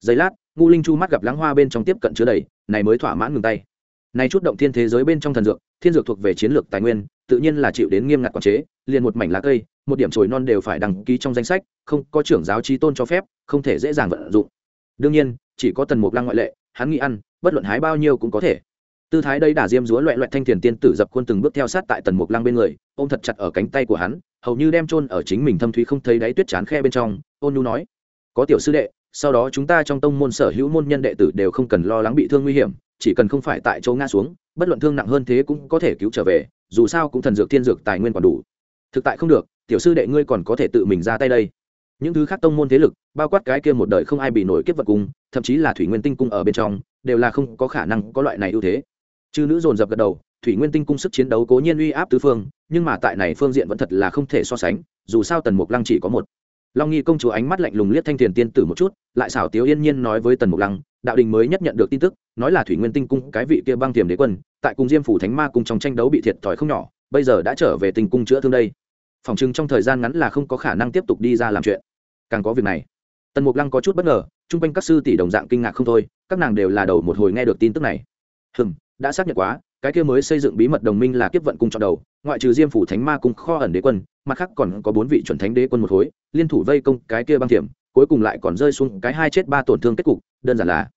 giây lát ngu linh chu mắt gặp lắng hoa bên trong tiếp cận chứa đầy, này mới thỏa mãn ngừng tay. Này chút động thiên thế giới bên trong thần dược, thiên dược thuộc về chiến lược tài nguyên, tự nhiên là chịu đến nghiêm ngặt quản chế, liền một mảnh lá cây, một điểm chồi non đều phải đăng ký trong danh sách, không có trưởng giáo trí tôn cho phép, không thể dễ dàng vận dụng. Đương nhiên, chỉ có tần mục lăng ngoại lệ, hắn nghĩ ăn, bất luận hái bao nhiêu cũng có thể. Tư thái đây đả diêm dúa loẹ loẹt thanh thiền tiên tử dập khuôn từng bước theo sát tại tần mục lăng bên người, ôm thật chặt ở cánh tay của hắn, hầu như đem chôn ở chính mình thâm thúy không thấy đáy tuyết chán khe bên trong, ôn nhu nói, có tiểu sư đệ sau đó chúng ta trong tông môn sở hữu môn nhân đệ tử đều không cần lo lắng bị thương nguy hiểm, chỉ cần không phải tại chỗ ngã xuống, bất luận thương nặng hơn thế cũng có thể cứu trở về, dù sao cũng thần dược thiên dược tài nguyên còn đủ. Thực tại không được, tiểu sư đệ ngươi còn có thể tự mình ra tay đây. Những thứ khác tông môn thế lực, bao quát cái kia một đời không ai bị nổi kiếp vật cung thậm chí là thủy nguyên tinh cung ở bên trong, đều là không có khả năng có loại này ưu thế. Chư nữ dồn dập gật đầu, thủy nguyên tinh cung sức chiến đấu cố nhiên uy áp tứ phương, nhưng mà tại này phương diện vẫn thật là không thể so sánh, dù sao tần mục lăng chỉ có một long nghi công chúa ánh mắt lạnh lùng liếc thanh thiền tiên tử một chút, lại xảo tiếu yên nhiên nói với tần mục lăng, đạo đình mới nhất nhận được tin tức, nói là thủy nguyên tinh cung, cái vị kia băng tiềm đế quân, tại cung diêm phủ thánh ma cung trong tranh đấu bị thiệt thòi không nhỏ, bây giờ đã trở về tinh cung chữa thương đây. Phòng chừng trong thời gian ngắn là không có khả năng tiếp tục đi ra làm chuyện. Càng có việc này, tần mục lăng có chút bất ngờ, chung quanh các sư tỷ đồng dạng kinh ngạc không thôi, các nàng đều là đầu một hồi nghe được tin tức này. Hừm, đã xác nhận quá cái kia mới xây dựng bí mật đồng minh là kiếp vận cung chọn đầu, ngoại trừ diêm phủ thánh ma cung kho ẩn đế quân, mặt khác còn có bốn vị chuẩn thánh đế quân một khối, liên thủ vây công cái kia băng thiểm, cuối cùng lại còn rơi xuống cái hai chết ba tổn thương kết cục, đơn giản là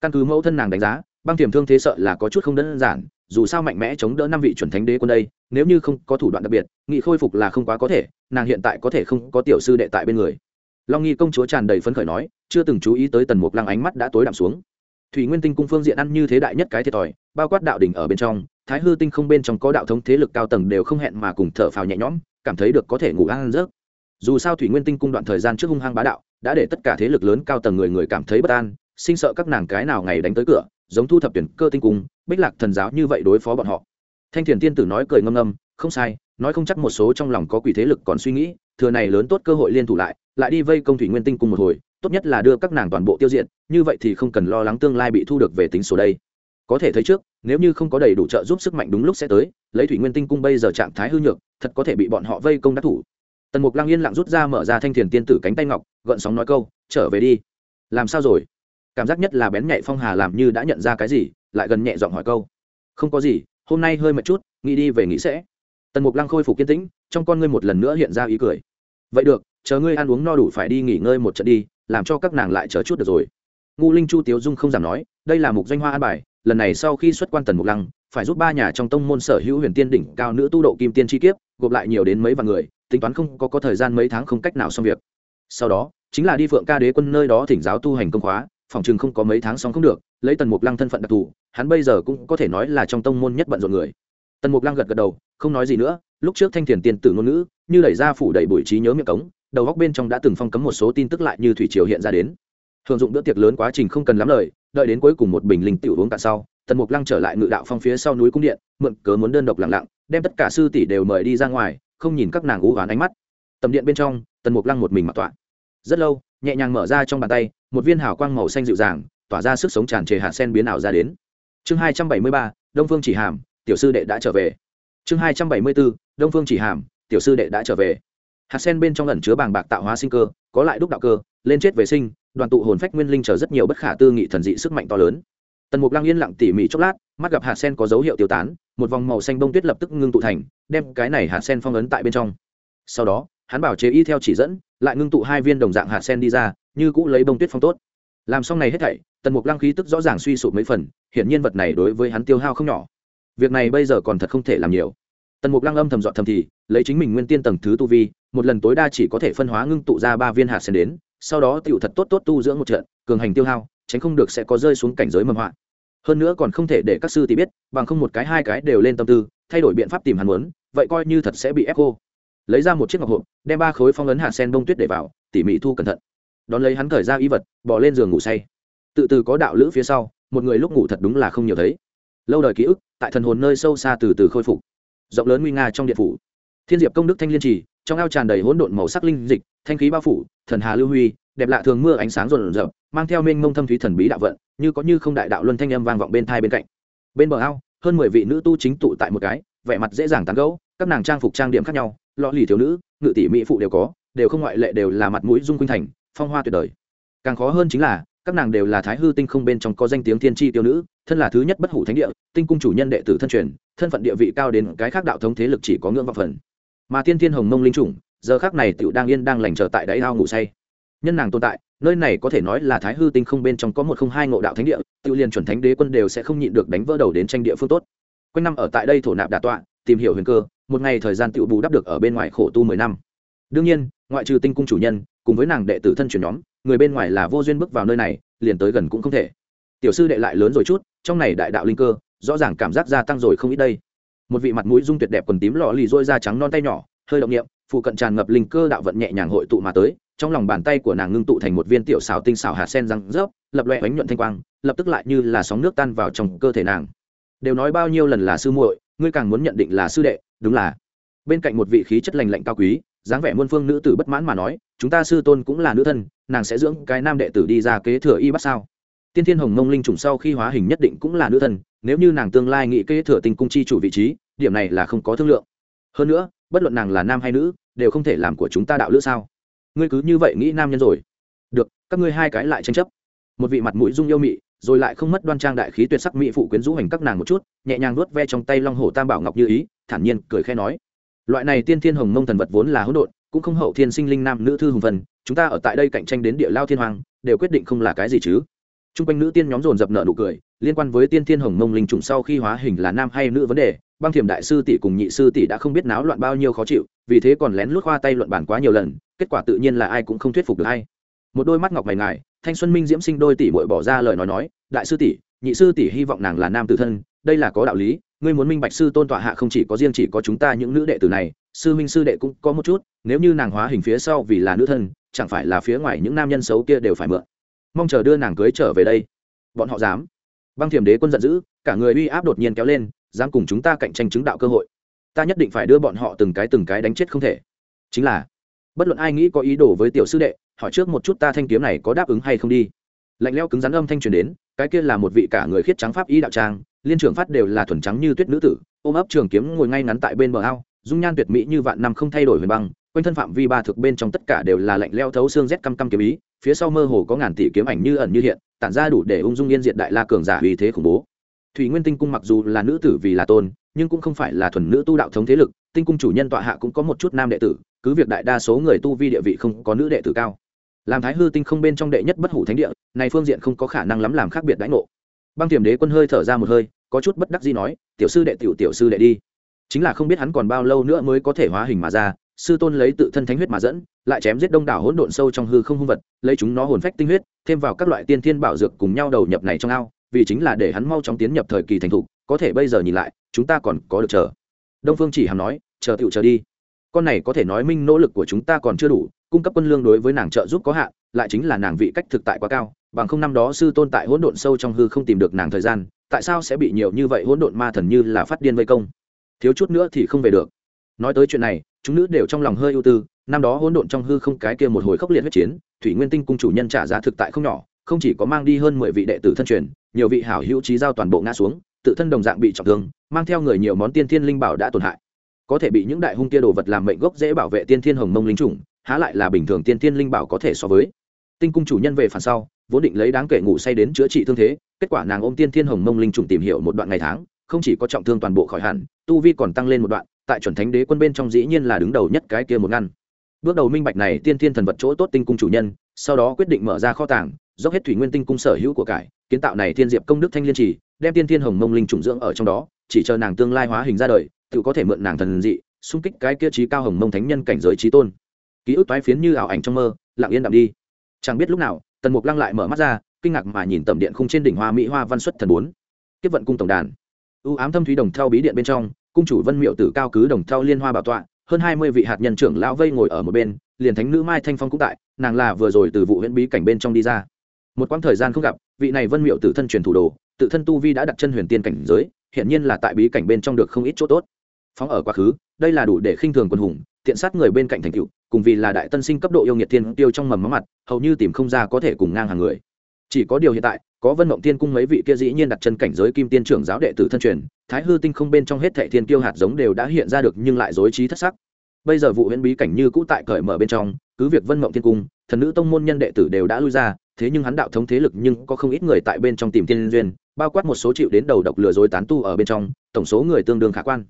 căn cứ mẫu thân nàng đánh giá, băng thiểm thương thế sợ là có chút không đơn giản, dù sao mạnh mẽ chống đỡ năm vị chuẩn thánh đế quân đây, nếu như không có thủ đoạn đặc biệt, nghị khôi phục là không quá có thể, nàng hiện tại có thể không có tiểu sư đệ tại bên người. Long nghi công chúa tràn đầy phấn khởi nói, chưa từng chú ý tới tần mục lăng ánh mắt đã tối đạm xuống thủy nguyên tinh cung phương diện ăn như thế đại nhất cái thiệt thòi, bao quát đạo đỉnh ở bên trong, thái hư tinh không bên trong có đạo thống thế lực cao tầng đều không hẹn mà cùng thở phào nhẹ nhõm, cảm thấy được có thể ngủ ăn rớt dù sao thủy nguyên tinh cung đoạn thời gian trước hung hăng bá đạo, đã để tất cả thế lực lớn cao tầng người người cảm thấy bất an, sinh sợ các nàng cái nào ngày đánh tới cửa, giống thu thập tuyển cơ tinh cung, bích lạc thần giáo như vậy đối phó bọn họ. Thanh thiền tiên tử nói cười ngâm ngâm, không sai, nói không chắc một số trong lòng có quỷ thế lực còn suy nghĩ, thừa này lớn tốt cơ hội liên thủ lại lại đi vây công thủy nguyên tinh cung một hồi tốt nhất là đưa các nàng toàn bộ tiêu diệt, như vậy thì không cần lo lắng tương lai bị thu được về tính số đây. Có thể thấy trước, nếu như không có đầy đủ trợ giúp sức mạnh đúng lúc sẽ tới, lấy thủy nguyên tinh cung bây giờ trạng thái hư nhược, thật có thể bị bọn họ vây công đắc thủ. Tần mục lăng yên lặng rút ra mở ra thanh thiền tiên tử cánh tay ngọc, gợn sóng nói câu, trở về đi. Làm sao rồi? Cảm giác nhất là bén nhạy phong hà làm như đã nhận ra cái gì, lại gần nhẹ giọng hỏi câu. Không có gì, hôm nay hơi mệt chút, nghĩ đi về nghĩ sẽ. Tần mục lăng khôi phục kiên tĩnh, trong con ngươi một lần nữa hiện ra ý cười. Vậy được, chờ ngươi ăn uống no đủ phải đi nghỉ ngơi một trận đi làm cho các nàng lại chờ chút được rồi. Ngu linh chu tiếu dung không giảm nói đây là mục doanh hoa an bài lần này sau khi xuất quan tần mục lăng phải giúp ba nhà trong tông môn sở hữu huyền tiên đỉnh cao nữ tu độ kim tiên chi kiếp gộp lại nhiều đến mấy vạn người tính toán không có, có thời gian mấy tháng không cách nào xong việc. Sau đó chính là đi phượng ca đế quân nơi đó thỉnh giáo tu hành công khóa phòng chừng không có mấy tháng xong không được lấy tần mục lăng thân phận đặc thù hắn bây giờ cũng có thể nói là trong tông môn nhất bận rộn người. Tần mục lăng gật gật đầu không nói gì nữa lúc trước thanh thiền tiền tử ngôn ngữ như đẩy ra phủ đầy bụi trí nhớ miệng cống đầu góc bên trong đã từng phong cấm một số tin tức lại như thủy triều hiện ra đến. Thường dụng bữa tiệc lớn quá trình không cần lắm lời, đợi đến cuối cùng một bình linh tiểu uống cạn sau, tần mục lăng trở lại ngự đạo phong phía sau núi cung điện, mượn cớ muốn đơn độc lặng lặng, đem tất cả sư tỷ đều mời đi ra ngoài, không nhìn các nàng ú oán ánh mắt. Tầm điện bên trong, tần mục lăng một mình mặc tọa. Rất lâu, nhẹ nhàng mở ra trong bàn tay, một viên hào quang màu xanh dịu dàng, tỏa ra sức sống tràn trề hạt sen biến ảo ra đến. Chương hai trăm bảy mươi ba, đông phương chỉ hàm, tiểu sư đệ đã trở về. Chương hai trăm bảy mươi bốn, đông phương chỉ hàm, tiểu sư đệ đã trở về hạt sen bên trong ẩn chứa bàng bạc tạo hóa sinh cơ, có lại đúc đạo cơ, lên chết về sinh, đoàn tụ hồn phách nguyên linh chờ rất nhiều bất khả tư nghị thần dị sức mạnh to lớn. Tần mục lăng yên lặng tỉ mỉ chốc lát, mắt gặp hạt sen có dấu hiệu tiêu tán, một vòng màu xanh bông tuyết lập tức ngưng tụ thành, đem cái này hạt sen phong ấn tại bên trong. Sau đó, hắn bảo chế y theo chỉ dẫn, lại ngưng tụ hai viên đồng dạng hạt sen đi ra, như cũ lấy bông tuyết phong tốt. Làm xong này hết thảy, tần mục lăng khí tức rõ ràng suy sụp mấy phần hiện nhiên vật này đối với hắn tiêu hao không nhỏ. Việc này bây giờ còn thật không thể làm nhiều. Tần mục lăng âm thầm dọn thầm thì, lấy chính mình nguyên tiên tầng thứ tu vi một lần tối đa chỉ có thể phân hóa ngưng tụ ra ba viên hạt sen đến, sau đó tựu thật tốt tốt tu dưỡng một trận, cường hành tiêu hao, tránh không được sẽ có rơi xuống cảnh giới mầm họa. Hơn nữa còn không thể để các sư tỷ biết, bằng không một cái hai cái đều lên tâm tư, thay đổi biện pháp tìm hắn muốn, vậy coi như thật sẽ bị ép cô lấy ra một chiếc ngọc hộp, đem ba khối phong ấn hạt sen bông tuyết để vào, tỉ mỉ thu cẩn thận. Đón lấy hắn thời ra y vật, bỏ lên giường ngủ say. Tự từ có đạo lữ phía sau, một người lúc ngủ thật đúng là không nhiều thấy. Lâu đời ký ức, tại thần hồn nơi sâu xa từ từ khôi phục. Rộng lớn nguy nga trong điện phủ. Thiên diệp công đức thanh liên trì trong ao tràn đầy hỗn độn màu sắc linh dịch, thanh khí bao phủ, thần hà lưu huy, đẹp lạ thường mưa ánh sáng rộn rợp mang theo mênh mông thâm thúy thần bí đạo vận, như có như không đại đạo luân thanh âm vang vọng bên thai bên cạnh. Bên bờ ao, hơn mười vị nữ tu chính tụ tại một cái, vẻ mặt dễ dàng tán gẫu, các nàng trang phục trang điểm khác nhau, lọ lì thiếu nữ, ngự tỷ mỹ phụ đều có, đều không ngoại lệ đều là mặt mũi dung khuynh thành, phong hoa tuyệt đời. Càng khó hơn chính là, các nàng đều là thái hư tinh không bên trong có danh tiếng thiên tri tiêu nữ, thân là thứ nhất bất hủ thánh địa, tinh cung chủ nhân đệ tử thân truyền, thân phận địa vị cao đến cái khác đạo thống thế lực chỉ có ngưỡng vọng phần mà tiên thiên hồng mông linh chủng, giờ khác này tựu đang yên đang lành chờ tại đáy ao ngủ say. Nhân nàng tồn tại, nơi này có thể nói là thái hư tinh không bên trong có một không hai ngộ đạo thánh địa tự liền chuẩn thánh đế quân đều sẽ không nhịn được đánh vỡ đầu đến tranh địa phương tốt. Quanh năm ở tại đây thổ nạp đà tọa, tìm hiểu huyền cơ, một ngày thời gian tựu bù đắp được ở bên ngoài khổ tu mười năm. Đương nhiên, ngoại trừ tinh cung chủ nhân, cùng với nàng đệ tử thân truyền nhóm, người bên ngoài là vô duyên bước vào nơi này, liền tới gần cũng không thể. Tiểu sư đệ lại lớn rồi chút, trong này đại đạo linh cơ, rõ ràng cảm giác gia tăng rồi không ít đây một vị mặt mũi dung tuyệt đẹp quần tím lọ lì rôi da trắng non tay nhỏ, hơi động niệm, phụ cận tràn ngập linh cơ đạo vận nhẹ nhàng hội tụ mà tới, trong lòng bàn tay của nàng ngưng tụ thành một viên tiểu xào tinh xào hạt sen răng rớp, lập loẹ bánh nhuận thanh quang, lập tức lại như là sóng nước tan vào trong cơ thể nàng. Đều nói bao nhiêu lần là sư muội, ngươi càng muốn nhận định là sư đệ. Đúng là. Bên cạnh một vị khí chất lành lạnh cao quý, dáng vẻ muôn phương nữ tử bất mãn mà nói, chúng ta sư tôn cũng là nữ thân, nàng sẽ dưỡng cái nam đệ tử đi ra kế thừa y bắt sao. Tiên thiên hồng mông linh trùng sau khi hóa hình nhất định cũng là nữ thân nếu như nàng tương lai nghĩ kế thừa tinh cung chi chủ vị trí, điểm này là không có thương lượng. Hơn nữa, bất luận nàng là nam hay nữ, đều không thể làm của chúng ta đạo lữ sao? Ngươi cứ như vậy nghĩ nam nhân rồi. Được, các ngươi hai cái lại tranh chấp. Một vị mặt mũi dung yêu mị, rồi lại không mất đoan trang đại khí tuyệt sắc mỹ phụ quyến rũ hành các nàng một chút, nhẹ nhàng nuốt ve trong tay long hồ tam bảo ngọc như ý, thản nhiên cười khẽ nói. Loại này tiên thiên hồng mông thần vật vốn là hỗn độn, cũng không hậu thiên sinh linh nam nữ thư hùng vân, chúng ta ở tại đây cạnh tranh đến địa lao thiên hoàng, đều quyết định không là cái gì chứ. T r u n g quanh nữ tiên nhóm dồn dập nợ nụ cười liên quan với tiên thiên hồng mông linh trùng sau khi hóa hình là nam hay nữ vấn đề, băng thiểm đại sư tỷ cùng nhị sư tỷ đã không biết náo loạn bao nhiêu khó chịu, vì thế còn lén lút khoa tay luận bản quá nhiều lần, kết quả tự nhiên là ai cũng không thuyết phục được hay một đôi mắt ngọc mày ngài, thanh xuân minh diễm sinh đôi tỷ bội bỏ ra lời nói nói, đại sư tỷ, nhị sư tỷ hy vọng nàng là nam tử thân, đây là có đạo lý, ngươi muốn minh bạch sư tôn tọa hạ không chỉ có riêng chỉ có chúng ta những nữ đệ tử này, sư minh sư đệ cũng có một chút, nếu như nàng hóa hình phía sau vì là nữ thân, chẳng phải là phía ngoài những nam nhân xấu kia đều phải mượn. Mong chờ đưa nàng cưới trở về đây. Bọn họ dám băng thiềm đế quân giận dữ, cả người uy áp đột nhiên kéo lên, dám cùng chúng ta cạnh tranh chứng đạo cơ hội. Ta nhất định phải đưa bọn họ từng cái từng cái đánh chết không thể. Chính là, bất luận ai nghĩ có ý đồ với tiểu sư đệ, hỏi trước một chút ta thanh kiếm này có đáp ứng hay không đi. Lạnh leo cứng rắn âm thanh truyền đến, cái kia là một vị cả người khiết trắng pháp y đạo trang liên trưởng phát đều là thuần trắng như tuyết nữ tử, ôm ấp trường kiếm ngồi ngay ngắn tại bên bờ ao, dung nhan tuyệt mỹ như vạn năm không thay đổi huyền băng, quanh thân phạm vi ba thực bên trong tất cả đều là lạnh leo thấu xương rét căm căm kiếm ý, phía sau mơ hồ có ngàn tỷ kiếm ảnh như ẩn như hiện tản ra đủ để ung dung yên diện đại la cường giả uy thế khủng bố. Thủy nguyên tinh cung mặc dù là nữ tử vì là tôn, nhưng cũng không phải là thuần nữ tu đạo thống thế lực, tinh cung chủ nhân tọa hạ cũng có một chút nam đệ tử, cứ việc đại đa số người tu vi địa vị không có nữ đệ tử cao. Làm thái hư tinh không bên trong đệ nhất bất hủ thánh địa, này phương diện không có khả năng lắm làm khác biệt đãi ngộ. Băng tiềm đế quân hơi thở ra một hơi, có chút bất đắc gì nói, tiểu sư đệ, tiểu tiểu sư đệ đi. Chính là không biết hắn còn bao lâu nữa mới có thể hóa hình mà ra sư tôn lấy tự thân thánh huyết mà dẫn, lại chém giết đông đảo hỗn độn sâu trong hư không hung vật, lấy chúng nó hồn phách tinh huyết, thêm vào các loại tiên thiên bảo dược cùng nhau đầu nhập này trong ao, vì chính là để hắn mau chóng tiến nhập thời kỳ thành thục, có thể bây giờ nhìn lại, chúng ta còn có được chờ. Đông phương chỉ hàm nói, chờ tựu chờ đi. Con này có thể nói minh nỗ lực của chúng ta còn chưa đủ, cung cấp quân lương đối với nàng trợ giúp có hạn, lại chính là nàng vị cách thực tại quá cao, bằng không năm đó sư tôn tại hỗn độn sâu trong hư không tìm được nàng thời gian, tại sao sẽ bị nhiều như vậy hỗn độn ma thần như là phát điên vây công? Thiếu chút nữa thì không về được. Nói tới chuyện này chúng nữ đều trong lòng hơi ưu tư, năm đó hỗn độn trong hư không cái kia một hồi khốc liệt huyết chiến, thủy nguyên tinh cung chủ nhân trả giá thực tại không nhỏ, không chỉ có mang đi hơn mười vị đệ tử thân truyền, nhiều vị hảo hữu trí giao toàn bộ ngã xuống, tự thân đồng dạng bị trọng thương, mang theo người nhiều món tiên thiên linh bảo đã tổn hại. Có thể bị những đại hung kia đồ vật làm mệnh gốc dễ bảo vệ tiên thiên hồng mông linh chủng, há lại là bình thường tiên thiên linh bảo có thể so với. Tinh cung chủ nhân về phản sau, vốn định lấy đáng kể ngủ say đến chữa trị thương thế, kết quả nàng ôm tiên thiên hồng mông linh trùng tìm hiểu một đoạn ngày tháng, không chỉ có trọng thương toàn bộ khỏi hẳn, tu vi còn tăng lên một đoạn tại chuẩn thánh đế quân bên trong dĩ nhiên là đứng đầu nhất cái kia một ngăn. Bước đầu minh bạch này tiên thiên thần vật chỗ tốt tinh cung chủ nhân, sau đó quyết định mở ra kho tàng, dốc hết thủy nguyên tinh cung sở hữu của cải, kiến tạo này thiên diệp công đức thanh liên trì, đem tiên thiên hồng mông linh trùng dưỡng ở trong đó, chỉ chờ nàng tương lai hóa hình ra đời, tự có thể mượn nàng thần dị, xung kích cái kia trí cao hồng mông thánh nhân cảnh giới trí tôn. Ký ức toái phiến như ảo ảnh trong mơ, lặng yên đạm đi. Chẳng biết lúc nào, tần mục lăng lại mở mắt ra, kinh ngạc mà nhìn tầm điện khung trên đỉnh hoa mỹ hoa văn xuất thần bốn. Tiếp vận cung tổng đàn. Ưu ám thâm thúy đồng theo bí điện bên trong cung chủ vân miệu tử cao cứ đồng thao liên hoa bảo tọa, hơn hai mươi vị hạt nhân trưởng lão vây ngồi ở một bên, liền thánh nữ mai thanh phong cũng tại, nàng là vừa rồi từ vụ huyễn bí cảnh bên trong đi ra. Một quãng thời gian không gặp, vị này vân miệu tử thân truyền thủ đồ, tự thân tu vi đã đặt chân huyền tiên cảnh giới hiện nhiên là tại bí cảnh bên trong được không ít chỗ tốt. Phóng ở quá khứ, đây là đủ để khinh thường quân hùng, tiện sát người bên cạnh thành cựu cùng vì là đại tân sinh cấp độ yêu nghiệt thiên tiêu trong mầm mắm mặt, hầu như tìm không ra có thể cùng ngang hàng người chỉ có điều hiện tại, có vân mộng tiên cung mấy vị kia dĩ nhiên đặt chân cảnh giới kim tiên trưởng giáo đệ tử thân truyền, thái hư tinh không bên trong hết thệ thiên kiêu hạt giống đều đã hiện ra được nhưng lại dối trí thất sắc. Bây giờ vụ huyễn bí cảnh như cũ tại cởi mở bên trong, cứ việc vân mộng tiên cung, thần nữ tông môn nhân đệ tử đều đã lui ra, thế nhưng hắn đạo thống thế lực nhưng có không ít người tại bên trong tìm tiên duyên, bao quát một số chịu đến đầu độc lừa dối tán tu ở bên trong, tổng số người tương đương khả quan.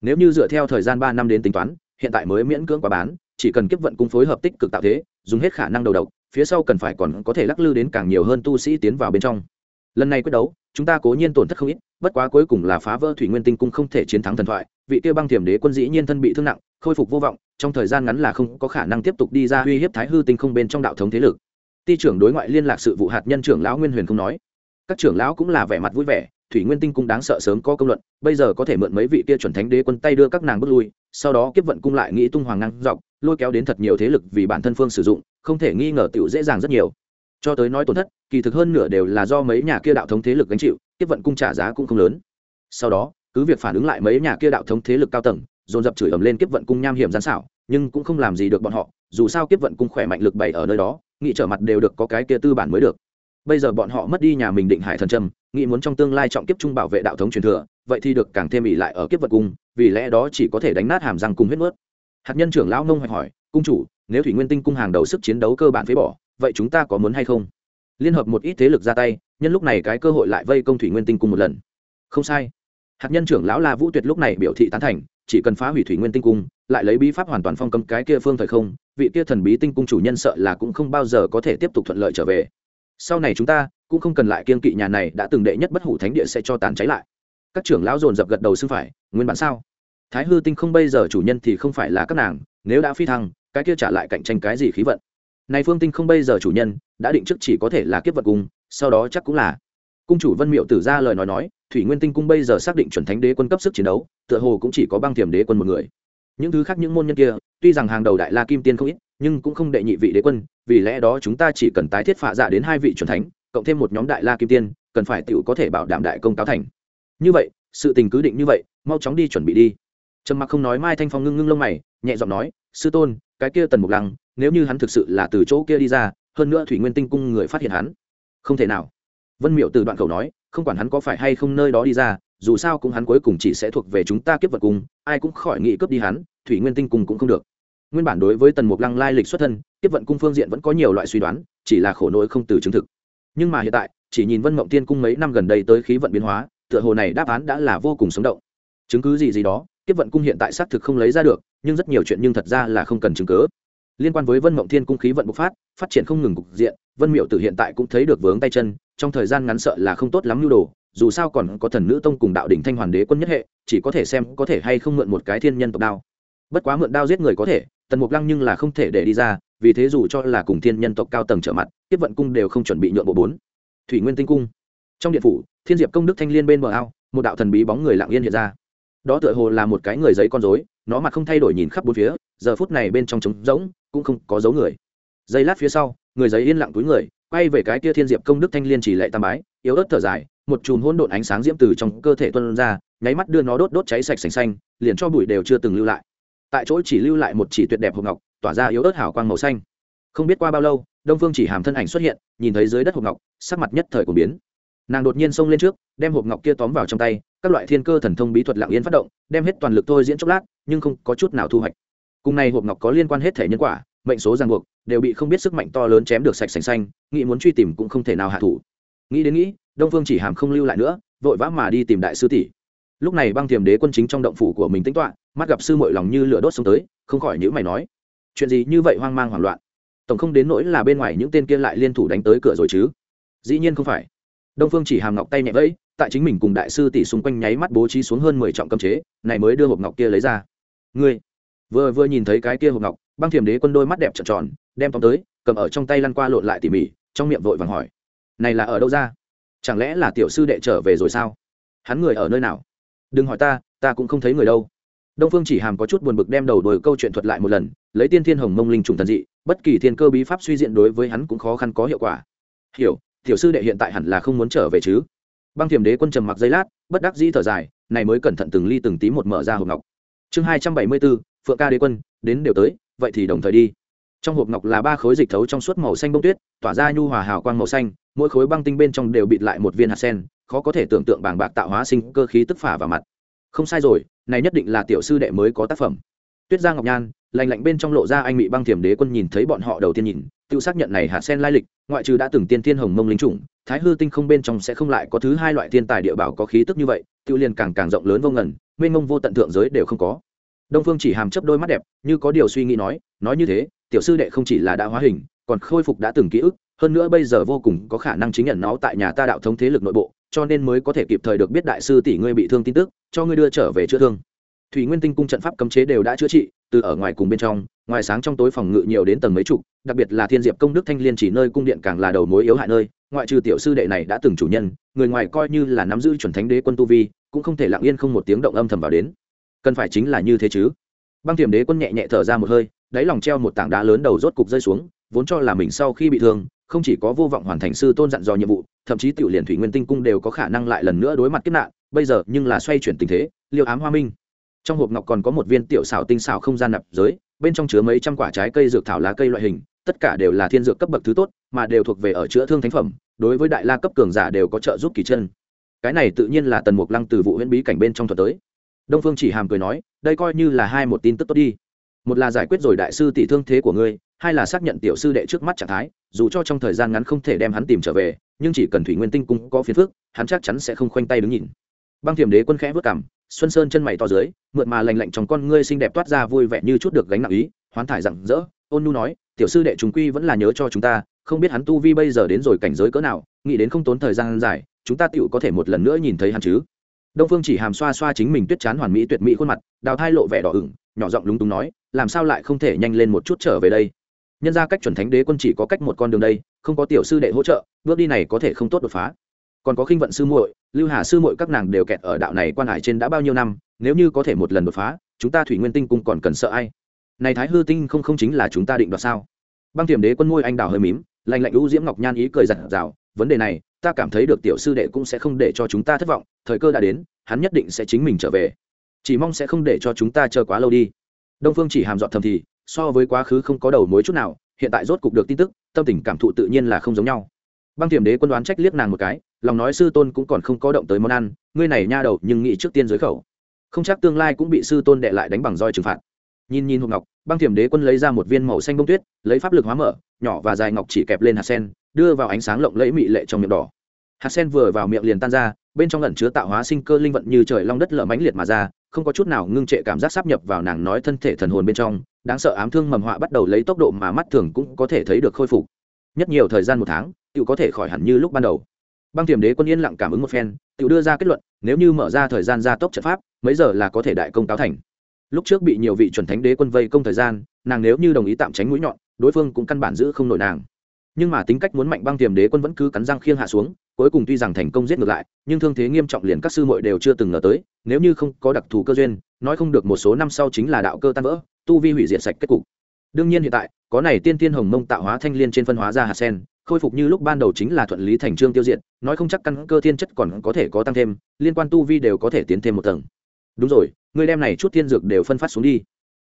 Nếu như dựa theo thời gian ba năm đến tính toán, hiện tại mới miễn cưỡng quá bán, chỉ cần kiếp vận cung phối hợp tích cực tạo thế, dùng hết khả năng đầu độc phía sau cần phải còn có thể lắc lư đến càng nhiều hơn tu sĩ tiến vào bên trong. Lần này quyết đấu, chúng ta cố nhiên tổn thất không ít, bất quá cuối cùng là phá vỡ thủy nguyên tinh cung không thể chiến thắng thần thoại, vị kia băng thiểm đế quân dĩ nhiên thân bị thương nặng, khôi phục vô vọng, trong thời gian ngắn là không có khả năng tiếp tục đi ra uy hiếp thái hư tinh không bên trong đạo thống thế lực. Ty trưởng đối ngoại liên lạc sự vụ hạt nhân trưởng lão nguyên huyền không nói. Các trưởng lão cũng là vẻ mặt vui vẻ thủy nguyên tinh cung đáng sợ sớm có công luận, bây giờ có thể mượn mấy vị kia chuẩn thánh đế quân tay đưa các nàng bước lui, sau đó kiếp vận cung lại nghĩ tung hoàng ngang dọc, lôi kéo đến thật nhiều thế lực vì bản thân phương sử dụng, không thể nghi ngờ tựu dễ dàng rất nhiều. Cho tới nói tổn thất, kỳ thực hơn nửa đều là do mấy nhà kia đạo thống thế lực gánh chịu, kiếp vận cung trả giá cũng không lớn. Sau đó, cứ việc phản ứng lại mấy nhà kia đạo thống thế lực cao tầng, dồn dập chửi ầm lên kiếp vận cung nham hiểm gian xảo, nhưng cũng không làm gì được bọn họ, dù sao kiếp vận cung khỏe mạnh lực bày ở nơi đó nghị trở mặt đều được có cái kia tư bản mới được bây giờ bọn họ mất đi nhà mình định hải thần trâm, nghĩ muốn trong tương lai trọng kiếp trung bảo vệ đạo thống truyền thừa, vậy thì được càng thêm ỉ lại ở kiếp vật cung, vì lẽ đó chỉ có thể đánh nát hàm răng cùng huyết mướt. Hạt nhân trưởng lão nông hoạch hỏi, cung chủ, nếu thủy nguyên tinh cung hàng đầu sức chiến đấu cơ bản phế bỏ, vậy chúng ta có muốn hay không? Liên hợp một ít thế lực ra tay, nhân lúc này cái cơ hội lại vây công thủy nguyên tinh cung một lần. Không sai. Hạt nhân trưởng lão la vũ tuyệt lúc này biểu thị tán thành, chỉ cần phá hủy thủy nguyên tinh cung, lại lấy bí pháp hoàn toàn phong cầm cái kia phương thời không, vị kia thần bí tinh cung chủ nhân sợ là cũng không bao giờ có thể tiếp tục thuận lợi trở về sau này chúng ta cũng không cần lại kiên kỵ nhà này đã từng đệ nhất bất hủ thánh địa sẽ cho tàn cháy lại. Các trưởng lão dồn dập gật đầu xưng phải, nguyên bản sao? Thái hư tinh không bây giờ chủ nhân thì không phải là các nàng, nếu đã phi thăng, cái kia trả lại cạnh tranh cái gì khí vận? Này phương tinh không bây giờ chủ nhân, đã định trước chỉ có thể là kiếp vật cung, sau đó chắc cũng là. Cung chủ vân miệu tử ra lời nói nói, thủy nguyên tinh cung bây giờ xác định chuẩn thánh đế quân cấp sức chiến đấu, tựa hồ cũng chỉ có băng thiểm đế quân một người những thứ khác những môn nhân kia, tuy rằng hàng đầu đại la kim tiên không ít, nhưng cũng không đệ nhị vị đế quân, vì lẽ đó chúng ta chỉ cần tái thiết phạ giả đến hai vị chuẩn thánh, cộng thêm một nhóm đại la kim tiên, cần phải tự có thể bảo đảm đại công cáo thành. Như vậy, sự tình cứ định như vậy, mau chóng đi chuẩn bị đi. Trầm mặc không nói mai thanh phong ngưng ngưng lông mày, nhẹ giọng nói, sư tôn, cái kia tần mục lăng, nếu như hắn thực sự là từ chỗ kia đi ra, hơn nữa thủy nguyên tinh cung người phát hiện hắn. Không thể nào. Vân miệu từ đoạn cầu nói, không quản hắn có phải hay không nơi đó đi ra dù sao cũng hắn cuối cùng chỉ sẽ thuộc về chúng ta kiếp vật cung ai cũng khỏi nghĩ cướp đi hắn, thủy nguyên tinh cung cũng không được. Nguyên bản đối với tần mục lăng lai lịch xuất thân, kiếp vận cung phương diện vẫn có nhiều loại suy đoán, chỉ là khổ nỗi không từ chứng thực. Nhưng mà hiện tại, chỉ nhìn vân mộng tiên cung mấy năm gần đây tới khí vận biến hóa, tựa hồ này đáp án đã là vô cùng sống động. Chứng cứ gì gì đó, kiếp vận cung hiện tại xác thực không lấy ra được, nhưng rất nhiều chuyện nhưng thật ra là không cần chứng cứ. Liên quan với vân mộng thiên cung khí vận bộc phát phát triển không ngừng cục diện, vân miệu tử hiện tại cũng thấy được vướng tay chân, trong thời gian ngắn sợ là không tốt lắm nhu đồ dù sao còn có thần nữ tông cùng đạo đỉnh thanh hoàn đế quân nhất hệ, chỉ có thể xem có thể hay không mượn một cái thiên nhân tộc đao. Bất quá mượn đao giết người có thể, tần mục lăng nhưng là không thể để đi ra, vì thế dù cho là cùng thiên nhân tộc cao tầng trở mặt, tiếp vận cung đều không chuẩn bị nhượng bộ bốn. Thủy nguyên tinh cung. Trong điện phủ, thiên diệp công đức thanh liên bên bờ ao, một đạo thần bí bóng người lặng yên hiện ra. Đó tựa hồ là một cái người giấy con rối, nó mặt không thay đổi nhìn khắp bốn phía, giờ phút này bên trong trống rỗng, cũng không có dấu người. Giây lát phía sau, người giấy yên lặng túi người quay về cái kia thiên diệp công đức thanh liên chỉ lệ tam bái, yếu ớt thở dài, một chùm hỗn độn ánh sáng diễm từ trong cơ thể tuân ra, nháy mắt đưa nó đốt đốt cháy sạch sành xanh, liền cho bụi đều chưa từng lưu lại. Tại chỗ chỉ lưu lại một chỉ tuyệt đẹp hộp ngọc, tỏa ra yếu ớt hào quang màu xanh. Không biết qua bao lâu, đông phương chỉ hàm thân ảnh xuất hiện, nhìn thấy dưới đất hộp ngọc, sắc mặt nhất thời của biến. Nàng đột nhiên xông lên trước, đem hộp ngọc kia tóm vào trong tay, các loại thiên cơ thần thông bí thuật lặng yên phát động, đem hết toàn lực thôi diễn chốc lát, nhưng không có chút nào thu hoạch. Cùng này hộp ngọc có liên quan hết thể nhân quả mệnh số ràng buộc, đều bị không biết sức mạnh to lớn chém được sạch sành xanh, nghĩ muốn truy tìm cũng không thể nào hạ thủ. Nghĩ đến nghĩ, đông phương chỉ hàm không lưu lại nữa, vội vã mà đi tìm đại sư tỷ. Lúc này băng thiềm đế quân chính trong động phủ của mình tính toạ mắt gặp sư mội lòng như lửa đốt xuống tới, không khỏi nhữ mày nói, chuyện gì như vậy hoang mang hoảng loạn? Tổng không đến nỗi là bên ngoài những tên kia lại liên thủ đánh tới cửa rồi chứ? Dĩ nhiên không phải. Đông phương chỉ hàm ngọc tay nhẹ vẫy, tại chính mình cùng đại sư tỷ xung quanh nháy mắt bố trí xuống hơn mười trọng cấm chế, này mới đưa hộp ngọc kia lấy ra. Ngươi, vừa vừa nhìn thấy cái kia hộp ngọc băng thiềm đế quân đôi mắt đẹp trợn tròn, đem tóm tới, cầm ở trong tay lăn qua lộn lại tỉ mỉ, trong miệng vội vàng hỏi, này là ở đâu ra? Chẳng lẽ là tiểu sư đệ trở về rồi sao? Hắn người ở nơi nào? Đừng hỏi ta ta cũng không thấy người đâu. Đông phương chỉ hàm có chút buồn bực đem đầu đổi câu chuyện thuật lại một lần, lấy tiên thiên hồng mông linh trùng thần dị, bất kỳ thiên cơ bí pháp suy diện đối với hắn cũng khó khăn có hiệu quả. Hiểu, tiểu sư đệ hiện tại hẳn là không muốn trở về chứ? Băng thiềm đế quân trầm mặc giây lát, bất đắc dĩ thở dài, này mới cẩn thận từng ly từng tí một mở ra hộp ngọc. Chương hai trăm bảy mươi bốn, phượng ca đế quân, đến đều tới vậy thì đồng thời đi. Trong hộp ngọc là ba khối dịch thấu trong suốt màu xanh bông tuyết, tỏa ra nhu hòa hào quang màu xanh, mỗi khối băng tinh bên trong đều bịt lại một viên hạt sen, khó có thể tưởng tượng bảng bạc tạo hóa sinh cơ khí tức phả vào mặt. Không sai rồi, này nhất định là tiểu sư đệ mới có tác phẩm. Tuyết gia ngọc nhan lành lạnh bên trong lộ ra anh bị băng thiểm đế quân nhìn thấy bọn họ đầu tiên nhìn, tự xác nhận này hạt sen lai lịch, ngoại trừ đã từng tiên thiên hồng mông linh chủng, thái hư tinh không bên trong sẽ không lại có thứ hai loại thiên tài địa bảo có khí tức như vậy, tự liền càng càng rộng lớn vô ngần, mênh mông vô tận thượng giới đều không có đông phương chỉ hàm chấp đôi mắt đẹp, như có điều suy nghĩ nói nói như thế, tiểu sư đệ không chỉ là đã hóa hình, còn khôi phục đã từng ký ức, hơn nữa bây giờ vô cùng có khả năng chính nhận nó tại nhà ta đạo thống thế lực nội bộ, cho nên mới có thể kịp thời được biết đại sư tỷ ngươi bị thương tin tức, cho ngươi đưa trở về chữa thương. Thủy nguyên tinh cung trận pháp cấm chế đều đã chữa trị, từ ở ngoài cùng bên trong, ngoài sáng trong tối phòng ngự nhiều đến tầng mấy chục, đặc biệt là thiên diệp công đức thanh liên chỉ nơi cung điện càng là đầu mối yếu hại nơi, ngoại trừ tiểu sư đệ này đã từng chủ nhân, người ngoài coi như là nắm giữ chuẩn thánh đế quân tu vi, cũng không thể lặng yên không một tiếng động âm thầm vào đến cần phải chính là như thế chứ? Băng thiềm đế quân nhẹ nhẹ thở ra một hơi, đáy lòng treo một tảng đá lớn đầu rốt cục rơi xuống, vốn cho là mình sau khi bị thương, không chỉ có vô vọng hoàn thành sư tôn dặn dò nhiệm vụ, thậm chí tiểu liền thủy nguyên tinh cung đều có khả năng lại lần nữa đối mặt kiếp nạn, bây giờ nhưng là xoay chuyển tình thế, liêu ám hoa minh. Trong hộp ngọc còn có một viên tiểu xảo tinh xảo không gian nạp giới, bên trong chứa mấy trăm quả trái cây dược thảo lá cây loại hình, tất cả đều là thiên dược cấp bậc thứ tốt, mà đều thuộc về ở chữa thương thánh phẩm, đối với đại la cấp cường giả đều có trợ giúp kỳ chân. Cái này tự nhiên là tần mục lăng từ vụ huyễn bí cảnh bên trong thuật tới đông phương chỉ hàm cười nói, đây coi như là hai một tin tức tốt đi. Một là giải quyết rồi đại sư tỷ thương thế của ngươi, hai là xác nhận tiểu sư đệ trước mắt trạng thái, dù cho trong thời gian ngắn không thể đem hắn tìm trở về, nhưng chỉ cần thủy nguyên tinh cung có phiền phức, hắn chắc chắn sẽ không khoanh tay đứng nhìn. Băng thiểm đế quân khẽ vất cảm xuân sơn chân mày to dưới, mượt mà lành lạnh trong con ngươi xinh đẹp toát ra vui vẻ như chút được gánh nặng ý, hoán thải rặng rỡ. Ôn Nhu nói, tiểu sư đệ chúng quy vẫn là nhớ cho chúng ta, không biết hắn tu vi bây giờ đến rồi cảnh giới cỡ nào, nghĩ đến không tốn thời gian dài, chúng ta tựu có thể một lần nữa nhìn thấy hắn chứ đông phương chỉ hàm xoa xoa chính mình tuyết chán hoàn mỹ tuyệt mỹ khuôn mặt, đào thai lộ vẻ đỏ ửng, nhỏ giọng lúng túng nói, làm sao lại không thể nhanh lên một chút trở về đây? Nhân ra cách chuẩn thánh đế quân chỉ có cách một con đường đây, không có tiểu sư đệ hỗ trợ, bước đi này có thể không tốt đột phá. Còn có khinh vận sư muội, lưu hà sư muội các nàng đều kẹt ở đạo này quan hải trên đã bao nhiêu năm, nếu như có thể một lần đột phá, chúng ta thủy nguyên tinh cung còn cần sợ ai? Này thái hư tinh không không chính là chúng ta định đoạt sao? Băng tiềm đế quân môi anh đào hơi mím lành lạnh lũ diễm ngọc nhan ý cười giặt rào vấn đề này ta cảm thấy được tiểu sư đệ cũng sẽ không để cho chúng ta thất vọng, thời cơ đã đến, hắn nhất định sẽ chính mình trở về. Chỉ mong sẽ không để cho chúng ta chờ quá lâu đi. Đông phương chỉ hàm dọn thầm thì, so với quá khứ không có đầu mối chút nào, hiện tại rốt cục được tin tức, tâm tình cảm thụ tự nhiên là không giống nhau. Băng tiềm đế quân đoán trách liếc nàng một cái, lòng nói sư tôn cũng còn không có động tới món ăn, ngươi này nha đầu nhưng nghĩ trước tiên giới khẩu. Không chắc tương lai cũng bị sư tôn đệ lại đánh bằng roi trừng phạt. Nhìn nhìn hộp ngọc, băng thiểm đế quân lấy ra một viên màu xanh bông tuyết, lấy pháp lực hóa mở, nhỏ và dài ngọc chỉ kẹp lên hạt sen đưa vào ánh sáng lộng lẫy mị lệ trong miệng đỏ. Hạt sen vừa vào miệng liền tan ra, bên trong ẩn chứa tạo hóa sinh cơ linh vận như trời long đất lở mãnh liệt mà ra, không có chút nào ngưng trệ cảm giác sắp nhập vào nàng nói thân thể thần hồn bên trong, đáng sợ ám thương mầm họa bắt đầu lấy tốc độ mà mắt thường cũng có thể thấy được khôi phục. Nhất nhiều thời gian một tháng tự có thể khỏi hẳn như lúc ban đầu. Băng tiềm đế quân yên lặng cảm ứng một phen tự đưa ra kết luận, nếu như mở ra thời gian gia tốc trận pháp, mấy giờ là có thể đại công táo thành. Lúc trước bị nhiều vị chuẩn thánh đế quân vây công thời gian, nàng nếu như đồng ý tạm tránh mũi nhọn, đối phương cũng căn bản giữ không nổi nàng nhưng mà tính cách muốn mạnh băng tiềm đế quân vẫn cứ cắn răng khiêng hạ xuống, cuối cùng tuy rằng thành công giết ngược lại, nhưng thương thế nghiêm trọng liền các sư muội đều chưa từng ngờ tới, nếu như không có đặc thù cơ duyên, nói không được một số năm sau chính là đạo cơ tan vỡ, tu vi hủy diệt sạch kết cục. Đương nhiên hiện tại, có này tiên tiên hồng mông tạo hóa thanh liên trên phân hóa ra hạt sen, khôi phục như lúc ban đầu chính là thuận lý thành trương tiêu diệt, nói không chắc căn cơ thiên chất còn có thể có tăng thêm, liên quan tu vi đều có thể tiến thêm một tầng. Đúng rồi người đem này chút thiên dược đều phân phát xuống đi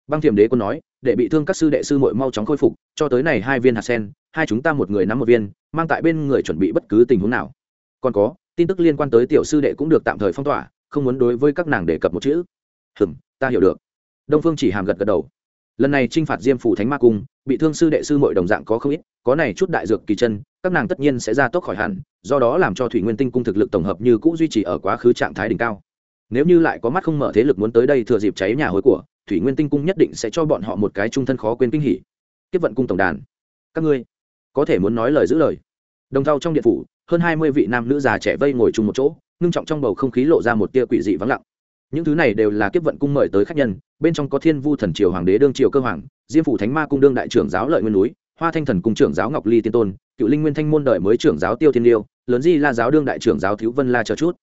băng thiểm đế quân nói, để bị thương các sư đệ sư mội mau chóng khôi phục, cho tới này hai viên hạt sen, hai chúng ta một người nắm một viên, mang tại bên người chuẩn bị bất cứ tình huống nào. Còn có, tin tức liên quan tới tiểu sư đệ cũng được tạm thời phong tỏa, không muốn đối với các nàng đề cập một chữ. Hừm, ta hiểu được. Đông phương chỉ hàm gật gật đầu. Lần này t r i n h phạt diêm phủ thánh ma cung, bị thương sư đệ sư mội đồng dạng có không ít, có này chút đại dược kỳ chân, các nàng tất nhiên sẽ ra tốc khỏi hẳn, do đó làm cho thủy nguyên tinh cung thực lực tổng hợp như cũ duy trì ở quá khứ trạng thái đỉnh cao nếu như lại có mắt không mở thế lực muốn tới đây thừa dịp cháy nhà hối của, thủy nguyên tinh cung nhất định sẽ cho bọn họ một cái trung thân khó quên kinh hỉ. Tiếp vận cung tổng đàn. Các ngươi, có thể muốn nói lời giữ lời. Đồng thau trong điện phủ, hơn hai mươi vị nam nữ già trẻ vây ngồi chung một chỗ, ngưng trọng trong bầu không khí lộ ra một tia quỷ dị vắng lặng. Những thứ này đều là kiếp vận cung mời tới khách nhân, bên trong có thiên vu thần triều hoàng đế đương triều cơ hoàng, diêm phủ thánh ma cung đương đại trưởng giáo lợi nguyên núi, hoa thanh thần cung trưởng giáo ngọc ly tiên tôn, cựu linh nguyên thanh môn đợi mới trưởng giáo tiêu thiên liêu, lớn di la giáo đương đại trưởng giáo thiếu vân la chờ chút.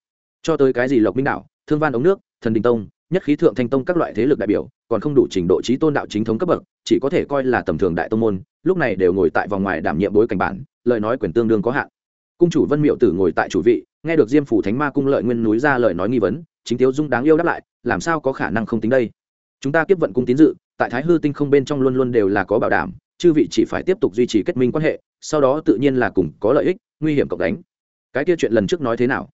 Cho tới cái gì lộc minh đạo thương văn ống nước, thần đình tông, nhất khí thượng thanh tông các loại thế lực đại biểu, còn không đủ trình độ trí tôn đạo chính thống cấp bậc, chỉ có thể coi là tầm thường đại tông môn, lúc này đều ngồi tại vòng ngoài đảm nhiệm bối cảnh bản, lời nói quyền tương đương có hạn. Cung chủ vân miệu tử ngồi tại chủ vị, nghe được diêm phủ thánh ma cung lợi nguyên núi ra lời nói nghi vấn, chính tiếu dung đáng yêu đáp lại, làm sao có khả năng không tính đây? Chúng ta tiếp vận cung tín dự, tại thái hư tinh không bên trong luôn luôn đều là có bảo đảm, chư vị chỉ phải tiếp tục duy trì kết minh quan hệ, sau đó tự nhiên là cùng có lợi ích, nguy hiểm cộng đánh cái kia chuyện lần trước nói thế nào?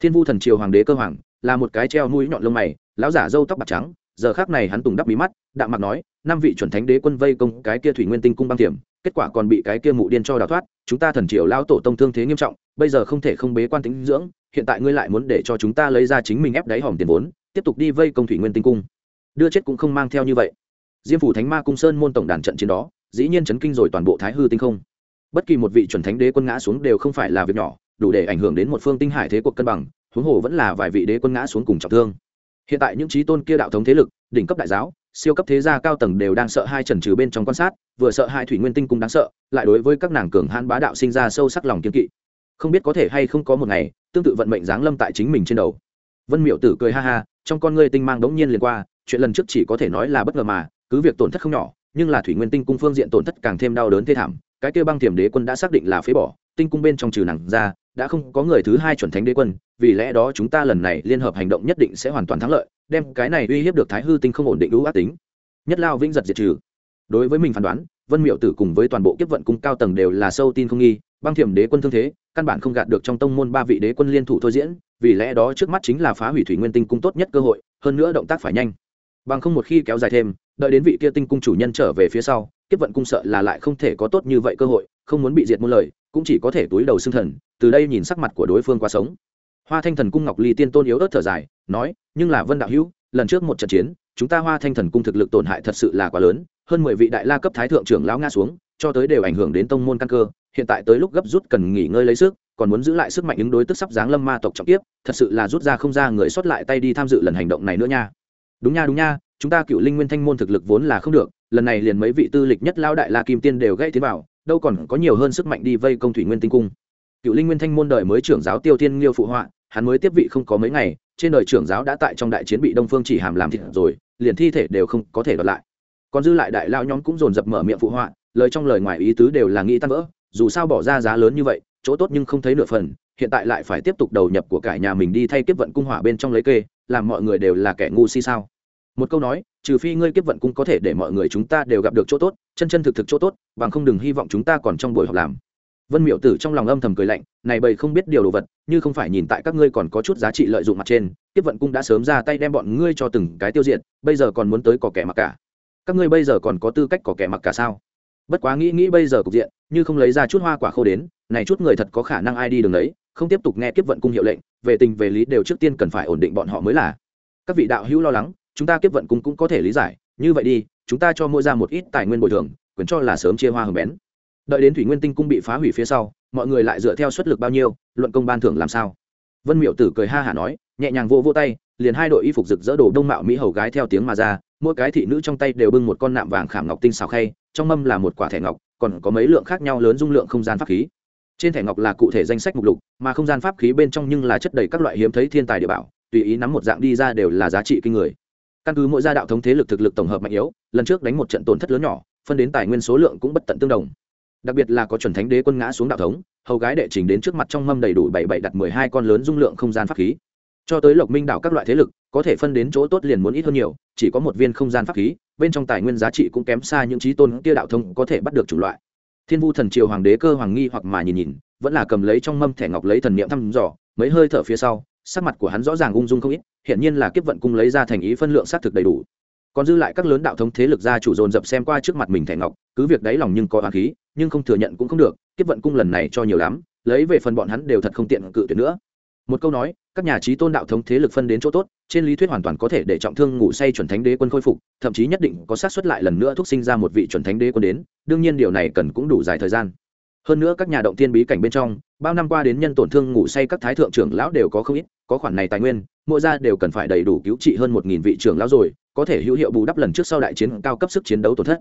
Thiên vu thần triều hoàng đế cơ hoàng là một cái treo mũi nhọn lông mày, lão giả râu tóc bạc trắng, giờ khác này hắn tùng đắp mí mắt, đạm mặt nói, năm vị chuẩn thánh đế quân vây công cái kia thủy nguyên tinh cung băng tiềm, kết quả còn bị cái kia mụ điên cho đào thoát, chúng ta thần triều lao tổ tông thương thế nghiêm trọng, bây giờ không thể không bế quan tính dưỡng, hiện tại ngươi lại muốn để cho chúng ta lấy ra chính mình ép đáy hòm tiền vốn, tiếp tục đi vây công thủy nguyên tinh cung. Đưa chết cũng không mang theo như vậy. Diêm phủ thánh ma cung sơn môn tổng đàn trận chiến đó, dĩ nhiên chấn kinh rồi toàn bộ thái hư tinh không. Bất kỳ một vị chuẩn thánh đế quân ngã xuống đều không phải là việc nhỏ, đủ để ảnh hưởng đến một phương tinh hải thế cuộc cân bằng huống hồ vẫn là vài vị đế quân ngã xuống cùng trọng thương. Hiện tại những trí tôn kia đạo thống thế lực, đỉnh cấp đại giáo, siêu cấp thế gia cao tầng đều đang sợ hai trần trừ bên trong quan sát, vừa sợ hai thủy nguyên tinh cũng đáng sợ, lại đối với các nàng cường hãn bá đạo sinh ra sâu sắc lòng kiên kỵ. Không biết có thể hay không có một ngày, tương tự vận mệnh giáng lâm tại chính mình trên đầu. Vân miệu tử cười ha ha, trong con ngươi tinh mang đống nhiên liền qua, chuyện lần trước chỉ có thể nói là bất ngờ mà, cứ việc tổn thất không nhỏ, nhưng là thủy nguyên tinh cung phương diện tổn thất càng thêm đau đớn thê thảm, cái kia băng thiểm đế quân đã xác định là phế bỏ, tinh cung bên trong trừ nặng ra đã không có người thứ hai chuẩn thánh đế quân, vì lẽ đó chúng ta lần này liên hợp hành động nhất định sẽ hoàn toàn thắng lợi, đem cái này uy hiếp được thái hư tinh không ổn định ưu ác tính. Nhất lao vĩnh giật diệt trừ. Đối với mình phán đoán, vân miệu tử cùng với toàn bộ kiếp vận cung cao tầng đều là sâu tin không nghi, băng thiểm đế quân thương thế, căn bản không gạt được trong tông môn ba vị đế quân liên thủ thôi diễn, vì lẽ đó trước mắt chính là phá hủy thủy nguyên tinh cung tốt nhất cơ hội, hơn nữa động tác phải nhanh. Bằng không một khi kéo dài thêm, đợi đến vị kia tinh cung chủ nhân trở về phía sau, kiếp vận cung sợ là lại không thể có tốt như vậy cơ hội không muốn bị diệt muôn lời, cũng chỉ có thể túi đầu xương thần, từ đây nhìn sắc mặt của đối phương qua sống. Hoa thanh thần cung ngọc ly tiên tôn yếu ớt thở dài, nói, nhưng là vân đạo hữu, lần trước một trận chiến, chúng ta hoa thanh thần cung thực lực tổn hại thật sự là quá lớn, hơn mười vị đại la cấp thái thượng trưởng lão nga xuống, cho tới đều ảnh hưởng đến tông môn căn cơ, hiện tại tới lúc gấp rút cần nghỉ ngơi lấy sức, còn muốn giữ lại sức mạnh ứng đối tức sắp giáng lâm ma tộc trọng tiếp thật sự là rút ra không ra người sót lại tay đi tham dự lần hành động này nữa nha. Đúng nha đúng nha, chúng ta cựu linh nguyên thanh môn thực lực vốn là không được lần này liền mấy vị tư lịch nhất lao đại la kim tiên đều gãy tiến vào, đâu còn có nhiều hơn sức mạnh đi vây công thủy nguyên tinh cung. Cựu linh nguyên thanh môn đời mới trưởng giáo tiêu tiên liêu phụ họa, hắn mới tiếp vị không có mấy ngày, trên đời trưởng giáo đã tại trong đại chiến bị đông phương chỉ hàm làm thịt rồi, liền thi thể đều không có thể đoạt lại. Còn dư lại đại lao nhóm cũng dồn dập mở miệng phụ họa, lời trong lời ngoài ý tứ đều là nghĩ tan vỡ, dù sao bỏ ra giá lớn như vậy, chỗ tốt nhưng không thấy nửa phần, hiện tại lại phải tiếp tục đầu nhập của cải nhà mình đi thay kiếp vận cung hỏa bên trong lấy kê, làm mọi người đều là kẻ ngu si sao? Một câu nói, trừ phi ngươi kiếp vận cung có thể để mọi người chúng ta đều gặp được chỗ tốt, chân chân thực thực chỗ tốt, bằng không đừng hy vọng chúng ta còn trong buổi họp làm. Vân miệu tử trong lòng âm thầm cười lạnh, này bầy không biết điều đồ vật, như không phải nhìn tại các ngươi còn có chút giá trị lợi dụng mặt trên tiếp vận cung đã sớm ra tay đem bọn ngươi cho từng cái tiêu diệt, bây giờ còn muốn tới có kẻ mặc cả. Các ngươi bây giờ còn có tư cách có kẻ mặc cả sao? Bất quá nghĩ nghĩ bây giờ cục diện, như không lấy ra chút hoa quả khô đến, này chút người thật có khả năng ai đi đường đấy, không tiếp tục nghe kiếp vận cung hiệu lệnh, về tình về lý đều trước tiên cần phải ổn định bọn họ mới là. Các vị đạo hữu lo lắng chúng ta kiếp vận cung cũng có thể lý giải, như vậy đi, chúng ta cho mỗi ra một ít tài nguyên bồi thường, quyền cho là sớm chia hoa hồng bén. Đợi đến thủy nguyên tinh cung bị phá hủy phía sau, mọi người lại dựa theo suất lực bao nhiêu, luận công ban thưởng làm sao? Vân miệu tử cười ha hả nói, nhẹ nhàng vô vô tay, liền hai đội y phục rực rỡ đồ đông mạo mỹ hầu gái theo tiếng mà ra, mỗi cái thị nữ trong tay đều bưng một con nạm vàng khảm ngọc tinh xào khay, trong mâm là một quả thẻ ngọc, còn có mấy lượng khác nhau lớn dung lượng không gian pháp khí. Trên thẻ ngọc là cụ thể danh sách mục lục, mà không gian pháp khí bên trong nhưng là chất đầy các loại hiếm thấy thiên tài địa bảo, tùy ý nắm một dạng đi ra đều là giá trị kinh người căn cứ mỗi gia đạo thống thế lực thực lực tổng hợp mạnh yếu, lần trước đánh một trận tổn thất lớn nhỏ, phân đến tài nguyên số lượng cũng bất tận tương đồng. Đặc biệt là có chuẩn thánh đế quân ngã xuống đạo thống, hầu gái đệ trình đến trước mặt trong mâm đầy đủ bảy bảy đặt mười hai con lớn dung lượng không gian pháp khí. Cho tới lộc minh đạo các loại thế lực, có thể phân đến chỗ tốt liền muốn ít hơn nhiều, chỉ có một viên không gian pháp khí, bên trong tài nguyên giá trị cũng kém xa những trí tôn kia đạo thông có thể bắt được chủng loại. Thiên vu thần triều hoàng đế cơ hoàng nghi hoặc mà nhìn nhìn, vẫn là cầm lấy trong mâm thẻ ngọc lấy thần niệm thăm dò, mấy hơi thở phía sau, sắc mặt của hắn rõ ràng ung dung không ít hiện nhiên là kiếp vận cung lấy ra thành ý phân lượng xác thực đầy đủ. Còn dư lại các lớn đạo thống thế lực gia chủ dồn dập xem qua trước mặt mình thẻ ngọc, cứ việc đáy lòng nhưng có hoàng khí, nhưng không thừa nhận cũng không được, kiếp vận cung lần này cho nhiều lắm, lấy về phần bọn hắn đều thật không tiện cự tuyệt nữa. Một câu nói, các nhà trí tôn đạo thống thế lực phân đến chỗ tốt, trên lý thuyết hoàn toàn có thể để trọng thương ngủ say chuẩn thánh đế quân khôi phục, thậm chí nhất định có sát xuất lại lần nữa thúc sinh ra một vị chuẩn thánh đế quân đến, đương nhiên điều này cần cũng đủ dài thời gian hơn nữa các nhà động tiên bí cảnh bên trong, bao năm qua đến nhân tổn thương ngủ say các thái thượng trưởng lão đều có không ít, có khoản này tài nguyên, mỗi gia đều cần phải đầy đủ cứu trị hơn một nghìn vị trưởng lão rồi, có thể hữu hiệu bù đắp lần trước sau đại chiến cao cấp sức chiến đấu tổn thất.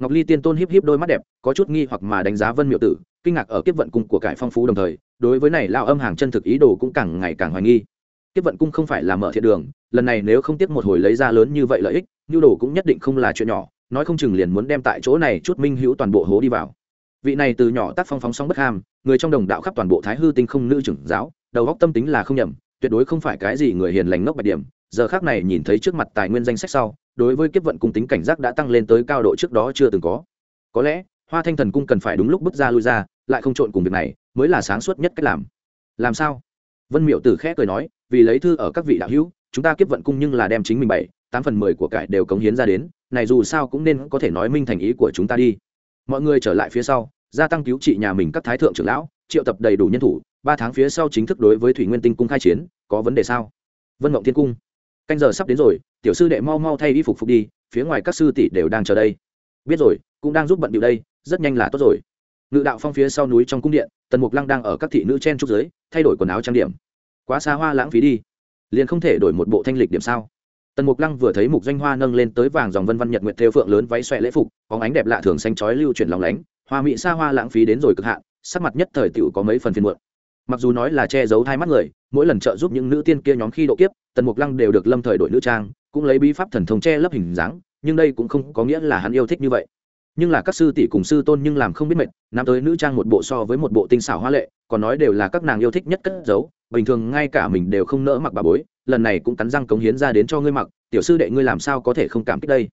Ngọc ly tiên tôn híp híp đôi mắt đẹp, có chút nghi hoặc mà đánh giá vân miệu tử, kinh ngạc ở kiếp vận cung của cải phong phú đồng thời, đối với này lao âm hàng chân thực ý đồ cũng càng ngày càng hoài nghi. Kiếp vận cung không phải là mở thiện đường, lần này nếu không tiếp một hồi lấy ra lớn như vậy lợi ích, nhu đồ cũng nhất định không là chuyện nhỏ, nói không chừng liền muốn đem tại chỗ này chút minh hữu toàn bộ hố đi vào vị này từ nhỏ tác phong phóng sóng bất ham người trong đồng đạo khắp toàn bộ thái hư tinh không nữ trưởng giáo đầu góc tâm tính là không nhầm tuyệt đối không phải cái gì người hiền lành ngốc bạch điểm. Giờ khác này nhìn thấy trước mặt tài nguyên danh sách sau đối với kiếp vận cung tính cảnh giác đã tăng lên tới cao độ trước đó chưa từng có. Có lẽ hoa thanh thần cung cần phải đúng lúc bước ra lui ra lại không trộn cùng việc này mới là sáng suốt nhất cách làm. Làm sao? Vân miệu tử khẽ cười nói vì lấy thư ở các vị đạo hữu chúng ta kiếp vận cung nhưng là đem chính mình bảy, tám phần mười của cải đều cống hiến ra đến này dù sao cũng nên có thể nói minh thành ý của chúng ta đi mọi người trở lại phía sau, gia tăng cứu trị nhà mình các thái thượng trưởng lão, triệu tập đầy đủ nhân thủ, ba tháng phía sau chính thức đối với thủy nguyên tinh cung khai chiến, có vấn đề sao? Vân mộng thiên cung, canh giờ sắp đến rồi, tiểu sư đệ mau mau thay y phục phục đi, phía ngoài các sư tỷ đều đang chờ đây. Biết rồi, cũng đang giúp bận điệu đây, rất nhanh là tốt rồi. Ngự đạo phong phía sau núi trong cung điện, tần mục lăng đang ở các thị nữ chen trúc giới, thay đổi quần áo trang điểm. Quá xa hoa lãng phí đi. Liền không thể đổi một bộ thanh lịch điểm sao? Tần mục lăng vừa thấy mục danh hoa nâng lên tới vàng dòng vân văn nhật nguyệt theo phượng lớn váy xoẹ lễ phục có ánh đẹp lạ thường xanh chói lưu chuyển lòng lánh, hoa mỹ xa hoa lãng phí đến rồi cực hạn, sắc mặt nhất thời tiểu có mấy phần phiền muộn. Mặc dù nói là che giấu hai mắt người, mỗi lần trợ giúp những nữ tiên kia nhóm khi độ kiếp, tần mục lăng đều được lâm thời đổi nữ trang, cũng lấy bí pháp thần thông che lấp hình dáng, nhưng đây cũng không có nghĩa là hắn yêu thích như vậy. Nhưng là các sư tỷ cùng sư tôn nhưng làm không biết mệt, nắm tới nữ trang một bộ so với một bộ tinh xảo hoa lệ, còn nói đều là các nàng yêu thích nhất cất giấu bình thường ngay cả mình đều không nỡ mặc bà bối, lần này cũng cắn răng cống hiến ra đến cho ngươi mặc, tiểu sư đệ ngươi làm sao có thể không cảm kích đây?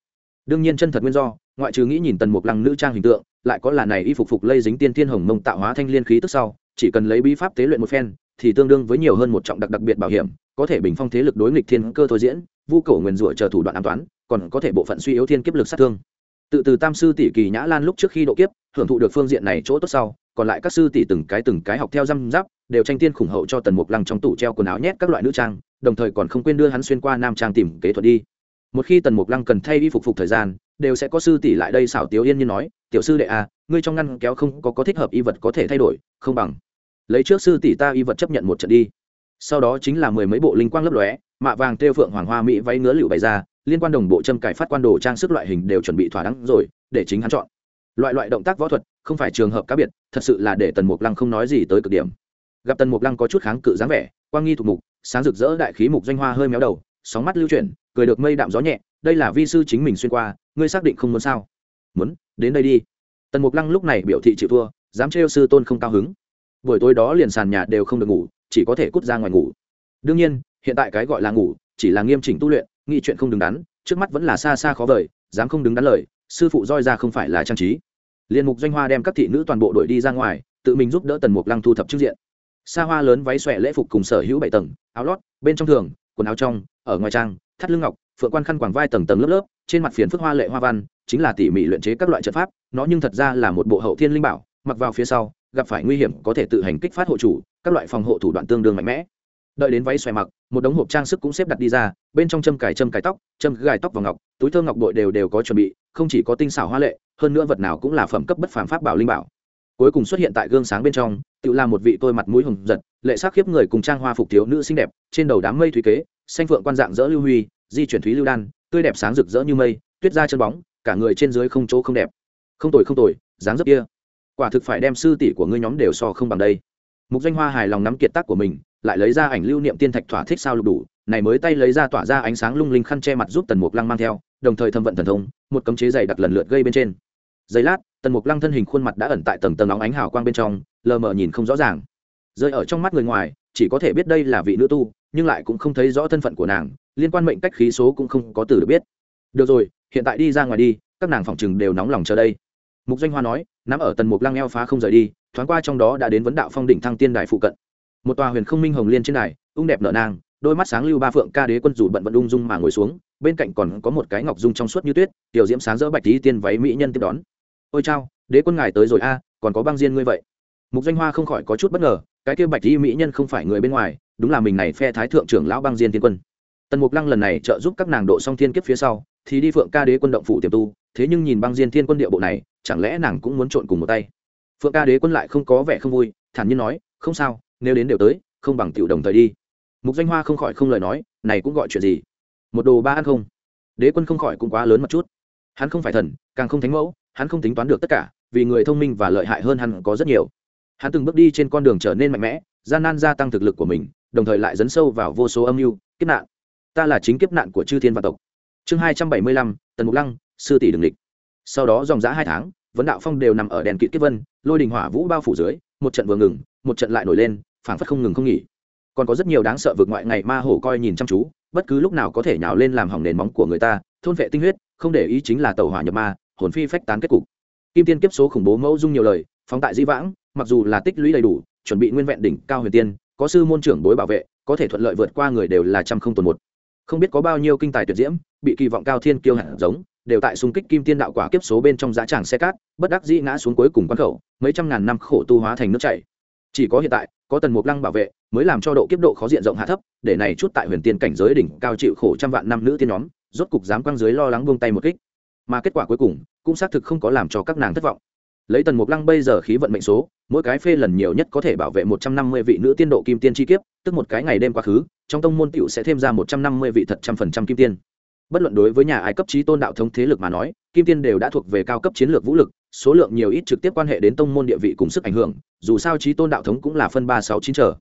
Đương nhiên chân thật nguyên do, ngoại trừ nghĩ nhìn tần mục lăng nữ trang hình tượng, lại có là này y phục phục lây dính tiên thiên hồng mông tạo hóa thanh liên khí tức sau, chỉ cần lấy bí pháp tế luyện một phen, thì tương đương với nhiều hơn một trọng đặc đặc biệt bảo hiểm, có thể bình phong thế lực đối nghịch thiên cơ thôi diễn, vu cổ nguyền rủa chờ thủ đoạn an toán, còn có thể bộ phận suy yếu thiên kiếp lực sát thương. Tự từ tam sư tỷ kỳ nhã lan lúc trước khi độ kiếp hưởng thụ được phương diện này chỗ tốt sau, còn lại các sư tỷ từng cái từng cái học theo răm giáp, đều tranh tiên khủng hậu cho tần mục lăng trong tủ treo quần áo nhét các loại nữ trang, đồng thời còn không quên đưa hắn xuyên qua nam trang tìm kế thuật đi. Một khi tần mục lăng cần thay y phục phục thời gian, đều sẽ có sư tỷ lại đây xảo tiếu yên như nói, tiểu sư đệ à ngươi trong ngăn kéo không có có thích hợp y vật có thể thay đổi, không bằng. Lấy trước sư tỷ ta y vật chấp nhận một trận đi. Sau đó chính là mười mấy bộ linh quang lấp lóe, mạ vàng tiêu phượng hoàng hoa mỹ váy ngứa lựu bày ra, liên quan đồng bộ châm cải phát quan đồ trang sức loại hình đều chuẩn bị thỏa đáng rồi, để chính hắn chọn loại loại động tác võ thuật, không phải trường hợp cá biệt, thật sự là để tần mục lăng không nói gì tới cực điểm. Gặp tần mục lăng có chút kháng cự dáng vẻ, quang nghi thuộc mục, sáng rực rỡ đại khí mục doanh hoa hơi méo đầu, sóng mắt lưu chuyển, cười được mây đạm gió nhẹ, đây là vi sư chính mình xuyên qua, ngươi xác định không muốn sao? Muốn, đến đây đi. Tần mục lăng lúc này biểu thị chịu thua, dám trêu sư tôn không cao hứng. Buổi tối đó liền sàn nhà đều không được ngủ, chỉ có thể cút ra ngoài ngủ. Đương nhiên, hiện tại cái gọi là ngủ, chỉ là nghiêm chỉnh tu luyện nghị chuyện không đứng đắn, trước mắt vẫn là xa xa khó vời, dám không đứng đắn lời, sư phụ roi ra không phải là trang trí liên mục doanh hoa đem các thị nữ toàn bộ đội đi ra ngoài, tự mình giúp đỡ tần mục lăng thu thập trước diện. Xa hoa lớn váy xòe lễ phục cùng sở hữu bảy tầng, áo lót, bên trong thường, quần áo trong, ở ngoài trang, thắt lưng ngọc, phượng quan khăn quàng vai tầng tầng lớp lớp, trên mặt phiến phức hoa lệ hoa văn, chính là tỉ mỉ luyện chế các loại trận pháp, nó nhưng thật ra là một bộ hậu thiên linh bảo, mặc vào phía sau, gặp phải nguy hiểm có thể tự hành kích phát hộ chủ, các loại phòng hộ thủ đoạn tương đương mạnh mẽ. Đợi đến váy xòe mặc, một đống hộp trang sức cũng xếp đặt đi ra, bên trong châm cài châm cài tóc, châm gài tóc vào ngọc, túi thơ ngọc bội đều đều có chuẩn bị không chỉ có tinh xảo hoa lệ, hơn nữa vật nào cũng là phẩm cấp bất phàm pháp bảo linh bảo. Cuối cùng xuất hiện tại gương sáng bên trong, tự là một vị tôi mặt mũi hồng giật, lệ sắc khiếp người cùng trang hoa phục thiếu nữ xinh đẹp, trên đầu đám mây thủy kế, xanh phượng quan dạng dỡ lưu huy, di chuyển thúy lưu đan, tươi đẹp sáng rực rỡ như mây, tuyết ra chân bóng, cả người trên dưới không chỗ không đẹp. Không tồi không tồi, dáng dấp kia. Quả thực phải đem sư tỷ của ngươi nhóm đều so không bằng đây. Mục danh hoa hài lòng nắm kiệt tác của mình, lại lấy ra ảnh lưu niệm tiên thạch thỏa thích sao lục đủ này mới tay lấy ra tỏa ra ánh sáng lung linh khăn che mặt giúp tần mục lăng mang theo, đồng thời thâm vận thần thông, một cấm chế dày đặt lần lượt gây bên trên. Giây lát, tần mục lăng thân hình khuôn mặt đã ẩn tại tầng tầng óng ánh hào quang bên trong, lờ mờ nhìn không rõ ràng. Rơi ở trong mắt người ngoài, chỉ có thể biết đây là vị nữ tu, nhưng lại cũng không thấy rõ thân phận của nàng, liên quan mệnh cách khí số cũng không có từ được biết. Được rồi, hiện tại đi ra ngoài đi, các nàng phòng chừng đều nóng lòng chờ đây. Mục doanh hoa nói, nắm ở tần mục lăng eo phá không rời đi, thoáng qua trong đó đã đến vấn đạo phong đỉnh thăng tiên đài phụ cận. Một tòa huyền không minh hồng liên trên đài, ung đẹp nợ nang đôi mắt sáng lưu ba phượng ca đế quân dù bận vận ung dung mà ngồi xuống, bên cạnh còn có một cái ngọc dung trong suốt như tuyết, tiểu diễm sáng rỡ bạch tí tiên váy mỹ nhân tiếp đón. Ôi chao, đế quân ngài tới rồi a, còn có băng diên ngươi vậy. Mục danh hoa không khỏi có chút bất ngờ, cái kia bạch tí mỹ nhân không phải người bên ngoài, đúng là mình này phe thái thượng trưởng lão băng diên tiên quân. Tần mục lăng lần này trợ giúp các nàng độ song thiên kiếp phía sau, thì đi phượng ca đế quân động phủ tiềm tu, thế nhưng nhìn băng diên thiên quân địa bộ này, chẳng lẽ nàng cũng muốn trộn cùng một tay? Phượng ca đế quân lại không có vẻ không vui, thản nhiên nói, không sao, nếu đến đều tới, không bằng tiểu đồng thời đi mục danh hoa không khỏi không lời nói, này cũng gọi chuyện gì? Một đồ ba ăn không? Đế quân không khỏi cũng quá lớn một chút. Hắn không phải thần, càng không thánh mẫu, hắn không tính toán được tất cả, vì người thông minh và lợi hại hơn hắn có rất nhiều. Hắn từng bước đi trên con đường trở nên mạnh mẽ, gian nan gia tăng thực lực của mình, đồng thời lại dấn sâu vào vô số âm mưu, kiếp nạn. Ta là chính kiếp nạn của chư thiên và tộc. Chương hai trăm bảy mươi lăm, tần mục lăng, sư tỷ đường địch sau đó dòng giã hai tháng, vấn đạo phong đều nằm ở đèn kỵ kiếp vân, lôi đình hỏa vũ bao phủ dưới, một trận vừa ngừng, một trận lại nổi lên, phảng phất không ngừng không nghỉ còn có rất nhiều đáng sợ vượt ngoại ngày ma hổ coi nhìn chăm chú, bất cứ lúc nào có thể nhào lên làm hỏng nền móng của người ta, thôn vệ tinh huyết, không để ý chính là tàu hỏa nhập ma, hồn phi phách tán kết cục. Kim tiên kiếp số khủng bố mẫu dung nhiều lời, phóng tại di vãng, mặc dù là tích lũy đầy đủ, chuẩn bị nguyên vẹn đỉnh cao huyền tiên, có sư môn trưởng bối bảo vệ, có thể thuận lợi vượt qua người đều là trăm không tồn một. Không biết có bao nhiêu kinh tài tuyệt diễm, bị kỳ vọng cao thiên kiêu hẳn giống, đều tại xung kích kim tiên đạo quả kiếp số bên trong giá tràng xe cát, bất đắc dĩ ngã xuống cuối cùng quan khẩu, mấy trăm ngàn năm khổ tu hóa thành nước chảy. Chỉ có hiện tại, có tần mục lăng bảo vệ mới làm cho độ kiếp độ khó diện rộng hạ thấp, để này chút tại huyền tiên cảnh giới đỉnh cao chịu khổ trăm vạn năm nữ tiên nhóm, rốt cục dám quăng dưới lo lắng buông tay một kích. Mà kết quả cuối cùng, cũng xác thực không có làm cho các nàng thất vọng. Lấy tần mục lăng bây giờ khí vận mệnh số, mỗi cái phê lần nhiều nhất có thể bảo vệ một trăm năm mươi vị nữ tiên độ kim tiên chi kiếp, tức một cái ngày đêm quá khứ, trong tông môn tiểu sẽ thêm ra một trăm năm mươi vị thật trăm phần trăm kim tiên. Bất luận đối với nhà ai cấp trí tôn đạo thống thế lực mà nói, kim tiên đều đã thuộc về cao cấp chiến lược vũ lực, số lượng nhiều ít trực tiếp quan hệ đến tông môn địa vị cùng sức ảnh hưởng, dù sao trí tôn đạo thống cũng là phân ba sáu chín trở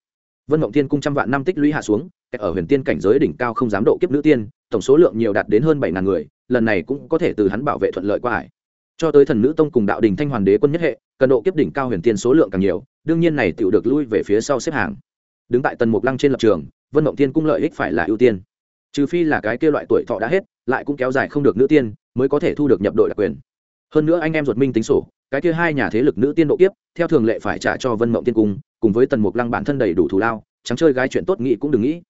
vân mộng Thiên cung trăm vạn năm tích lũy hạ xuống ở huyền tiên cảnh giới đỉnh cao không dám độ kiếp nữ tiên, tổng số lượng nhiều đạt đến hơn bảy ngàn người, lần này cũng có thể từ hắn bảo vệ thuận lợi qua hải cho tới thần nữ tông cùng đạo đình thanh hoàn đế quân nhất hệ, cần độ kiếp đỉnh cao huyền tiên số lượng càng nhiều, đương nhiên này tự được lui về phía sau xếp hàng. Đứng tại tần mục lăng trên lập trường, vân mộng Thiên cung lợi ích phải là ưu tiên. Trừ phi là cái kia loại tuổi thọ đã hết, lại cũng kéo dài không được nữ tiên, mới có thể thu được nhập đội đặc quyền hơn nữa anh em ruột minh tính sổ, cái kia hai nhà thế lực nữ tiên độ kiếp, theo thường lệ phải trả cho vân mộng tiên cung, cùng với tần mục lăng bản thân đầy đủ thù lao, trắng chơi gái chuyện tốt nghĩ cũng đừng nghĩ.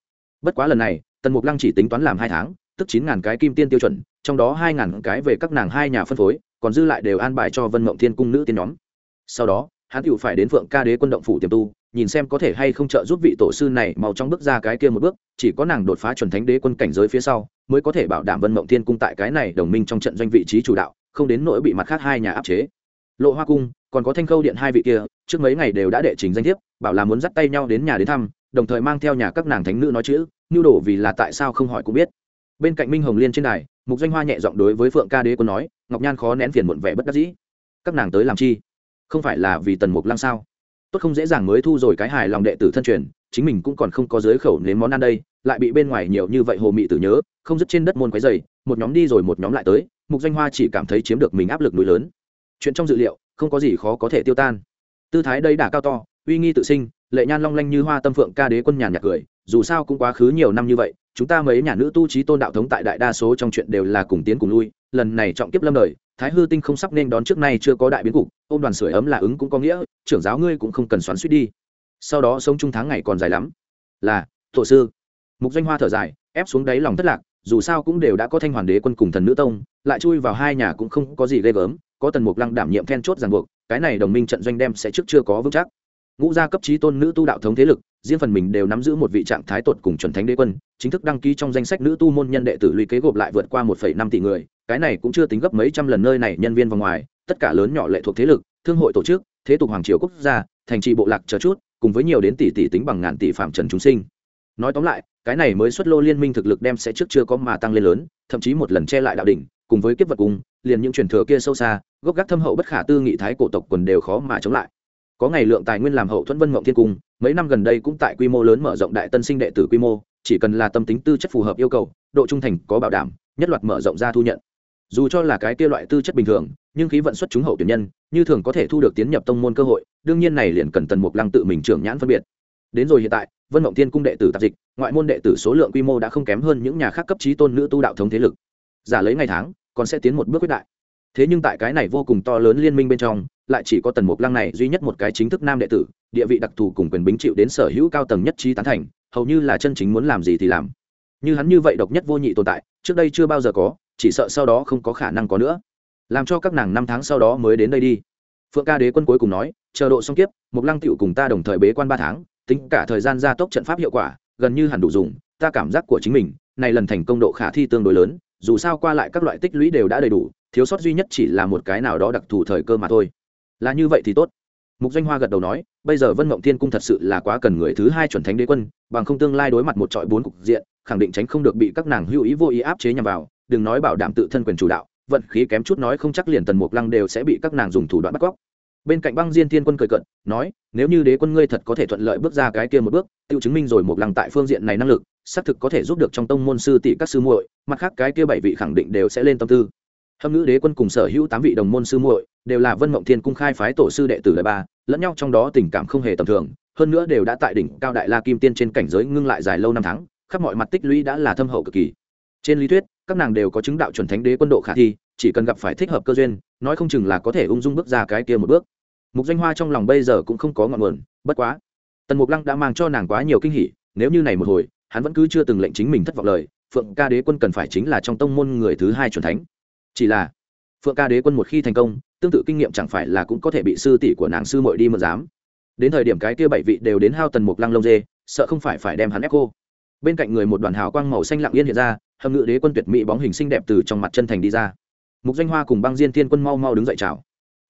Bất quá lần này, tần mục lăng chỉ tính toán làm hai tháng, tức chín ngàn cái kim tiên tiêu chuẩn, trong đó hai ngàn cái về các nàng hai nhà phân phối, còn dư lại đều an bài cho vân mộng thiên cung nữ tiên nhóm. Sau đó, hắn tự phải đến phượng ca đế quân động phủ tiềm tu, nhìn xem có thể hay không trợ giúp vị tổ sư này mau trong bước ra cái kia một bước, chỉ có nàng đột phá chuẩn thánh đế quân cảnh giới phía sau, mới có thể bảo đảm vân mộng thiên cung tại cái này đồng minh trong trận doanh vị trí chủ đạo không đến nỗi bị mặt khác hai nhà áp chế. Lộ hoa cung, còn có thanh khâu điện hai vị kia, trước mấy ngày đều đã đệ trình danh thiếp, bảo là muốn dắt tay nhau đến nhà đến thăm, đồng thời mang theo nhà các nàng thánh nữ nói chữ nhu đổ vì là tại sao không hỏi cũng biết. Bên cạnh minh hồng liên trên đài, mục danh hoa nhẹ giọng đối với phượng ca đế quân nói, ngọc nhan khó nén phiền muộn vẻ bất đắc dĩ. Các nàng tới làm chi? Không phải là vì tần mục lăng sao? Tốt không dễ dàng mới thu rồi cái hài lòng đệ tử thân truyền, chính mình cũng còn không có giới khẩu nếm món ăn đây, lại bị bên ngoài nhiều như vậy hồ mị tử nhớ, không dứt trên đất môn quái dày một nhóm đi rồi một nhóm lại tới mục danh hoa chỉ cảm thấy chiếm được mình áp lực núi lớn. Chuyện trong dự liệu, không có gì khó có thể tiêu tan. Tư thái đây đả cao to, uy nghi tự sinh, lệ nhan long lanh như hoa tâm phượng ca đế quân nhàn nhạc cười, dù sao cũng quá khứ nhiều năm như vậy, chúng ta mấy nhà nữ tu trí tôn đạo thống tại đại đa số trong chuyện đều là cùng tiến cùng lui, lần này trọng kiếp lâm đời, thái hư tinh không sắp nên đón trước nay chưa có đại biến cục ô m đoàn sửa ấm là ứng cũng có nghĩa, trưởng giáo ngươi cũng không cần xoắn suýt đi. Sau đó sống chung tháng ngày còn dài lắm. Là, tổ sư. Mục doanh hoa thở dài, ép xuống đáy lòng thất lạc dù sao cũng đều đã có thanh hoàn đế quân cùng thần nữ tông, lại chui vào hai nhà cũng không có gì ghê gớm, có tần mục lăng đảm nhiệm then chốt ràng buộc, cái này đồng minh trận doanh đem sẽ trước chưa có vững chắc. Ngũ gia cấp trí tôn nữ tu đạo thống thế lực, riêng phần mình đều nắm giữ một vị trạng thái tột cùng chuẩn thánh đế quân, chính thức đăng ký trong danh sách nữ tu môn nhân đệ tử lũy kế gộp lại vượt qua một năm tỷ người, cái này cũng chưa tính gấp mấy trăm lần nơi này nhân viên và ngoài, tất cả lớn nhỏ lệ thuộc thế lực, thương hội tổ chức, thế tục hoàng triều quốc gia, thành trì bộ lạc chờ chút, cùng với nhiều đến tỷ tỷ tính bằng ngàn tỷ phạm trần chúng sinh. Nói tóm lại cái này mới xuất lô liên minh thực lực đem sẽ trước chưa có mà tăng lên lớn, thậm chí một lần che lại đạo đỉnh, cùng với kiếp vật cung liền những truyền thừa kia sâu xa, gốc gác thâm hậu bất khả tư nghị thái cổ tộc quần đều khó mà chống lại. Có ngày lượng tài nguyên làm hậu thuẫn vân mộng thiên cung, mấy năm gần đây cũng tại quy mô lớn mở rộng đại tân sinh đệ tử quy mô, chỉ cần là tâm tính tư chất phù hợp yêu cầu, độ trung thành, có bảo đảm, nhất loạt mở rộng ra thu nhận. Dù cho là cái kia loại tư chất bình thường, nhưng khí vận xuất chúng hậu tuyển nhân, như thường có thể thu được tiến nhập tông môn cơ hội, đương nhiên này liền cần tần mục lăng tự mình trưởng nhãn phân biệt đến rồi hiện tại, vân mộng tiên cung đệ tử tạp dịch, ngoại môn đệ tử số lượng quy mô đã không kém hơn những nhà khác cấp trí tôn nữ tu đạo thống thế lực. Giả lấy ngày tháng, còn sẽ tiến một bước quyết đại. Thế nhưng tại cái này vô cùng to lớn liên minh bên trong, lại chỉ có tần mục lăng này duy nhất một cái chính thức nam đệ tử, địa vị đặc thù cùng quyền bính chịu đến sở hữu cao tầng nhất trí tán thành, hầu như là chân chính muốn làm gì thì làm. Như hắn như vậy độc nhất vô nhị tồn tại, trước đây chưa bao giờ có, chỉ sợ sau đó không có khả năng có nữa. Làm cho các nàng năm tháng sau đó mới đến đây đi. Phượng ca đế quân cuối cùng nói, chờ độ xong kiếp, mục lăng tựu cùng ta đồng thời bế quan ba tháng tính cả thời gian gia tốc trận pháp hiệu quả, gần như hẳn đủ dùng, ta cảm giác của chính mình, này lần thành công độ khả thi tương đối lớn, dù sao qua lại các loại tích lũy đều đã đầy đủ, thiếu sót duy nhất chỉ là một cái nào đó đặc thù thời cơ mà thôi. Là như vậy thì tốt. Mục doanh hoa gật đầu nói, bây giờ vân mộng thiên cung thật sự là quá cần người thứ hai chuẩn thánh đế quân, bằng không tương lai đối mặt một trọi bốn cục diện, khẳng định tránh không được bị các nàng hữu ý vô ý áp chế nhằm vào, đừng nói bảo đảm tự thân quyền chủ đạo, vận khí kém chút nói không chắc liền tần mục lăng đều sẽ bị các nàng dùng thủ đoạn bắt cóc bên cạnh băng diên thiên quân cười cận nói, nếu như đế quân ngươi thật có thể thuận lợi bước ra cái kia một bước tự chứng minh rồi một lăng tại phương diện này năng lực, xác thực có thể giúp được trong tông môn sư tỷ các sư muội, mặt khác cái kia bảy vị khẳng định đều sẽ lên tâm tư. Hâm ngữ đế quân cùng sở hữu tám vị đồng môn sư muội, đều là vân mộng thiên cung khai phái tổ sư đệ tử đời ba, lẫn nhau trong đó tình cảm không hề tầm thường, hơn nữa đều đã tại đỉnh cao đại la kim tiên trên cảnh giới ngưng lại dài lâu năm tháng, khắp mọi mặt tích lũy đã là thâm hậu cực kỳ. Trên lý thuyết, các nàng đều có chứng đạo chuẩn thánh đế quân độ khả thi, chỉ cần gặp phải thích hợp cơ duyên, nói không chừng là có thể ung dung bước ra cái kia một bước mục danh hoa trong lòng bây giờ cũng không có ngọn nguồn, bất quá, tần mục lăng đã mang cho nàng quá nhiều kinh hỉ, nếu như này một hồi, hắn vẫn cứ chưa từng lệnh chính mình thất vọng lời, phượng ca đế quân cần phải chính là trong tông môn người thứ hai c thánh. Chỉ là, phượng ca đế quân một khi thành công, tương tự kinh nghiệm chẳng phải là cũng có thể bị sư tỷ của nàng sư mội đi mượn giám. Đến thời điểm cái kia bảy vị đều đến hao tần mục lăng lông dê, sợ không phải phải đem hắn ép cô. Bên cạnh người một đoàn hào quang màu xanh lặng yên hiện ra hầm ngự đế quân tuyệt mỹ bóng hình xinh đẹp từ trong mặt chân thành đi ra. Mục danh hoa cùng băng diên thiên quân mau mau đứng dậy chào.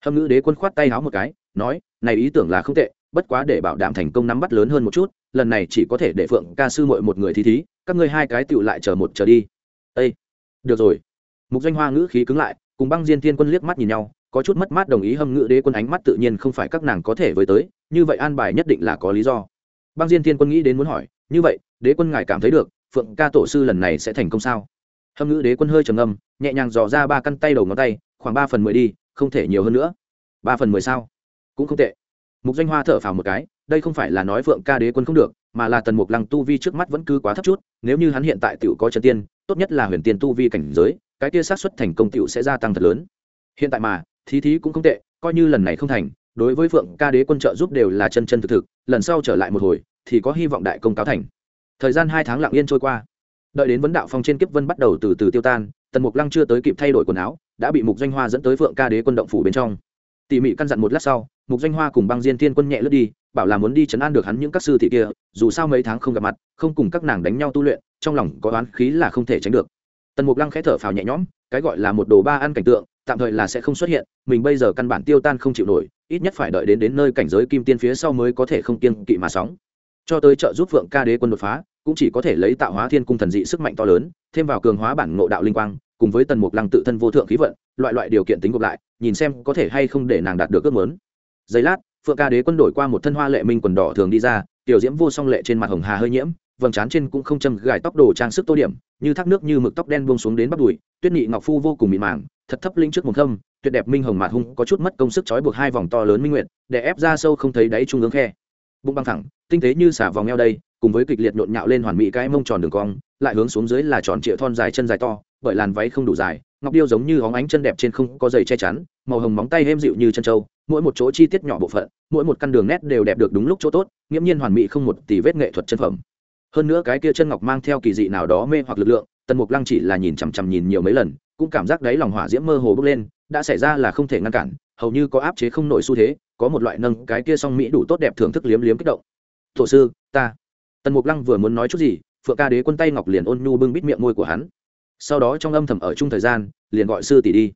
Hâm Ngữ đế quân khoát tay háo một cái, nói, này ý tưởng là không tệ, bất quá để bảo đảm thành công nắm bắt lớn hơn một chút, lần này chỉ có thể để phượng ca sư mội một người thí thí, các ngươi hai cái tựu lại chờ một chờ đi. Ây được rồi. Mục danh hoa ngữ khí cứng lại, cùng băng diên thiên quân liếc mắt nhìn nhau, có chút mất mát đồng ý hâm Ngữ đế quân ánh mắt tự nhiên không phải các nàng có thể với tới, như vậy an bài nhất định là có lý do. Băng diên thiên quân nghĩ đến muốn hỏi, như vậy, đế quân ngài cảm thấy được, phượng ca tổ sư lần này sẽ thành công sao? Hâm Ngữ đế quân hơi trầm ngâm, nhẹ nhàng dò ra ba căn tay đầu ngón tay, khoảng ba phần mười đi không thể nhiều hơn nữa. Ba phần mười sao? Cũng không tệ. Mục danh hoa thở phào một cái, đây không phải là nói phượng ca đế quân không được, mà là tần mục lăng tu vi trước mắt vẫn cứ quá thấp chút, nếu như hắn hiện tại tựu có chân tiên, tốt nhất là huyền tiên tu vi cảnh giới, cái kia sát xuất thành công tựu sẽ gia tăng thật lớn. Hiện tại mà, thí thí cũng không tệ, coi như lần này không thành, đối với phượng ca đế quân trợ giúp đều là chân chân thực thực, lần sau trở lại một hồi, thì có hy vọng đại công cáo thành. Thời gian hai tháng lặng yên trôi qua. Đợi đến vấn đạo phong trên kiếp vân bắt đầu từ từ tiêu tan, tần mục lăng chưa tới kịp thay đổi quần áo đã bị mục doanh hoa dẫn tới phượng ca đế quân động phủ bên trong. Tỉ mỉ căn dặn một lát sau, mục doanh hoa cùng băng diên thiên quân nhẹ lướt đi, bảo là muốn đi chấn an được hắn những các sư thị kia, dù sao mấy tháng không gặp mặt, không cùng các nàng đánh nhau tu luyện, trong lòng có oán khí là không thể tránh được. Tần mục lăng khẽ thở phào nhẹ nhõm, cái gọi là một đồ ba ăn cảnh tượng, tạm thời là sẽ không xuất hiện, mình bây giờ căn bản tiêu tan không chịu nổi, ít nhất phải đợi đến đến nơi cảnh giới kim tiên phía sau mới có thể không kiên kỵ mà sóng. Cho tới trợ giúp phượng ca đế quân đột phá, cũng chỉ có thể lấy tạo hóa thiên cung thần dị sức mạnh to lớn, thêm vào cường hóa bản ngộ đạo linh quang cùng với tần mục lăng tự thân vô thượng khí vận, loại loại điều kiện tính gộp lại, nhìn xem có thể hay không để nàng đạt được ước muốn. Giây lát, phượng ca đế quân đổi qua một thân hoa lệ minh quần đỏ thường đi ra, tiểu diễm vô song lệ trên mặt hồng hà hơi nhiễm, vầng trán trên cũng không châm gài tóc đồ trang sức tô điểm, như thác nước như mực tóc đen buông xuống đến bắp đùi, tuyết nhị ngọc phu vô cùng mịn màng, thật thấp linh trước một thâm, tuyệt đẹp minh hồng mạt hung, có chút mất công sức trói buộc hai vòng to lớn minh nguyện để ép ra sâu không thấy đáy trung ương khe. Bụng băng thẳng, tinh tế như xả vòng eo đây, cùng với kịch liệt nhộn nhạo lên hoàn mỹ cái mông tròn đường cong lại hướng xuống dưới là tròn trịa thon dài chân dài to, bởi làn váy không đủ dài, ngọc điêu giống như óng ánh chân đẹp trên không có giày che chắn, màu hồng móng tay êm dịu như chân trâu, mỗi một chỗ chi tiết nhỏ bộ phận, mỗi một căn đường nét đều đẹp được đúng lúc chỗ tốt, nghiễm nhiên hoàn mỹ không một tỷ vết nghệ thuật chân phẩm. Hơn nữa cái kia chân ngọc mang theo kỳ dị nào đó mê hoặc lực lượng, tần mục lăng chỉ là nhìn chằm chằm nhìn nhiều mấy lần, cũng cảm giác đáy lòng hỏa diễm mơ hồ bốc lên, đã xảy ra là không thể ngăn cản, hầu như có áp chế không nổi xu thế, có một loại nâng cái kia song mỹ đủ tốt đẹp thưởng thức liếm liếm kích động. Thổ sư, ta. Tần mục lăng vừa muốn nói chút gì phượng ca đế quân tay ngọc liền ôn nhu bưng bít miệng môi của hắn. Sau đó trong âm thầm ở chung thời gian, liền gọi sư tỷ đi.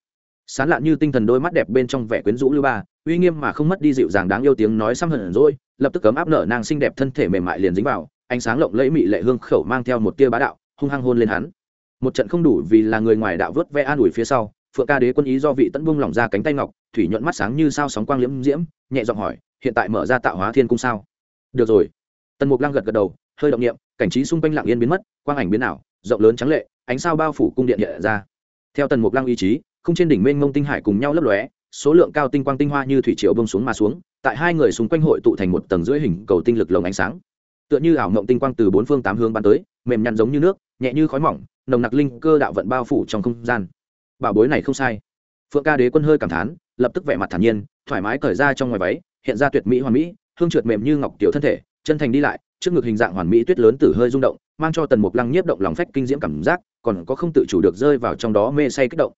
Sán lạn như tinh thần đôi mắt đẹp bên trong vẻ quyến rũ lưu ba, uy nghiêm mà không mất đi dịu dàng đáng yêu tiếng nói xăm hận rồi, lập tức cấm áp nở nàng xinh đẹp thân thể mềm mại liền dính vào, ánh sáng lộng lẫy mị lệ hương khẩu mang theo một tia bá đạo, hung hăng hôn lên hắn. Một trận không đủ vì là người ngoài đạo vớt ve an ủi phía sau, phượng ca đế quân ý do vị tẫn bung lỏng ra cánh tay ngọc, thủy nhuận mắt sáng như sao sóng quang liễm diễm, nhẹ giọng hỏi, hiện tại mở ra tạo hóa thiên cung sao? Được rồi. Tần mục lăng gật gật đầu, hơi động nghiệm cảnh trí xung quanh lặng yên biến mất, quang ảnh biến ảo, rộng lớn trắng lệ, ánh sao bao phủ cung điện hiện ra. Theo tần mục lăng ý chí, không trên đỉnh mênh mông tinh hải cùng nhau lấp lóe, số lượng cao tinh quang tinh hoa như thủy triều bông xuống mà xuống, tại hai người xung quanh hội tụ thành một tầng dưới hình cầu tinh lực lồng ánh sáng. Tựa như ảo mộng tinh quang từ bốn phương tám hướng bắn tới, mềm nhăn giống như nước, nhẹ như khói mỏng, nồng nặc linh cơ đạo vận bao phủ trong không gian. Bảo bối này không sai. Phượng ca đế quân hơi cảm thán, lập tức vẻ mặt thản nhiên, thoải mái cởi ra trong ngoài váy, hiện ra tuyệt mỹ hoàn mỹ, hương trượt mềm như ngọc tiểu thân thể, chân thành đi lại trước ngực hình dạng hoàn mỹ tuyết lớn tử hơi rung động, mang cho tần mục lăng nhiếp động lòng phách kinh diễm cảm giác, còn có không tự chủ được rơi vào trong đó mê say kích động.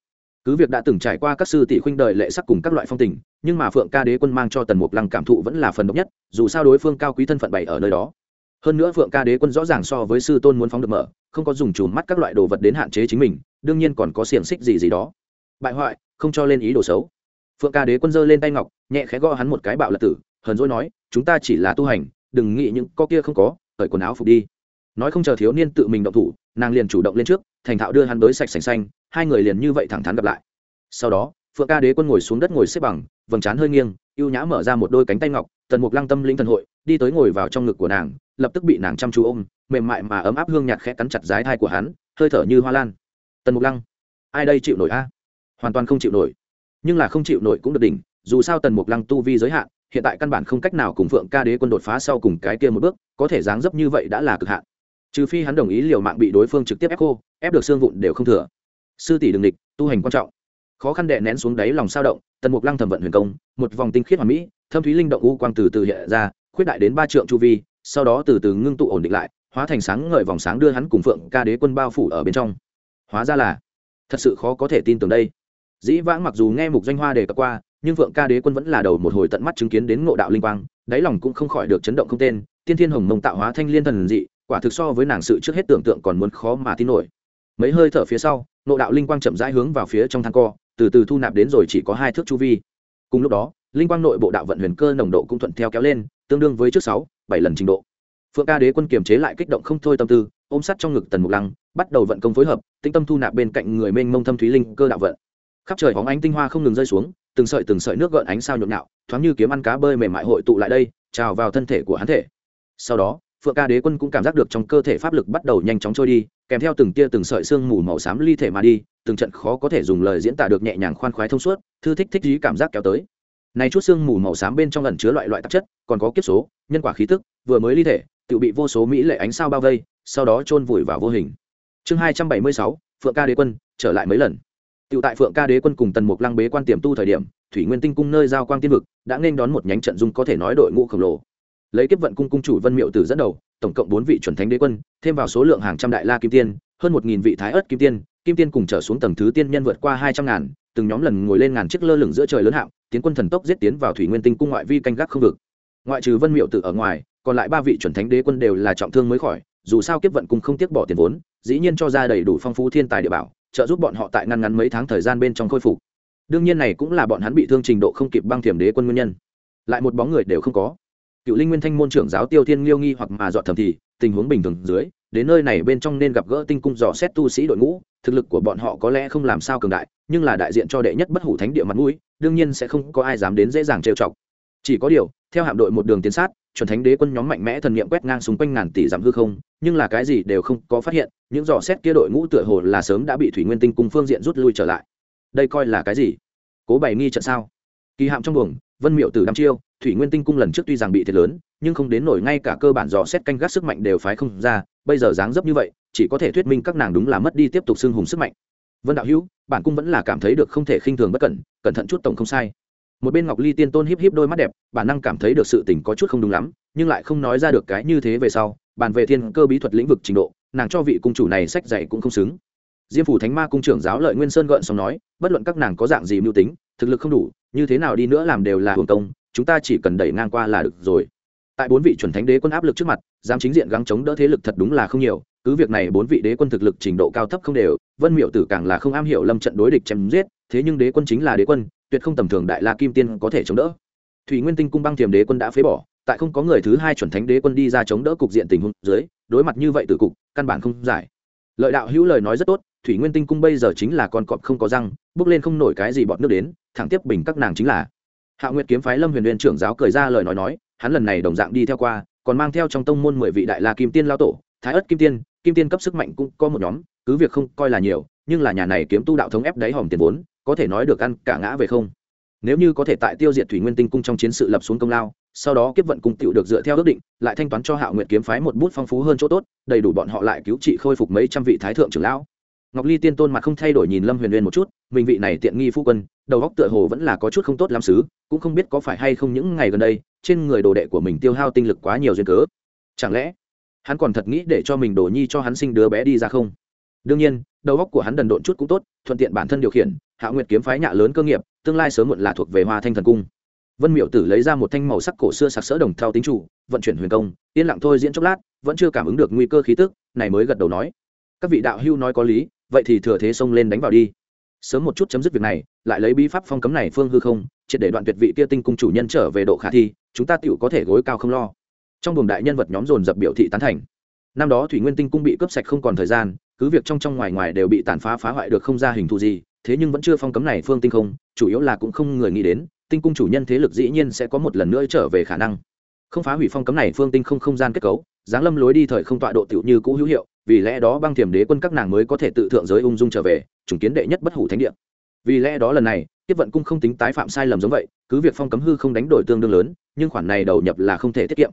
Cứ việc đã từng trải qua các sư tỷ khuynh đời lệ sắc cùng các loại phong tình, nhưng mà phượng ca đế quân mang cho tần mục lăng cảm thụ vẫn là phần độc nhất, dù sao đối phương cao quý thân phận bày ở nơi đó. Hơn nữa phượng ca đế quân rõ ràng so với sư tôn muốn phóng được mở, không có dùng chùm mắt các loại đồ vật đến hạn chế chính mình, đương nhiên còn có xiềng xích gì gì đó. Bại hoại, không cho lên ý đồ xấu. Phượng ca đế quân giơ lên tay ngọc, nhẹ khẽ gõ hắn một cái bạo lật tử, hờn dỗi nói, chúng ta chỉ là tu hành đừng nghĩ những có kia không có, cởi quần áo phục đi. Nói không chờ thiếu niên tự mình động thủ, nàng liền chủ động lên trước, thành thạo đưa hắn tới sạch sành xanh, hai người liền như vậy thẳng thắn gặp lại. Sau đó, phượng ca đế quân ngồi xuống đất ngồi xếp bằng, vầng trán hơi nghiêng y ê u nhã mở ra một đôi cánh tay ngọc, tần mục lăng tâm linh thần hội, đi tới ngồi vào trong ngực của nàng, lập tức bị nàng chăm chú ôm, mềm mại mà ấm áp hương nhạt khẽ cắn chặt dái thai của hắn, hơi thở như hoa lan. Tần mục lăng, ai đây chịu nổi a? Hoàn toàn không chịu nổi. Nhưng là không chịu nổi cũng được đỉnh, dù sao tần mục lăng tu vi giới hạn hiện tại căn bản không cách nào cùng phượng ca đế quân đột phá sau cùng cái kia một bước, có thể dáng dấp như vậy đã là cực hạn. Trừ phi hắn đồng ý liều mạng bị đối phương trực tiếp ép cô ép được xương vụn đều không thừa. Sư tỷ đường địch, tu hành quan trọng. Khó khăn đệ nén xuống đáy lòng sao động, tần mục lăng thẩm vận huyền công, một vòng tinh khiết hoàn mỹ, thâm thúy linh động u quang từ từ hiện ra, khuyết đại đến ba trượng chu vi, sau đó từ từ ngưng tụ ổn định lại, hóa thành sáng ngời vòng sáng đưa hắn cùng phượng ca đế quân bao phủ ở bên trong. Hóa ra là, thật sự khó có thể tin tưởng đây. Dĩ vãng mặc dù nghe mục danh hoa đề cập qua nhưng vượng ca đế quân vẫn là đầu một hồi tận mắt chứng kiến đến ngộ đạo linh quang, đáy lòng cũng không khỏi được chấn động không tên, tiên thiên hồng mông tạo hóa thanh liên thần dị, quả thực so với nàng sự trước hết tưởng tượng còn muốn khó mà tin nổi. Mấy hơi thở phía sau, ngộ đạo linh quang chậm rãi hướng vào phía trong thang co, từ từ thu nạp đến rồi chỉ có hai thước chu vi. Cùng lúc đó, linh quang nội bộ đạo vận huyền cơ nồng độ cũng thuận theo kéo lên, tương đương với trước sáu, bảy lần trình độ. Phượng ca đế quân kiềm chế lại kích động không thôi tâm tư, ôm sắt trong ngực tần mục lăng, bắt đầu vận công phối hợp, tĩnh tâm thu nạp bên cạnh người mênh mông thâm thúy linh cơ đạo vận. Khắp trời hóng ánh tinh hoa không ngừng rơi xuống từng sợi từng sợi nước gợn ánh sao nhộn nhạo, thoáng như kiếm ăn cá bơi mềm mại hội tụ lại đây, trào vào thân thể của hắn thể. Sau đó, phượng ca đế quân cũng cảm giác được trong cơ thể pháp lực bắt đầu nhanh chóng trôi đi, kèm theo từng tia từng sợi xương mù màu xám ly thể mà đi, từng trận khó có thể dùng lời diễn tả được nhẹ nhàng khoan khoái thông suốt, thư thích thích dí cảm giác kéo tới. Này chút xương mù màu xám bên trong ẩn chứa loại loại tạp chất, còn có kiếp số, nhân quả khí tức, vừa mới ly thể, tự bị vô số mỹ lệ ánh sao bao vây, sau đó chôn vùi vào vô hình. Chương hai trăm bảy mươi sáu, phượng ca đế quân, trở lại mấy lần. Tiểu tại phượng ca đế quân cùng tần mục lăng bế quan tiềm tu thời điểm, thủy nguyên tinh cung nơi giao quang tiên vực, đã nên đón một nhánh trận dung có thể nói đội ngũ khổng lồ. Lấy kiếp vận cung cung chủ vân miệu tử dẫn đầu, tổng cộng bốn vị chuẩn thánh đế quân, thêm vào số lượng hàng trăm đại la kim tiên, hơn một nghìn vị thái ớt kim tiên kim tiên cùng trở xuống tầng thứ tiên nhân vượt qua hai trăm ngàn, từng nhóm lần ngồi lên ngàn chiếc lơ lửng giữa trời lớn hạng, tiến quân thần tốc giết tiến vào thủy nguyên tinh cung ngoại vi canh gác không vực. Ngoại trừ vân miệu tử ở ngoài, còn lại ba vị chuẩn thánh đế quân đều là trọng thương mới khỏi, dù sao kiếp vận cung không tiếc bỏ tiền vốn, dĩ nhiên cho ra đầy đủ phong phú thiên tài địa bảo trợ giúp bọn họ tại ngăn ngắn mấy tháng thời gian bên trong khôi phục. Đương nhiên này cũng là bọn hắn bị thương trình độ không kịp băng thiểm đế quân nguyên nhân. Lại một bóng người đều không có. Cựu linh nguyên thanh môn trưởng giáo tiêu thiên liêu nghi hoặc mà dọn thầm thì, tình huống bình thường dưới, đến nơi này bên trong nên gặp gỡ tinh cung dò xét tu sĩ đội ngũ, thực lực của bọn họ có lẽ không làm sao cường đại, nhưng là đại diện cho đệ nhất bất hủ thánh địa mặt mũi, đương nhiên sẽ không có ai dám đến dễ dàng trêu chọc. Chỉ có điều, theo hạm đội một đường tiến sát chuẩn thánh đế quân nhóm mạnh mẽ thần niệm quét ngang xung quanh ngàn tỷ dặm hư không, nhưng là cái gì đều không có phát hiện, những dò xét kia đội ngũ tựa hồ là sớm đã bị thủy nguyên tinh cung phương diện rút lui trở lại. Đây coi là cái gì? Cố bày nghi trận sao? Kỳ hạm trong buồng, vân miệu từ đăm chiêu, thủy nguyên tinh cung lần trước tuy rằng bị thiệt lớn, nhưng không đến nổi ngay cả cơ bản dò xét canh gác sức mạnh đều phái không ra, bây giờ dáng dấp như vậy, chỉ có thể thuyết minh các nàng đúng là mất đi tiếp tục xưng hùng sức mạnh. Vân đạo hữu, bản cung vẫn là cảm thấy được không thể khinh thường bất cẩn cẩn thận chút tổng không sai một bên ngọc ly tiên tôn híp híp đôi mắt đẹp bản năng cảm thấy được sự tình có chút không đúng lắm nhưng lại không nói ra được cái như thế về sau bàn về thiên cơ bí thuật lĩnh vực trình độ nàng cho vị cung chủ này sách dạy cũng không xứng diêm phủ thánh ma cung trưởng giáo lợi nguyên sơn gợn xong nói bất luận các nàng có dạng gì mưu tính thực lực không đủ như thế nào đi nữa làm đều là hưởng công chúng ta chỉ cần đẩy ngang qua là được rồi tại bốn vị chuẩn thánh đế quân áp lực trước mặt dám chính diện gắng chống đỡ thế lực thật đúng là không nhiều cứ việc này bốn vị đế quân thực lực trình độ cao thấp không đều vân miệu tử càng là không am hiểu lâm trận đối địch chém giết thế nhưng đế quân chính là đế quân tuyệt không tầm thường đại la kim tiên có thể chống đỡ. Thủy nguyên tinh cung băng thiềm đế quân đã phế bỏ, tại không có người thứ hai chuẩn thánh đế quân đi ra chống đỡ cục diện tình huống dưới, đối mặt như vậy từ cục, căn bản không giải. Lợi đạo hữu lời nói rất tốt, thủy nguyên tinh cung bây giờ chính là con cọp không có răng, bước lên không nổi cái gì bọn nước đến, thẳng tiếp bình các nàng chính là. Hạ nguyệt kiếm phái lâm huyền huyền trưởng giáo cười ra lời nói nói, hắn lần này đồng dạng đi theo qua, còn mang theo trong tông môn mười vị đại la kim tiên lao tổ, thái ất kim tiên kim tiên cấp sức mạnh cũng có một nhóm, cứ việc không coi là nhiều, nhưng là nhà này kiếm tu đạo thống ép đáy hòm tiền vốn có thể nói được ăn cả ngã về không. Nếu như có thể tại tiêu diệt thủy nguyên tinh cung trong chiến sự lập xuống công lao, sau đó kiếp vận cung tựu được dựa theo ước định, lại thanh toán cho hạ nguyệt kiếm phái một bút phong phú hơn chỗ tốt, đầy đủ bọn họ lại cứu trị khôi phục mấy trăm vị thái thượng trưởng lão. Ngọc ly tiên tôn mặt không thay đổi nhìn lâm huyền uyên một chút, mình vị này tiện nghi phu quân, đầu góc tựa hồ vẫn là có chút không tốt lắm xứ, cũng không biết có phải hay không những ngày gần đây, trên người đồ đệ của mình tiêu hao tinh lực quá nhiều duyên cớ. Chẳng lẽ, hắn còn thật nghĩ để cho mình đồ nhi cho hắn sinh đứa bé đi ra không? Đương nhiên, đầu góc của hắn đần độn chút cũng tốt, thuận tiện bản thân điều khiển hạ nguyệt kiếm phái nhạ lớn cơ nghiệp, tương lai sớm muộn là thuộc về hoa thanh thần cung. Vân miệu tử lấy ra một thanh màu sắc cổ xưa sặc sỡ đồng thao tính chủ, vận chuyển huyền công, yên lặng thôi diễn chốc lát, vẫn chưa cảm ứng được nguy cơ khí tức, này mới gật đầu nói, các vị đạo hưu nói có lý, vậy thì thừa thế xông lên đánh vào đi. Sớm một chút chấm dứt việc này, lại lấy bí pháp phong cấm này phương hư không, triệt để đoạn tuyệt vị kia tinh cung chủ nhân trở về độ khả thi, chúng ta tựu có thể gối cao không lo. Trong buồng đại nhân vật nhóm dồn dập biểu thị tán thành. Năm đó thủy nguyên tinh cung bị cướp sạch không còn thời gian, cứ việc trong trong ngoài ngoài đều bị tàn phá phá hoại được không ra hình thù gì thế nhưng vẫn chưa phong cấm này phương tinh không, chủ yếu là cũng không người nghĩ đến, tinh cung chủ nhân thế lực dĩ nhiên sẽ có một lần nữa trở về khả năng. Không phá hủy phong cấm này phương tinh không không gian kết cấu, giáng lâm lối đi thời không tọa độ tiểu như cũ hữu hiệu, vì lẽ đó băng thiểm đế quân các nàng mới có thể tự thượng giới ung dung trở về chủng kiến đệ nhất bất hủ thánh địa. Vì lẽ đó lần này, tiếp vận cung không tính tái phạm sai lầm giống vậy, cứ việc phong cấm hư không đánh đổi tương đương lớn, nhưng khoản này đầu nhập là không thể tiết kiệm.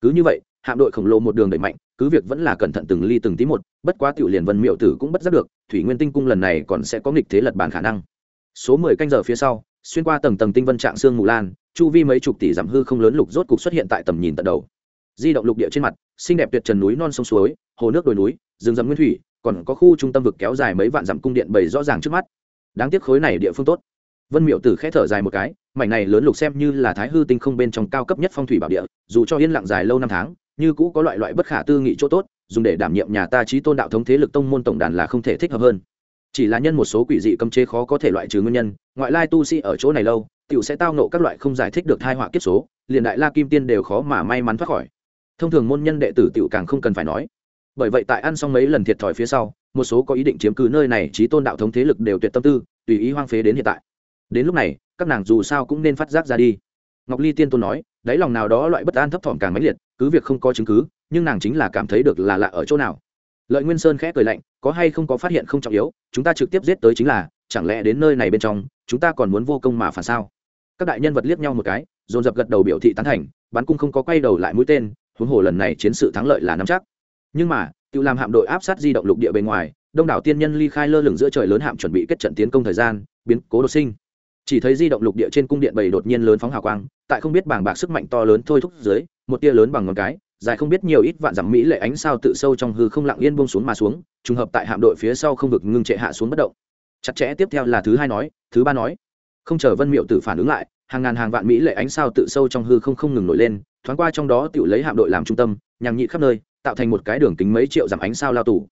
Cứ như vậy hạm đội khổng lồ một đường đẩy mạnh, cứ việc vẫn là cẩn thận từng ly từng tí một, bất quá tiểu liền vân miệu tử cũng bất giác được, thủy nguyên tinh cung lần này còn sẽ có nghịch thế lật bàn khả năng. Số mười canh giờ phía sau, xuyên qua tầng tầng tinh vân trạng xương mù lan, chu vi mấy chục tỷ giảm hư không lớn lục rốt cục xuất hiện tại tầm nhìn tận đầu. Di động lục địa trên mặt, xinh đẹp tuyệt trần núi non sông suối, hồ nước đồi núi, rừng rậm nguyên thủy, còn có khu trung tâm vực kéo dài mấy vạn dặm cung điện bày rõ ràng trước mắt. Đáng tiếc khối này địa phương tốt. Vân miệu tử khẽ thở dài một cái, mảnh này lớn lục xem như là thái hư tinh không bên trong cao cấp nhất phong thủy bảo địa, dù cho yên lặng dài lâu năm tháng như cũ có loại loại bất khả tư nghị chỗ tốt, dùng để đảm nhiệm nhà ta trí tôn đạo thống thế lực tông môn tổng đàn là không thể thích hợp hơn. Chỉ là nhân một số quỷ dị cấm chế khó có thể loại trừ nguyên nhân, ngoại lai tu sĩ ở chỗ này lâu, tiểu sẽ tao nộ các loại không giải thích được thai họa kiếp số, liền đại la kim tiên đều khó mà may mắn thoát khỏi. Thông thường môn nhân đệ tử tiểu càng không cần phải nói. Bởi vậy tại ăn xong mấy lần thiệt thòi phía sau, một số có ý định chiếm cứ nơi này trí tôn đạo thống thế lực đều tuyệt tâm tư, tùy ý hoang phế đến hiện tại. Đến lúc này, các nàng dù sao cũng nên phát giác ra đi. Ngọc ly tiên tôn nói, đáy lòng nào đó loại bất an thấp thỏm càng mãnh liệt cứ việc không có chứng cứ, nhưng nàng chính là cảm thấy được là lạ ở chỗ nào. Lợi nguyên sơn khẽ cười lạnh, có hay không có phát hiện không trọng yếu, chúng ta trực tiếp giết tới chính là, chẳng lẽ đến nơi này bên trong, chúng ta còn muốn vô công mà phản sao? Các đại nhân vật liếc nhau một cái, dồn dập gật đầu biểu thị tán thành bắn cung không có quay đầu lại mũi tên, huống hồ lần này chiến sự thắng lợi là nắm chắc. Nhưng mà tự làm hạm đội áp sát di động lục địa bên ngoài, đông đảo tiên nhân ly khai lơ lửng giữa trời lớn hạm chuẩn bị kết trận tiến công thời gian, biến cố đột sinh. Chỉ thấy di động lục địa trên cung điện bầy đột nhiên lớn phóng hào quang, tại không biết bảng bạc sức mạnh to lớn thôi thúc dưới một tia lớn bằng ngón cái, dài không biết nhiều ít vạn dặm mỹ lệ ánh sao tự sâu trong hư không lặng yên buông xuống mà xuống, trùng hợp tại hạm đội phía sau không vực ngưng trệ hạ xuống bất động. Chặt chẽ tiếp theo là thứ hai nói, thứ ba nói. Không chờ vân miệu tử phản ứng lại, hàng ngàn hàng vạn mỹ lệ ánh sao tự sâu trong hư không không ngừng nổi lên, thoáng qua trong đó tự lấy hạm đội làm trung tâm nhằm nhị khắp nơi, tạo thành một cái đường kính mấy triệu dặm ánh sao lao tù.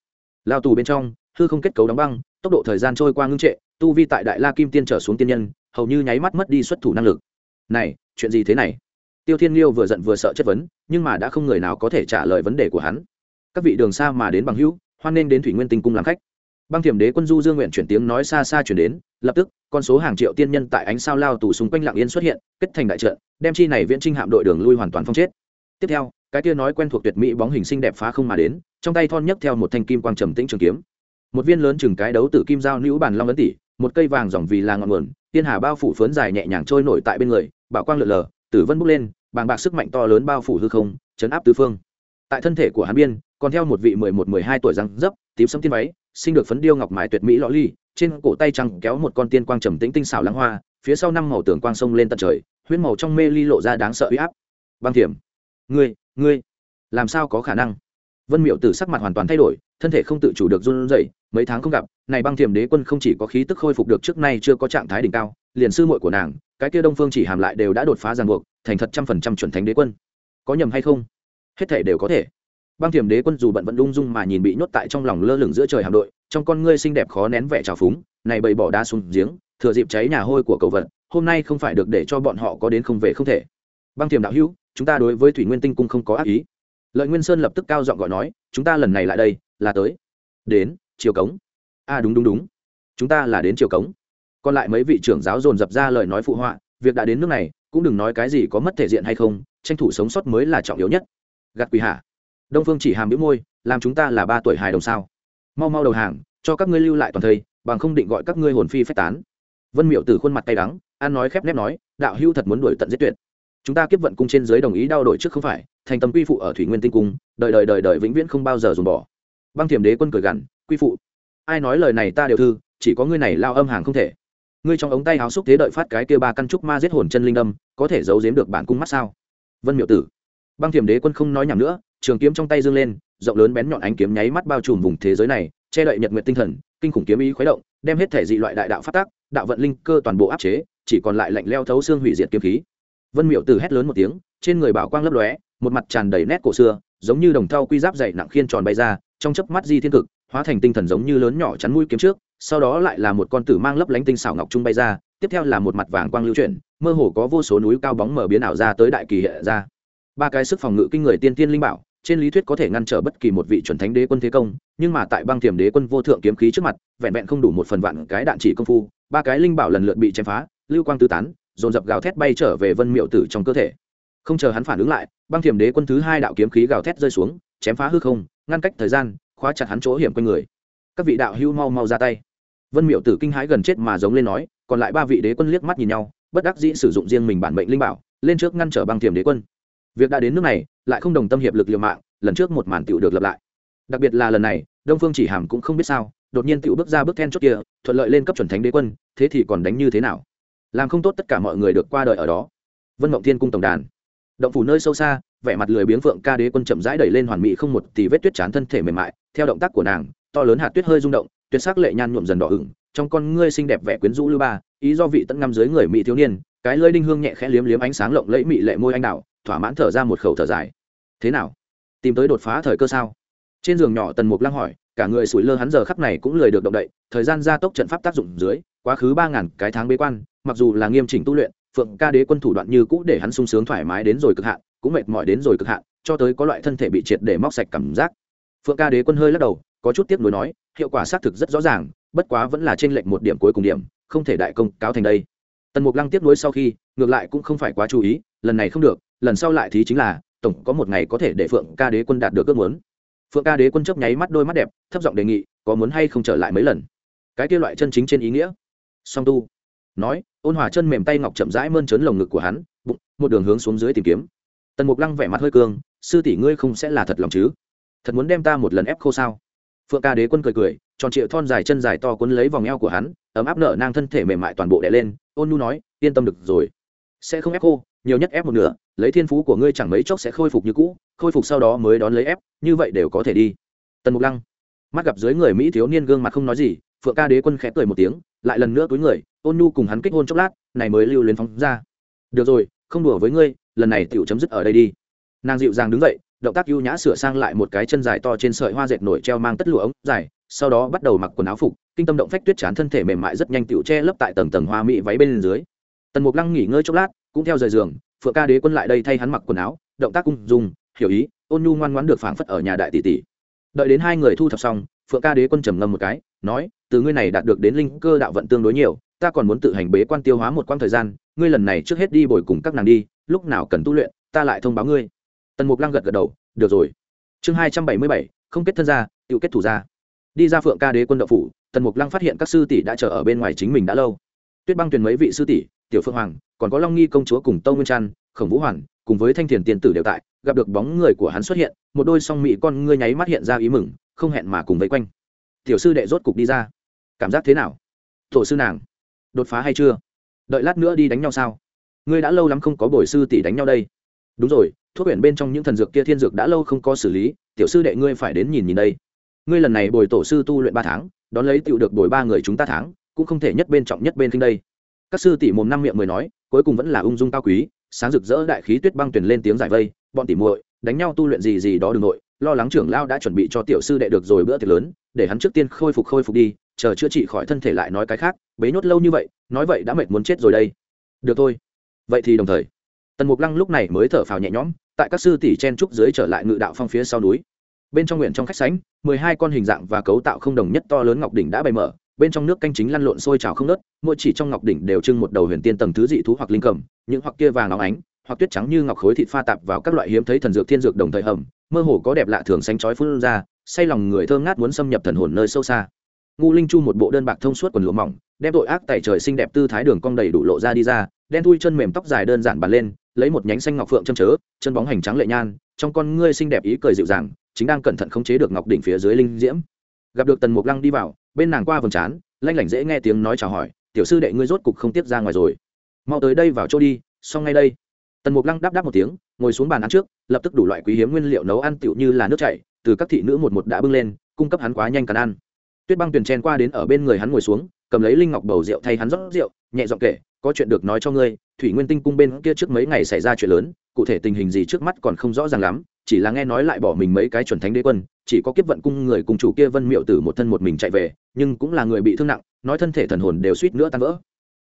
Lao tù bên trong, hư không kết cấu đóng băng, tốc độ thời gian trôi qua ngưng trệ, tu vi tại đại la kim tiên trở xuống tiên nhân, hầu như nháy mắt mất đi xuất thủ năng lực. Này, chuyện gì thế này? Tiêu thiên liêu vừa giận vừa sợ chất vấn, nhưng mà đã không người nào có thể trả lời vấn đề của hắn. Các vị đường xa mà đến bằng hữu, hoan nên đến thủy nguyên tinh cung làm khách. Băng thiểm đế quân du dương nguyện chuyển tiếng nói xa xa chuyển đến, lập tức, con số hàng triệu tiên nhân tại ánh sao lao tù xung quanh lạng yên xuất hiện, kết thành đại trận, đem chi này viễn trinh hạm đội đường lui hoàn toàn phong chết. Tiếp theo, cái kia nói quen thuộc tuyệt mỹ bóng hình xinh đẹp phá không mà đến, trong tay thon nhấc theo một thanh kim quang trầm tĩnh trường kiếm. Một viên lớn chừng cái đấu tử kim giao nữ bàn long ấn tỷ một cây vàng dòng vì là ngọn nguồn, tiên hà bao phủ phớn dài nhẹ nhàng trôi nổi tại bên người, bảo quang lượn lờ, tử vân bốc lên bàng bạc sức mạnh to lớn bao phủ hư không, chấn áp tứ phương. Tại thân thể của hắn biên, còn theo một vị mười một, mười hai tuổi răng dấp, tím sẫm tiên váy sinh được phấn điêu ngọc mái tuyệt mỹ lõ ly, trên cổ tay trăng kéo một con tiên quang trầm tĩnh tinh xảo lăng hoa, phía sau năm màu tường quang sông lên tận trời, huyết màu trong mê ly lộ ra đáng sợ uy áp. Băng thiểm, ngươi ngươi, làm sao có khả năng? Vân miệu tử sắc mặt hoàn toàn thay đổi, thân thể không tự chủ được run rẩy, mấy tháng không gặp, này băng thiểm đế quân không chỉ có khí tức khôi phục được trước nay chưa có trạng thái đỉnh cao, liền sư muội của nàng, cái kia đông phương chỉ hàm lại đều đã đột phá ràng buộc thành thật trăm phần trăm chuẩn thánh đế quân. Có nhầm hay không? Hết thể đều có thể. Băng thiểm đế quân dù bận vẫn lung dung mà nhìn bị nhốt tại trong lòng lơ lửng giữa trời hạm đội trong con ngươi xinh đẹp khó nén vẻ trào phúng này bầy bỏ đá xuống giếng thừa dịp cháy nhà hôi của cầu vật hôm nay không phải được để cho bọn họ có đến không về không thể. Băng thiểm đạo hữu chúng ta đối với thủy nguyên tinh cung không có ác ý. Lợi nguyên sơn lập tức cao giọng gọi nói chúng ta lần này lại đây là tới. Đến chiều cống. A à, đúng đúng đúng. Chúng ta là đến chiều cống. Còn lại mấy vị trưởng giáo dồn dập ra lời nói phụ họa việc đã đến nước này cũng đừng nói cái gì có mất thể diện hay không, tranh thủ sống sót mới là trọng yếu nhất. Gạt quỳ hạ. Đông phương chỉ hàm biếu môi, làm chúng ta là ba tuổi hài đồng sao? Mau mau đầu hàng, cho các ngươi lưu lại toàn thây, bằng không định gọi các ngươi hồn phi phách tán. Vân miệu từ khuôn mặt tay đắng, an nói khép nép nói, đạo hưu thật muốn đuổi tận giết tuyệt. Chúng ta kiếp vận cung trên giới đồng ý đau đổi trước không phải, thành tâm quy phụ ở thủy nguyên tinh cung đời đời đời đời vĩnh viễn không bao giờ dùng bỏ. Băng thiểm đế quân cười gằn, quy phụ, ai nói lời này ta đều thư, chỉ có ngươi này lao âm hàng không thể ngươi trong ống tay háo xúc thế đợi phát cái kia ba căn trúc ma giết hồn chân linh đâm có thể giấu giếm được bản cung mắt sao? Vân miệu tử. Băng thiểm đế quân không nói nhảm nữa, trường kiếm trong tay dương lên, rộng lớn bén nhọn ánh kiếm nháy mắt bao trùm vùng thế giới này, che đậy nhật nguyện tinh thần, kinh khủng kiếm ý khuấy động, đem hết thể dị loại đại đạo phát tác, đạo vận linh cơ toàn bộ áp chế, chỉ còn lại lạnh leo thấu xương hủy diệt kiếm khí. Vân miệu tử hét lớn một tiếng, trên người bảo quang lấp lóe, một mặt tràn đầy nét cổ xưa, giống như đồng thau quy giáp dày nặng khiên tròn bay ra, trong chớp mắt di thiên cực, hóa thành tinh thần giống như lớn nhỏ chắn mũi kiếm trước sau đó lại là một con tử mang lấp lánh tinh xảo ngọc trung bay ra, tiếp theo là một mặt vàng quang lưu chuyển, mơ hồ có vô số núi cao bóng mở biến ảo ra tới đại kỳ hệ ra. Ba cái sức phòng ngự kinh người tiên tiên linh bảo, trên lý thuyết có thể ngăn trở bất kỳ một vị chuẩn thánh đế quân thế công, nhưng mà tại băng thiểm đế quân vô thượng kiếm khí trước mặt, vẹn vẹn không đủ một phần vạn cái đạn chỉ công phu, ba cái linh bảo lần lượt bị chém phá, lưu quang tứ tán, dồn dập gào thét bay trở về vân miệu tử trong cơ thể. Không chờ hắn phản ứng lại, băng thiểm đế quân thứ hai đạo kiếm khí gào thét rơi xuống, chém phá hư không, ngăn cách thời gian, khóa chặt hắn chỗ hiểm quanh người. Các vị đạo hưu mau mau ra tay vân miệu tử kinh hãi gần chết mà giống lên nói, còn lại ba vị đế quân liếc mắt nhìn nhau, bất đắc dĩ sử dụng riêng mình bản mệnh linh bảo, lên trước ngăn trở băng thiểm đế quân. Việc đã đến nước này, lại không đồng tâm hiệp lực liều mạng, lần trước một màn tựu được lập lại. Đặc biệt là lần này, đông phương chỉ hàm cũng không biết sao, đột nhiên tựu bước ra bước then chốt kia, thuận lợi lên cấp chuẩn thánh đế quân, thế thì còn đánh như thế nào? Làm không tốt tất cả mọi người được qua đời ở đó. Vân mộng thiên cung tổng đàn. Động phủ nơi sâu xa, vẻ mặt lười biếng phượng ca đế quân chậm rãi đẩy lên hoàn mỹ không một tỷ vết tuyết chán thân thể mềm mại, theo động tác của nàng, to lớn hạt tuyết hơi rung động tuyệt sắc lệ nhan nhuộm dần đỏ ửng, trong con ngươi xinh đẹp vẻ quyến rũ lưu ba, ý do vị tận ngâm dưới người mỹ thiếu niên, cái lơi đinh hương nhẹ khẽ liếm liếm ánh sáng lộng lẫy mị lệ môi anh đào, thỏa mãn thở ra một khẩu thở dài. Thế nào? Tìm tới đột phá thời cơ sao? Trên giường nhỏ tần mục lăng hỏi, cả người sủi lơ hắn giờ khắp này cũng lười được động đậy, thời gian gia tốc trận pháp tác dụng dưới, quá khứ ba ngàn cái tháng bế quan, mặc dù là nghiêm chỉnh tu luyện, phượng ca đế quân thủ đoạn như cũ để hắn sung sướng thoải mái đến rồi cực hạn, cũng mệt mỏi đến rồi cực hạn, cho tới có loại thân thể bị triệt để móc sạch cảm giác. Phượng ca đế quân hơi lắc đầu có chút tiếp nối nói, hiệu quả xác thực rất rõ ràng, bất quá vẫn là trên lệnh một điểm cuối cùng điểm, không thể đại công cáo thành đây. Tần mục lăng tiếp nối sau khi, ngược lại cũng không phải quá chú ý, lần này không được, lần sau lại thì chính là, tổng có một ngày có thể để phượng ca đế quân đạt được ước muốn. Phượng ca đế quân chấp nháy mắt đôi mắt đẹp, thấp giọng đề nghị, có muốn hay không trở lại mấy lần? Cái kia loại chân chính trên ý nghĩa. Song tu nói, ôn hòa chân mềm tay ngọc chậm rãi mơn trớn lồng ngực của hắn, bụng, một đường hướng xuống dưới tìm kiếm. Tần mục lăng vẻ mặt hơi cương, sư tỷ ngươi không sẽ là thật lòng chứ? Thật muốn đem ta một lần ép khô sao? Phượng ca đế quân cười cười, tròn triệu thon dài chân dài to cuốn lấy vòng eo của hắn, ấm áp nở nang thân thể mềm mại toàn bộ đè lên, ôn nu nói, yên tâm được rồi. Sẽ không ép khô nhiều nhất ép một nửa, lấy thiên phú của ngươi chẳng mấy chốc sẽ khôi phục như cũ, khôi phục sau đó mới đón lấy ép, như vậy đều có thể đi. Tần mục lăng mắt gặp dưới người mỹ thiếu niên gương mặt không nói gì, phượng ca đế quân khẽ cười một tiếng, lại lần nữa túi người, ôn nu cùng hắn kích hôn chốc lát, này mới lưu luyến phóng ra. Được rồi, không đùa với ngươi, lần này tiểu chấm dứt ở đây đi. Nàng dịu dàng đứng dậy động tác ưu nhã sửa sang lại một cái chân dài to trên sợi hoa dệt nổi treo mang tất lụa ống dài, sau đó bắt đầu mặc quần áo phục, kinh tâm động phách tuyết chán thân thể mềm mại rất nhanh tựu che lấp tại tầng tầng hoa mỹ váy bên dưới. Tần mục lăng nghỉ ngơi chốc lát, cũng theo rời giường, phượng ca đế quân lại đây thay hắn mặc quần áo, động tác cung dùng hiểu ý, ôn nhu ngoan ngoãn được phảng phất ở nhà đại tỷ tỷ. Đợi đến hai người thu thập xong, phượng ca đế quân trầm ngâm một cái, nói, từ ngươi này đạt được đến linh cơ đạo vận tương đối nhiều, ta còn muốn tự hành bế quan tiêu hóa một quãng thời gian, ngươi lần này trước hết đi bồi cùng các nàng đi, lúc nào cần tu luyện, ta lại thông báo ngươi tần mục lăng gật gật đầu, được rồi. Chương hai trăm bảy mươi bảy, không kết thân ra tự kết thủ ra đi ra phượng ca đế quân đậu phủ, tần mục lăng phát hiện các sư tỷ đã chờ ở bên ngoài chính mình đã lâu. Tuyết băng tuyển mấy vị sư tỷ, tiểu phượng hoàng, còn có long nghi công chúa cùng tâu nguyên trăn, khổng vũ hoàn, cùng với thanh thiền tiền tử đều tại, gặp được bóng người của hắn xuất hiện, một đôi song mỹ con ngươi nháy mắt hiện ra ý mừng, không hẹn mà cùng vây quanh. Tiểu sư đệ rốt cục đi ra. Cảm giác thế nào? Tổ sư nàng, đột phá hay chưa? Đợi lát nữa đi đánh nhau sao? Ngươi đã lâu lắm không có bồi sư tỷ đánh nhau đây. Đúng rồi thuốc quyển bên trong những thần dược kia thiên dược đã lâu không có xử lý, tiểu sư đệ ngươi phải đến nhìn nhìn đây. Ngươi lần này bồi tổ sư tu luyện ba tháng, đón lấy tựu được bồi ba người chúng ta tháng, cũng không thể nhất bên trọng nhất bên kinh đây. Các sư tỷ mồm năm miệng mười nói, cuối cùng vẫn là ung dung cao quý, sáng rực rỡ đại khí tuyết băng tuyển lên tiếng giải vây, bọn tỉ muội, đánh nhau tu luyện gì gì đó đừng nội, lo lắng trưởng lao đã chuẩn bị cho tiểu sư đệ được rồi bữa tiệc lớn, để hắn trước tiên khôi phục khôi phục đi, chờ chữa trị khỏi thân thể lại nói cái khác, bế nhốt lâu như vậy, nói vậy đã mệt muốn chết rồi đây. Được thôi. Vậy thì đồng thời, tần mục lăng lúc này mới thở phào nhẹ nhõm tại các sư tỷ chen trúc dưới trở lại ngự đạo phong phía sau núi. Bên trong nguyện trong khách sánh mười hai con hình dạng và cấu tạo không đồng nhất to lớn ngọc đỉnh đã bày mở, bên trong nước canh chính lăn lộn sôi trào không nớt mỗi chỉ trong ngọc đỉnh đều trưng một đầu huyền tiên tầng thứ dị thú hoặc linh cầm, những hoặc kia vàng óng ánh, hoặc tuyết trắng như ngọc khối thịt pha tạp vào các loại hiếm thấy thần dược thiên dược đồng thời hầm, mơ hồ có đẹp lạ thường xanh chói phun ra, say lòng người thơm ngát muốn xâm nhập thần hồn nơi sâu xa. Ngu linh chu một bộ đơn bạc thông suốt quần lụa mỏng, đem tội ác tại trời xinh đẹp tư thái đường cong đầy đủ lộ ra đi ra, đen thui chân mềm tóc dài đơn giản bàn lên lấy một nhánh xanh ngọc phượng châm chớ, chân bóng hành trắng lệ nhan, trong con ngươi xinh đẹp ý cười dịu dàng, chính đang cẩn thận khống chế được ngọc đỉnh phía dưới linh diễm. Gặp được tần mục lăng đi vào, bên nàng qua vầng trán, lanh lảnh dễ nghe tiếng nói chào hỏi, tiểu sư đệ ngươi rốt cục không tiếp ra ngoài rồi. Mau tới đây vào chỗ đi, xong ngay đây. Tần mục lăng đáp đáp một tiếng, ngồi xuống bàn ăn trước, lập tức đủ loại quý hiếm nguyên liệu nấu ăn tựu như là nước chảy, từ các thị nữ một một đã bưng lên, cung cấp hắn quá nhanh cần ăn. Tuyết băng tuyền chen qua đến ở bên người hắn ngồi xuống, cầm lấy linh ngọc bầu rượu thay hắn rót rượu, nhẹ giọng kể, có chuyện được nói cho ngươi thủy nguyên tinh cung bên kia trước mấy ngày xảy ra chuyện lớn, cụ thể tình hình gì trước mắt còn không rõ ràng lắm, chỉ là nghe nói lại bỏ mình mấy cái chuẩn thánh đế quân, chỉ có kiếp vận cung người cùng chủ kia vân miệu tử một thân một mình chạy về, nhưng cũng là người bị thương nặng, nói thân thể thần hồn đều suýt nữa tan vỡ.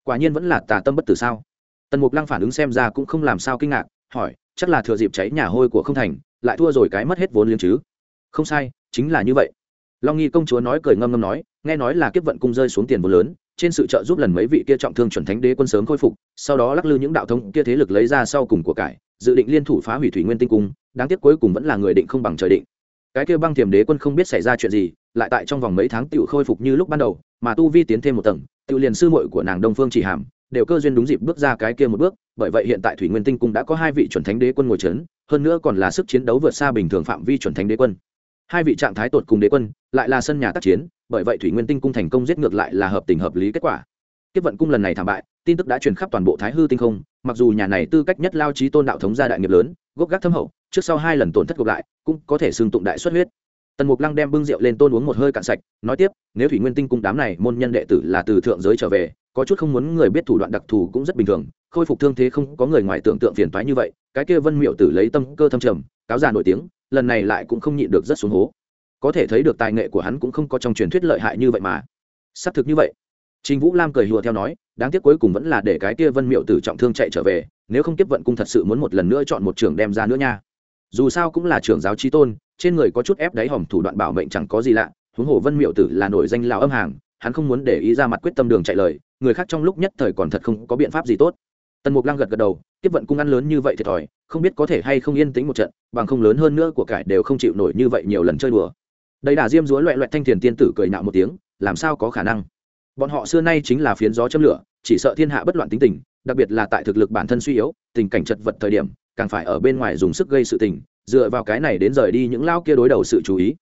Quả nhiên vẫn là tà tâm bất tử sao? Tần mục lăng phản ứng xem ra cũng không làm sao kinh ngạc, hỏi, chắc là thừa dịp cháy nhà hôi của không thành, lại thua rồi cái mất hết vốn liếng chứ? Không sai, chính là như vậy. Long nghi công chúa nói cười ngâm ngâm nói, nghe nói là kiếp vận cung rơi xuống tiền vốn lớn trên sự trợ giúp lần mấy vị kia trọng thương chuẩn thánh đế quân sớm khôi phục, sau đó lắc lư những đạo thống kia thế lực lấy ra sau cùng của cải, dự định liên thủ phá hủy thủy nguyên tinh cung, đáng tiếc cuối cùng vẫn là người định không bằng trời định. Cái kia băng thiềm đế quân không biết xảy ra chuyện gì, lại tại trong vòng mấy tháng tự khôi phục như lúc ban đầu, mà tu vi tiến thêm một tầng tự liền sư muội của nàng đông phương chỉ hàm, đều cơ duyên đúng dịp bước ra cái kia một bước, bởi vậy hiện tại thủy nguyên tinh cung đã có hai vị chuẩn thánh đế quân ngồi trấn hơn nữa còn là sức chiến đấu vượt xa bình thường phạm vi chuẩn thánh đế quân. Hai vị trạng thái tột cùng đế quân, lại là sân nhà tác chiến bởi vậy thủy nguyên tinh cung thành công giết ngược lại là hợp tình hợp lý kết quả. Kiếp vận cung lần này thảm bại, tin tức đã truyền khắp toàn bộ thái hư tinh không, mặc dù nhà này tư cách nhất lao trí tôn đạo thống gia đại nghiệp lớn, gốc gác thâm hậu, trước sau hai lần tổn thất gộp lại, cũng có thể xương tụng đại xuất huyết. Tần mục lăng đem bưng rượu lên tôn uống một hơi cạn sạch, nói tiếp, nếu thủy nguyên tinh cung đám này môn nhân đệ tử là từ thượng giới trở về, có chút không muốn người biết thủ đoạn đặc thù cũng rất bình thường, khôi phục thương thế không có người ngoài tưởng tượng phiền toái như vậy, cái kia vân miệu tử lấy tâm cơ thâm trầm, cáo già nổi tiếng, lần này lại cũng không nhịn được rất xuống hố có thể thấy được tài nghệ của hắn cũng không có trong truyền thuyết lợi hại như vậy mà xác thực như vậy Trình Vũ Lam cười hùa theo nói, đáng tiếc cuối cùng vẫn là để cái kia Vân Miệu Tử trọng thương chạy trở về, nếu không tiếp vận cung thật sự muốn một lần nữa chọn một trưởng đem ra nữa nha. Dù sao cũng là trưởng giáo chí tôn, trên người có chút ép đáy hòm thủ đoạn bảo mệnh chẳng có gì lạ, huống hồ Vân Miệu Tử là nổi danh lão âm hàng, hắn không muốn để ý ra mặt quyết tâm đường chạy lời, người khác trong lúc nhất thời còn thật không có biện pháp gì tốt. Tần Mục Lăng gật gật đầu, tiếp vận cung ăn lớn như vậy thiệt thòi, không biết có thể hay không yên tĩnh một trận, bằng không lớn hơn nữa của cải đều không chịu nổi như vậy nhiều lần chơi đùa. Đây đà diêm dúa loẹ loẹt thanh thiền tiên tử cười nạo một tiếng, làm sao có khả năng? bọn họ xưa nay chính là phiến gió châm lửa chỉ sợ thiên hạ bất loạn tính tình đặc biệt là tại thực lực bản thân suy yếu tình cảnh chật vật thời điểm càng phải ở bên ngoài dùng sức gây sự tình dựa vào cái này đến rời đi những lao kia đối đầu sự chú ý.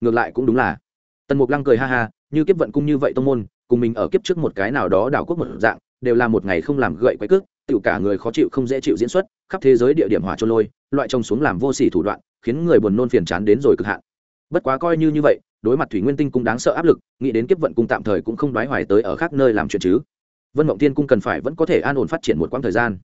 Ngược lại cũng đúng là. Tần mục lăng cười ha ha như kiếp vận cung như vậy tông môn cùng mình ở kiếp trước một cái nào đó đảo quốc một dạng đều là một ngày không làm gậy quấy cước tự cả người khó chịu không dễ chịu diễn xuất khắp thế giới địa điểm hỏa trôn lôi loại trông xuống làm vô sỉ thủ đoạn khiến người buồn nôn phiền chán đến rồi cực hạn bất quá coi như như vậy, đối mặt thủy nguyên tinh cũng đáng sợ áp lực, nghĩ đến kiếp vận cung tạm thời cũng không đoái hoài tới ở khác nơi làm chuyện chứ. Vân mộng tiên cung cần phải vẫn có thể an ổn phát triển một quãng thời gian.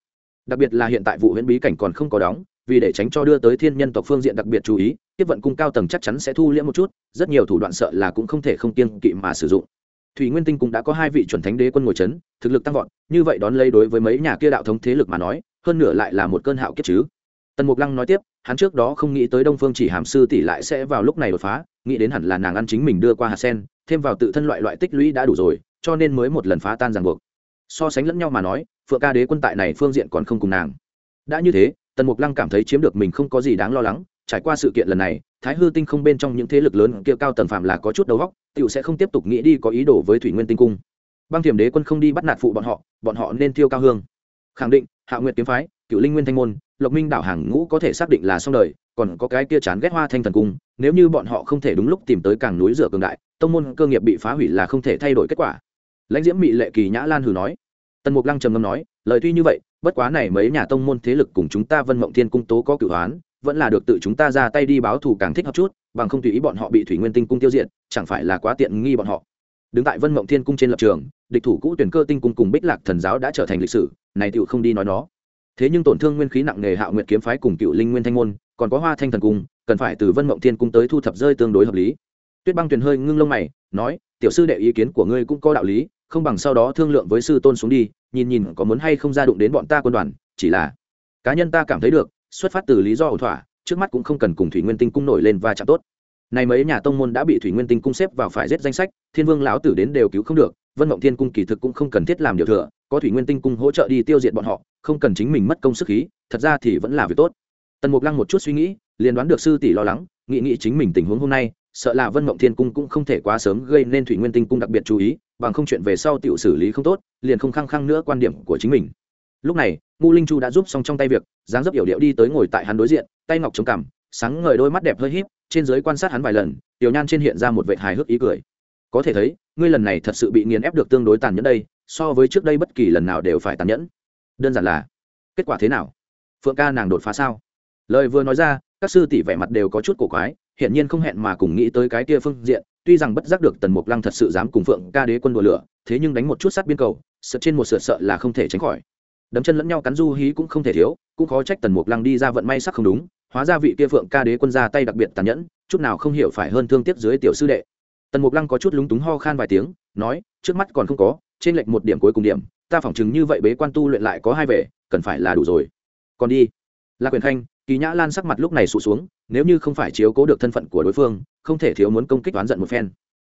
Đặc biệt là hiện tại vụ huyễn bí cảnh còn không có đóng, vì để tránh cho đưa tới thiên nhân tộc phương diện đặc biệt chú ý tiếp vận cung cao tầng chắc chắn sẽ thu liễm một chút, rất nhiều thủ đoạn sợ là cũng không thể không kiên kỵ mà sử dụng. Thủy nguyên tinh cũng đã có hai vị chuẩn thánh đế quân ngồi c h ấ n thực lực tăng vọt, như vậy đón lấy đối với mấy nhà kia đạo thống thế lực mà nói, hơn nửa lại là một cơn hạo kiếp chứ. Tần mục lăng nói tiếp hắn trước đó không nghĩ tới đông phương chỉ hàm sư tỷ lại sẽ vào lúc này đột phá, nghĩ đến hẳn là nàng ăn chính mình đưa qua hạt sen, thêm vào tự thân loại loại tích lũy đã đủ rồi, cho nên mới một lần phá tan ràng buộc. So sánh lẫn nhau mà nói, phượng ca đế quân tại này phương diện còn không cùng nàng. Đã như thế, tần mục lăng cảm thấy chiếm được mình không có gì đáng lo lắng, trải qua sự kiện lần này, thái hư tinh không bên trong những thế lực lớn kia cao tần phạm là có chút đầu góc tựu sẽ không tiếp tục nghĩ đi có ý đồ với thủy nguyên tinh cung. Băng thiểm đế quân không đi bắt nạt phụ bọn họ bọn họ nên thiêu cao hương. Khẳng định, hạ nguyệt kiếm phái cựu linh nguyên thanh môn lộc minh đảo hàng ngũ có thể xác định là xong đời, còn có cái kia chán ghét hoa thanh thần cung, nếu như bọn họ không thể đúng lúc tìm tới càng núi rửa cường đại, tông môn cơ nghiệp bị phá hủy là không thể thay đổi kết quả. Lãnh diễm mị lệ kỳ nhã lan hừ nói. Tần mục lăng trầm ngâm nói, lời tuy như vậy, bất quá này mấy nhà tông môn thế lực cùng chúng ta vân mộng thiên cung tố có cửu hoán, vẫn là được tự chúng ta ra tay đi báo thù càng thích hợp chút, bằng không tùy ý bọn họ bị thủy nguyên tinh cung tiêu diệt, chẳng phải là quá tiện nghi bọn họ. Đứng tại vân mộng thiên cung trên lập trường, địch thủ cũ tuyển cơ tinh cung cùng bích lạc thần giáo đã trở thành lịch sử, này tựu không đi nói nó thế nhưng tổn thương nguyên khí nặng nề hạo nguyệt kiếm phái cùng cựu linh nguyên thanh môn, còn có hoa thanh thần cung, cần phải từ vân mộng thiên cung tới thu thập rơi tương đối hợp lý. Tuyết băng tuyền hơi ngưng lông mày, nói, tiểu sư đệ ý kiến của ngươi cũng có đạo lý, không bằng sau đó thương lượng với sư tôn xuống đi, nhìn nhìn có muốn hay không ra đụng đến bọn ta quân đoàn, chỉ là cá nhân ta cảm thấy được, xuất phát từ lý do ẩu thỏa, trước mắt cũng không cần cùng thủy nguyên tinh cung nổi lên và chạm tốt. Này mấy nhà tông môn đã bị thủy nguyên tinh cung xếp vào phải giết danh sách, thiên vương lão tử đến đều cứu không được vân mộng thiên cung kỳ thực cũng không cần thiết làm điều thừa, có thủy nguyên tinh cung hỗ trợ đi tiêu diệt bọn họ, không cần chính mình mất công sức khí, thật ra thì vẫn là việc tốt. Tần mục lăng một chút suy nghĩ, liền đoán được sư tỷ lo lắng, nghĩ nghĩ chính mình tình huống hôm nay, sợ là vân mộng thiên cung cũng không thể quá sớm gây nên thủy nguyên tinh cung đặc biệt chú ý, bằng không chuyện về sau tiểu xử lý không tốt, liền không khăng khăng nữa quan điểm của chính mình. Lúc này ngu linh chu đã giúp xong trong tay việc, dáng dấp yểu điệu đi tới ngồi tại hắn đối diện, tay ngọc chống cằm, sáng ngời đôi mắt đẹp hơi híp, trên giới quan sát hắn vài lần, tiểu nhan trên hiện ra một vệ hài hước ý cười có thể thấy, ngươi lần này thật sự bị nghiền ép được tương đối tàn nhẫn đây, so với trước đây bất kỳ lần nào đều phải tàn nhẫn. Đơn giản là, kết quả thế nào? Phượng ca nàng đột phá sao? Lời vừa nói ra, các sư tỷ vẻ mặt đều có chút cổ quái, hiển nhiên không hẹn mà cùng nghĩ tới cái kia phương diện, tuy rằng bất giác được tần mục lăng thật sự dám cùng phượng ca đế quân đùa lửa, thế nhưng đánh một chút sát biên cầu, sợ trên một sửa sợ là không thể tránh khỏi. Đấm chân lẫn nhau cắn du hí cũng không thể thiếu, cũng khó trách tần mục lăng đi ra vận may sắc không đúng, hóa ra vị kia phượng ca đế quân ra tay đặc biệt tàn nhẫn, chút nào không hiểu phải hơn thương tiếc dưới tiểu sư đệ tần mục lăng có chút lúng túng ho khan vài tiếng, nói, trước mắt còn không có, trên lệch một điểm cuối cùng điểm, ta phỏng chừng như vậy bế quan tu luyện lại có hai về cần phải là đủ rồi. Còn đi. La quyền khanh, kỳ nhã lan sắc mặt lúc này sụt xuống, nếu như không phải chiếu cố được thân phận của đối phương, không thể thiếu muốn công kích oán giận một phen.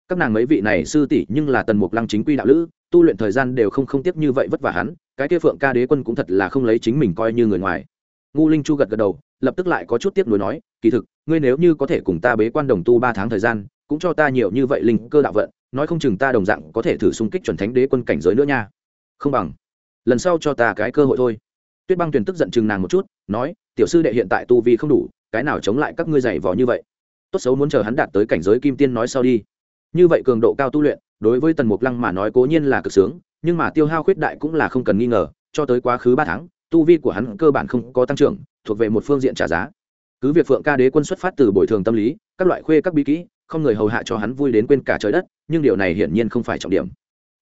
Các nàng mấy vị này sư tỷ nhưng là tần mục lăng chính quy đạo lữ, tu luyện thời gian đều không không tiếp như vậy vất vả hắn, cái kia phượng ca đế quân cũng thật là không lấy chính mình coi như người ngoài. Ngu linh chu gật gật đầu, lập tức lại có chút tiếp nối nói, kỳ thực, ngươi nếu như có thể cùng ta bế quan đồng tu ba tháng thời gian cũng cho ta nhiều như vậy linh cơ đạo vận, nói không chừng ta đồng dạng có thể thử xung kích chuẩn thánh đế quân cảnh giới nữa nha. Không bằng, lần sau cho ta cái cơ hội thôi. Tuyết băng tuyền tức giận chừng nàng một chút, nói, tiểu sư đệ hiện tại tu vi không đủ, cái nào chống lại các ngươi giày vò như vậy? Tốt xấu muốn chờ hắn đạt tới cảnh giới kim tiên nói sau đi. Như vậy cường độ cao tu luyện, đối với tần mục lăng mà nói cố nhiên là cực sướng, nhưng mà tiêu hao khuyết đại cũng là không cần nghi ngờ, cho tới quá khứ ba tháng, tu vi của hắn cơ bản không có tăng trưởng, thuộc về một phương diện trả giá. Cứ việc phượng ca đế quân xuất phát từ bồi thường tâm lý, các loại khuê các bí kỹ không người hầu hạ cho hắn vui đến quên cả trời đất, nhưng điều này hiển nhiên không phải trọng điểm.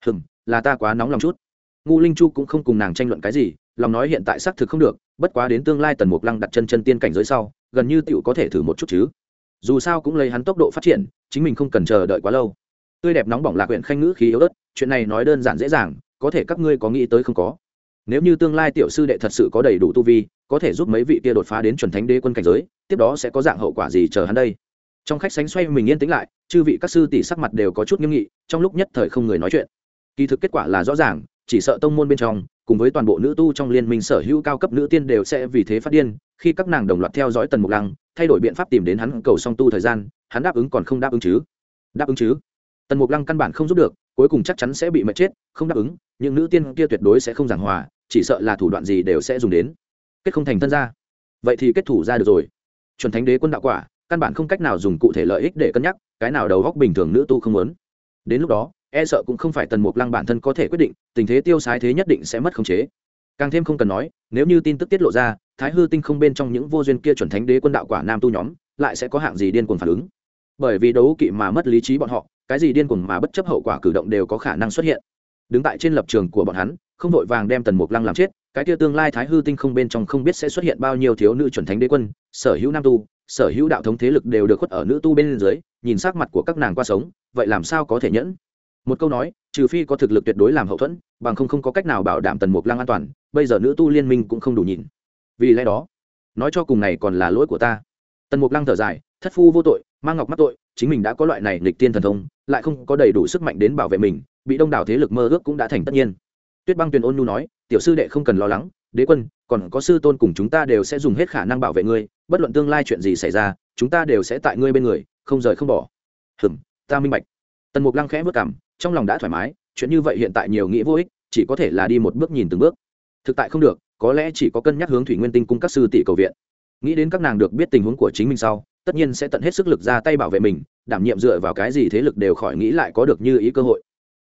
Hừng là ta quá nóng lòng chút. Ngu linh chu cũng không cùng nàng tranh luận cái gì, lòng nói hiện tại xác thực không được, bất quá đến tương lai tần mục lăng đặt chân chân tiên cảnh giới sau, gần như tựu có thể thử một chút chứ. Dù sao cũng lấy hắn tốc độ phát triển, chính mình không cần chờ đợi quá lâu. Tươi đẹp nóng bỏng lạc huyện khanh ngữ khí yếu ớt, chuyện này nói đơn giản dễ dàng, có thể các ngươi có nghĩ tới không có. Nếu như tương lai tiểu sư đệ thật sự có đầy đủ tu vi, có thể giúp mấy vị kia đột phá đến chuẩn thánh đế quân cảnh giới, tiếp đó sẽ có dạng hậu quả gì chờ hắn đây? Trong khách sánh xoay mình yên tĩnh lại, chư vị các sư tỷ sắc mặt đều có chút nghiêm nghị, trong lúc nhất thời không người nói chuyện. Kỳ thực kết quả là rõ ràng, chỉ sợ tông môn bên trong, cùng với toàn bộ nữ tu trong liên minh sở hữu cao cấp nữ tiên đều sẽ vì thế phát điên, khi các nàng đồng loạt theo dõi tần mục lăng, thay đổi biện pháp tìm đến hắn cầu song tu thời gian, hắn đáp ứng còn không đáp ứng chứ? Đáp ứng chứ? Tần mục lăng căn bản không giúp được, cuối cùng chắc chắn sẽ bị mệt chết, không đáp ứng, những nữ tiên kia tuyệt đối sẽ không giảng hòa, chỉ sợ là thủ đoạn gì đều sẽ dùng đến. Kết không thành thân ra vậy thì kết thủ ra được rồi. Chuẩn thánh đế quân đạo quả căn bản không cách nào dùng cụ thể lợi ích để cân nhắc, cái nào đầu góc bình thường nữ tu không muốn. Đến lúc đó e sợ cũng không phải tần mục lăng bản thân có thể quyết định, tình thế tiêu sái thế nhất định sẽ mất khống chế. Càng thêm không cần nói, nếu như tin tức tiết lộ ra, thái hư tinh không bên trong những vô duyên kia chuẩn thánh đế quân đạo quả nam tu nhóm, lại sẽ có hạng gì điên cuồng phản ứng. Bởi vì đấu kỵ mà mất lý trí bọn họ, cái gì điên cuồng mà bất chấp hậu quả cử động đều có khả năng xuất hiện. Đứng tại trên lập trường của bọn hắn, không vội vàng đem tần mục lăng làm chết, cái kia tương lai thái hư tinh không bên trong không biết sẽ xuất hiện bao nhiêu thiếu nữ chuẩn thánh đế quân, sở hữu nam tu sở hữu đạo thống thế lực đều được khuất ở nữ tu bên dưới, nhìn sắc mặt của các nàng qua sống, vậy làm sao có thể nhẫn? Một câu nói, trừ phi có thực lực tuyệt đối làm hậu thuẫn, bằng không không có cách nào bảo đảm tần mục lăng an toàn, bây giờ nữ tu liên minh cũng không đủ nhìn. Vì lẽ đó, nói cho cùng này còn là lỗi của ta. Tần mục lăng thở dài, thất phu vô tội, mang ngọc mắc tội, chính mình đã có loại này lịch tiên thần thông, lại không có đầy đủ sức mạnh đến bảo vệ mình, bị đông đảo thế lực mơ ước cũng đã thành tất nhiên. Tuyết băng tuyền ôn nhu nói tiểu sư đệ không cần lo lắng, đế quân, còn có sư tôn cùng chúng ta đều sẽ dùng hết khả năng bảo vệ ngươi, bất luận tương lai chuyện gì xảy ra, chúng ta đều sẽ tại ngươi bên người, không rời không bỏ. Hừm, ta minh bạch. Tần mục lăng khẽ vất cảm trong lòng đã thoải mái, chuyện như vậy hiện tại nhiều nghĩa vô ích, chỉ có thể là đi một bước nhìn từng bước. Thực tại không được, có lẽ chỉ có cân nhắc hướng thủy nguyên tinh cung các sư tỷ cầu viện. Nghĩ đến các nàng được biết tình huống của chính mình sau, tất nhiên sẽ tận hết sức lực ra tay bảo vệ mình, đảm nhiệm dựa vào cái gì thế lực đều khỏi nghĩ lại có được như ý cơ hội.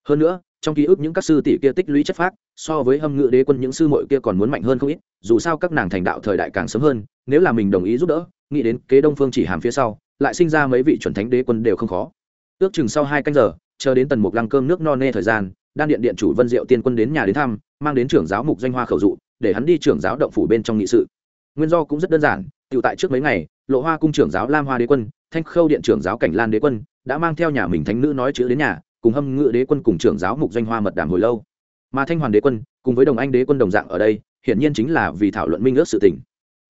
Hơn nữa trong ký ức những các sư tỷ kia tích lũy chất phác, so với hâm ngự đế quân những sư muội kia còn muốn mạnh hơn không ít, dù sao các nàng thành đạo thời đại càng sớm hơn, nếu là mình đồng ý giúp đỡ, nghĩ đến kế đông phương chỉ hàm phía sau, lại sinh ra mấy vị chuẩn thánh đế quân đều không khó. Ước chừng sau hai canh giờ, chờ đến tần mục lăng cơm nước no nê thời gian, đan điện điện chủ vân diệu tiên quân đến nhà đến thăm, mang đến trưởng giáo mục danh hoa khẩu dụ, để hắn đi trưởng giáo động phủ bên trong nghị sự. Nguyên do cũng rất đơn giản tự tại trước mấy ngày, lộ hoa cung trưởng giáo lam hoa đế quân, thanh khâu điện trưởng giáo cảnh lan đế quân, đã mang theo nhà mình thánh nữ nói chữ đến nhà cùng hâm ngự đế quân cùng trưởng giáo mục doanh hoa mật đàm hồi lâu. Mà thanh hoàn đế quân cùng với đồng anh đế quân đồng dạng ở đây, hiển nhiên chính là vì thảo luận minh ước sự tình.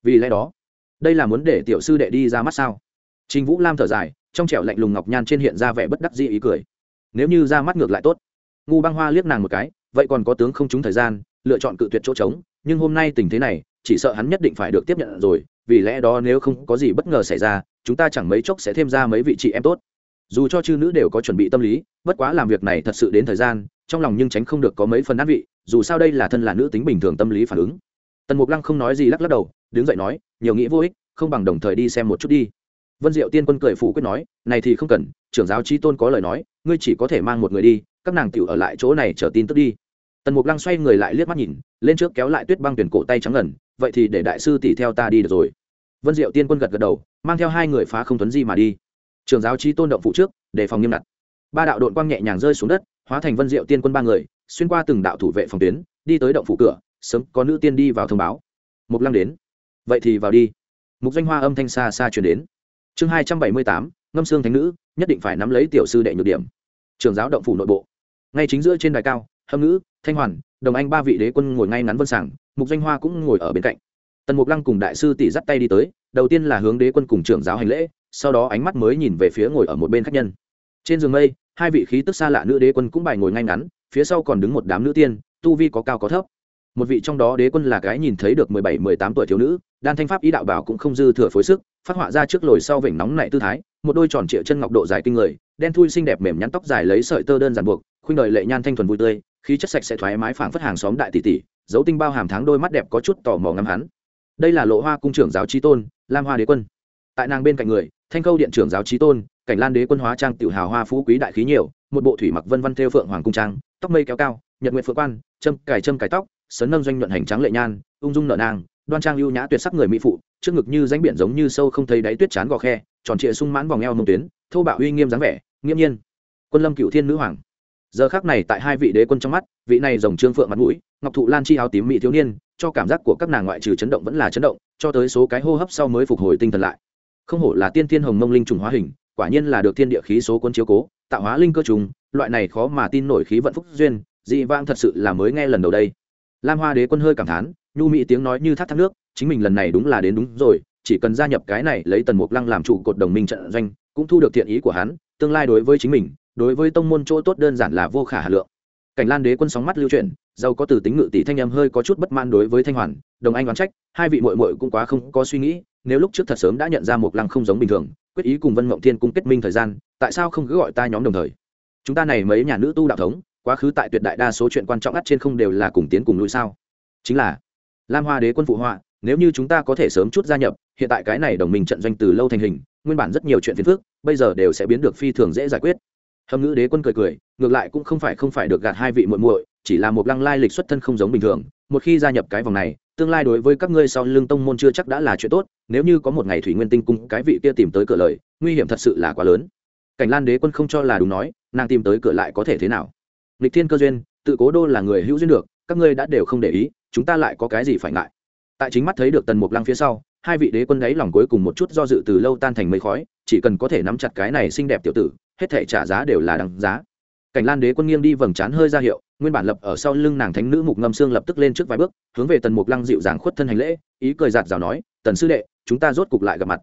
Vì lẽ đó, đây là muốn để tiểu sư đệ đi ra mắt sao? Trình vũ lam thở dài, trong trẻo lạnh lùng ngọc nhan trên hiện ra vẻ bất đắc dĩ ý cười. Nếu như ra mắt ngược lại tốt. Ngu băng hoa liếc nàng một cái, vậy còn có tướng không trúng thời gian, lựa chọn cự tuyệt chỗ trống, nhưng hôm nay tình thế này, chỉ sợ hắn nhất định phải được tiếp nhận rồi, vì lẽ đó nếu không có gì bất ngờ xảy ra, chúng ta chẳng mấy chốc sẽ thêm ra mấy vị chị em tốt dù cho chư nữ đều có chuẩn bị tâm lý, bất quá làm việc này thật sự đến thời gian, trong lòng nhưng tránh không được có mấy phần át vị, dù sao đây là thân là nữ tính bình thường tâm lý phản ứng. Tần mục lăng không nói gì, lắc lắc đầu, đứng dậy nói, nhiều nghĩ vô ích, không bằng đồng thời đi xem một chút đi. Vân diệu tiên quân cười phủ quyết nói, này thì không cần, trưởng giáo trí tôn có lời nói, ngươi chỉ có thể mang một người đi, các nàng tiểu ở lại chỗ này chờ tin tức đi. Tần mục lăng xoay người lại liếc mắt nhìn, lên trước kéo lại tuyết băng tuyển cổ tay trắng ngần, vậy thì để đại sư tỷ theo ta đi được rồi. Vân diệu tiên quân gật gật đầu, mang theo hai người phá không tuấn di mà đi trường giáo trí tôn động phụ trước để phòng nghiêm ngặt. Ba đạo đội quang nhẹ nhàng rơi xuống đất, hóa thành vân diệu tiên quân ba người, xuyên qua từng đạo thủ vệ phòng tuyến, đi tới động phủ cửa, sớm có nữ tiên đi vào thông báo. Mục lăng đến. Vậy thì vào đi. Mục danh hoa âm thanh xa xa chuyển đến. Chương hai trăm bảy mươi tám, ngâm xương thánh nữ, nhất định phải nắm lấy tiểu sư đệ nhược điểm. Trường giáo động phủ nội bộ. Ngay chính giữa trên đài cao, hâm ngữ, thanh hoàn, đồng anh ba vị đế quân ngồi ngay ngắn vân sảng, mục danh hoa cũng ngồi ở bên cạnh. Tần mục lăng cùng đại sư tỷ dắt tay đi tới, đầu tiên là hướng đế quân cùng trưởng giáo hành lễ sau đó ánh mắt mới nhìn về phía ngồi ở một bên khách nhân. Trên giường mây, hai vị khí tức xa lạ nữ đế quân cũng bài ngồi ngay ngắn, phía sau còn đứng một đám nữ tiên, tu vi có cao có thấp. Một vị trong đó đế quân là cái nhìn thấy được mười bảy, mười tám tuổi thiếu nữ, đan thanh pháp ý đạo bảo cũng không dư thừa phối sức, phát họa ra trước lồi sau vểnh nóng nảy tư thái, một đôi tròn trịa chân ngọc độ dài kinh người, đen thui xinh đẹp mềm nhắn tóc dài lấy sợi tơ đơn giản buộc, khuynh đời lệ nhan thanh thuần vui tươi, khí chất sạch sẽ thoải mái phảng phất hàng xóm đại tỷ tỷ, dấu tinh bao hàm tháng đôi mắt đẹp có chút tò mò ngắm hắn. Đây là lộ hoa cung trưởng giáo trí tôn, lam hoa đế quân. Tại nàng bên cạnh người thanh khâu điện trưởng giáo trí tôn, cảnh lan đế quân hóa trang tiểu hào hoa phú quý đại khí nhiều, một bộ thủy mặc vân văn theo phượng hoàng cung trang, tóc mây kéo cao, nhật nguyện phượng quan, châm, cài châm, cài tóc, sấn nâng doanh nhuận hành trắng lệ nhan, ung dung nợ nang, đoan trang lưu nhã tuyệt sắc người mỹ phụ, trước ngực như ránh biển giống như sâu không thấy đáy tuyết chán gò khe, tròn trịa sung mãn vòng eo mông tuyến, thô bạo uy nghiêm dáng vẻ nghiêm nhiên. Quân lâm cựu thiên nữ hoàng. Giờ khác này tại hai vị đế quân trong mắt, vị này rồng trương phượng mặt mũi, ngọc thụ lan chi áo tím mỹ thiếu niên, cho cảm giác của các nàng ngoại trừ chấn động vẫn là chấn động, cho tới số cái hô hấp sau mới phục hồi tinh thần lại không hổ là tiên thiên hồng mông linh trùng hóa hình, quả nhiên là được thiên địa khí số quân chiếu cố, tạo hóa linh cơ trùng, loại này khó mà tin nổi khí vận phúc duyên, dị vang thật sự là mới nghe lần đầu đây. Lam hoa đế quân hơi cảm thán, nhu mỹ tiếng nói như thác thác nước, chính mình lần này đúng là đến đúng rồi, chỉ cần gia nhập cái này lấy tần mục lăng làm trụ cột đồng minh trận doanh, cũng thu được thiện ý của hắn, tương lai đối với chính mình, đối với tông môn chỗ tốt đơn giản là vô khả hà lượng. Cảnh lan đế quân sóng mắt lưu chuyển, giàu có từ tính ngự tỷ thanh em hơi có chút bất mãn đối với thanh hoàn, đồng anh đoán trách, hai vị muội muội cũng quá không có suy nghĩ nếu lúc trước thật sớm đã nhận ra một lăng không giống bình thường, quyết ý cùng vân mộng thiên cung kết minh thời gian, tại sao không cứ gọi ta nhóm đồng thời? Chúng ta này mấy nhà nữ tu đạo thống, quá khứ tại tuyệt đại đa số chuyện quan trọng ắt trên không đều là cùng tiến cùng lui sao? Chính là, lam hoa đế quân phụ họa, nếu như chúng ta có thể sớm chút gia nhập, hiện tại cái này đồng minh trận doanh từ lâu thành hình, nguyên bản rất nhiều chuyện phiền phức, bây giờ đều sẽ biến được phi thường dễ giải quyết. Hâm ngữ đế quân cười cười, ngược lại cũng không phải không phải được gạt hai vị muội muội, chỉ là một lăng lai lịch xuất thân không giống bình thường. Một khi gia nhập cái vòng này, tương lai đối với các ngươi sau lưng tông môn chưa chắc đã là chuyện tốt, nếu như có một ngày thủy nguyên tinh cung cái vị kia tìm tới cửa lời, nguy hiểm thật sự là quá lớn. Cảnh lan đế quân không cho là đúng nói, nàng tìm tới cửa lại có thể thế nào? Lịch thiên cơ duyên, tự cố đô là người hữu duyên được, các ngươi đã đều không để ý, chúng ta lại có cái gì phải ngại? Tại chính mắt thấy được tần mục lăng phía sau, hai vị đế quân ấy lòng cuối cùng một chút do dự từ lâu tan thành mây khói, chỉ cần có thể nắm chặt cái này xinh đẹp tiểu tử hết thể trả giá đều là đằng giá. Cảnh lan đế quân nghiêng đi vầng trán hơi ra hiệu, nguyên bản lập ở sau lưng nàng thánh nữ mục ngâm xương lập tức lên trước vài bước, hướng về tần mục lăng dịu dàng khuất thân hành lễ, ý cười giạt rào nói, tần sư đệ, chúng ta rốt cục lại gặp mặt.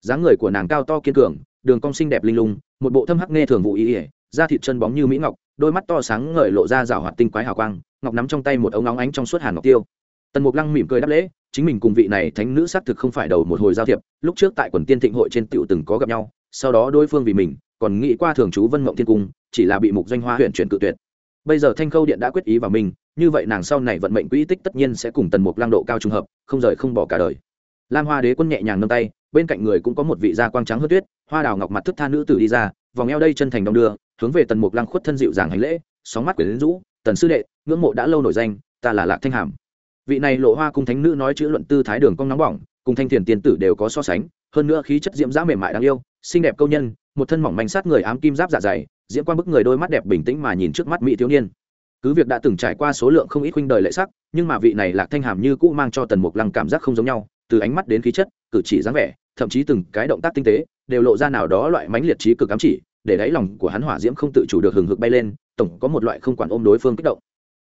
Dáng người của nàng cao to kiên cường, đường cong xinh đẹp linh lung, một bộ thâm hắc nghe thường vụ ý ỉa da thịt chân bóng như mỹ ngọc, đôi mắt to sáng ngời lộ ra rào hoạt tinh quái hào quang, ngọc nắm trong tay một ống nóng ánh trong suốt hàn ngọc tiêu. Tần mục lăng mỉm cười đáp lễ, chính mình cùng vị này thánh nữ xác thực không phải đầu một hồi giao thiệp, lúc trước tại quần tiên thịnh hội trên tựu từng có gặp nhau, sau đó đối phương vì mình còn nghĩ qua thường trú vân mộng thiên cung, chỉ là bị mục doanh hoa huyện chuyển cự tuyệt. Bây giờ thanh khâu điện đã quyết ý vào mình, như vậy nàng sau này vận mệnh quỹ tích tất nhiên sẽ cùng tần mục lang độ cao trùng hợp, không rời không bỏ cả đời. Lam hoa đế quân nhẹ nhàng nâng tay, bên cạnh người cũng có một vị da quang trắng hớt tuyết, hoa đào ngọc mặt thức tha nữ tử đi ra, vòng eo đây chân thành đong đưa, hướng về tần mục lang khuất thân dịu dàng hành lễ, sóng mắt quyển rũ, tần sư đệ, ngưỡng mộ đã lâu nổi danh, ta là lạc thanh hàm. Vị này lộ hoa cung thánh nữ nói chữ luận tư thái đường cong nóng bỏng, cùng thanh thiền tiên tử đều có so sánh, hơn nữa khí chất diễm dã mềm mại đáng yêu, xinh đẹp câu nhân một thân mỏng manh sát người ám kim giáp dạ dày, diễm quang bức người đôi mắt đẹp bình tĩnh mà nhìn trước mắt mỹ thiếu niên. Cứ việc đã từng trải qua số lượng không ít huynh đời lệ sắc, nhưng mà vị này lạc thanh hàm như cũ mang cho tần mục lăng cảm giác không giống nhau, từ ánh mắt đến khí chất, cử chỉ dáng vẻ, thậm chí từng cái động tác tinh tế, đều lộ ra nào đó loại mãnh liệt trí cực ám chỉ, để đáy lòng của hắn hỏa diễm không tự chủ được hừng hực bay lên, tổng có một loại không quản ôm đối phương kích động.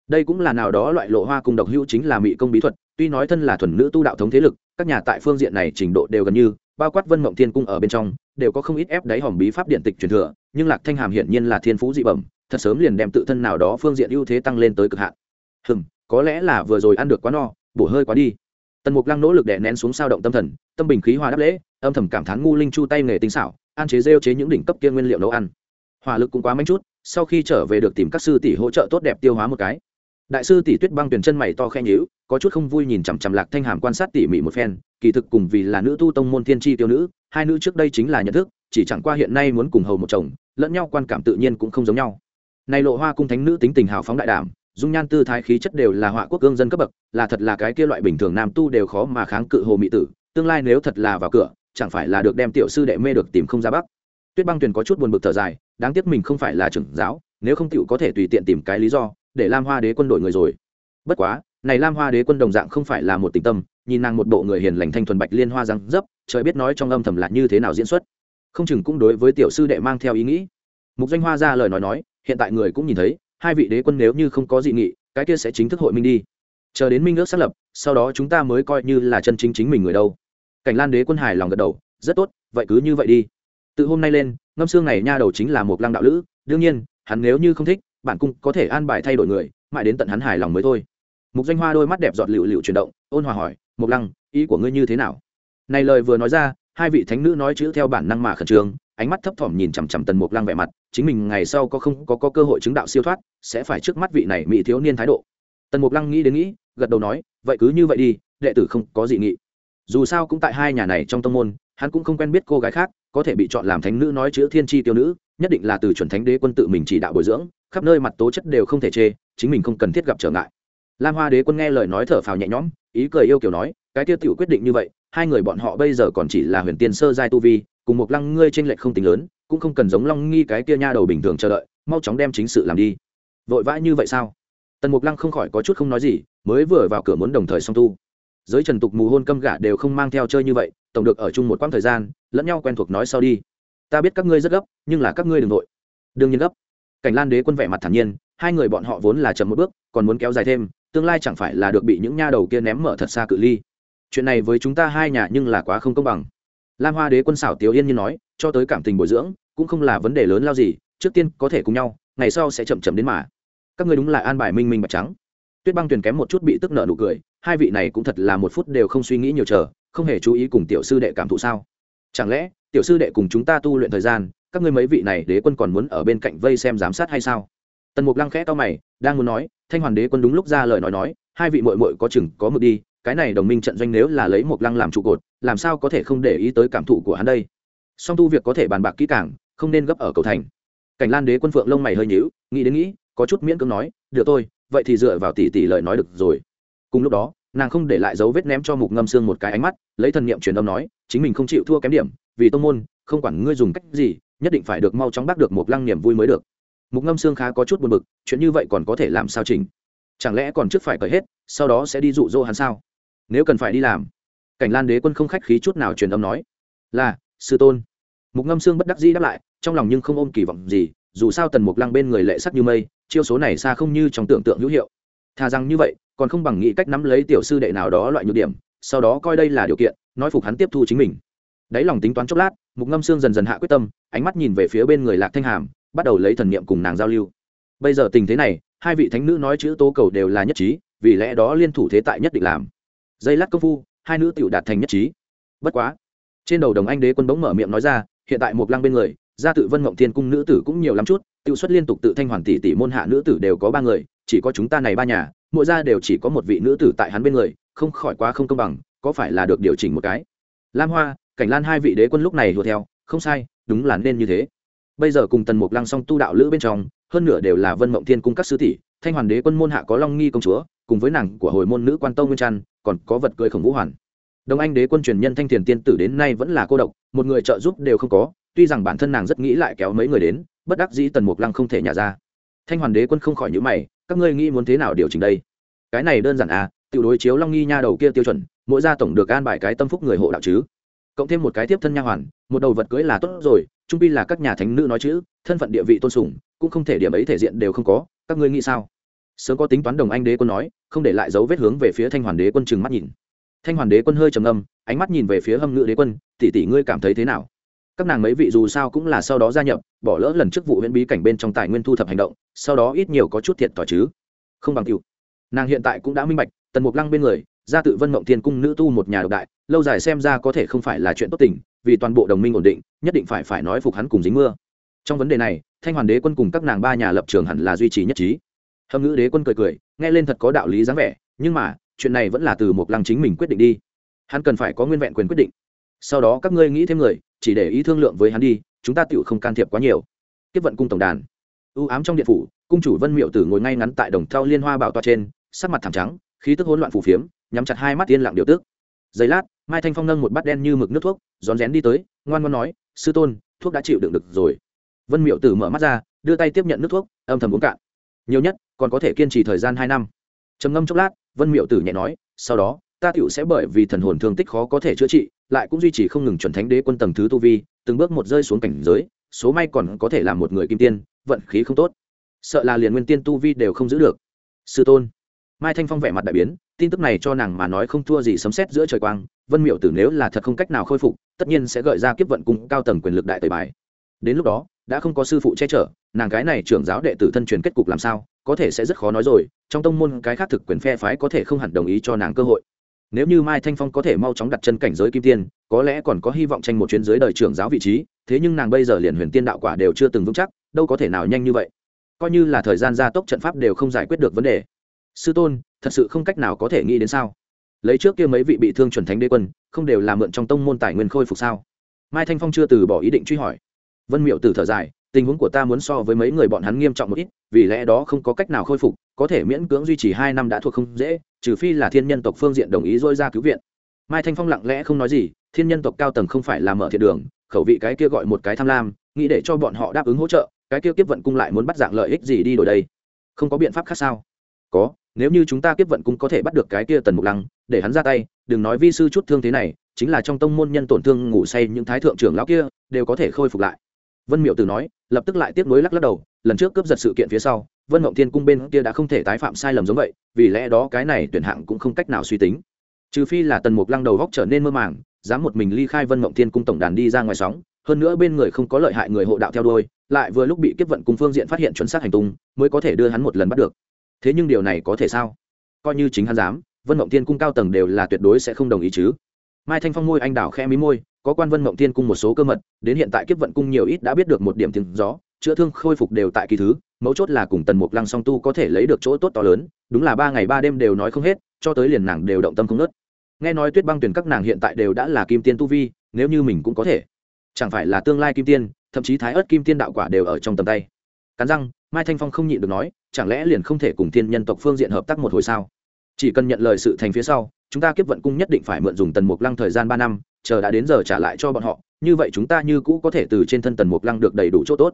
Đây cũng là nào đó loại lộ hoa cùng độc hữu chính là mỹ công bí thuật, tuy nói thân là thuần nữ tu đạo thống thế lực, các nhà tại phương diện này trình độ đều gần như bao quát vân mộng thiên cung ở bên trong đều có không ít ép đáy hòm bí pháp điện tịch truyền thừa, nhưng lạc thanh hàm hiển nhiên là thiên phú dị bẩm, thật sớm liền đem tự thân nào đó phương diện ưu thế tăng lên tới cực hạn. Hừm, có lẽ là vừa rồi ăn được quá no, bổ hơi quá đi. Tần mục lăng nỗ lực đè nén xuống sao động tâm thần, tâm bình khí hòa đáp lễ, âm thầm cảm thán ngu linh chu tay nghề tinh xảo, an chế rêu chế những đỉnh cấp kia nguyên liệu nấu ăn. Hỏa lực cũng quá mạnh chút, sau khi trở về được tìm các sư tỷ hỗ trợ tốt đẹp tiêu hóa một cái đại sư tỷ tuyết băng tuyển chân mày to khe nhíu, có chút không vui nhìn chằm chằm lạc thanh hàm quan sát tỉ mỉ một phen, kỳ thực cùng vì là nữ tu tông môn thiên tri tiêu nữ, hai nữ trước đây chính là nhận thức, chỉ chẳng qua hiện nay muốn cùng hầu một chồng, lẫn nhau quan cảm tự nhiên cũng không giống nhau. Này lộ hoa cung thánh nữ tính tình hào phóng đại đảm, dung nhan tư thái khí chất đều là họa quốc gương dân cấp bậc, là thật là cái kia loại bình thường nam tu đều khó mà kháng cự hồ mỹ tử, tương lai nếu thật là vào cửa, chẳng phải là được đem tiểu sư đệ mê được tìm không ra bắc. Tuyết băng tuyền có chút buồn bực thở dài, đáng tiếc mình không phải là trưởng giáo, nếu không tiểu có thể tùy tiện tìm cái lý do để lam hoa đế quân đổi người rồi. Bất quá, này lam hoa đế quân đồng dạng không phải là một tình tâm, nhìn nàng một bộ người hiền lành thanh thuần bạch liên hoa răng dấp, trời biết nói trong âm thầm là như thế nào diễn xuất. Không chừng cũng đối với tiểu sư đệ mang theo ý nghĩ. Mục danh hoa ra lời nói nói, hiện tại người cũng nhìn thấy, hai vị đế quân nếu như không có dị nghị, cái kia sẽ chính thức hội minh đi. Chờ đến minh ước xác lập, sau đó chúng ta mới coi như là chân chính chính mình người đâu. Cảnh lan đế quân hài lòng gật đầu, rất tốt, vậy cứ như vậy đi. Từ hôm nay lên, ngâm xương này nha đầu chính là một lăng đạo lữ, đương nhiên, hắn nếu như không thích bản cung có thể an bài thay đổi người mãi đến tận hắn hài lòng mới thôi. Mục danh hoa đôi mắt đẹp giọt lựu lựu chuyển động ôn hòa hỏi mục lăng ý của ngươi như thế nào? Này lời vừa nói ra hai vị thánh nữ nói chữ theo bản năng mà khẩn trương ánh mắt thấp thỏm nhìn chằm chằm tần mục lăng vẻ mặt chính mình ngày sau có không có, có cơ hội chứng đạo siêu thoát sẽ phải trước mắt vị này mỹ thiếu niên thái độ. Tần mục lăng nghĩ đến nghĩ gật đầu nói vậy cứ như vậy đi đệ tử không có gì nghị. Dù sao cũng tại hai nhà này trong tông môn hắn cũng không quen biết cô gái khác có thể bị chọn làm thánh nữ nói chữ thiên tri tiêu nữ nhất định là từ chuẩn thánh đế quân tự mình chỉ đạo bồi dưỡng khắp nơi mặt tố chất đều không thể chê, chính mình không cần thiết gặp trở ngại. Lam hoa đế quân nghe lời nói thở phào nhẹ nhõm, ý cười yêu kiểu nói, cái tiêu tiểu quyết định như vậy, hai người bọn họ bây giờ còn chỉ là huyền tiên sơ giai tu vi, cùng một lăng ngươi trên lệch không tính lớn, cũng không cần giống long nghi cái kia nha đầu bình thường chờ đợi, mau chóng đem chính sự làm đi. Vội vã như vậy sao? Tần mục lăng không khỏi có chút không nói gì, mới vừa vào cửa muốn đồng thời song tu. Giới trần tục mù hôn câm gả đều không mang theo chơi như vậy, tổng được ở chung một quãng thời gian, lẫn nhau quen thuộc nói sau đi. Ta biết các ngươi rất gấp, nhưng là các ngươi đừng nội đương nhiên gấp cảnh lan đế quân vẻ mặt thản nhiên, hai người bọn họ vốn là chậm một bước, còn muốn kéo dài thêm, tương lai chẳng phải là được bị những nha đầu kia ném mở thật xa cự ly. Chuyện này với chúng ta hai nhà nhưng là quá không công bằng. Lam hoa đế quân xảo tiểu yên như nói, cho tới cảm tình bồi dưỡng, cũng không là vấn đề lớn lao gì, trước tiên có thể cùng nhau, ngày sau sẽ chậm chậm đến mà. Các ngươi đúng là an bài minh minh bạch trắng. Tuyết băng tuyền kém một chút bị tức nợ nụ cười, hai vị này cũng thật là một phút đều không suy nghĩ nhiều chờ, không hề chú ý cùng tiểu sư đệ cảm thụ sao? Chẳng lẽ, tiểu sư đệ cùng chúng ta tu luyện thời gian các ngươi mấy vị này đế quân còn muốn ở bên cạnh vây xem giám sát hay sao? Tần mục lăng khẽ to mày, đang muốn nói, thanh hoàn đế quân đúng lúc ra lời nói nói, hai vị mội mội có chừng có mực đi, cái này đồng minh trận doanh nếu là lấy mục lăng làm trụ cột, làm sao có thể không để ý tới cảm thụ của hắn đây? Song tu việc có thể bàn bạc kỹ càng, không nên gấp ở cầu thành. Cảnh lan đế quân phượng lông mày hơi nhíu, nghĩ đến nghĩ, có chút miễn cưỡng nói, được tôi vậy thì dựa vào tỷ tỷ lời nói được rồi. Cùng lúc đó, nàng không để lại dấu vết ném cho mục ngâm xương một cái ánh mắt, lấy thần niệm truyền âm nói, chính mình không chịu thua kém điểm, vì tông môn, không quản ngươi dùng cách gì nhất định phải được mau chóng bác được một lăng niềm vui mới được. Mục ngâm xương khá có chút buồn bực, chuyện như vậy còn có thể làm sao chỉnh? Chẳng lẽ còn trước phải cởi hết, sau đó sẽ đi dụ dỗ hắn sao? Nếu cần phải đi làm, cảnh lan đế quân không khách khí chút nào truyền âm nói, là, sư tôn. Mục ngâm xương bất đắc dĩ đáp lại, trong lòng nhưng không ôm kỳ vọng gì, dù sao tần mục lăng bên người lệ sắc như mây, chiêu số này xa không như trong tưởng tượng hữu hiệu. Thà rằng như vậy, còn không bằng nghĩ cách nắm lấy tiểu sư đệ nào đó loại nhược điểm, sau đó coi đây là điều kiện, nói phục hắn tiếp thu chính mình đáy lòng tính toán chốc lát, mục ngâm xương dần dần hạ quyết tâm, ánh mắt nhìn về phía bên người lạc thanh hàm, bắt đầu lấy thần niệm cùng nàng giao lưu. Bây giờ tình thế này, hai vị thánh nữ nói chữ tố cầu đều là nhất trí, vì lẽ đó liên thủ thế tại nhất định làm. Dây lát công phu, hai nữ tiểu đạt thành nhất trí. Bất quá, trên đầu đồng anh đế quân bỗng mở miệng nói ra, hiện tại một lăng bên người, gia tự vân mộng thiên cung nữ tử cũng nhiều lắm chút tự xuất liên tục tự thanh hoàn tỷ tỷ môn hạ nữ tử đều có ba người, chỉ có chúng ta này ba nhà, mỗi gia đều chỉ có một vị nữ tử tại hắn bên người, không khỏi quá không công bằng, có phải là được điều chỉnh một cái? Lam hoa cảnh lan hai vị đế quân lúc này hùa theo, không sai, đúng là nên như thế. Bây giờ cùng tần mục lăng song tu đạo lữ bên trong, hơn nửa đều là vân mộng thiên cung các sư tỷ, thanh hoàn đế quân môn hạ có long nghi công chúa, cùng với nàng của hồi môn nữ quan tông nguyên trăn, còn có vật cười khổng vũ hoàn. Đồng anh đế quân truyền nhân thanh thiền tiên tử đến nay vẫn là cô độc, một người trợ giúp đều không có, tuy rằng bản thân nàng rất nghĩ lại kéo mấy người đến, bất đắc dĩ tần mục lăng không thể nhả ra. Thanh hoàn đế quân không khỏi nhữ mày, các ngươi nghĩ muốn thế nào điều chỉnh đây? Cái này đơn giản à tự đối chiếu long nghi nha đầu kia tiêu chuẩn, mỗi gia tổng được an bài cái tâm phúc người hộ đạo chứ cộng thêm một cái tiếp thân nha hoàn, một đầu vật cưới là tốt rồi, trung pi là các nhà thánh nữ nói chữ, thân phận địa vị tôn sùng, cũng không thể điểm ấy thể diện đều không có, các ngươi nghĩ sao? Sớm có tính toán đồng anh đế quân nói, không để lại dấu vết hướng về phía thanh hoàn đế quân chừng mắt nhìn. Thanh hoàn đế quân hơi trầm âm ánh mắt nhìn về phía hâm ngự đế quân, tỷ tỷ ngươi cảm thấy thế nào? Các nàng mấy vị dù sao cũng là sau đó gia nhập, bỏ lỡ lần trước vụ huyễn bí cảnh bên trong tài nguyên thu thập hành động, sau đó ít nhiều có chút thiệt thòi chứ. Không bằng cựu nàng hiện tại cũng đã minh bạch, tần mục lăng bên người gia tự vân mộng thiên cung nữ tu một nhà độc đại, lâu dài xem ra có thể không phải là chuyện tốt tình, vì toàn bộ đồng minh ổn định, nhất định phải phải nói phục hắn cùng dính mưa. Trong vấn đề này, thanh hoàn đế quân cùng các nàng ba nhà lập trường hẳn là duy trì nhất trí. Hâm ngữ đế quân cười cười, nghe lên thật có đạo lý dáng vẻ, nhưng mà, chuyện này vẫn là từ một lăng chính mình quyết định đi. Hắn cần phải có nguyên vẹn quyền quyết định. Sau đó các ngươi nghĩ thêm người, chỉ để ý thương lượng với hắn đi, chúng ta tựu không can thiệp quá nhiều. Tiếp vận cung tổng đàn. Ưu ám trong điện phủ, cung chủ vân miệu tử ngồi ngay ngắn tại đồng thao liên hoa bảo toa trên, sắc mặt thảm trắng, khí tức hỗn loạn phù phiếm nhắm chặt hai mắt yên lặng điều tức. Giây lát, mai thanh phong nâng một bát đen như mực nước thuốc rón rén đi tới, ngoan ngoan nói, sư tôn, thuốc đã chịu đựng được rồi. Vân miệu tử mở mắt ra, đưa tay tiếp nhận nước thuốc, âm thầm uống cạn. Nhiều nhất, còn có thể kiên trì thời gian hai năm. Trầm ngâm chốc lát, vân miệu tử nhẹ nói, sau đó, ta tựu sẽ bởi vì thần hồn thương tích khó có thể chữa trị, lại cũng duy trì không ngừng chuẩn thánh đế quân tầng thứ tu vi, từng bước một rơi xuống cảnh giới, số may còn có thể làm một người kim tiên, vận khí không tốt. Sợ là liền nguyên tiên tu vi đều không giữ được. Sư tôn. Mai thanh phong vẻ mặt đại biến tin tức này cho nàng mà nói không thua gì sấm xét giữa trời quang, vân miệu tử nếu là thật không cách nào khôi phục, tất nhiên sẽ gợi ra kiếp vận cùng cao tầng quyền lực đại tời bài. Đến lúc đó, đã không có sư phụ che chở, nàng cái này trưởng giáo đệ tử thân truyền kết cục làm sao, có thể sẽ rất khó nói rồi, trong tông môn cái khác thực quyền phe phái có thể không hẳn đồng ý cho nàng cơ hội. Nếu như mai thanh phong có thể mau chóng đặt chân cảnh giới kim tiên, có lẽ còn có hy vọng tranh một chuyến dưới đời trưởng giáo vị trí, thế nhưng nàng bây giờ liền huyền tiên đạo quả đều chưa từng vững chắc, đâu có thể nào nhanh như vậy. Coi như là thời gian gia tốc trận pháp đều không giải quyết được vấn đề sư tôn, thật sự không cách nào có thể nghĩ đến sao? Lấy trước kia mấy vị bị thương chuẩn thánh đế quân, không đều là mượn trong tông môn tài nguyên khôi phục sao? Mai thanh phong chưa từ bỏ ý định truy hỏi. Vân miệu tử thở dài, tình huống của ta muốn so với mấy người bọn hắn nghiêm trọng một ít, vì lẽ đó không có cách nào khôi phục, có thể miễn cưỡng duy trì hai năm đã thuộc không dễ, trừ phi là thiên nhân tộc phương diện đồng ý dôi ra cứu viện. Mai thanh phong lặng lẽ không nói gì, thiên nhân tộc cao tầng không phải là mở thiện đường, khẩu vị cái kia gọi một cái tham lam, nghĩ để cho bọn họ đáp ứng hỗ trợ, cái kia tiếp vận cung lại muốn bắt dạng lợi ích gì đi đổi đây? Không có biện pháp khác sao? Có nếu như chúng ta kiếp vận cung có thể bắt được cái kia tần mục lăng, để hắn ra tay, đừng nói vi sư chút thương thế này, chính là trong tông môn nhân tổn thương ngủ say những thái thượng trưởng lão kia, đều có thể khôi phục lại. Vân miệu từ nói, lập tức lại tiếp nối lắc lắc đầu, lần trước cướp giật sự kiện phía sau, vân mộng thiên cung bên kia đã không thể tái phạm sai lầm giống vậy, vì lẽ đó cái này tuyển hạng cũng không cách nào suy tính. Trừ phi là tần mục lăng đầu góc trở nên mơ màng, dám một mình ly khai vân mộng thiên cung tổng đàn đi ra ngoài sóng, hơn nữa bên người không có lợi hại người hộ đạo theo đôi lại vừa lúc bị kiếp vận cùng phương diện phát hiện chuẩn xác hành tung, mới có thể đưa hắn một lần bắt được thế nhưng điều này có thể sao? Coi như chính hắn dám, vân mộng thiên cung cao tầng đều là tuyệt đối sẽ không đồng ý chứ. Mai thanh phong môi anh đào khe mí môi, có quan vân mộng thiên cung một số cơ mật, đến hiện tại kiếp vận cung nhiều ít đã biết được một điểm tiếng gió, chữa thương khôi phục đều tại kỳ thứ, mấu chốt là cùng tần mục lăng song tu có thể lấy được chỗ tốt to lớn, đúng là ba ngày ba đêm đều nói không hết, cho tới liền nàng đều động tâm không nớt nghe nói tuyết băng tuyển các nàng hiện tại đều đã là kim tiên tu vi, nếu như mình cũng có thể, chẳng phải là tương lai kim tiên, thậm chí thái ớt kim tiên đạo quả đều ở trong tầm tay. Cắn răng, mai thanh phong không nhịn được nói chẳng lẽ liền không thể cùng thiên nhân tộc phương diện hợp tác một hồi sao? Chỉ cần nhận lời sự thành phía sau, chúng ta kiếp vận cung nhất định phải mượn dùng tần mục lăng thời gian ba năm, chờ đã đến giờ trả lại cho bọn họ, như vậy chúng ta như cũ có thể từ trên thân tần mục lăng được đầy đủ chỗ tốt.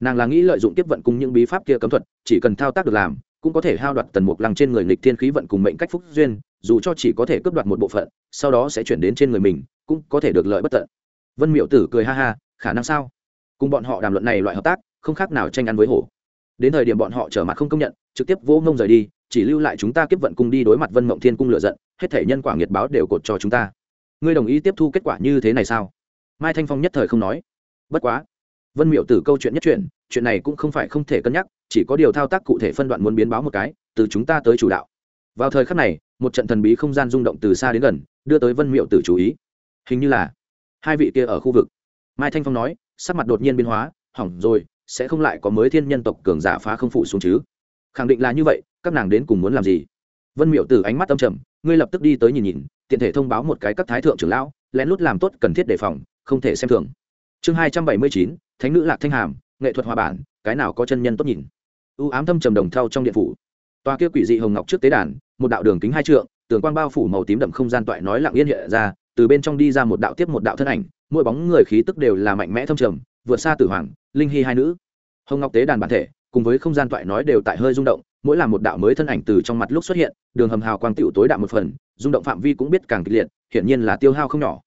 Nàng là nghĩ lợi dụng kiếp vận cung những bí pháp kia cấm thuật, chỉ cần thao tác được làm, cũng có thể hao đoạt tần mục lăng trên người nghịch thiên khí vận cùng mệnh cách phúc duyên, dù cho chỉ có thể cướp đoạt một bộ phận, sau đó sẽ chuyển đến trên người mình, cũng có thể được lợi bất tận. Vân miệu tử cười ha ha, khả năng sao? Cùng bọn họ đàm luận này loại hợp tác, không khác nào tranh ăn với hổ đến thời điểm bọn họ trở mặt không công nhận, trực tiếp vô ngông rời đi, chỉ lưu lại chúng ta kiếp vận cung đi đối mặt vân mộng thiên cung lựa giận, hết thể nhân quả nghiệt báo đều cột cho chúng ta. Ngươi đồng ý tiếp thu kết quả như thế này sao? Mai thanh phong nhất thời không nói. Bất quá, vân miệu tử câu chuyện nhất chuyện chuyện này cũng không phải không thể cân nhắc, chỉ có điều thao tác cụ thể phân đoạn muốn biến báo một cái, từ chúng ta tới chủ đạo. Vào thời khắc này, một trận thần bí không gian rung động từ xa đến gần, đưa tới vân miệu tử chú ý. Hình như là hai vị kia ở khu vực. Mai thanh phong nói, sắc mặt đột nhiên biến hóa, hỏng rồi sẽ không lại có mới thiên nhân tộc cường giả phá không phụ xuống chứ? Khẳng định là như vậy, các nàng đến cùng muốn làm gì? Vân miệu từ ánh mắt âm trầm, ngươi lập tức đi tới nhìn nhìn, tiện thể thông báo một cái các thái thượng trưởng lão, lén lút làm tốt cần thiết đề phòng, không thể xem thường. Chương hai trăm bảy mươi chín, thánh nữ lạc thanh hàm, nghệ thuật hòa bản, cái nào có chân nhân tốt nhìn? U ám thâm trầm đồng thau trong điện phủ. Tòa kia quỷ dị hồng ngọc trước tế đàn, một đạo đường kính hai trượng, tường quang bao phủ màu tím đậm không gian toại nói lặng yên hiện ra, từ bên trong đi ra một đạo tiếp một đạo thân ảnh, mỗi bóng người khí tức đều là mạnh mẽ thâm trầm, vượt xa tử hoàng linh hy hai nữ. Hồng ngọc tế đàn bản thể, cùng với không gian toại nói đều tại hơi rung động, mỗi là một đạo mới thân ảnh từ trong mặt lúc xuất hiện, đường hầm hào quang tựu tối đạo một phần, rung động phạm vi cũng biết càng kịch liệt, hiển nhiên là tiêu hao không nhỏ.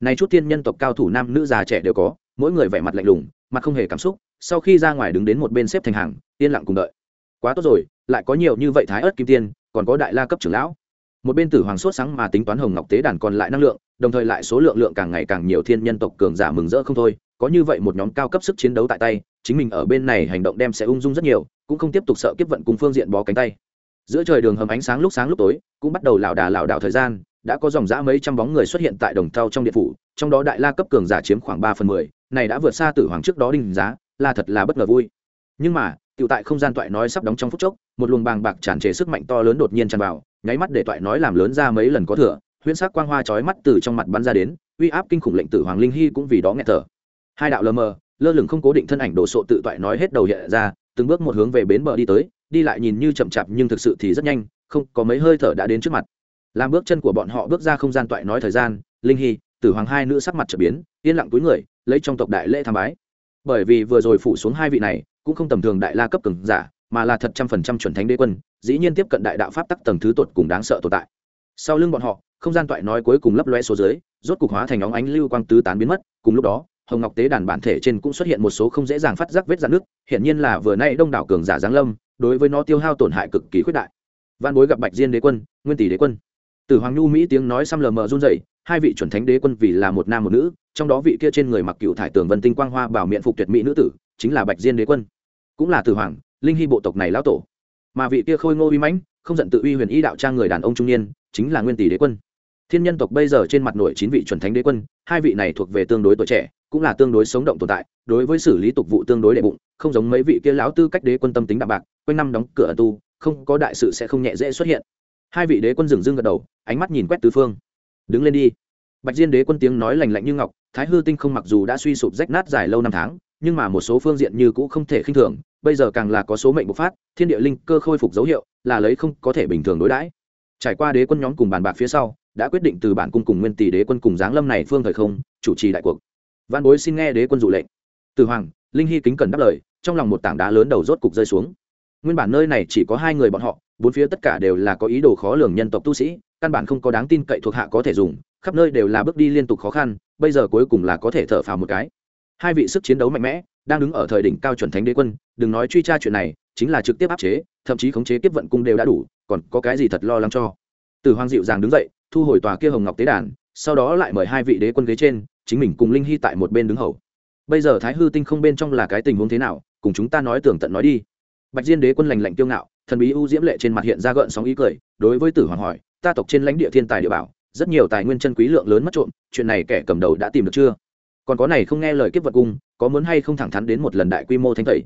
Này chút tiên nhân tộc cao thủ nam nữ già trẻ đều có, mỗi người vẻ mặt lạnh lùng, mặt không hề cảm xúc, sau khi ra ngoài đứng đến một bên xếp thành hàng, yên lặng cùng đợi. Quá tốt rồi, lại có nhiều như vậy thái ớt kim tiên, còn có đại la cấp trưởng lão. Một bên tử hoàng sốt sáng mà tính toán hồng ngọc tế đàn còn lại năng lượng, đồng thời lại số lượng lượng càng ngày càng nhiều thiên nhân tộc cường giả mừng rỡ không thôi có như vậy một nhóm cao cấp sức chiến đấu tại tay, chính mình ở bên này hành động đem sẽ ung dung rất nhiều, cũng không tiếp tục sợ kiếp vận cùng phương diện bó cánh tay. Giữa trời đường hầm ánh sáng lúc sáng lúc tối, cũng bắt đầu lảo đà lảo đảo thời gian, đã có dòng dã mấy trăm bóng người xuất hiện tại đồng thau trong điện phủ, trong đó đại la cấp cường giả chiếm khoảng ba phần mười, này đã vượt xa tử hoàng trước đó đinh giá, là thật là bất ngờ vui. Nhưng mà, tiểu tại không gian toại nói sắp đóng trong phút chốc, một luồng bàng bạc tràn trề sức mạnh to lớn đột nhiên tràn vào, nháy mắt để toại nói làm lớn ra mấy lần có thừa, huyễn sắc quang hoa chói mắt từ trong mặt bắn ra đến, uy áp kinh khủng lệnh tử hoàng linh hy cũng vì đó nghe thở hai đạo lờ mờ, lơ lửng không cố định thân ảnh đồ sộ tự toại nói hết đầu hiện ra, từng bước một hướng về bến bờ đi tới, đi lại nhìn như chậm chạp nhưng thực sự thì rất nhanh, không, có mấy hơi thở đã đến trước mặt. Làm bước chân của bọn họ bước ra không gian toại nói thời gian, linh hy, tử hoàng hai nữ sắc mặt trở biến, yên lặng túi người, lấy trong tộc đại lễ tham bái. Bởi vì vừa rồi phủ xuống hai vị này, cũng không tầm thường đại la cấp cường giả, mà là thật trăm phần trăm chuẩn thánh đế quân, dĩ nhiên tiếp cận đại đạo pháp tắc tầng thứ tột cùng đáng sợ tồn tại. Sau lưng bọn họ, không gian toại nói cuối cùng lấp loe số dưới, rốt cục hóa thành óng ánh lưu quang tứ tán biến mất, cùng lúc đó hồng ngọc tế đàn bản thể trên cũng xuất hiện một số không dễ dàng phát giác vết dạn nước hiện nhiên là vừa nay đông đảo cường giả giáng lâm, đối với nó tiêu hao tổn hại cực kỳ khuyết đại. Văn bối gặp bạch diên đế quân, nguyên tỷ đế quân. Từ hoàng nhu mỹ tiếng nói xăm lờ mờ run rẩy, hai vị chuẩn thánh đế quân vì là một nam một nữ, trong đó vị kia trên người mặc cựu thải tường vân tinh quang hoa bảo miệng phục tuyệt mỹ nữ tử, chính là bạch diên đế quân. Cũng là từ hoàng, linh hy bộ tộc này lão tổ. Mà vị kia khôi ngô uy mãnh, không giận tự uy huyền y đạo trang người đàn ông trung niên, chính là nguyên tỷ đế quân. Thiên nhân tộc bây giờ trên mặt nổi chín vị chuẩn thánh đế quân, hai vị này thuộc về tương đối tuổi trẻ cũng là tương đối sống động tồn tại, đối với xử lý tục vụ tương đối đệ bụng, không giống mấy vị kia lão tư cách đế quân tâm tính đạm bạc, quanh năm đóng cửa tu, không có đại sự sẽ không nhẹ dễ xuất hiện. Hai vị đế quân dừng dưng gật đầu, ánh mắt nhìn quét tứ phương. Đứng lên đi. Bạch diên đế quân tiếng nói lành lạnh như ngọc, thái hư tinh không mặc dù đã suy sụp rách nát dài lâu năm tháng, nhưng mà một số phương diện như cũ không thể khinh thường, bây giờ càng là có số mệnh bộc phát, thiên địa linh cơ khôi phục dấu hiệu, là lấy không có thể bình thường đối đãi. Trải qua đế quân nhóm cùng bàn bạc phía sau, đã quyết định từ bản cung cùng nguyên tỷ đế quân cùng giáng lâm này phương thời không, chủ trì đại cuộc văn bối xin nghe đế quân dụ lệnh. Từ hoàng, linh hy kính cần đáp lời, trong lòng một tảng đá lớn đầu rốt cục rơi xuống. Nguyên bản nơi này chỉ có hai người bọn họ, bốn phía tất cả đều là có ý đồ khó lường nhân tộc tu sĩ, căn bản không có đáng tin cậy thuộc hạ có thể dùng, khắp nơi đều là bước đi liên tục khó khăn, bây giờ cuối cùng là có thể thở phào một cái. Hai vị sức chiến đấu mạnh mẽ, đang đứng ở thời đỉnh cao chuẩn thánh đế quân, đừng nói truy tra chuyện này, chính là trực tiếp áp chế, thậm chí khống chế tiếp vận cung đều đã đủ, còn có cái gì thật lo lắng cho? Từ hoàng dịu dàng đứng dậy, thu hồi tòa kia hồng ngọc tế đàn, sau đó lại mời hai vị đế quân ghế trên chính mình cùng linh hy tại một bên đứng hầu. Bây giờ thái hư tinh không bên trong là cái tình huống thế nào, cùng chúng ta nói tưởng tận nói đi. Bạch diên đế quân lành lạnh tiêu ngạo, thần bí ưu diễm lệ trên mặt hiện ra gợn sóng ý cười, đối với tử hoàng hỏi, ta tộc trên lãnh địa thiên tài địa bảo, rất nhiều tài nguyên chân quý lượng lớn mất trộm, chuyện này kẻ cầm đầu đã tìm được chưa? Còn có này không nghe lời kiếp vật cung, có muốn hay không thẳng thắn đến một lần đại quy mô thanh tẩy?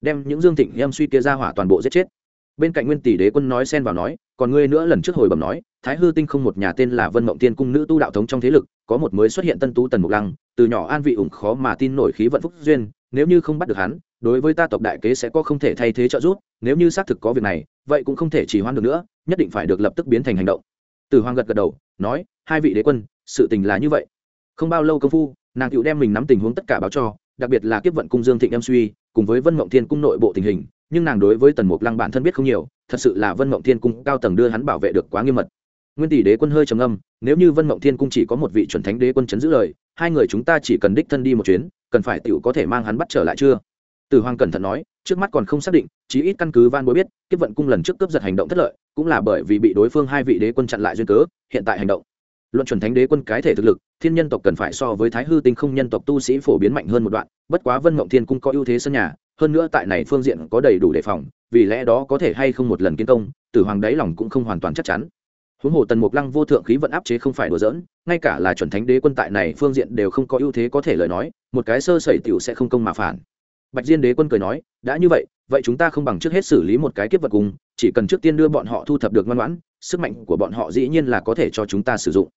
Đem những dương thịnh em suy kia ra hỏa toàn bộ giết chết bên cạnh nguyên tỷ đế quân nói xen vào nói, còn ngươi nữa lần trước hồi bẩm nói, thái hư tinh không một nhà tên là vân mộng tiên cung nữ tu đạo thống trong thế lực, có một mới xuất hiện tân tú tần mục lăng, từ nhỏ an vị ủng khó mà tin nổi khí vận phúc duyên, nếu như không bắt được hắn, đối với ta tộc đại kế sẽ có không thể thay thế trợ giúp, nếu như xác thực có việc này, vậy cũng không thể chỉ hoan được nữa, nhất định phải được lập tức biến thành hành động. Từ hoàng gật gật đầu, nói, hai vị đế quân, sự tình là như vậy. Không bao lâu công phu, nàng cựu đem mình nắm tình huống tất cả báo cho, đặc biệt là kiếp vận cung dương thịnh em suy, cùng với vân mộng thiên cung nội bộ tình hình nhưng nàng đối với tần mục lăng bản thân biết không nhiều, thật sự là vân mộng thiên cung cao tầng đưa hắn bảo vệ được quá nghiêm mật. Nguyên tỷ đế quân hơi trầm âm nếu như vân mộng thiên cung chỉ có một vị chuẩn thánh đế quân chấn giữ lời, hai người chúng ta chỉ cần đích thân đi một chuyến, cần phải t có thể mang hắn bắt trở lại chưa? Từ hoàng cẩn thận nói, trước mắt còn không xác định, chí ít căn cứ van bối biết, kiếp vận cung lần trước cướp giật hành động thất lợi, cũng là bởi vì bị đối phương hai vị đế quân chặn lại duyên cớ, hiện tại hành động. Luận chuẩn thánh đế quân cái thể thực lực, thiên nhân tộc cần phải so với thái hư tinh không nhân tộc tu sĩ phổ biến mạnh hơn một đoạn, bất quá vân mộng thiên cung có ưu thế sân nhà hơn nữa tại này phương diện có đầy đủ đề phòng, vì lẽ đó có thể hay không một lần kiến công, tử hoàng đáy lòng cũng không hoàn toàn chắc chắn. Huống hồ tần mục lăng vô thượng khí vận áp chế không phải đùa giỡn, ngay cả là chuẩn thánh đế quân tại này phương diện đều không có ưu thế có thể lời nói, một cái sơ sẩy tiểu sẽ không công mà phản. Bạch diên đế quân cười nói, đã như vậy vậy chúng ta không bằng trước hết xử lý một cái kiếp vật cùng, chỉ cần trước tiên đưa bọn họ thu thập được ngoan ngoãn, sức mạnh của bọn họ dĩ nhiên là có thể cho chúng ta sử dụng.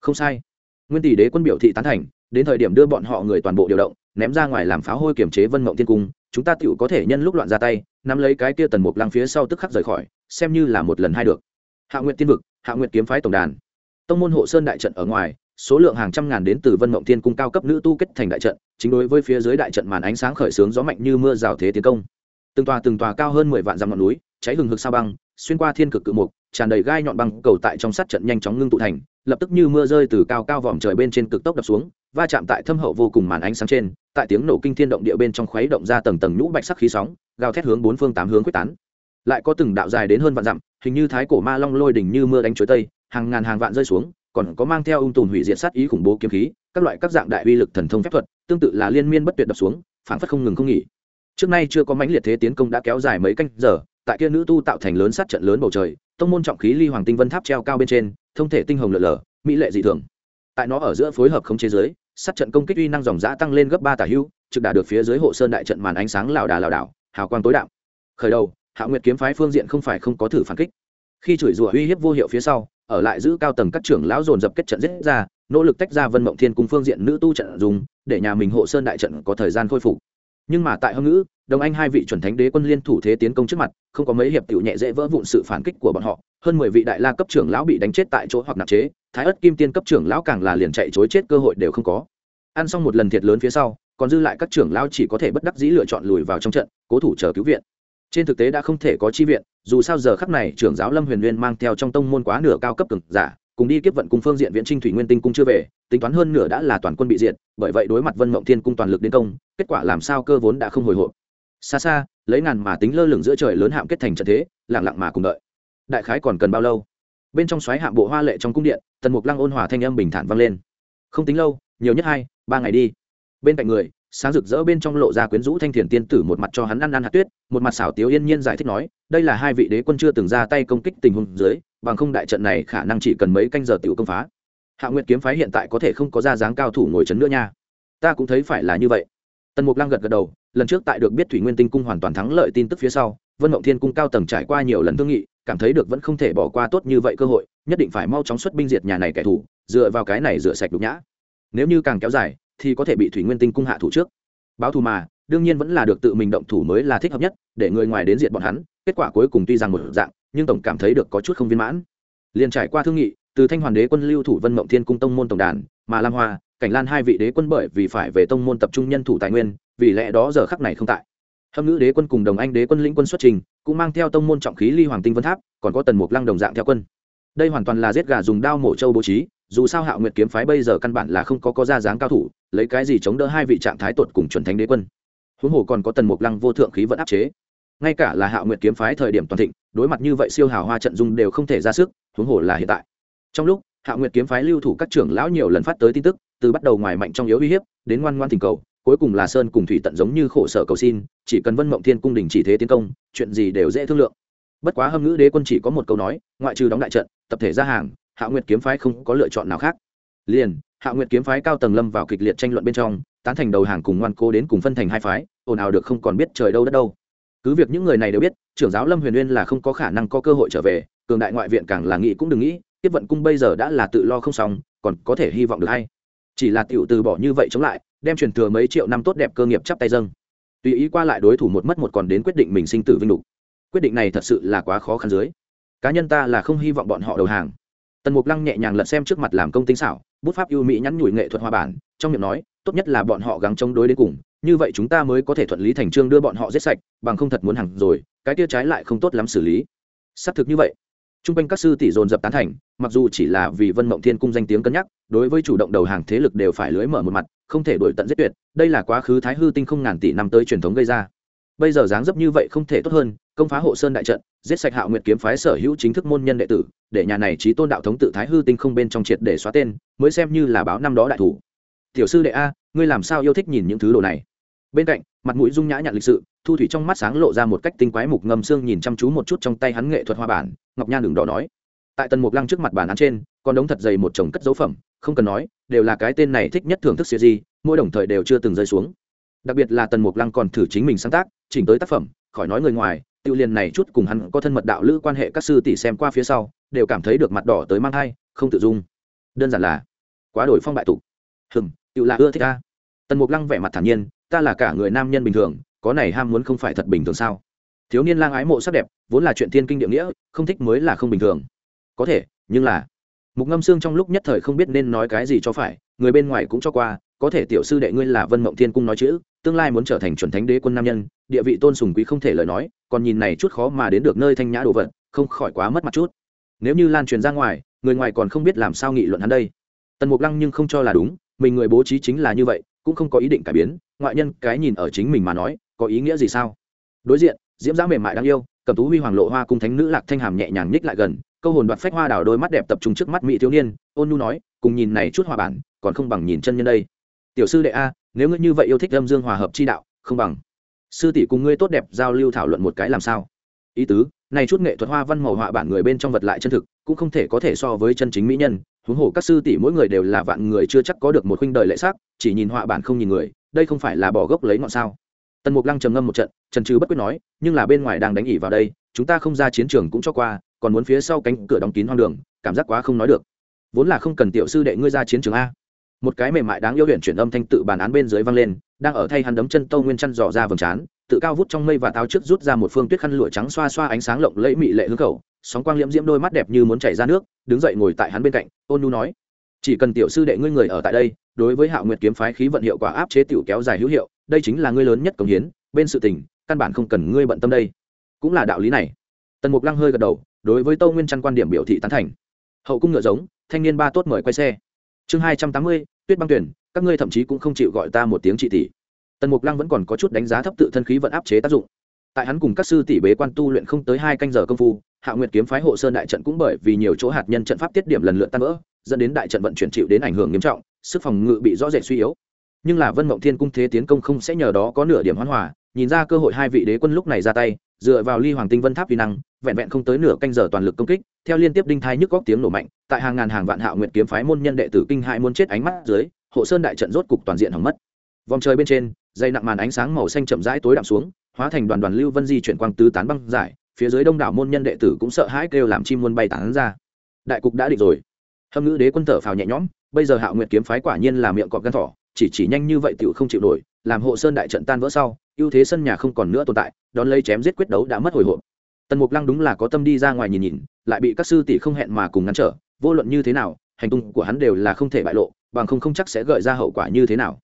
Không sai. Nguyên tỷ đế quân biểu thị tán thành, đến thời điểm đưa bọn họ người toàn bộ điều động, ném ra ngoài làm pháo hôi kiềm chế vân mộng tiên cung chúng ta tựu có thể nhân lúc loạn ra tay, nắm lấy cái kia tần mục lăng phía sau tức khắc rời khỏi, xem như là một lần hai được. Hạ nguyện tiên vực, hạ nguyện kiếm phái tổng đàn. Tông môn hộ sơn đại trận ở ngoài, số lượng hàng trăm ngàn đến từ vân mộng thiên cung cao cấp nữ tu kết thành đại trận, chính đối với phía dưới đại trận màn ánh sáng khởi xướng gió mạnh như mưa rào thế tiến công. Từng tòa từng tòa cao hơn mười vạn dặm ngọn núi, cháy hừng hực sao băng, xuyên qua thiên cực cự mục, tràn đầy gai nhọn băng cầu tại trong sát trận nhanh chóng ngưng tụ thành, lập tức như mưa rơi từ cao cao vòm trời bên trên cực tốc đập xuống va chạm tại thâm hậu vô cùng màn ánh sáng trên, tại tiếng nổ kinh thiên động địa bên trong khuấy động ra tầng tầng nhũ bạch sắc khí sóng, gào thét hướng bốn phương tám hướng quyết tán. Lại có từng đạo dài đến hơn vạn dặm, hình như thái cổ ma long lôi đỉnh như mưa đánh chuối tây, hàng ngàn hàng vạn rơi xuống, còn có mang theo ung tùn hủy diệt sát ý khủng bố kiếm khí, các loại các dạng đại uy lực thần thông phép thuật, tương tự là liên miên bất tuyệt đập xuống phản phất không ngừng không nghỉ. Trước nay chưa có mãnh liệt thế tiến công đã kéo dài mấy canh giờ, tại kia nữ tu tạo thành lớn sát trận lớn bầu trời, tông môn trọng khí ly hoàng tinh vân tháp treo cao bên trên, thông thể tinh hồng lở lở mỹ lệ dị thường. Tại nó ở giữa phối hợp không chế giới sát trận công kích uy năng dòng giã tăng lên gấp ba tả hưu trực đả được phía dưới hộ sơn đại trận màn ánh sáng lảo đà lảo đảo, hào quang tối đạo khởi đầu, hạ nguyệt kiếm phái phương diện không phải không có thử phản kích. Khi chửi rủa uy hiếp vô hiệu phía sau, ở lại giữ cao tầng các trưởng lão dồn dập kết trận giết ra, nỗ lực tách ra vân mộng thiên cùng phương diện nữ tu trận dùng, để nhà mình hộ sơn đại trận có thời gian khôi phục nhưng mà tại hâm ngữ đồng anh hai vị chuẩn thánh đế quân liên thủ thế tiến công trước mặt, không có mấy hiệp tiểu nhẹ dễ vỡ vụn sự phản kích của bọn họ, hơn mười vị đại la cấp trưởng lão bị đánh chết tại chỗ hoặc nạp chế, thái ất kim tiên cấp trưởng lão càng là liền chạy chối chết cơ hội đều không có. Ăn xong một lần thiệt lớn phía sau, còn dư lại các trưởng lão chỉ có thể bất đắc dĩ lựa chọn lùi vào trong trận, cố thủ chờ cứu viện. Trên thực tế đã không thể có chi viện, dù sao giờ khắc này trưởng giáo lâm huyền nguyên mang theo trong tông môn quá nửa cao cấp cực giả cùng đi kiếp vận cùng phương diện viễn trinh thủy nguyên tinh cung chưa về, tính toán hơn nửa đã là toàn quân bị diệt, bởi vậy đối mặt vân mộng thiên cung toàn lực đến công, kết quả làm sao cơ vốn đã không hồi hộp. Xa xa, lấy ngàn mà tính lơ lửng giữa trời lớn hạm kết thành trận thế lẳng lặng mà cùng đợi. Đại khái còn cần bao lâu? Bên trong xoáy hạm bộ hoa lệ trong cung điện, tần mục lăng ôn hòa thanh âm bình thản vang lên. Không tính lâu, nhiều nhất hai, ba ngày đi. Bên cạnh người, sáng rực rỡ bên trong lộ ra quyến rũ thanh thiền tiên tử một mặt cho hắn ăn ăn hạt tuyết, một mặt xảo tiếu yên nhiên giải thích nói, đây là hai vị đế quân chưa từng ra tay công kích tình huống dưới bằng không đại trận này khả năng chỉ cần mấy canh giờ tiểu công phá. Hạ nguyệt kiếm phái hiện tại có thể không có ra dáng cao thủ ngồi chấn nữa nha. Ta cũng thấy phải là như vậy. Tần mục lăng gật gật đầu, lần trước tại được biết thủy nguyên tinh cung hoàn toàn thắng lợi tin tức phía sau, vân mộng thiên cung cao tầng trải qua nhiều lần thương nghị, cảm thấy được vẫn không thể bỏ qua tốt như vậy cơ hội, nhất định phải mau chóng xuất binh diệt nhà này kẻ thù, dựa vào cái này rửa sạch đục nhã. Nếu như càng kéo dài, thì có thể bị thủy nguyên tinh cung hạ thủ trước. Báo thù mà đương nhiên vẫn là được tự mình động thủ mới là thích hợp nhất, để người ngoài đến diệt bọn hắn, kết quả cuối cùng tuy rằng một dạng, nhưng tổng cảm thấy được có chút không viên mãn. Liền trải qua thương nghị, từ thanh hoàn đế quân lưu thủ vân mộng thiên cung tông môn tổng đàn, mà lam hoa, cảnh lan hai vị đế quân bởi vì phải về tông môn tập trung nhân thủ tài nguyên, vì lẽ đó giờ khắc này không tại. Hâm ngữ đế quân cùng đồng anh đế quân lĩnh quân xuất trình, cũng mang theo tông môn trọng khí ly hoàng tinh vân tháp, còn có tần mục lăng đồng dạng theo quân. Đây hoàn toàn là giết gà dùng đao mổ trâu bố trí, dù sao hạo nguyệt kiếm phái bây giờ căn bản là không có có ra dáng cao thủ, lấy cái gì chống đỡ hai vị trạng thái tuột cùng chuẩn thánh đế quân? Huống hồ còn có tần mục lăng vô thượng khí vẫn áp chế. Ngay cả là hạo nguyệt kiếm phái thời điểm toàn thịnh, đối mặt như vậy siêu hào hoa trận dung đều không thể ra sức, huống hồ là hiện tại. Trong lúc, hạo nguyệt kiếm phái lưu thủ các trưởng lão nhiều lần phát tới tin tức, từ bắt đầu ngoài mạnh trong yếu uy hiếp, đến ngoan ngoan tình cầu, cuối cùng là sơn cùng thủy tận giống như khổ sở cầu xin, chỉ cần vân mộng thiên cung đình chỉ thế tiến công, chuyện gì đều dễ thương lượng. Bất quá hâm ngữ đế quân chỉ có một câu nói, ngoại trừ đóng đại trận, tập thể ra hàng hạ nguyệt kiếm phái không có lựa chọn nào khác. Liền hạ nguyệt kiếm phái cao tầng lâm vào kịch liệt tranh luận bên trong tán thành đầu hàng cùng ngoan cố đến cùng phân thành hai phái, ồn ào được không còn biết trời đâu đất đâu. Cứ việc những người này đều biết, trưởng giáo lâm huyền uyên là không có khả năng có cơ hội trở về, cường đại ngoại viện càng là nghĩ cũng đừng nghĩ, tiếp vận cung bây giờ đã là tự lo không xong, còn có thể hy vọng được hay. Chỉ là tiểu từ bỏ như vậy chống lại, đem truyền thừa mấy triệu năm tốt đẹp cơ nghiệp chắp tay dâng. Tùy ý qua lại đối thủ một mất một còn đến quyết định mình sinh tử vinh đục quyết định này thật sự là quá khó khăn dưới. Cá nhân ta là không hy vọng bọn họ đầu hàng. Tần mục lăng nhẹ nhàng lật xem trước mặt làm công tinh xảo, bút pháp ưu mỹ nhắn nhủi nghệ thuật hoa bản, trong miệng nói tốt nhất là bọn họ gắng chống đối đến cùng, như vậy chúng ta mới có thể thuận lý thành trương đưa bọn họ giết sạch, bằng không thật muốn hẳn rồi, cái tia trái lại không tốt lắm xử lý. Xác thực như vậy. T r u n g quanh các sư tỷ dồn dập tán thành, mặc dù chỉ là vì vân mộng thiên cung danh tiếng cân nhắc, đối với chủ động đầu hàng thế lực đều phải lưới mở một mặt, không thể đổi tận giết tuyệt, đây là quá khứ thái hư tinh không ngàn tỷ năm tới truyền thống gây ra. Bây giờ dáng dấp như vậy không thể tốt hơn, công phá hộ sơn đại trận, giết sạch hạo nguyệt kiếm phái sở hữu chính thức môn nhân đệ tử, để nhà này trí tôn đạo thống tự thái hư tinh không bên trong triệt để xóa tên, mới xem như là báo năm đó đại thủ tiểu sư đệ a, ngươi làm sao yêu thích nhìn những thứ đồ này? Bên cạnh, mặt mũi dung nhã nhặn lịch sự, thu thủy trong mắt sáng lộ ra một cách tinh quái mục ngầm xương nhìn chăm chú một chút trong tay hắn nghệ thuật hoa bản, ngọc nhan đường đỏ nói. Tại tần mục lăng trước mặt bản án trên, còn đống thật dày một chồng cất dấu phẩm, không cần nói, đều là cái tên này thích nhất thưởng thức siêu di mỗi đồng thời đều chưa từng rơi xuống. Đặc biệt là tần mục lăng còn thử chính mình sáng tác, chỉnh tới tác phẩm, khỏi nói người ngoài, tiêu liền này chút cùng hắn có thân mật đạo lữ quan hệ các sư tỷ xem qua phía sau, đều cảm thấy được mặt đỏ tới mang thai, không tự dung. Đơn giản là quá đổi phong bại tục. Hừng tự là ưa thích ta. Tần mục lăng vẻ mặt thản nhiên, ta là cả người nam nhân bình thường, có này ham muốn không phải thật bình thường sao? Thiếu niên lang ái mộ sắc đẹp, vốn là chuyện thiên kinh địa nghĩa, không thích mới là không bình thường. Có thể, nhưng là, mục ngâm xương trong lúc nhất thời không biết nên nói cái gì cho phải, người bên ngoài cũng cho qua, có thể tiểu sư đệ ngươi là vân mộng thiên cung nói chữ, tương lai muốn trở thành chuẩn thánh đế quân nam nhân, địa vị tôn sùng quý không thể lời nói, còn nhìn này chút khó mà đến được nơi thanh nhã đồ vật, không khỏi quá mất mặt chút. Nếu như lan truyền ra ngoài, người ngoài còn không biết làm sao nghị luận hắn đây. Tần mục lăng nhưng không cho là đúng mình người bố trí chính là như vậy, cũng không có ý định cải biến, ngoại nhân cái nhìn ở chính mình mà nói, có ý nghĩa gì sao? Đối diện, diễm giã mềm mại đáng yêu, cầm tú huy hoàng lộ hoa cung thánh nữ lạc thanh hàm nhẹ nhàng nhích lại gần, câu hồn đoạt phách hoa đào đôi mắt đẹp tập trung trước mắt mỹ thiếu niên, ôn nu nói, cùng nhìn này chút hòa bản, còn không bằng nhìn chân nhân đây. Tiểu sư đệ a, nếu ngươi như vậy yêu thích âm dương hòa hợp chi đạo, không bằng. Sư tỷ cùng ngươi tốt đẹp giao lưu thảo luận một cái làm sao? Ý tứ, này chút nghệ thuật hoa văn màu họa bản người bên trong vật lại chân thực, cũng không thể có thể so với chân chính mỹ nhân. Huống hồ các sư tỷ mỗi người đều là vạn người chưa chắc có được một huynh đời lệ sắc, chỉ nhìn họa bản không nhìn người, đây không phải là bỏ gốc lấy ngọn sao? Tần mục lăng trầm ngâm một trận, trần trừ bất quyết nói, nhưng là bên ngoài đang đánh ỉ vào đây, chúng ta không ra chiến trường cũng cho qua, còn muốn phía sau cánh cửa đóng kín hoang đường, cảm giác quá không nói được. Vốn là không cần tiểu sư đệ ngươi ra chiến trường a. Một cái mềm mại đáng yêu huyện chuyển âm thanh tự bản án bên dưới vang lên, đang ở thay hắn đấm chân tâu nguyên chăn dò ra vầng trán tự cao vút trong mây và táo trước rút ra một phương tuyết khăn lụa trắng xoa xoa ánh sáng lộng lẫy mị lệ hướng khẩu, sóng quang liễm diễm đôi mắt đẹp như muốn chảy ra nước, đứng dậy ngồi tại hắn bên cạnh, ôn nu nói, chỉ cần tiểu sư đệ ngươi người ở tại đây, đối với hạo nguyệt kiếm phái khí vận hiệu quả áp chế tiểu kéo dài hữu hiệu, đây chính là ngươi lớn nhất công hiến, bên sự tình, căn bản không cần ngươi bận tâm đây. Cũng là đạo lý này. Tần mục lăng hơi gật đầu, đối với tâu nguyên trăn quan điểm biểu thị tán thành. Hậu cung ngựa giống, thanh niên ba tốt mời quay xe. Chương hai trăm tám mươi, tuyết băng tuyển, các ngươi thậm chí cũng không chịu gọi ta một tiếng chị tỷ tần mục lăng vẫn còn có chút đánh giá thấp tự thân khí vận áp chế tác dụng. Tại hắn cùng các sư tỷ bế quan tu luyện không tới hai canh giờ công phu, hạ nguyệt kiếm phái hộ sơn đại trận cũng bởi vì nhiều chỗ hạt nhân trận pháp tiết điểm lần lượt tan vỡ, dẫn đến đại trận vận chuyển chịu đến ảnh hưởng nghiêm trọng, sức phòng ngự bị rõ rệt suy yếu. Nhưng là vân mộng thiên cung thế tiến công không sẽ nhờ đó có nửa điểm hoán hòa, nhìn ra cơ hội hai vị đế quân lúc này ra tay, dựa vào ly hoàng tinh vân tháp vi năng, vẹn vẹn không tới nửa canh giờ toàn lực công kích, theo liên tiếp đinh thai nhức góc tiếng nổ mạnh, tại hàng ngàn hàng vạn hạo nguyện kiếm phái môn nhân đệ tử kinh hại muốn chết ánh mắt dưới, hộ sơn đại trận rốt cục toàn diện hỏng mất. Vòng trời bên trên dây nặng màn ánh sáng màu xanh chậm rãi tối đạm xuống, hóa thành đoàn đoàn lưu vân di chuyển quang tứ tán băng giải, phía dưới đông đảo môn nhân đệ tử cũng sợ hãi kêu làm chim muôn bay tán ra. Đại cục đã định rồi. Hâm ngữ đế quân thở phào nhẹ nhõm, bây giờ hạo nguyệt kiếm phái quả nhiên là miệng cọp gan thỏ, chỉ chỉ nhanh như vậy tựu không chịu nổi, làm hộ sơn đại trận tan vỡ sau, ưu thế sân nhà không còn nữa tồn tại, đón lấy chém giết quyết đấu đã mất hồi hộp. Tần mục lăng đúng là có tâm đi ra ngoài nhìn nhìn, lại bị các sư tỷ không hẹn mà cùng ngăn trở, vô luận như thế nào, hành tung của hắn đều là không thể bại lộ, bằng không không chắc sẽ gợi ra hậu quả như thế nào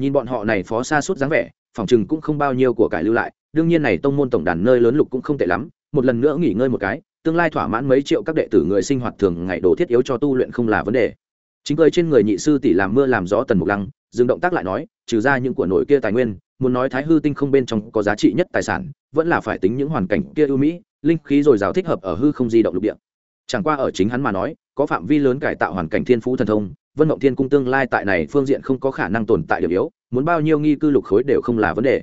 nhìn bọn họ này phó xa suốt dáng vẻ, phòng chừng cũng không bao nhiêu của cải lưu lại, đương nhiên này tông môn tổng đàn nơi lớn lục cũng không tệ lắm, một lần nữa nghỉ ngơi một cái, tương lai thỏa mãn mấy triệu các đệ tử người sinh hoạt thường ngày đồ thiết yếu cho tu luyện không là vấn đề. Chính cười trên người nhị sư tỷ làm mưa làm gió tần mục lăng, dừng động tác lại nói, trừ ra những của nội kia tài nguyên, muốn nói thái hư tinh không bên trong có giá trị nhất tài sản, vẫn là phải tính những hoàn cảnh kia ưu mỹ, linh khí dồi dào thích hợp ở hư không di động lục địa. Chẳng qua ở chính hắn mà nói có phạm vi lớn cải tạo hoàn cảnh thiên phú thần thông, vân mộng thiên cung tương lai tại này phương diện không có khả năng tồn tại điểm yếu, muốn bao nhiêu nghi cư lục khối đều không là vấn đề.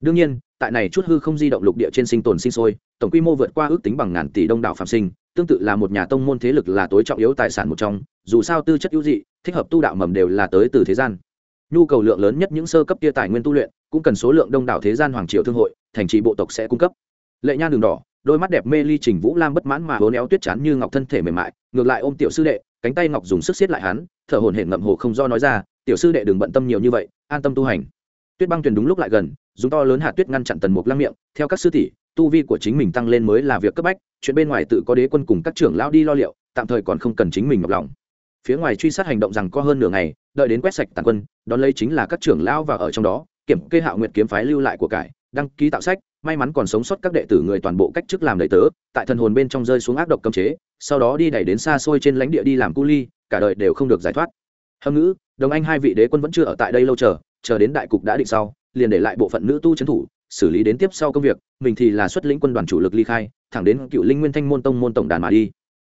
Đương nhiên, tại này chút hư không di động lục địa trên sinh tồn sinh sôi, tổng quy mô vượt qua ước tính bằng ngàn tỷ đông đảo phạm sinh, tương tự là một nhà tông môn thế lực là tối trọng yếu tài sản một trong, dù sao tư chất ưu dị, thích hợp tu đạo mầm đều là tới từ thế gian. Nhu cầu lượng lớn nhất những sơ cấp kia tài nguyên tu luyện, cũng cần số lượng đông đảo thế gian hoàng triều thương hội, thành trì bộ tộc sẽ cung cấp. Lệ nha đường đỏ đôi mắt đẹp mê ly trình vũ lam bất mãn mà hố néo tuyết chán như ngọc thân thể mềm mại, ngược lại ôm tiểu sư đệ, cánh tay ngọc dùng sức xiết lại hắn, thở hổn hển ngậm hồ không do nói ra, tiểu sư đệ đừng bận tâm nhiều như vậy, an tâm tu hành. Tuyết băng tuyền đúng lúc lại gần, dùng to lớn hạt tuyết ngăn chặn tần mục lăng miệng, theo các sư tỷ, tu vi của chính mình tăng lên mới là việc cấp bách, chuyện bên ngoài tự có đế quân cùng các trưởng lão đi lo liệu, tạm thời còn không cần chính mình ngọc lòng. Phía ngoài truy sát hành động rằng có hơn nửa ngày, đợi đến quét sạch tàn quân, đón lấy chính là các trưởng lão và ở trong đó, kiểm kê hạo nguyện kiếm phái lưu lại của cải, đăng ký tạo sách may mắn còn sống sót các đệ tử người toàn bộ cách chức làm đầy tớ, tại thần hồn bên trong rơi xuống ác độc cấm chế, sau đó đi đẩy đến xa xôi trên lãnh địa đi làm cu ly, cả đời đều không được giải thoát. Hâm ngữ, đồng anh hai vị đế quân vẫn chưa ở tại đây lâu chờ chờ đến đại cục đã định sau, liền để lại bộ phận nữ tu trấn thủ, xử lý đến tiếp sau công việc, mình thì là xuất lĩnh quân đoàn chủ lực ly khai, thẳng đến cựu linh nguyên thanh môn tông môn tổng đàn mà đi.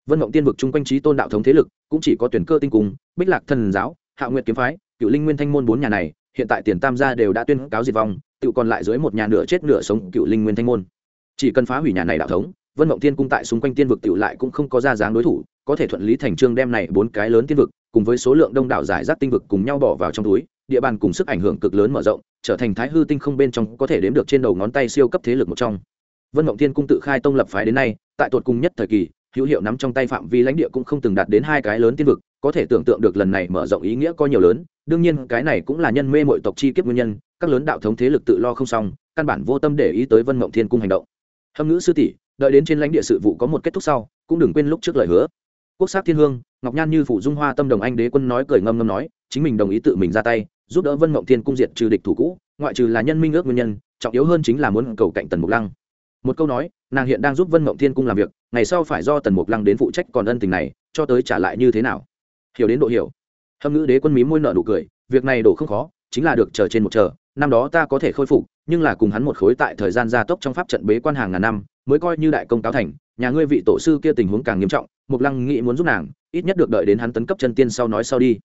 Vân mộng tiên vực chung quanh trí tôn đạo thống thế lực, cũng chỉ có tuyển cơ tinh cung bích lạc thần giáo, hạ nguyệt kiếm phái, cựu linh nguyên thanh môn bốn nhà này, hiện tại tiền tam gia đều đã tuyên cáo diệt vong tự còn lại dưới một nhà nửa chết nửa sống cựu linh nguyên thanh môn. Chỉ cần phá hủy nhà này đạo thống, vân mộng tiên cung tại xung quanh tiên vực tự lại cũng không có ra dáng đối thủ, có thể thuận lý thành trương đem này bốn cái lớn tiên vực, cùng với số lượng đông đảo giải rác tinh vực cùng nhau bỏ vào trong túi, địa bàn cùng sức ảnh hưởng cực lớn mở rộng, trở thành thái hư tinh không bên trong có thể đếm được trên đầu ngón tay siêu cấp thế lực một trong. Vân mộng tiên cung tự khai tông lập phái đến nay, tại tuột cùng nhất thời kỳ, hữu hiệu nắm trong tay phạm vi lãnh địa cũng không từng đạt đến hai cái lớn tiên vực, có thể tưởng tượng được lần này mở rộng ý nghĩa có nhiều lớn, đương nhiên cái này cũng là nhân mê mọi tộc chi kiếp nguyên nhân các lớn đạo thống thế lực tự lo không xong, căn bản vô tâm để ý tới vân mộng thiên cung hành động. Hâm ngữ sư tỷ, đợi đến trên lãnh địa sự vụ có một kết thúc sau, cũng đừng quên lúc trước lời hứa. Quốc sắc thiên hương, ngọc nhan như phụ dung hoa tâm đồng anh đế quân nói cười ngâm ngâm nói, chính mình đồng ý tự mình ra tay, giúp đỡ vân mộng thiên cung diệt trừ địch thủ cũ, ngoại trừ là nhân minh ước nguyên nhân, trọng yếu hơn chính là muốn cầu cạnh tần mục lăng. Một câu nói, nàng hiện đang giúp vân mộng thiên cung làm việc, ngày sau phải do tần mục lăng đến phụ trách còn ân tình này, cho tới trả lại như thế nào? Hiểu đến độ hiểu. Hâm ngữ đế quân mí môi nợ nụ cười, việc này đổ không khó, chính là được chờ trên một chờ năm đó ta có thể khôi phục, nhưng là cùng hắn một khối tại thời gian gia tốc trong pháp trận bế quan hàng ngàn năm, mới coi như đại công cáo thành, nhà ngươi vị tổ sư kia tình huống càng nghiêm trọng mục lăng nghĩ muốn giúp nàng, ít nhất được đợi đến hắn tấn cấp chân tiên sau nói sau đi.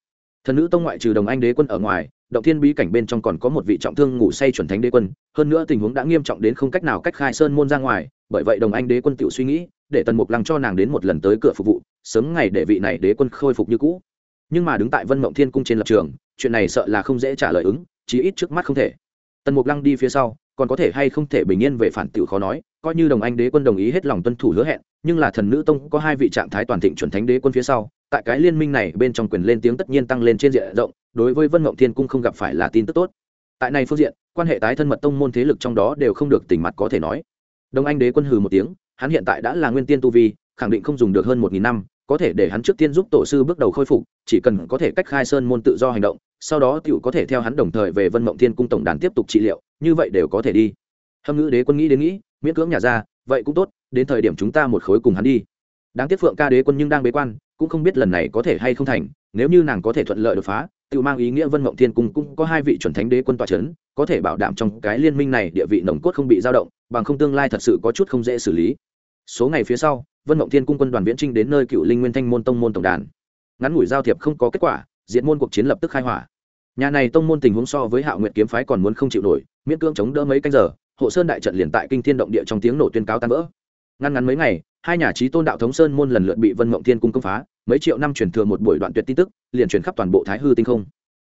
Thần nữ tông ngoại trừ đồng anh đế quân ở ngoài, động thiên bí cảnh bên trong còn có một vị trọng thương ngủ say chuẩn thánh đế quân, hơn nữa tình huống đã nghiêm trọng đến không cách nào cách khai sơn môn ra ngoài, bởi vậy đồng anh đế quân tự suy nghĩ, để tần mục lăng cho nàng đến một lần tới cửa phục vụ, sớm ngày để vị này đế quân khôi phục như cũ. Nhưng mà đứng tại vân mộng thiên cung trên lập trường, chuyện này sợ là không dễ trả lời ứng chí ít trước mắt không thể. Tần mục lăng đi phía sau, còn có thể hay không thể bình yên về phản tiểu khó nói, coi như đồng anh đế quân đồng ý hết lòng tuân thủ hứa hẹn, nhưng là thần nữ tông có hai vị trạng thái toàn thịnh chuẩn thánh đế quân phía sau, tại cái liên minh này bên trong quyền lên tiếng tất nhiên tăng lên trên diện rộng, đối với vân mộng thiên cung không gặp phải là tin tức tốt. Tại này phương diện, quan hệ tái thân mật tông môn thế lực trong đó đều không được tình mặt có thể nói. Đồng anh đế quân hừ một tiếng, hắn hiện tại đã là nguyên tiên tu vi, khẳng định không dùng được hơn một nghìn năm, có thể để hắn trước tiên giúp tổ sư bước đầu khôi phục, chỉ cần có thể cách khai sơn môn tự do hành động sau đó t i ể u có thể theo hắn đồng thời về vân mộng thiên cung tổng đàn tiếp tục trị liệu, như vậy đều có thể đi. Hâm ngữ đế quân nghĩ đến nghĩ, miễn cưỡng nhà ra, vậy cũng tốt, đến thời điểm chúng ta một khối cùng hắn đi. Đáng tiếc phượng ca đế quân nhưng đang bế quan, cũng không biết lần này có thể hay không thành, nếu như nàng có thể thuận lợi đột phá tự mang ý nghĩa vân mộng thiên cung cũng có hai vị chuẩn thánh đế quân tòa c h ấ n có thể bảo đảm trong cái liên minh này địa vị nồng cốt không bị dao động, bằng không tương lai thật sự có chút không dễ xử lý. Số ngày phía sau, vân mộng thiên cung quân đoàn viễn trinh đến nơi cựu linh nguyên thanh môn tông môn tổng đàn. Ngắn ngủi giao thiệp không có kết quả diện môn cuộc chiến lập tức khai hỏa nhà này tông môn tình huống so với hạo nguyện kiếm phái còn muốn không chịu nổi, miễn cưỡng chống đỡ mấy canh giờ, hộ sơn đại trận liền tại kinh thiên động địa trong tiếng nổ tuyên cáo tan vỡ. Ngăn ngắn mấy ngày, hai nhà trí tôn đạo thống sơn môn lần lượt bị vân mộng thiên cung công phá, mấy triệu năm truyền thừa một buổi đoạn tuyệt tin tức, liền truyền khắp toàn bộ thái hư tinh không.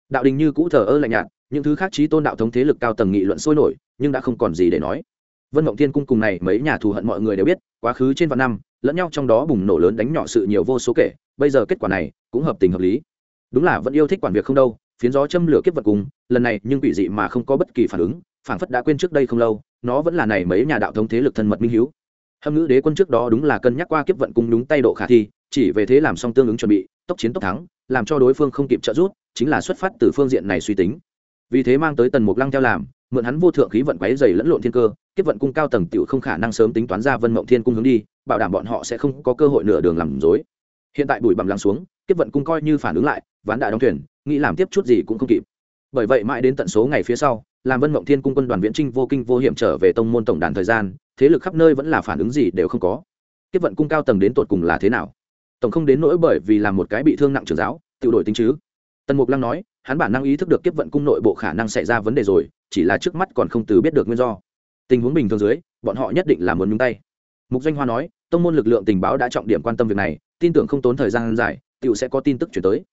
Đạo đình như cũ thờ ơ lạnh nhạt, những thứ khác trí tôn đạo thống thế lực cao tầng nghị luận sôi nổi, nhưng đã không còn gì để nói. Vân mộng thiên cung cùng này mấy nhà thù hận mọi người đều biết, quá khứ trên vạn năm, lẫn nhau trong đó bùng nổ lớn đánh nhỏ sự nhiều vô số kể, bây giờ kết quả này cũng hợp tình hợp lý. Đúng là vẫn yêu thích quản việc không đâu phiến gió châm lửa kiếp vật cùng, lần này nhưng quỷ dị mà không có bất kỳ phản ứng phản phất đã quên trước đây không lâu, nó vẫn là này mấy nhà đạo thống thế lực thân mật minh hiếu. Hâm ngữ đế quân trước đó đúng là cân nhắc qua kiếp vận cung đúng tay độ khả thi, chỉ về thế làm xong tương ứng chuẩn bị, tốc chiến tốc thắng, làm cho đối phương không kịp trợ giúp, chính là xuất phát từ phương diện này suy tính. Vì thế mang tới tần mục lăng theo làm, mượn hắn vô thượng khí vận quấy dày lẫn lộn thiên cơ, kiếp vận cung cao tầng tiểu không khả năng sớm tính toán ra vân mộng thiên cung hướng đi, bảo đảm bọn họ sẽ không có cơ hội nửa đường làm dối hiện tại bụi bằm lắng xuống, kiếp vận cung coi như phản ứng lại, ván đại đóng thuyền nghĩ làm tiếp chút gì cũng không kịp. Bởi vậy mãi đến tận số ngày phía sau, làm vân mộng thiên cung quân đoàn viễn trinh vô kinh vô hiểm trở về tông môn tổng đàn thời gian, thế lực khắp nơi vẫn là phản ứng gì đều không có. Kiếp vận cung cao tầng đến tột cùng là thế nào? Tổng không đến nỗi bởi vì làm một cái bị thương nặng trường giáo tự đổi tính chứ. Tần mục lăng nói, hắn bản năng ý thức được kiếp vận cung nội bộ khả năng xảy ra vấn đề rồi, chỉ là trước mắt còn không từ biết được nguyên do. Tình huống bình thường dưới, bọn họ nhất định là muốn nhúng tay. Mục doanh hoa nói, tông môn lực lượng tình báo đã trọng điểm quan tâm việc này, tin tưởng không tốn thời gian dài tựu sẽ có tin tức chuyển tới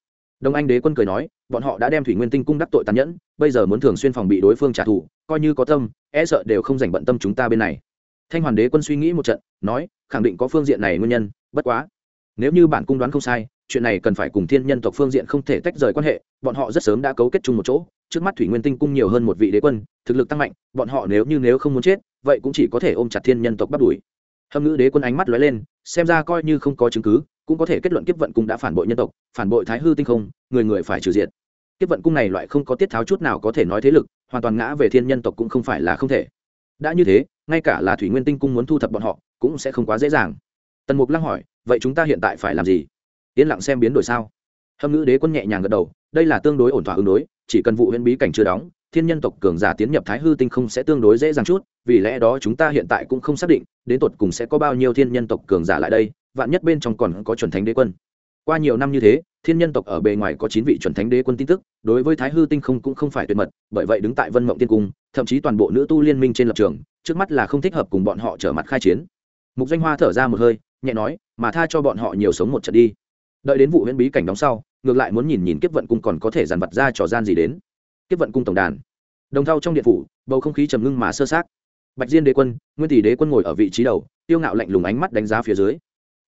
đông anh đế quân cười nói, bọn họ đã đem thủy nguyên tinh cung đắc tội tàn nhẫn, bây giờ muốn thường xuyên phòng bị đối phương trả thù, coi như có tâm e sợ đều không dành bận tâm chúng ta bên này. Thanh hoàn đế quân suy nghĩ một trận, nói, khẳng định có phương diện này nguyên nhân, bất quá. Nếu như bản cung đoán không sai, chuyện này cần phải cùng thiên nhân tộc phương diện không thể tách rời quan hệ, bọn họ rất sớm đã cấu kết chung một chỗ, trước mắt thủy nguyên tinh cung nhiều hơn một vị đế quân, thực lực tăng mạnh, bọn họ nếu như nếu không muốn chết, vậy cũng chỉ có thể ôm chặt thiên nhân tộc bắt đuổi hâm ngữ đế quân ánh mắt lóe lên, xem ra coi như không có chứng cứ cũng có thể kết luận kiếp vận cung đã phản bội nhân tộc, phản bội thái hư tinh không, người người phải trừ diện kiếp vận cung này loại không có tiết tháo chút nào có thể nói thế lực, hoàn toàn ngã về thiên nhân tộc cũng không phải là không thể. Đã như thế, ngay cả là thủy nguyên tinh cung muốn thu thập bọn họ, cũng sẽ không quá dễ dàng. Tần mục lăng hỏi, vậy chúng ta hiện tại phải làm gì? Yên lặng xem biến đổi sao? Hâm ngữ đế quân nhẹ nhàng gật đầu, đây là tương đối ổn thỏa ứng đối, chỉ cần vụ huyễn bí cảnh chưa đóng, thiên nhân tộc cường giả tiến nhập thái hư tinh không sẽ tương đối dễ dàng chút, vì lẽ đó chúng ta hiện tại cũng không xác định, đến tột cùng sẽ có bao nhiêu thiên nhân tộc cường giả lại đây vạn nhất bên trong còn có chuẩn thánh đế quân. Qua nhiều năm như thế, thiên nhân tộc ở bề ngoài có chín vị chuẩn thánh đế quân tin tức, đối với thái hư tinh không cũng không phải tuyệt mật, bởi vậy đứng tại vân mộng tiên cung, thậm chí toàn bộ nữ tu liên minh trên lập trường, trước mắt là không thích hợp cùng bọn họ trở mặt khai chiến. Mục danh hoa thở ra một hơi, nhẹ nói, mà tha cho bọn họ nhiều sống một trận đi. Đợi đến vụ huyễn bí cảnh đóng sau, ngược lại muốn nhìn nhìn kiếp vận cung còn có thể dàn vật ra trò gian gì đến. Kiếp vận cung tổng đàn. Đồng thau trong điện phủ, bầu không khí trầm ngưng mà sơ sát bạch diên đế quân, nguyên tỷ đế quân ngồi ở vị trí đầu, tiêu ngạo lạnh lùng ánh mắt đánh giá phía dưới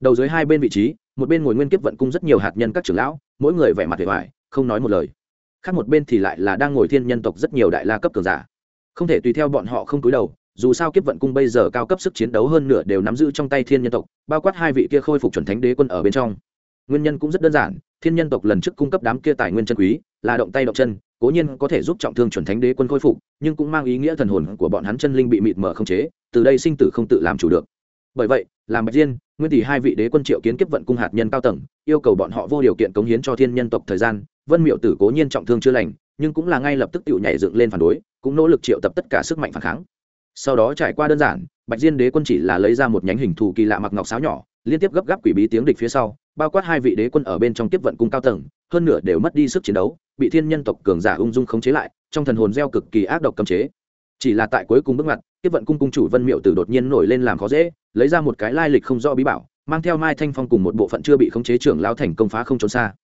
đầu dưới hai bên vị trí, một bên ngồi nguyên kiếp vận cung rất nhiều hạt nhân các trưởng lão, mỗi người vẻ mặt vẻ vải không nói một lời. Khác một bên thì lại là đang ngồi thiên nhân tộc rất nhiều đại la cấp cường giả. Không thể tùy theo bọn họ không túi đầu, dù sao kiếp vận cung bây giờ cao cấp sức chiến đấu hơn nửa đều nắm giữ trong tay thiên nhân tộc, bao quát hai vị kia khôi phục chuẩn thánh đế quân ở bên trong. Nguyên nhân cũng rất đơn giản, thiên nhân tộc lần trước cung cấp đám kia tài nguyên chân quý, là động tay động chân, cố nhiên có thể giúp trọng thương chuẩn thánh đế quân khôi phục, nhưng cũng mang ý nghĩa thần hồn của bọn hắn chân linh bị mịt mở không chế, từ đây sinh tử không tự làm chủ được. Bởi vậy, làm bạch diên nguyên tỷ hai vị đế quân triệu kiến kiếp vận cung hạt nhân cao tầng, yêu cầu bọn họ vô điều kiện cống hiến cho thiên nhân tộc thời gian, vân miệu tử cố nhiên trọng thương chưa lành, nhưng cũng là ngay lập tức tự nhảy dựng lên phản đối, cũng nỗ lực triệu tập tất cả sức mạnh phản kháng. Sau đó trải qua đơn giản, bạch diên đế quân chỉ là lấy ra một nhánh hình thù kỳ lạ mặc ngọc sáo nhỏ, liên tiếp gấp gáp quỷ bí tiếng địch phía sau, bao quát hai vị đế quân ở bên trong tiếp vận cung cao tầng, hơn nửa đều mất đi sức chiến đấu, bị thiên nhân tộc cường giả ung dung khống chế lại, trong thần hồn gieo cực kỳ ác độc cấm chế. Chỉ là tại cuối cùng bước ngoặt tiếp vận cung cung chủ vân miệu tử đột nhiên nổi lên làm khó dễ, lấy ra một cái lai lịch không rõ bí bảo, mang theo mai thanh phong cùng một bộ phận chưa bị khống chế trưởng lao thành công phá không trốn xa.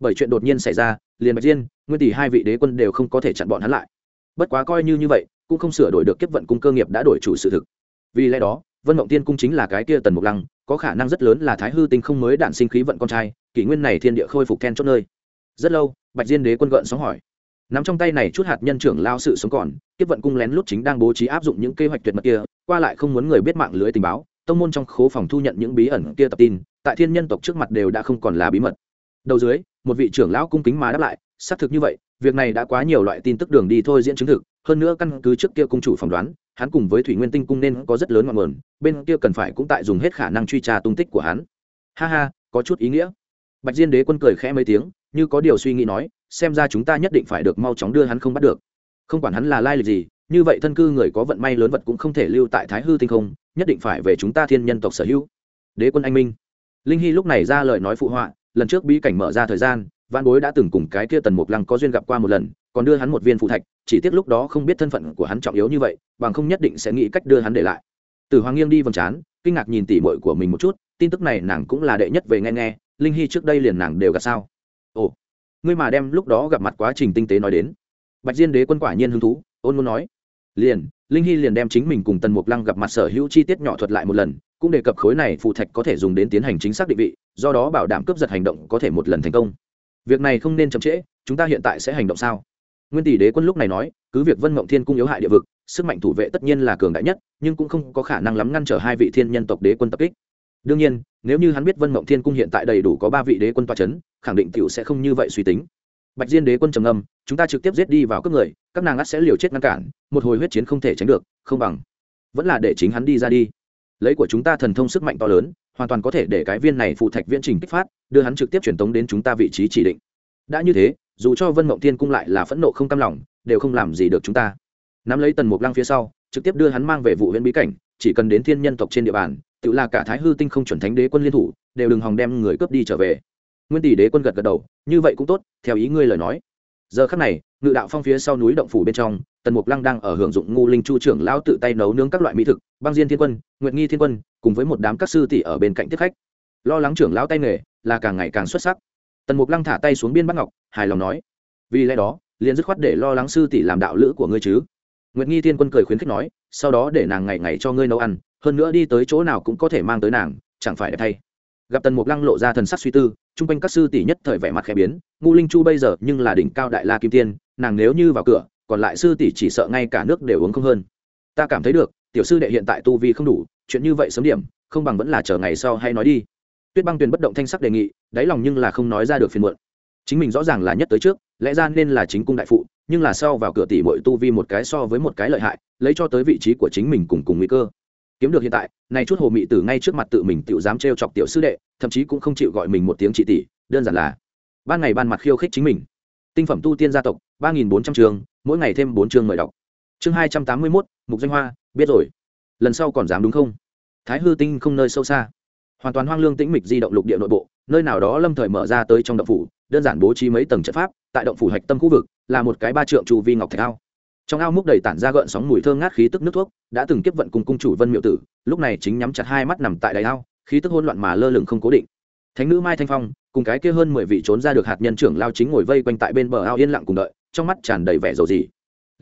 Bởi chuyện đột nhiên xảy ra, liền bạch diên, nguyên tỷ hai vị đế quân đều không có thể chặn bọn hắn lại. Bất quá coi như như vậy, cũng không sửa đổi được kiếp vận cung cơ nghiệp đã đổi chủ sự thực. Vì lẽ đó, vân mộng tiên cung chính là cái kia tần mục lăng, có khả năng rất lớn là thái hư tinh không mới đạn sinh khí vận con trai, kỷ nguyên này thiên địa khôi phục then chốt nơi. Rất lâu, bạch diên đế quân gợn sóng hỏi nắm trong tay này chút hạt nhân trưởng lao sự sống còn, kiếp vận cung lén lút chính đang bố trí áp dụng những kế hoạch tuyệt mật kia, qua lại không muốn người biết mạng lưới tình báo, tông môn trong khố phòng thu nhận những bí ẩn kia tập tin, tại thiên nhân tộc trước mặt đều đã không còn là bí mật. Đầu dưới, một vị trưởng lão cung kính mà đáp lại, xác thực như vậy, việc này đã quá nhiều loại tin tức đường đi thôi diễn chứng thực, hơn nữa căn cứ trước kia cung chủ phỏng đoán, hắn cùng với thủy nguyên tinh cung nên có rất lớn ngọn nguồn, bên kia cần phải cũng tại dùng hết khả năng truy tra tung tích của hắn. Ha ha, có chút ý nghĩa. Bạch diên đế quân cười khẽ mấy tiếng như có điều suy nghĩ nói, xem ra chúng ta nhất định phải được mau chóng đưa hắn không bắt được. Không quản hắn là lai lịch gì, như vậy thân cư người có vận may lớn vật cũng không thể lưu tại thái hư tinh không, nhất định phải về chúng ta thiên nhân tộc sở hữu. Đế quân anh minh. Linh hy lúc này ra lời nói phụ họa, lần trước bí cảnh mở ra thời gian văn bối đã từng cùng cái kia tần mục lăng có duyên gặp qua một lần, còn đưa hắn một viên phụ thạch, chỉ tiếc lúc đó không biết thân phận của hắn trọng yếu như vậy, bằng không nhất định sẽ nghĩ cách đưa hắn để lại. Từ hoàng nghiêng đi vòng chán kinh ngạc nhìn tỉ mội của mình một chút, tin tức này nàng cũng là đệ nhất về nghe nghe, linh hy trước đây liền nàng đều gặp sao ồ, ngươi mà đem lúc đó gặp mặt quá trình tinh tế nói đến. Bạch diên đế quân quả nhiên hứng thú, ôn muốn nói. Liền, linh hy liền đem chính mình cùng tần mục lăng gặp mặt sở hữu chi tiết nhỏ thuật lại một lần, cũng đề cập khối này phụ thạch có thể dùng đến tiến hành chính xác định vị, do đó bảo đảm cướp giật hành động có thể một lần thành công. Việc này không nên chậm trễ, chúng ta hiện tại sẽ hành động sao? Nguyên tỷ đế quân lúc này nói, cứ việc vân mộng thiên cung yếu hại địa vực, sức mạnh thủ vệ tất nhiên là cường đại nhất, nhưng cũng không có khả năng lắm ngăn trở hai vị thiên nhân tộc đế quân tập kích đương nhiên, nếu như hắn biết vân mộng thiên cung hiện tại đầy đủ có ba vị đế quân toa c h ấ n khẳng định t i ể u sẽ không như vậy suy tính. Bạch diên đế quân trầm âm chúng ta trực tiếp giết đi vào các người, các nàng ắt sẽ liều chết ngăn cản, một hồi huyết chiến không thể tránh được, không bằng. Vẫn là để chính hắn đi ra đi. Lấy của chúng ta thần thông sức mạnh to lớn, hoàn toàn có thể để cái viên này phụ thạch viễn trình kích phát, đưa hắn trực tiếp truyền tống đến chúng ta vị trí chỉ định. Đã như thế, dù cho vân mộng thiên cung lại là phẫn nộ không cam lòng, đều không làm gì được chúng ta. Nắm lấy tần mục lăng phía sau, trực tiếp đưa hắn mang về vụ huyện bí cảnh, chỉ cần đến thiên nhân tộc trên địa bàn tự là cả thái hư tinh không chuẩn thánh đế quân liên thủ, đều đừng hòng đem người cướp đi trở về. Nguyên tỷ đế quân gật gật đầu, như vậy cũng tốt, theo ý ngươi lời nói. Giờ khắc này, ngự đạo phong phía sau núi động phủ bên trong, tần mục lăng đang ở hưởng dụng ngu linh chu trưởng lão tự tay nấu nướng các loại mỹ thực, băng diên thiên quân, nguyệt nghi thiên quân, cùng với một đám các sư tỷ ở bên cạnh tiếp khách. Lo lắng trưởng lão tay nghề, là càng ngày càng xuất sắc. Tần mục lăng thả tay xuống biên bắt ngọc, hài lòng nói, vì lẽ đó, liền dứt khoát để lo lắng sư tỷ làm đạo lữ của ngươi chứ. Nguyệt nghi thiên quân cười khuyến khích nói, sau đó để nàng ngày ngày cho ngươi nấu ăn hơn nữa đi tới chỗ nào cũng có thể mang tới nàng, chẳng phải đẹp thay. Gặp tần mục lăng lộ ra thần sắc suy tư, chung quanh các sư tỷ nhất thời vẻ mặt khẽ biến ngu linh chu bây giờ nhưng là đỉnh cao đại la kim tiên, nàng nếu như vào cửa, còn lại sư tỷ chỉ sợ ngay cả nước đều uống không hơn. Ta cảm thấy được, tiểu sư đệ hiện tại tu vi không đủ, chuyện như vậy sớm điểm, không bằng vẫn là chờ ngày sau hay nói đi. Tuyết băng tuyền bất động thanh sắc đề nghị, đáy lòng nhưng là không nói ra được phiền muộn. Chính mình rõ ràng là nhất tới trước, lẽ ra nên là chính cung đại phụ, nhưng là sau vào cửa tỷ bội tu vi một cái so với một cái lợi hại, lấy cho tới vị trí của chính mình cùng cùng nguy cơ kiếm được hiện tại, này chút hồ mị tử ngay trước mặt tự mình tự dám trêu chọc tiểu sư đệ, thậm chí cũng không chịu gọi mình một tiếng chị tỷ, đơn giản là ban ngày ban mặt khiêu khích chính mình. Tinh phẩm tu tiên gia tộc, ba nghìn bốn trăm trường mỗi ngày thêm bốn chương mời đọc. Chương hai trăm tám mươi mốt, mục danh hoa, biết rồi. Lần sau còn dám đúng không? Thái hư tinh không nơi sâu xa. Hoàn toàn hoang lương tĩnh mịch di động lục địa nội bộ, nơi nào đó lâm thời mở ra tới trong động phủ, đơn giản bố trí mấy tầng trận pháp, tại động phủ hạch tâm khu vực, là một cái ba trượng chu vi ngọc thạch ao trong ao múc đầy tản ra gợn sóng mùi thơm ngát khí tức nước thuốc, đã từng kiếp vận cùng cung chủ vân miệu tử, lúc này chính nhắm chặt hai mắt nằm tại đáy ao, khí tức hôn loạn mà lơ lửng không cố định. Thánh nữ mai thanh phong, cùng cái kia hơn mười vị trốn ra được hạt nhân trưởng lao chính ngồi vây quanh tại bên bờ ao yên lặng cùng đợi, trong mắt tràn đầy vẻ dầu gì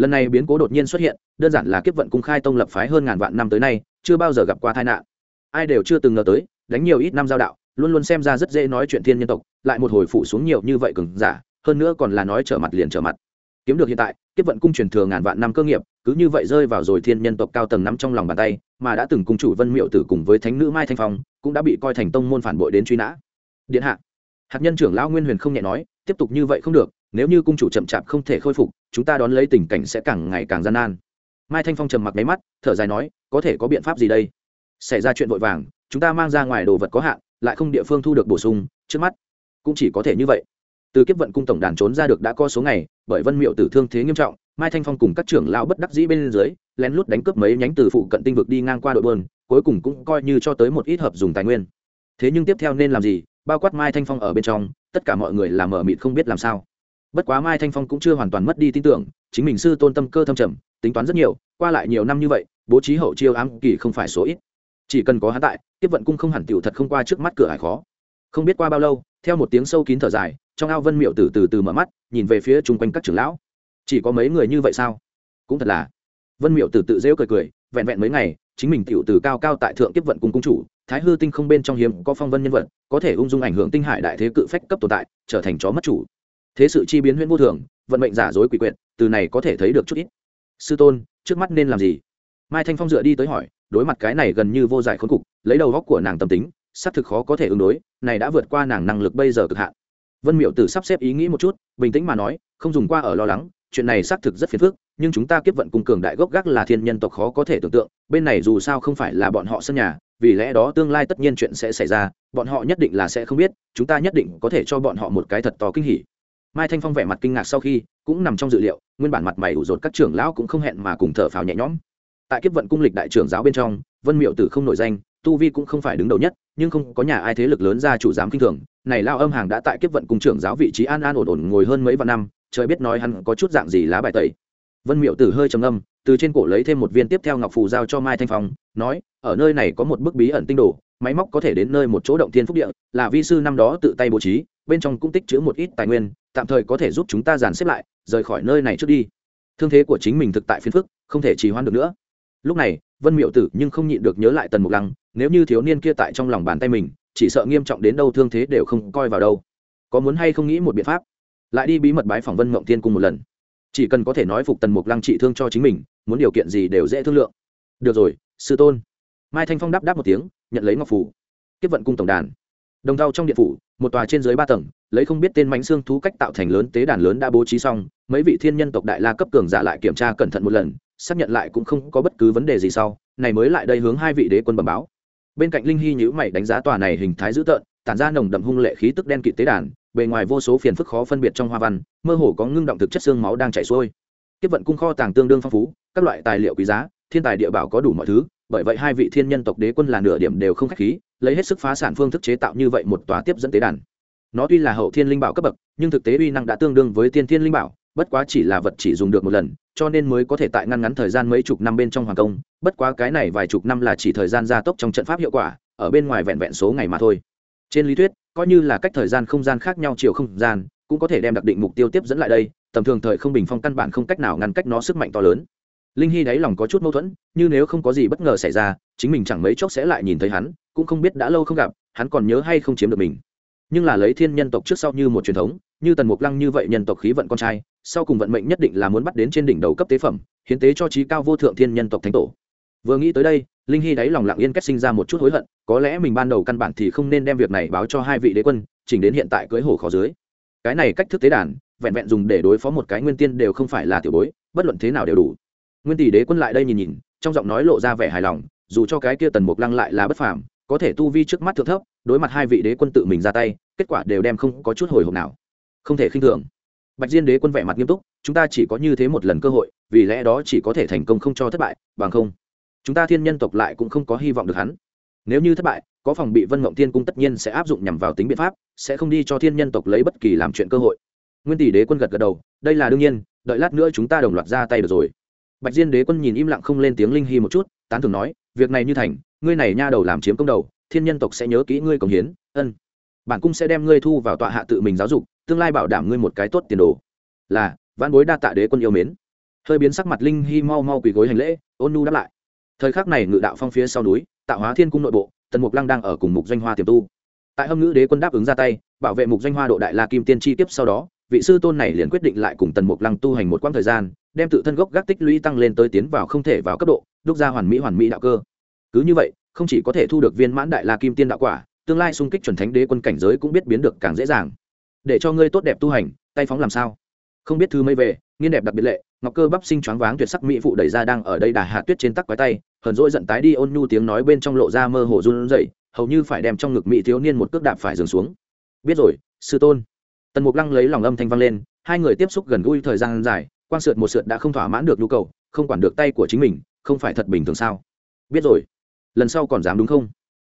lần này biến cố đột nhiên xuất hiện, đơn giản là kiếp vận cung khai tông lập phái hơn ngàn vạn năm tới nay, chưa bao giờ gặp qua tai nạn. Ai đều chưa từng ngờ tới, đánh nhiều ít năm giao đạo, luôn luôn xem ra rất dễ nói chuyện thiên nhân tộc, lại một hồi phụ xuống nhiều như vậy cừng giả, hơn nữa còn là nói trở mặt liền trở mặt kiếm được hiện tại, kiếp vận cung truyền thừa ngàn vạn năm cơ nghiệp, cứ như vậy rơi vào rồi thiên nhân tộc cao tầng nắm trong lòng bàn tay, mà đã từng cung chủ vân miệu tử cùng với thánh nữ mai thanh phong, cũng đã bị coi thành tông môn phản bội đến truy nã. Điện hạ. Hạt nhân trưởng lão nguyên huyền không nhẹ nói, tiếp tục như vậy không được, nếu như cung chủ chậm chạp không thể khôi phục, chúng ta đón lấy tình cảnh sẽ càng ngày càng gian nan. Mai thanh phong trầm mặc máy mắt, thở dài nói, có thể có biện pháp gì đây? Xảy ra chuyện vội vàng, chúng ta mang ra ngoài đồ vật có hạn, lại không địa phương thu được bổ sung, trước mắt cũng chỉ có thể như vậy. Từ kiếp vận cung tổng đàn trốn ra được đã có số ngày bởi vân miệu tử thương thế nghiêm trọng, mai thanh phong cùng các trưởng lão bất đắc dĩ bên dưới, lén lút đánh cướp mấy nhánh từ phụ cận tinh vực đi ngang qua đội bơn cuối cùng cũng coi như cho tới một ít hợp dùng tài nguyên. Thế nhưng tiếp theo nên làm gì? Bao quát mai thanh phong ở bên trong, tất cả mọi người làm mở mịt không biết làm sao. Bất quá mai thanh phong cũng chưa hoàn toàn mất đi tin tưởng, chính mình sư tôn tâm cơ thâm trầm, tính toán rất nhiều, qua lại nhiều năm như vậy, bố trí hậu chiêu ám kỳ không phải số ít. Chỉ cần có hắn tại, tiếp vận cung không hẳn tiểu thật không qua trước mắt cửa hải khó không biết qua bao lâu, theo một tiếng sâu kín thở dài, trong ao vân miệu từ từ từ mở mắt, nhìn về phía chung quanh các trưởng lão. Chỉ có mấy người như vậy sao? Cũng thật là. Vân miệu từ tự rêu cười cười, vẹn vẹn mấy ngày, chính mình tiểu từ cao cao tại thượng tiếp vận cùng cung chủ, thái hư tinh không bên trong hiếm có phong vân nhân vật, có thể ung dung ảnh hưởng tinh hải đại thế cự phách cấp tồn tại, trở thành chó mất chủ. Thế sự chi biến huyễn vô thường, vận mệnh giả dối quỷ quyệt, từ này có thể thấy được chút ít. Sư tôn, trước mắt nên làm gì? Mai thanh phong dựa đi tới hỏi, đối mặt cái này gần như vô giải khốn cục, lấy đầu góc của nàng tâm tính xác thực khó có thể ứng đối, này đã vượt qua nàng năng lực bây giờ cực hạn. Vân miệu tử sắp xếp ý nghĩ một chút, bình tĩnh mà nói, không dùng qua ở lo lắng, chuyện này xác thực rất phiền phức, nhưng chúng ta kiếp vận cung cường đại gốc gác là thiên nhân tộc khó có thể tưởng tượng, bên này dù sao không phải là bọn họ sân nhà, vì lẽ đó tương lai tất nhiên chuyện sẽ xảy ra, bọn họ nhất định là sẽ không biết, chúng ta nhất định có thể cho bọn họ một cái thật to kinh hỉ. Mai thanh phong vẻ mặt kinh ngạc sau khi, cũng nằm trong dự liệu, nguyên bản mặt mày ủ rột các trưởng lão cũng không hẹn mà cùng thở phào nhẹ nhõm. Tại kiếp vận cung lịch đại trưởng giáo bên trong, vân miệu tử không nổi danh tu vi cũng không phải đứng đầu nhất, nhưng không có nhà ai thế lực lớn ra chủ giám kinh thường. Này lao âm hàng đã tại kiếp vận cung trưởng giáo vị trí an an ổn ổn ngồi hơn mấy vạn năm, trời biết nói hắn có chút dạng gì lá bài tẩy. Vân miệu tử hơi trầm âm từ trên cổ lấy thêm một viên tiếp theo ngọc phù giao cho mai thanh phong, nói, ở nơi này có một bức bí ẩn tinh đồ, máy móc có thể đến nơi một chỗ động thiên phúc địa, là vi sư năm đó tự tay bố trí, bên trong cũng tích chữ một ít tài nguyên, tạm thời có thể giúp chúng ta dàn xếp lại, rời khỏi nơi này trước đi. Thương thế của chính mình thực tại phiên phức, không thể trì hoãn được nữa lúc này, vân miệu tử nhưng không nhịn được nhớ lại tần mục lăng, nếu như thiếu niên kia tại trong lòng bàn tay mình, chỉ sợ nghiêm trọng đến đâu thương thế đều không coi vào đâu. Có muốn hay không nghĩ một biện pháp? Lại đi bí mật bái phỏng vân mộng tiên cung một lần. Chỉ cần có thể nói phục tần mục lăng trị thương cho chính mình, muốn điều kiện gì đều dễ thương lượng. Được rồi, sư tôn. Mai thanh phong đáp đáp một tiếng, nhận lấy ngọc phủ. Tiếp vận cung tổng đàn. Đồng thau trong điện phủ, một tòa trên dưới ba tầng, lấy không biết tên mánh xương thú cách tạo thành lớn tế đàn lớn đã bố trí xong, mấy vị thiên nhân tộc đại la cấp cường giả lại kiểm tra cẩn thận một lần xác nhận lại cũng không có bất cứ vấn đề gì sau, này mới lại đây hướng hai vị đế quân bẩm báo. Bên cạnh linh hy nhữ mày đánh giá tòa này hình thái dữ tợn, tản ra nồng đậm hung lệ khí tức đen kịt tế đàn, bề ngoài vô số phiền phức khó phân biệt trong hoa văn, mơ hồ có ngưng động thực chất xương máu đang chảy xuôi. Tiếp vận cung kho tàng tương đương phong phú, các loại tài liệu quý giá, thiên tài địa bảo có đủ mọi thứ, bởi vậy hai vị thiên nhân tộc đế quân là nửa điểm đều không khách khí, lấy hết sức phá sản phương thức chế tạo như vậy một tòa tiếp dẫn tế đàn. Nó tuy là hậu thiên linh bảo cấp bậc, nhưng thực tế uy năng đã tương đương với tiên thiên linh bảo bất quá chỉ là vật chỉ dùng được một lần, cho nên mới có thể tại ngăn ngắn thời gian mấy chục năm bên trong hoàng công. Bất quá cái này vài chục năm là chỉ thời gian gia tốc trong trận pháp hiệu quả, ở bên ngoài vẹn vẹn số ngày mà thôi. Trên lý thuyết, coi như là cách thời gian không gian khác nhau chiều không gian, cũng có thể đem đặc định mục tiêu tiếp dẫn lại đây, tầm thường thời không bình phong căn bản không cách nào ngăn cách nó sức mạnh to lớn. Linh hy đáy lòng có chút mâu thuẫn, như nếu không có gì bất ngờ xảy ra, chính mình chẳng mấy chốc sẽ lại nhìn thấy hắn, cũng không biết đã lâu không gặp, hắn còn nhớ hay không chiếm được mình. Nhưng là lấy thiên nhân tộc trước sau như một truyền thống như tần mục lăng như vậy nhân tộc khí vận con trai, sau cùng vận mệnh nhất định là muốn bắt đến trên đỉnh đầu cấp tế phẩm, hiến tế cho trí cao vô thượng thiên nhân tộc thánh tổ. Vừa nghĩ tới đây, linh hy đáy lòng lặng yên kết sinh ra một chút hối hận, có lẽ mình ban đầu căn bản thì không nên đem việc này báo cho hai vị đế quân, chỉnh đến hiện tại cưới hồ khó dưới. Cái này cách thức tế đàn, vẹn vẹn dùng để đối phó một cái nguyên tiên đều không phải là tiểu bối, bất luận thế nào đều đủ. Nguyên tỷ đế quân lại đây nhìn nhìn, trong giọng nói lộ ra vẻ hài lòng, dù cho cái kia tần mục lăng lại là bất phàm, có thể tu vi trước mắt thượng thấp, đối mặt hai vị đế quân tự mình ra tay, kết quả đều đem không có chút hồi hộp nào không thể khinh thường. Bạch diên đế quân vẻ mặt nghiêm túc, chúng ta chỉ có như thế một lần cơ hội, vì lẽ đó chỉ có thể thành công không cho thất bại, bằng không, chúng ta thiên nhân tộc lại cũng không có hy vọng được hắn. Nếu như thất bại, có phòng bị vân mộng thiên cung tất nhiên sẽ áp dụng nhằm vào tính biện pháp, sẽ không đi cho thiên nhân tộc lấy bất kỳ làm chuyện cơ hội. Nguyên tỷ đế quân gật gật đầu, đây là đương nhiên, đợi lát nữa chúng ta đồng loạt ra tay được rồi. Bạch diên đế quân nhìn im lặng không lên tiếng linh hy một chút, tán thường nói, việc này như thành, ngươi này nha đầu làm chiếm công đầu, thiên nhân tộc sẽ nhớ kỹ ngươi cống hiến, ân bản cung sẽ đem ngươi thu vào tọa hạ tự mình giáo dục, tương lai bảo đảm ngươi một cái tốt tiền đồ. Là văn bối đa tạ đế quân yêu mến. Hơi biến sắc mặt linh hy mau mau quỳ gối hành lễ, ôn nu đáp lại. Thời khắc này ngự đạo phong phía sau núi, tạo hóa thiên cung nội bộ, tần mục lăng đang ở cùng mục doanh hoa tiềm tu. Tại hâm ngữ đế quân đáp ứng ra tay, bảo vệ mục doanh hoa độ đại la kim tiên chi tiếp sau đó, vị sư tôn này liền quyết định lại cùng tần mục lăng tu hành một quãng thời gian, đem tự thân gốc gác tích lũy tăng lên tới tiến vào không thể vào cấp độ, đúc ra hoàn mỹ hoàn mỹ đạo cơ. Cứ như vậy, không chỉ có thể thu được viên mãn đại la kim tiên đạo quả tương lai xung kích chuẩn thánh đế quân cảnh giới cũng biết biến được càng dễ dàng. Để cho ngươi tốt đẹp tu hành, tay phóng làm sao? Không biết thư mây về, nghiên đẹp đặc biệt lệ, ngọc cơ bắp sinh choáng váng tuyệt sắc mỹ phụ đẩy ra đang ở đây đà hạ tuyết trên tắc quái tay, hờn dỗi giận tái đi ôn nhu tiếng nói bên trong lộ ra mơ hồ run rẩy, hầu như phải đem trong ngực mỹ thiếu niên một cước đạp phải dừng xuống. Biết rồi, sư tôn. Tần mục lăng lấy lòng âm thanh vang lên, hai người tiếp xúc gần gũi thời gian dài quan sượt một sượt đã không thỏa mãn được nhu cầu, không quản được tay của chính mình, không phải thật bình thường sao? Biết rồi. Lần sau còn dám đúng không?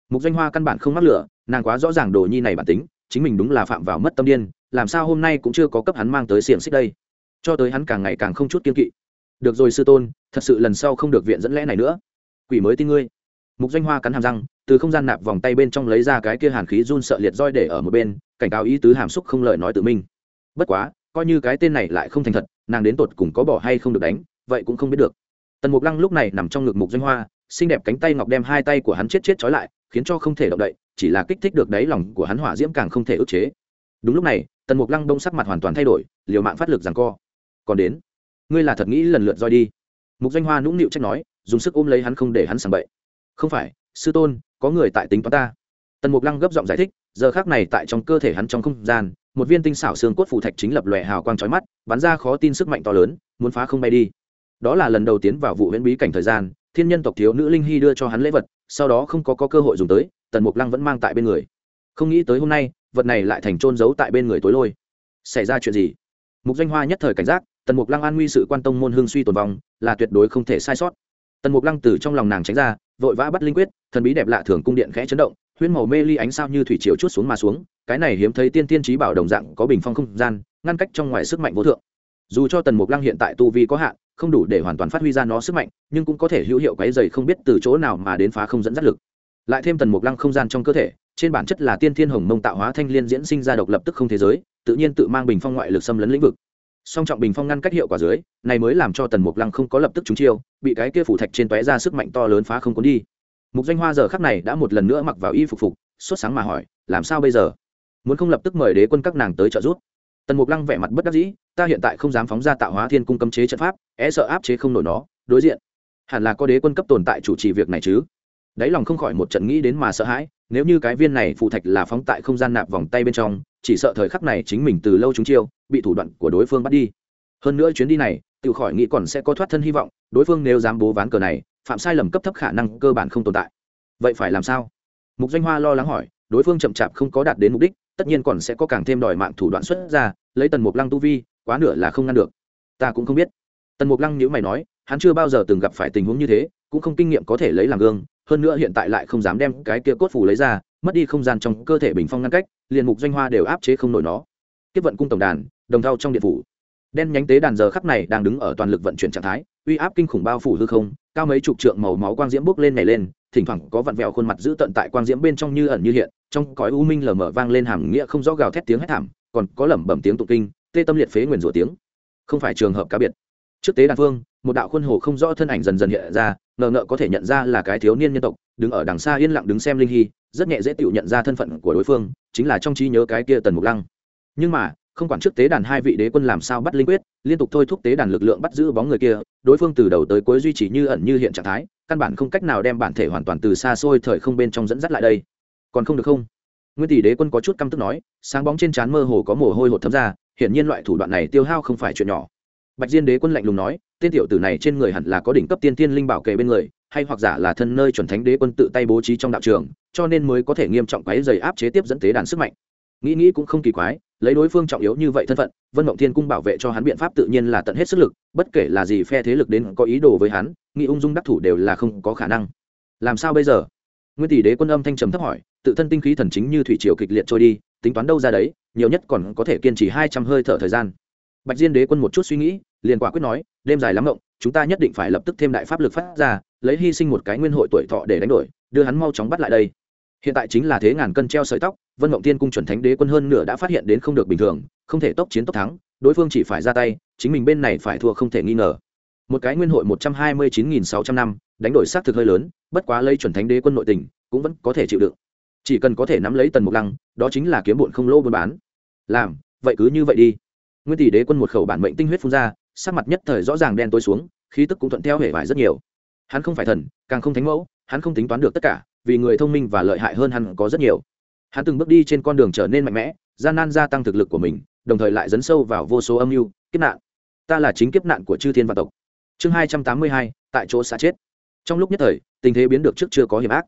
Mục doanh hoa căn bản không mắc lửa, nàng quá rõ ràng đồ nhi này bản tính, chính mình đúng là phạm vào mất tâm điên, làm sao hôm nay cũng chưa có cấp hắn mang tới xiềng xích đây. Cho tới hắn càng ngày càng không chút kiên kỵ. Được rồi sư tôn, thật sự lần sau không được viện dẫn lẽ này nữa. Quỷ mới tin ngươi. Mục doanh hoa cắn hàm răng, từ không gian nạp vòng tay bên trong lấy ra cái kia hàn khí run sợ liệt roi để ở một bên, cảnh cáo ý tứ hàm xúc không lời nói tự minh bất quá, coi như cái tên này lại không thành thật, nàng đến tột cùng có bỏ hay không được đánh, vậy cũng không biết được. Tần mục lăng lúc này nằm trong ngực mục doanh hoa, xinh đẹp cánh tay ngọc đem hai tay của hắn chết chết trói lại khiến cho không thể động đậy, chỉ là kích thích được đáy lòng của hắn hỏa diễm càng không thể ức chế. Đúng lúc này, tần mục lăng đông sắc mặt hoàn toàn thay đổi, liều mạng phát lực rằng co. Còn đến? Ngươi là thật nghĩ lần lượt roi đi? Mục doanh hoa nũng nịu trách nói, dùng sức ôm lấy hắn không để hắn sàng bậy. Không phải, sư tôn, có người tại tính toán ta. Tần mục lăng gấp giọng giải thích, giờ khác này tại trong cơ thể hắn trong không gian, một viên tinh xảo xương cốt phủ thạch chính lập lòe hào quang trói mắt, bắn ra khó tin sức mạnh to lớn, muốn phá không bay đi. Đó là lần đầu tiến vào vụ huyễn bí cảnh thời gian thiên nhân tộc thiếu nữ linh hy đưa cho hắn lễ vật sau đó không có, có cơ hội dùng tới tần mục lăng vẫn mang tại bên người. Không nghĩ tới hôm nay vật này lại thành trôn giấu tại bên người tối lôi. Xảy ra chuyện gì? Mục danh hoa nhất thời cảnh giác tần mục lăng an nguy sự quan tâm môn hương suy tồn vong là tuyệt đối không thể sai sót. Tần mục lăng từ trong lòng nàng tránh ra vội vã bắt linh quyết thần bí đẹp lạ thường cung điện khẽ chấn động huyễn màu mê ly ánh sao như thủy chiều chút xuống mà xuống cái này hiếm thấy tiên tiên trí bảo đồng dạng có bình phong không gian ngăn cách trong ngoài sức mạnh vô thượng. Dù cho tần mục lăng hiện tại tu vi có hạn không đủ để hoàn toàn phát huy ra nó sức mạnh, nhưng cũng có thể hữu hiệu quái dày không biết từ chỗ nào mà đến phá không dẫn dắt lực. Lại thêm tần mục lăng không gian trong cơ thể, trên bản chất là tiên thiên hồng mông tạo hóa thanh liên diễn sinh ra độc lập tức không thế giới, tự nhiên tự mang bình phong ngoại lực xâm lấn lĩnh vực. Song trọng bình phong ngăn cách hiệu quả dưới, này mới làm cho tần mục lăng không có lập tức trúng chiêu, bị cái kia phủ thạch trên tóe ra sức mạnh to lớn phá không cuốn đi. Mục danh hoa giờ khắc này đã một lần nữa mặc vào y phục phục, sốt sáng mà hỏi, làm sao bây giờ? Muốn không lập tức mời đế quân các nàng tới trợ giúp. Tần mục lăng vẻ mặt bất đắc dĩ ta hiện tại không dám phóng ra tạo hóa thiên cung cấm chế trận pháp é sợ áp chế không nổi nó, đối diện. Hẳn là có đế quân cấp tồn tại chủ trì việc này chứ? Đáy lòng không khỏi một trận nghĩ đến mà sợ hãi, nếu như cái viên này phụ thạch là phóng tại không gian nạp vòng tay bên trong, chỉ sợ thời khắc này chính mình từ lâu chúng chiêu, bị thủ đoạn của đối phương bắt đi. Hơn nữa chuyến đi này, tự khỏi nghĩ còn sẽ có thoát thân hy vọng, đối phương nếu dám bố ván cờ này, phạm sai lầm cấp thấp khả năng cơ bản không tồn tại. Vậy phải làm sao? Mục danh hoa lo lắng hỏi, đối phương chậm chạp không có đạt đến mục đích, tất nhiên còn sẽ có càng thêm đòi mạng thủ đoạn xuất ra, lấy tần mục lăng tu vi quá nửa là không ngăn được. Ta cũng không biết. Tần mục lăng nhữ mày nói, hắn chưa bao giờ từng gặp phải tình huống như thế, cũng không kinh nghiệm có thể lấy làm gương, hơn nữa hiện tại lại không dám đem cái kia cốt phủ lấy ra, mất đi không gian trong cơ thể bình phong ngăn cách, liền mục doanh hoa đều áp chế không nổi nó. Tiếp vận cung tổng đàn, đồng thao trong điện phủ. Đen nhánh tế đàn giờ khắc này đang đứng ở toàn lực vận chuyển trạng thái, uy áp kinh khủng bao phủ hư không, cao mấy chục trượng màu máu quang diễm bốc lên nhảy lên, thỉnh thoảng có vặn vẹo khuôn mặt giữ tận tại quang diễm bên trong như ẩn như hiện, trong cõi u minh lờ mờ vang lên hàm nghĩa không rõ gào thét tiếng hét thảm, còn có lẩm bẩm tiếng tụng kinh tê tâm liệt phế nguyền rủa tiếng. Không phải trường hợp cá biệt. Trước tế đàn phương một đạo khuôn hồ không rõ thân ảnh dần dần hiện ra, ngờ ngợ có thể nhận ra là cái thiếu niên nhân tộc, đứng ở đằng xa yên lặng đứng xem linh hy, rất nhẹ dễ tự nhận ra thân phận của đối phương, chính là trong trí nhớ cái kia tần mục lăng. Nhưng mà, không quản trước tế đàn hai vị đế quân làm sao bắt linh quyết, liên tục thôi thúc tế đàn lực lượng bắt giữ bóng người kia, đối phương từ đầu tới cuối duy trì như ẩn như hiện trạng thái, căn bản không cách nào đem bản thể hoàn toàn từ xa xôi thời không bên trong dẫn dắt lại đây. Còn không được không? Nguyên tỷ đế quân có chút căm tức nói, sáng bóng trên trán mơ hồ có mồ hôi hột thấm ra hiển nhiên loại thủ đoạn này tiêu hao không phải chuyện nhỏ. Bạch diên đế quân lạnh lùng nói, tên tiểu tử này trên người hẳn là có đỉnh cấp tiên tiên linh bảo kề bên người, hay hoặc giả là thân nơi chuẩn thánh đế quân tự tay bố trí trong đạo trường, cho nên mới có thể nghiêm trọng quáy dày áp chế tiếp dẫn tế đàn sức mạnh. Nghĩ nghĩ cũng không kỳ quái, lấy đối phương trọng yếu như vậy thân phận, vân mộng thiên cung bảo vệ cho hắn biện pháp tự nhiên là tận hết sức lực, bất kể là gì phe thế lực đến có ý đồ với hắn nghĩ ung dung đắc thủ đều là không có khả năng. Làm sao bây giờ? Nguyên tỷ đế quân âm thanh trầm thấp hỏi, tự thân tinh khí thần chính như thủy triều kịch liệt trôi đi tính toán đâu ra đấy, nhiều nhất còn có thể kiên trì hai trăm hơi thở thời gian. Bạch diên đế quân một chút suy nghĩ, liền quả quyết nói, đêm dài lắm ngộng, chúng ta nhất định phải lập tức thêm đại pháp lực phát ra, lấy hy sinh một cái nguyên hội tuổi thọ để đánh đổi, đưa hắn mau chóng bắt lại đây. Hiện tại chính là thế ngàn cân treo sợi tóc, vân mộng tiên cung chuẩn thánh đế quân hơn nửa đã phát hiện đến không được bình thường, không thể tốc chiến tốc thắng, đối phương chỉ phải ra tay, chính mình bên này phải thua không thể nghi ngờ. Một cái nguyên hội một trăm hai mươi chín nghìn sáu trăm năm, đánh đổi xác thực hơi lớn, bất quá lấy chuẩn thánh đế quân nội tình, cũng vẫn có thể chịu đựng chỉ cần có thể nắm lấy tần mục lăng, đó chính là kiếm bụn không lỗ buôn bán. Làm, vậy cứ như vậy đi. Nguyên tỷ đế quân một khẩu bản mệnh tinh huyết phun ra, sắc mặt nhất thời rõ ràng đen tối xuống, khí tức cũng thuận theo hể vải rất nhiều. Hắn không phải thần, càng không thánh mẫu, hắn không tính toán được tất cả, vì người thông minh và lợi hại hơn hắn có rất nhiều. Hắn từng bước đi trên con đường trở nên mạnh mẽ, gian nan gia tăng thực lực của mình, đồng thời lại dấn sâu vào vô số âm mưu, kiếp nạn. Ta là chính kiếp nạn của chư thiên vạn tộc. Chương hai trăm tám mươi hai, tại chỗ xa chết. Trong lúc nhất thời, tình thế biến được trước chưa có hiểm ác.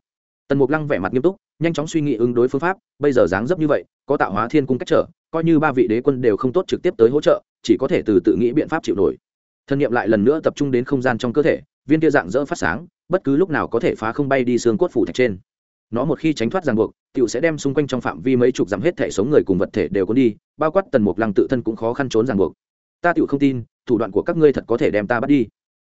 Tần mục lăng vẻ mặt nghiêm túc nhanh chóng suy nghĩ ứng đối phương pháp, bây giờ dáng dấp như vậy, có tạo hóa thiên cung cách trở, coi như ba vị đế quân đều không tốt trực tiếp tới hỗ trợ, chỉ có thể từ tự nghĩ biện pháp chịu nổi. Thân nhiệm lại lần nữa tập trung đến không gian trong cơ thể, viên kia dạng dỡ phát sáng, bất cứ lúc nào có thể phá không bay đi xương cốt phủ thạch trên. Nó một khi tránh thoát ràng buộc t i ể u sẽ đem xung quanh trong phạm vi mấy chục dặm hết thể sống người cùng vật thể đều có đi, bao quát tần mục lăng tự thân cũng khó khăn trốn ràng buộc. Ta tựu không tin, thủ đoạn của các ngươi thật có thể đem ta bắt đi.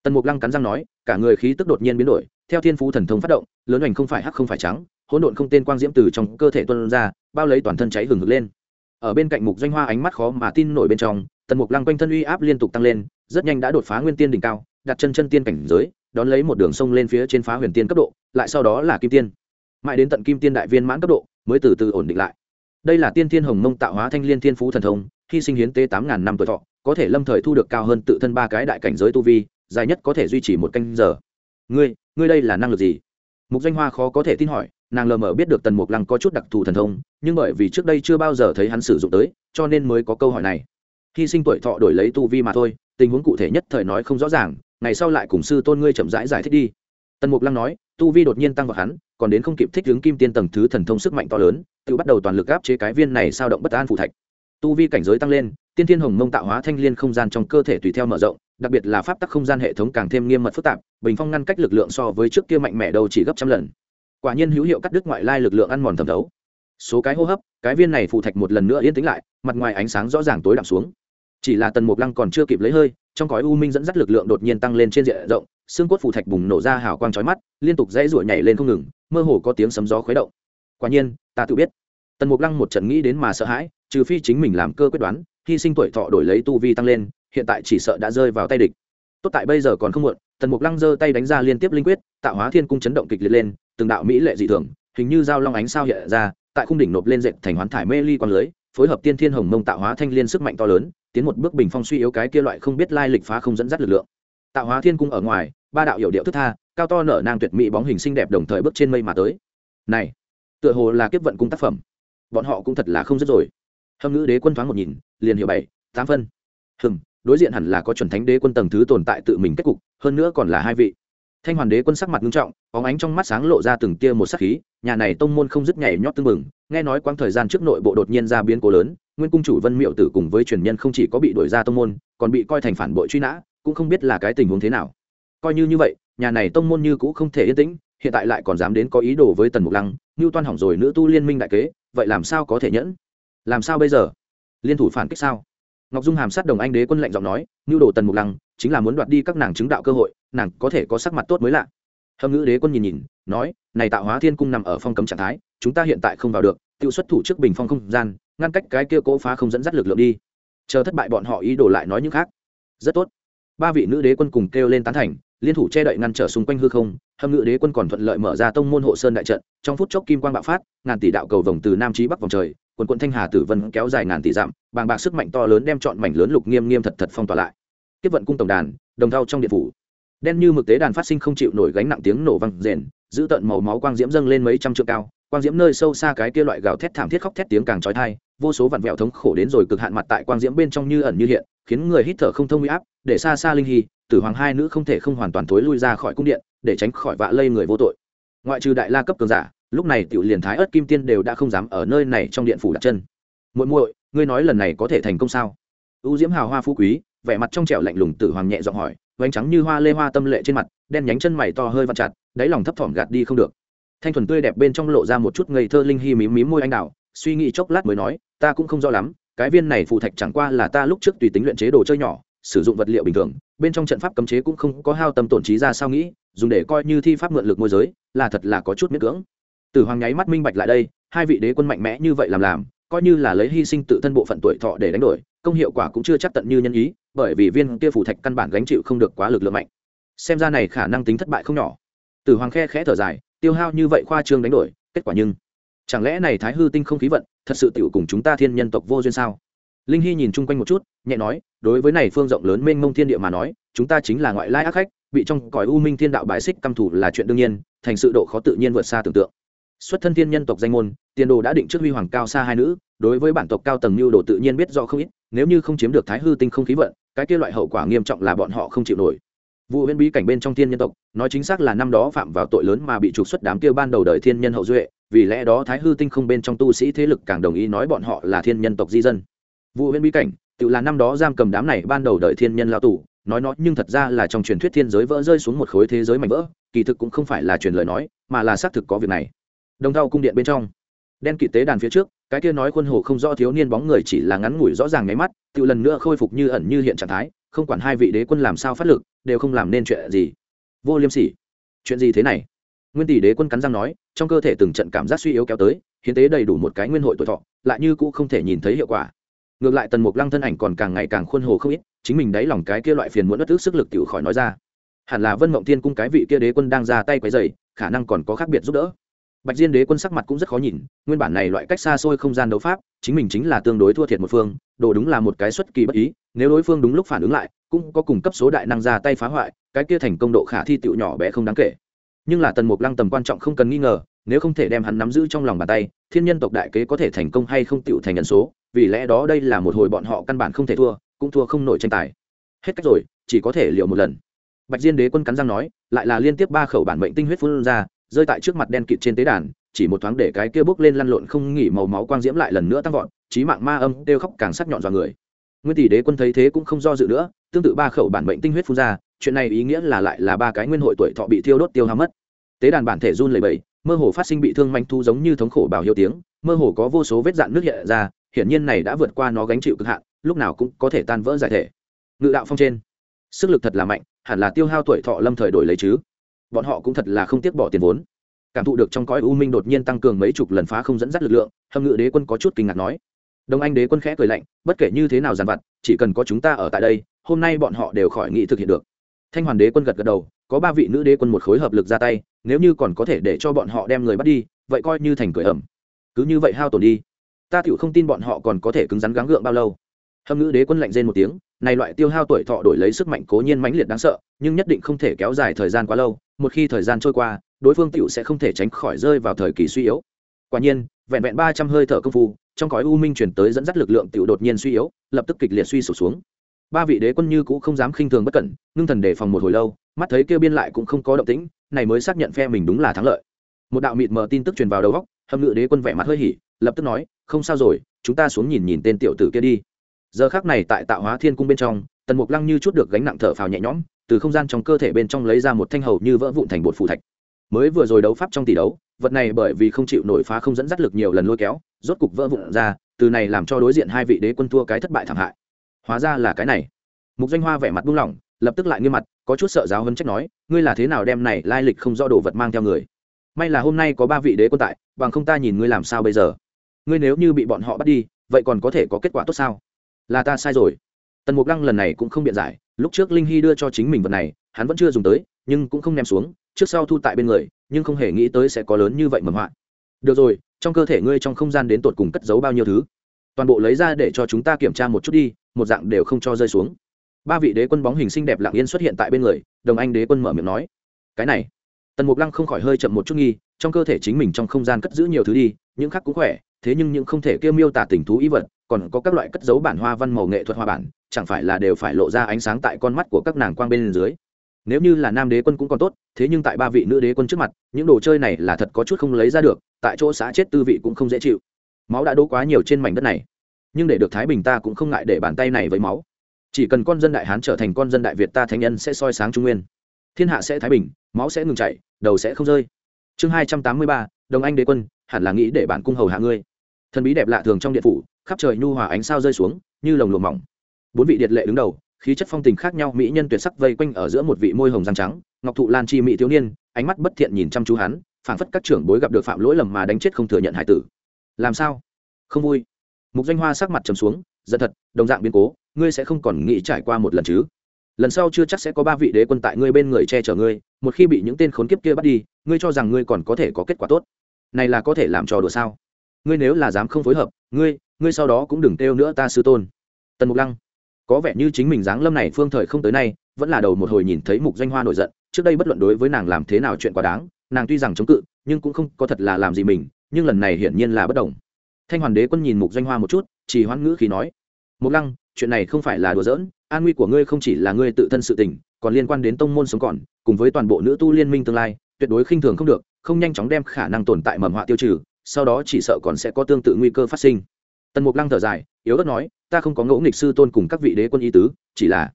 Tần mục lăng cắn răng nói, cả người khí tức đột nhiên biến đổi, theo thiên phú thần thông phát động, lớn hoành không phải hắc không phải trắng hỗn độn không tên quang diễm từ trong cơ thể tuân ra, bao lấy toàn thân cháy hừng hực lên. Ở bên cạnh mục doanh hoa ánh mắt khó mà tin nổi bên trong, tần mục lăng quanh thân uy áp liên tục tăng lên, rất nhanh đã đột phá nguyên tiên đỉnh cao, đặt chân chân tiên cảnh giới, đón lấy một đường sông lên phía trên phá huyền tiên cấp độ, lại sau đó là kim tiên. Mãi đến tận kim tiên đại viên mãn cấp độ, mới từ từ ổn định lại. Đây là tiên thiên hồng mông tạo hóa thanh liên thiên phú thần thông khi sinh hiến tế tám ngàn năm tuổi thọ, có thể lâm thời thu được cao hơn tự thân ba cái đại cảnh giới tu vi, dài nhất có thể duy trì một canh giờ. Ngươi ngươi đây là năng lực gì? Mục danh hoa khó có thể tin hỏi nàng lờ mờ biết được tần mục lăng có chút đặc thù thần thông nhưng bởi vì trước đây chưa bao giờ thấy hắn sử dụng tới cho nên mới có câu hỏi này. Hy sinh tuổi thọ đổi lấy tu vi mà thôi tình huống cụ thể nhất thời nói không rõ ràng ngày sau lại cùng sư tôn ngươi chậm rãi giải, giải thích đi. Tần mục lăng nói tu vi đột nhiên tăng vào hắn còn đến không kịp thích ứng kim tiên tầng thứ thần thông sức mạnh to lớn tự bắt đầu toàn lực áp chế cái viên này sao động bất an phụ thạch. Tu vi cảnh giới tăng lên tiên thiên hồng mông tạo hóa thanh liên không gian trong cơ thể tùy theo mở rộng đặc biệt là pháp tắc không gian hệ thống càng thêm nghiêm mật phức tạp bình phong ngăn cách lực lượng so với trước kia mạnh mẽ đâu chỉ gấp trăm lần quả nhiên hữu hiệu cắt đứt ngoại lai lực lượng ăn mòn thẩm thấu. Số cái hô hấp, cái viên này phụ thạch một lần nữa yên tĩnh lại, mặt ngoài ánh sáng rõ ràng tối đậm xuống. Chỉ là tần mục lăng còn chưa kịp lấy hơi, trong cõi u minh dẫn dắt lực lượng đột nhiên tăng lên trên diện rộng, xương cốt phụ thạch bùng nổ ra hào quang chói mắt, liên tục dãy ruổi nhảy lên không ngừng, mơ hồ có tiếng sấm gió khuấy động. Quả nhiên, ta tự biết. Tần mục lăng một trận nghĩ đến mà sợ hãi, trừ phi chính mình làm cơ quyết đoán, hy sinh tuổi thọ đổi lấy tu vi tăng lên, hiện tại chỉ sợ đã rơi vào tay địch. Tốt tại bây giờ còn không muộn, tần mục lăng giơ tay đánh ra liên tiếp linh quyết, tạo hóa thiên cung chấn động kịch liệt lên từng đạo mỹ lệ dị thường, hình như dao long ánh sao hiện ra, tại khung đỉnh nộp lên dệt thành hoán thải mê ly quang lưới, phối hợp tiên thiên hồng mông tạo hóa thanh liên sức mạnh to lớn, tiến một bước bình phong suy yếu cái kia loại không biết lai lịch phá không dẫn dắt lực lượng. Tạo hóa thiên cung ở ngoài, ba đạo hiệu điệu thức tha, cao to nở nang tuyệt mỹ bóng hình xinh đẹp đồng thời bước trên mây mà tới. Này, tựa hồ là kiếp vận cung tác phẩm. Bọn họ cũng thật là không dứt rồi. Hâm ngữ đế quân thoáng một nhìn, liền hiểu bảy, tám phân. Hừng đối diện hẳn là có chuẩn thánh đế quân tầng thứ tồn tại tự mình kết cục, hơn nữa còn là hai vị thanh hoàn đế quân sắc mặt nghiêm trọng có ánh trong mắt sáng lộ ra từng tia một sắc khí, nhà này tông môn không dứt nhảy nhót tưng bừng, nghe nói quãng thời gian trước nội bộ đột nhiên ra biến cố lớn, nguyên cung chủ vân miệu tử cùng với truyền nhân không chỉ có bị đuổi ra tông môn, còn bị coi thành phản bội truy nã, cũng không biết là cái tình huống thế nào. Coi như như vậy, nhà này tông môn như cũ không thể yên tĩnh, hiện tại lại còn dám đến có ý đồ với tần mục lăng như toan hỏng rồi nữ tu liên minh đại kế, vậy làm sao có thể nhẫn? Làm sao bây giờ? Liên thủ phản kích sao? Ngọc dung hàm sát đồng anh đế quân lệnh giọng nói như đồ tần mục lăng chính là muốn đoạt đi các nàng chứng đạo cơ hội, nàng có thể có sắc mặt tốt mới lạ. Hâm ngữ đế quân nhìn nhìn, nói, này tạo hóa thiên cung nằm ở phong cấm trạng thái, chúng ta hiện tại không vào được tự xuất thủ trước bình phong không gian, ngăn cách cái kia cố phá không dẫn dắt lực lượng đi. Chờ thất bại bọn họ ý đồ lại nói những khác. Rất tốt. Ba vị nữ đế quân cùng kêu lên tán thành, liên thủ che đậy ngăn trở xung quanh hư không, hâm ngự đế quân còn thuận lợi mở ra tông môn hộ sơn đại trận, trong phút chốc kim quang bạo phát, ngàn tỷ đạo cầu vồng từ nam trí bắc vòng trời, quần quận thanh hà tử vân kéo dài ngàn tỷ dặm, bàng bạc sức mạnh to lớn đem chọn mảnh lớn lục nghiêm nghiêm thật thật phong tỏa lại tiếp vận cung tổng đàn, đồng thau trong điện phủ. Đen như mực tế đàn phát sinh không chịu nổi gánh nặng tiếng nổ vang rền, giữ tận màu máu quang diễm dâng lên mấy trăm trượng cao, quang diễm nơi sâu xa cái kia loại gào thét thảm thiết khóc thét tiếng càng trói thai, vô số vặn vẹo thống khổ đến rồi cực hạn mặt tại quang diễm bên trong như ẩn như hiện, khiến người hít thở không thông huy áp, để xa xa linh hy, tử hoàng hai nữ không thể không hoàn toàn thối lui ra khỏi cung điện, để tránh khỏi vạ lây người vô tội. Ngoại trừ đại la cấp cường giả, lúc này tiểu liền thái ớt kim tiên đều đã không dám ở nơi này trong điện phủ đặt chân. Muội muội, ngươi nói lần này có thể thành công sao? U diễm hào hoa phú quý vẻ mặt trong trẻo lạnh lùng tử hoàng nhẹ giọng hỏi vánh trắng như hoa lê hoa tâm lệ trên mặt, đen nhánh chân mày to hơi vặn chặt, đáy lòng thấp thỏm gạt đi không được. Thanh thuần tươi đẹp bên trong lộ ra một chút ngây thơ linh hy mím mím môi anh đào, suy nghĩ chốc lát mới nói, ta cũng không rõ lắm, cái viên này phụ thạch chẳng qua là ta lúc trước tùy tính luyện chế đồ chơi nhỏ, sử dụng vật liệu bình thường, bên trong trận pháp cấm chế cũng không có hao tâm tổn trí ra sao nghĩ, dùng để coi như thi pháp mượn lực môi giới, là thật là có chút miễn cưỡng. Tử hoàng nháy mắt minh bạch lại đây, hai vị đế quân mạnh mẽ như vậy làm làm, coi như là lấy hy sinh tự thân bộ phận tuổi thọ để đánh đổi công hiệu quả cũng chưa chắc tận như nhân ý, bởi vì viên kia phủ thạch căn bản gánh chịu không được quá lực lượng mạnh. Xem ra này khả năng tính thất bại không nhỏ. Tử hoàng khe khẽ thở dài, tiêu hao như vậy khoa trương đánh đổi, kết quả nhưng chẳng lẽ này thái hư tinh không khí vận, thật sự tiểu cùng chúng ta thiên nhân tộc vô duyên sao? Linh hy nhìn chung quanh một chút, nhẹ nói, đối với này phương rộng lớn mênh mông thiên địa mà nói, chúng ta chính là ngoại lai ác khách, bị trong cõi u minh thiên đạo bài xích căm thủ là chuyện đương nhiên, thành sự độ khó tự nhiên vượt xa tưởng tượng. Xuất thân thiên nhân tộc danh môn, tiền đồ đã định trước huy hoàng cao xa hai nữ, đối với bản tộc cao tầng mưu đồ tự nhiên biết rõ không ít nếu như không chiếm được thái hư tinh không khí vận, cái kia loại hậu quả nghiêm trọng là bọn họ không chịu nổi. Vụ huyễn bí cảnh bên trong thiên nhân tộc, nói chính xác là năm đó phạm vào tội lớn mà bị trục xuất đám kia ban đầu đời thiên nhân hậu duệ, vì lẽ đó thái hư tinh không bên trong tu sĩ thế lực càng đồng ý nói bọn họ là thiên nhân tộc di dân. Vụ huyễn bí cảnh, tự là năm đó giam cầm đám này ban đầu đời thiên nhân lao tù, nói nó nhưng thật ra là trong truyền thuyết thiên giới vỡ rơi xuống một khối thế giới mảnh vỡ, kỳ thực cũng không phải là truyền lời nói, mà là xác thực có việc này. Đồng thau cung điện bên trong, đen kỵ tế đàn phía trước cái kia nói khuôn hồ không rõ thiếu niên bóng người chỉ là ngắn ngủi rõ ràng nháy mắt tự lần nữa khôi phục như ẩn như hiện trạng thái, không quản hai vị đế quân làm sao phát lực, đều không làm nên chuyện gì. Vô liêm sỉ. Chuyện gì thế này? Nguyên tỷ đế quân cắn răng nói, trong cơ thể từng trận cảm giác suy yếu kéo tới, hiến tế đầy đủ một cái nguyên hội tuổi thọ, lại như cũ không thể nhìn thấy hiệu quả. Ngược lại tần mục lăng thân ảnh còn càng ngày càng khuôn hồ không ít, chính mình đáy lòng cái kia loại phiền muốn đất ước sức lực tự khỏi nói ra. Hẳn là vân mộng tiên cung cái vị kia đế quân đang ra tay quấy dày khả năng còn có khác biệt giúp đỡ bạch diên đế quân sắc mặt cũng rất khó nhìn, nguyên bản này loại cách xa xôi không gian đấu pháp, chính mình chính là tương đối thua thiệt một phương, đồ đúng là một cái xuất kỳ bất ý, nếu đối phương đúng lúc phản ứng lại, cũng có cùng cấp số đại năng ra tay phá hoại, cái kia thành công độ khả thi tựu nhỏ bé không đáng kể. Nhưng là tần mục lăng tầm quan trọng không cần nghi ngờ, nếu không thể đem hắn nắm giữ trong lòng bàn tay, thiên nhân tộc đại kế có thể thành công hay không tựu thành nhân số, vì lẽ đó đây là một hồi bọn họ căn bản không thể thua, cũng thua không nổi tranh tài. Hết cách rồi, chỉ có thể liệu một lần. Bạch diên đế quân cắn răng nói, lại là liên tiếp ba khẩu bản mệnh tinh huyết phun ra rơi tại trước mặt đen kịt trên tế đàn, chỉ một thoáng để cái kia bước lên lăn lộn không nghỉ màu máu quang diễm lại lần nữa tăng vọt trí mạng ma âm kêu khóc càng sắc nhọn dọa người. Nguyên tỷ đế quân thấy thế cũng không do dự nữa, tương tự ba khẩu bản mệnh tinh huyết phun ra, chuyện này ý nghĩa là lại là ba cái nguyên hội tuổi thọ bị thiêu đốt tiêu hao mất. Tế đàn bản thể run lẩy bẩy, mơ hồ phát sinh bị thương manh thu giống như thống khổ bào hiệu tiếng, mơ hồ có vô số vết dạn nước hiện ra, hiển nhiên này đã vượt qua nó gánh chịu cực hạn, lúc nào cũng có thể tan vỡ giải thể. Ngự đạo phong trên, sức lực thật là mạnh, hẳn là tiêu hao tuổi thọ lâm thời đổi lấy chứ bọn họ cũng thật là không tiếc bỏ tiền vốn. Cảm thụ được trong cõi u minh đột nhiên tăng cường mấy chục lần phá không dẫn dắt lực lượng, hâm ngự đế quân có chút kinh ngạc nói. Đông anh đế quân khẽ cười lạnh, bất kể như thế nào dàn vặt, chỉ cần có chúng ta ở tại đây, hôm nay bọn họ đều khỏi nghĩ thực hiện được. Thanh hoàn đế quân gật gật đầu, có ba vị nữ đế quân một khối hợp lực ra tay, nếu như còn có thể để cho bọn họ đem người bắt đi, vậy coi như thành cười ẩm. Cứ như vậy hao tổn đi. Ta tựu không tin bọn họ còn có thể cứng rắn gắng gượng bao lâu. Hâm ngữ đế quân lạnh rên một tiếng này loại tiêu hao tuổi thọ đổi lấy sức mạnh cố nhiên mãnh liệt đáng sợ, nhưng nhất định không thể kéo dài thời gian quá lâu, một khi thời gian trôi qua, đối phương tựu sẽ không thể tránh khỏi rơi vào thời kỳ suy yếu. Quả nhiên, vẹn vẹn ba trăm hơi thở công phu, trong cõi u minh chuyển tới dẫn dắt lực lượng tựu đột nhiên suy yếu, lập tức kịch liệt suy sụp xuống. Ba vị đế quân như cũng không dám khinh thường bất cẩn, ngưng thần đề phòng một hồi lâu, mắt thấy kêu biên lại cũng không có động tĩnh, này mới xác nhận phe mình đúng là thắng lợi. Một đạo mịt mờ tin tức truyền vào đầu góc, hâm ngự đế quân vẻ mặt hơi hỉ, lập tức nói, không sao rồi, chúng ta xuống nhìn nhìn tên tiểu tử kia đi giờ khác này tại tạo hóa thiên cung bên trong, tần mục lăng như chút được gánh nặng thở phào nhẹ nhõm, từ không gian trong cơ thể bên trong lấy ra một thanh hầu như vỡ vụn thành bột phù thạch. Mới vừa rồi đấu pháp trong tỷ đấu, vật này bởi vì không chịu nổi phá không dẫn dắt lực nhiều lần lôi kéo, rốt cục vỡ vụn ra, từ này làm cho đối diện hai vị đế quân thua cái thất bại thảm hại. Hóa ra là cái này. Mục danh hoa vẻ mặt buông lỏng, lập tức lại nghiêm mặt, có chút sợ giáo hơn trách nói, ngươi là thế nào đem này lai lịch không do đồ vật mang theo người? May là hôm nay có ba vị đế quân tại, bằng không ta nhìn ngươi làm sao bây giờ? Ngươi nếu như bị bọn họ bắt đi, vậy còn có thể có kết quả tốt sao? Là ta sai rồi. Tần mục lăng lần này cũng không biện giải, lúc trước linh hy đưa cho chính mình vật này, hắn vẫn chưa dùng tới, nhưng cũng không ném xuống, trước sau thu tại bên người, nhưng không hề nghĩ tới sẽ có lớn như vậy mầm họa. Được rồi, trong cơ thể ngươi trong không gian đến tột cùng cất giấu bao nhiêu thứ? Toàn bộ lấy ra để cho chúng ta kiểm tra một chút đi, một dạng đều không cho rơi xuống. Ba vị đế quân bóng hình xinh đẹp lặng yên xuất hiện tại bên người, đồng anh đế quân mở miệng nói. Cái này. Tần mục lăng không khỏi hơi chậm một chút nghi, trong cơ thể chính mình trong không gian cất giữ nhiều thứ đi, những khác cũng khỏe, thế nhưng những không thể kêu miêu tả tình thú ý vật còn có các loại cất dấu bản hoa văn màu nghệ thuật hoa bản, chẳng phải là đều phải lộ ra ánh sáng tại con mắt của các nàng quang bên dưới. Nếu như là nam đế quân cũng còn tốt, thế nhưng tại ba vị nữ đế quân trước mặt, những đồ chơi này là thật có chút không lấy ra được, tại chỗ xã chết tư vị cũng không dễ chịu. Máu đã đỗ quá nhiều trên mảnh đất này, nhưng để được thái bình ta cũng không ngại để bàn tay này với máu. Chỉ cần con dân đại hán trở thành con dân đại việt ta thánh nhân sẽ soi sáng trung nguyên. Thiên hạ sẽ thái bình, máu sẽ ngừng chảy, đầu sẽ không rơi. Chương hai trăm tám mươi ba, đồng anh đế quân, hẳn là nghĩ để bản cung hầu hạ ngươi thần bí đẹp lạ thường trong điện phủ, khắp trời nhu hòa ánh sao rơi xuống, như lồng lụa mỏng. Bốn vị điện lệ đứng đầu, khí chất phong tình khác nhau, mỹ nhân tuyệt sắc vây quanh ở giữa một vị môi hồng răng trắng, ngọc thụ lan chi mỹ thiếu niên, ánh mắt bất thiện nhìn chăm chú hắn, phảng phất các trưởng bối gặp được phạm lỗi lầm mà đánh chết không thừa nhận hải tử. Làm sao? Không vui. Mục danh hoa sắc mặt trầm xuống, giận thật, đồng dạng biến cố, ngươi sẽ không còn nghĩ trải qua một lần chứ? Lần sau chưa chắc sẽ có ba vị đế quân tại ngươi bên người che chở ngươi, một khi bị những tên khốn kiếp kia bắt đi, ngươi cho rằng ngươi còn có thể có kết quả tốt. Này là có thể làm trò đùa sao? Ngươi nếu là dám không phối hợp, ngươi ngươi sau đó cũng đừng kêu nữa ta sư tôn. Tần mục lăng, có vẻ như chính mình dáng lâm này phương thời không tới nay, vẫn là đầu một hồi nhìn thấy mục danh hoa nổi giận, trước đây bất luận đối với nàng làm thế nào chuyện quá đáng, nàng tuy rằng chống cự, nhưng cũng không có thật là làm gì mình, nhưng lần này hiển nhiên là bất đồng. Thanh hoàn đế quân nhìn mục danh hoa một chút chỉ hoãn ngữ khi nói, mục lăng, chuyện này không phải là đùa giỡn, an nguy của ngươi không chỉ là ngươi tự thân sự tình, còn liên quan đến tông môn sống còn, cùng với toàn bộ nữ tu liên minh tương lai, tuyệt đối khinh thường không được, không nhanh chóng đem khả năng tồn tại mầm họa tiêu trừ sau đó chỉ sợ còn sẽ có tương tự nguy cơ phát sinh. Tần mục lăng thở dài, yếu ớt nói, ta không có ngẫu nghịch sư tôn cùng các vị đế quân y tứ, chỉ là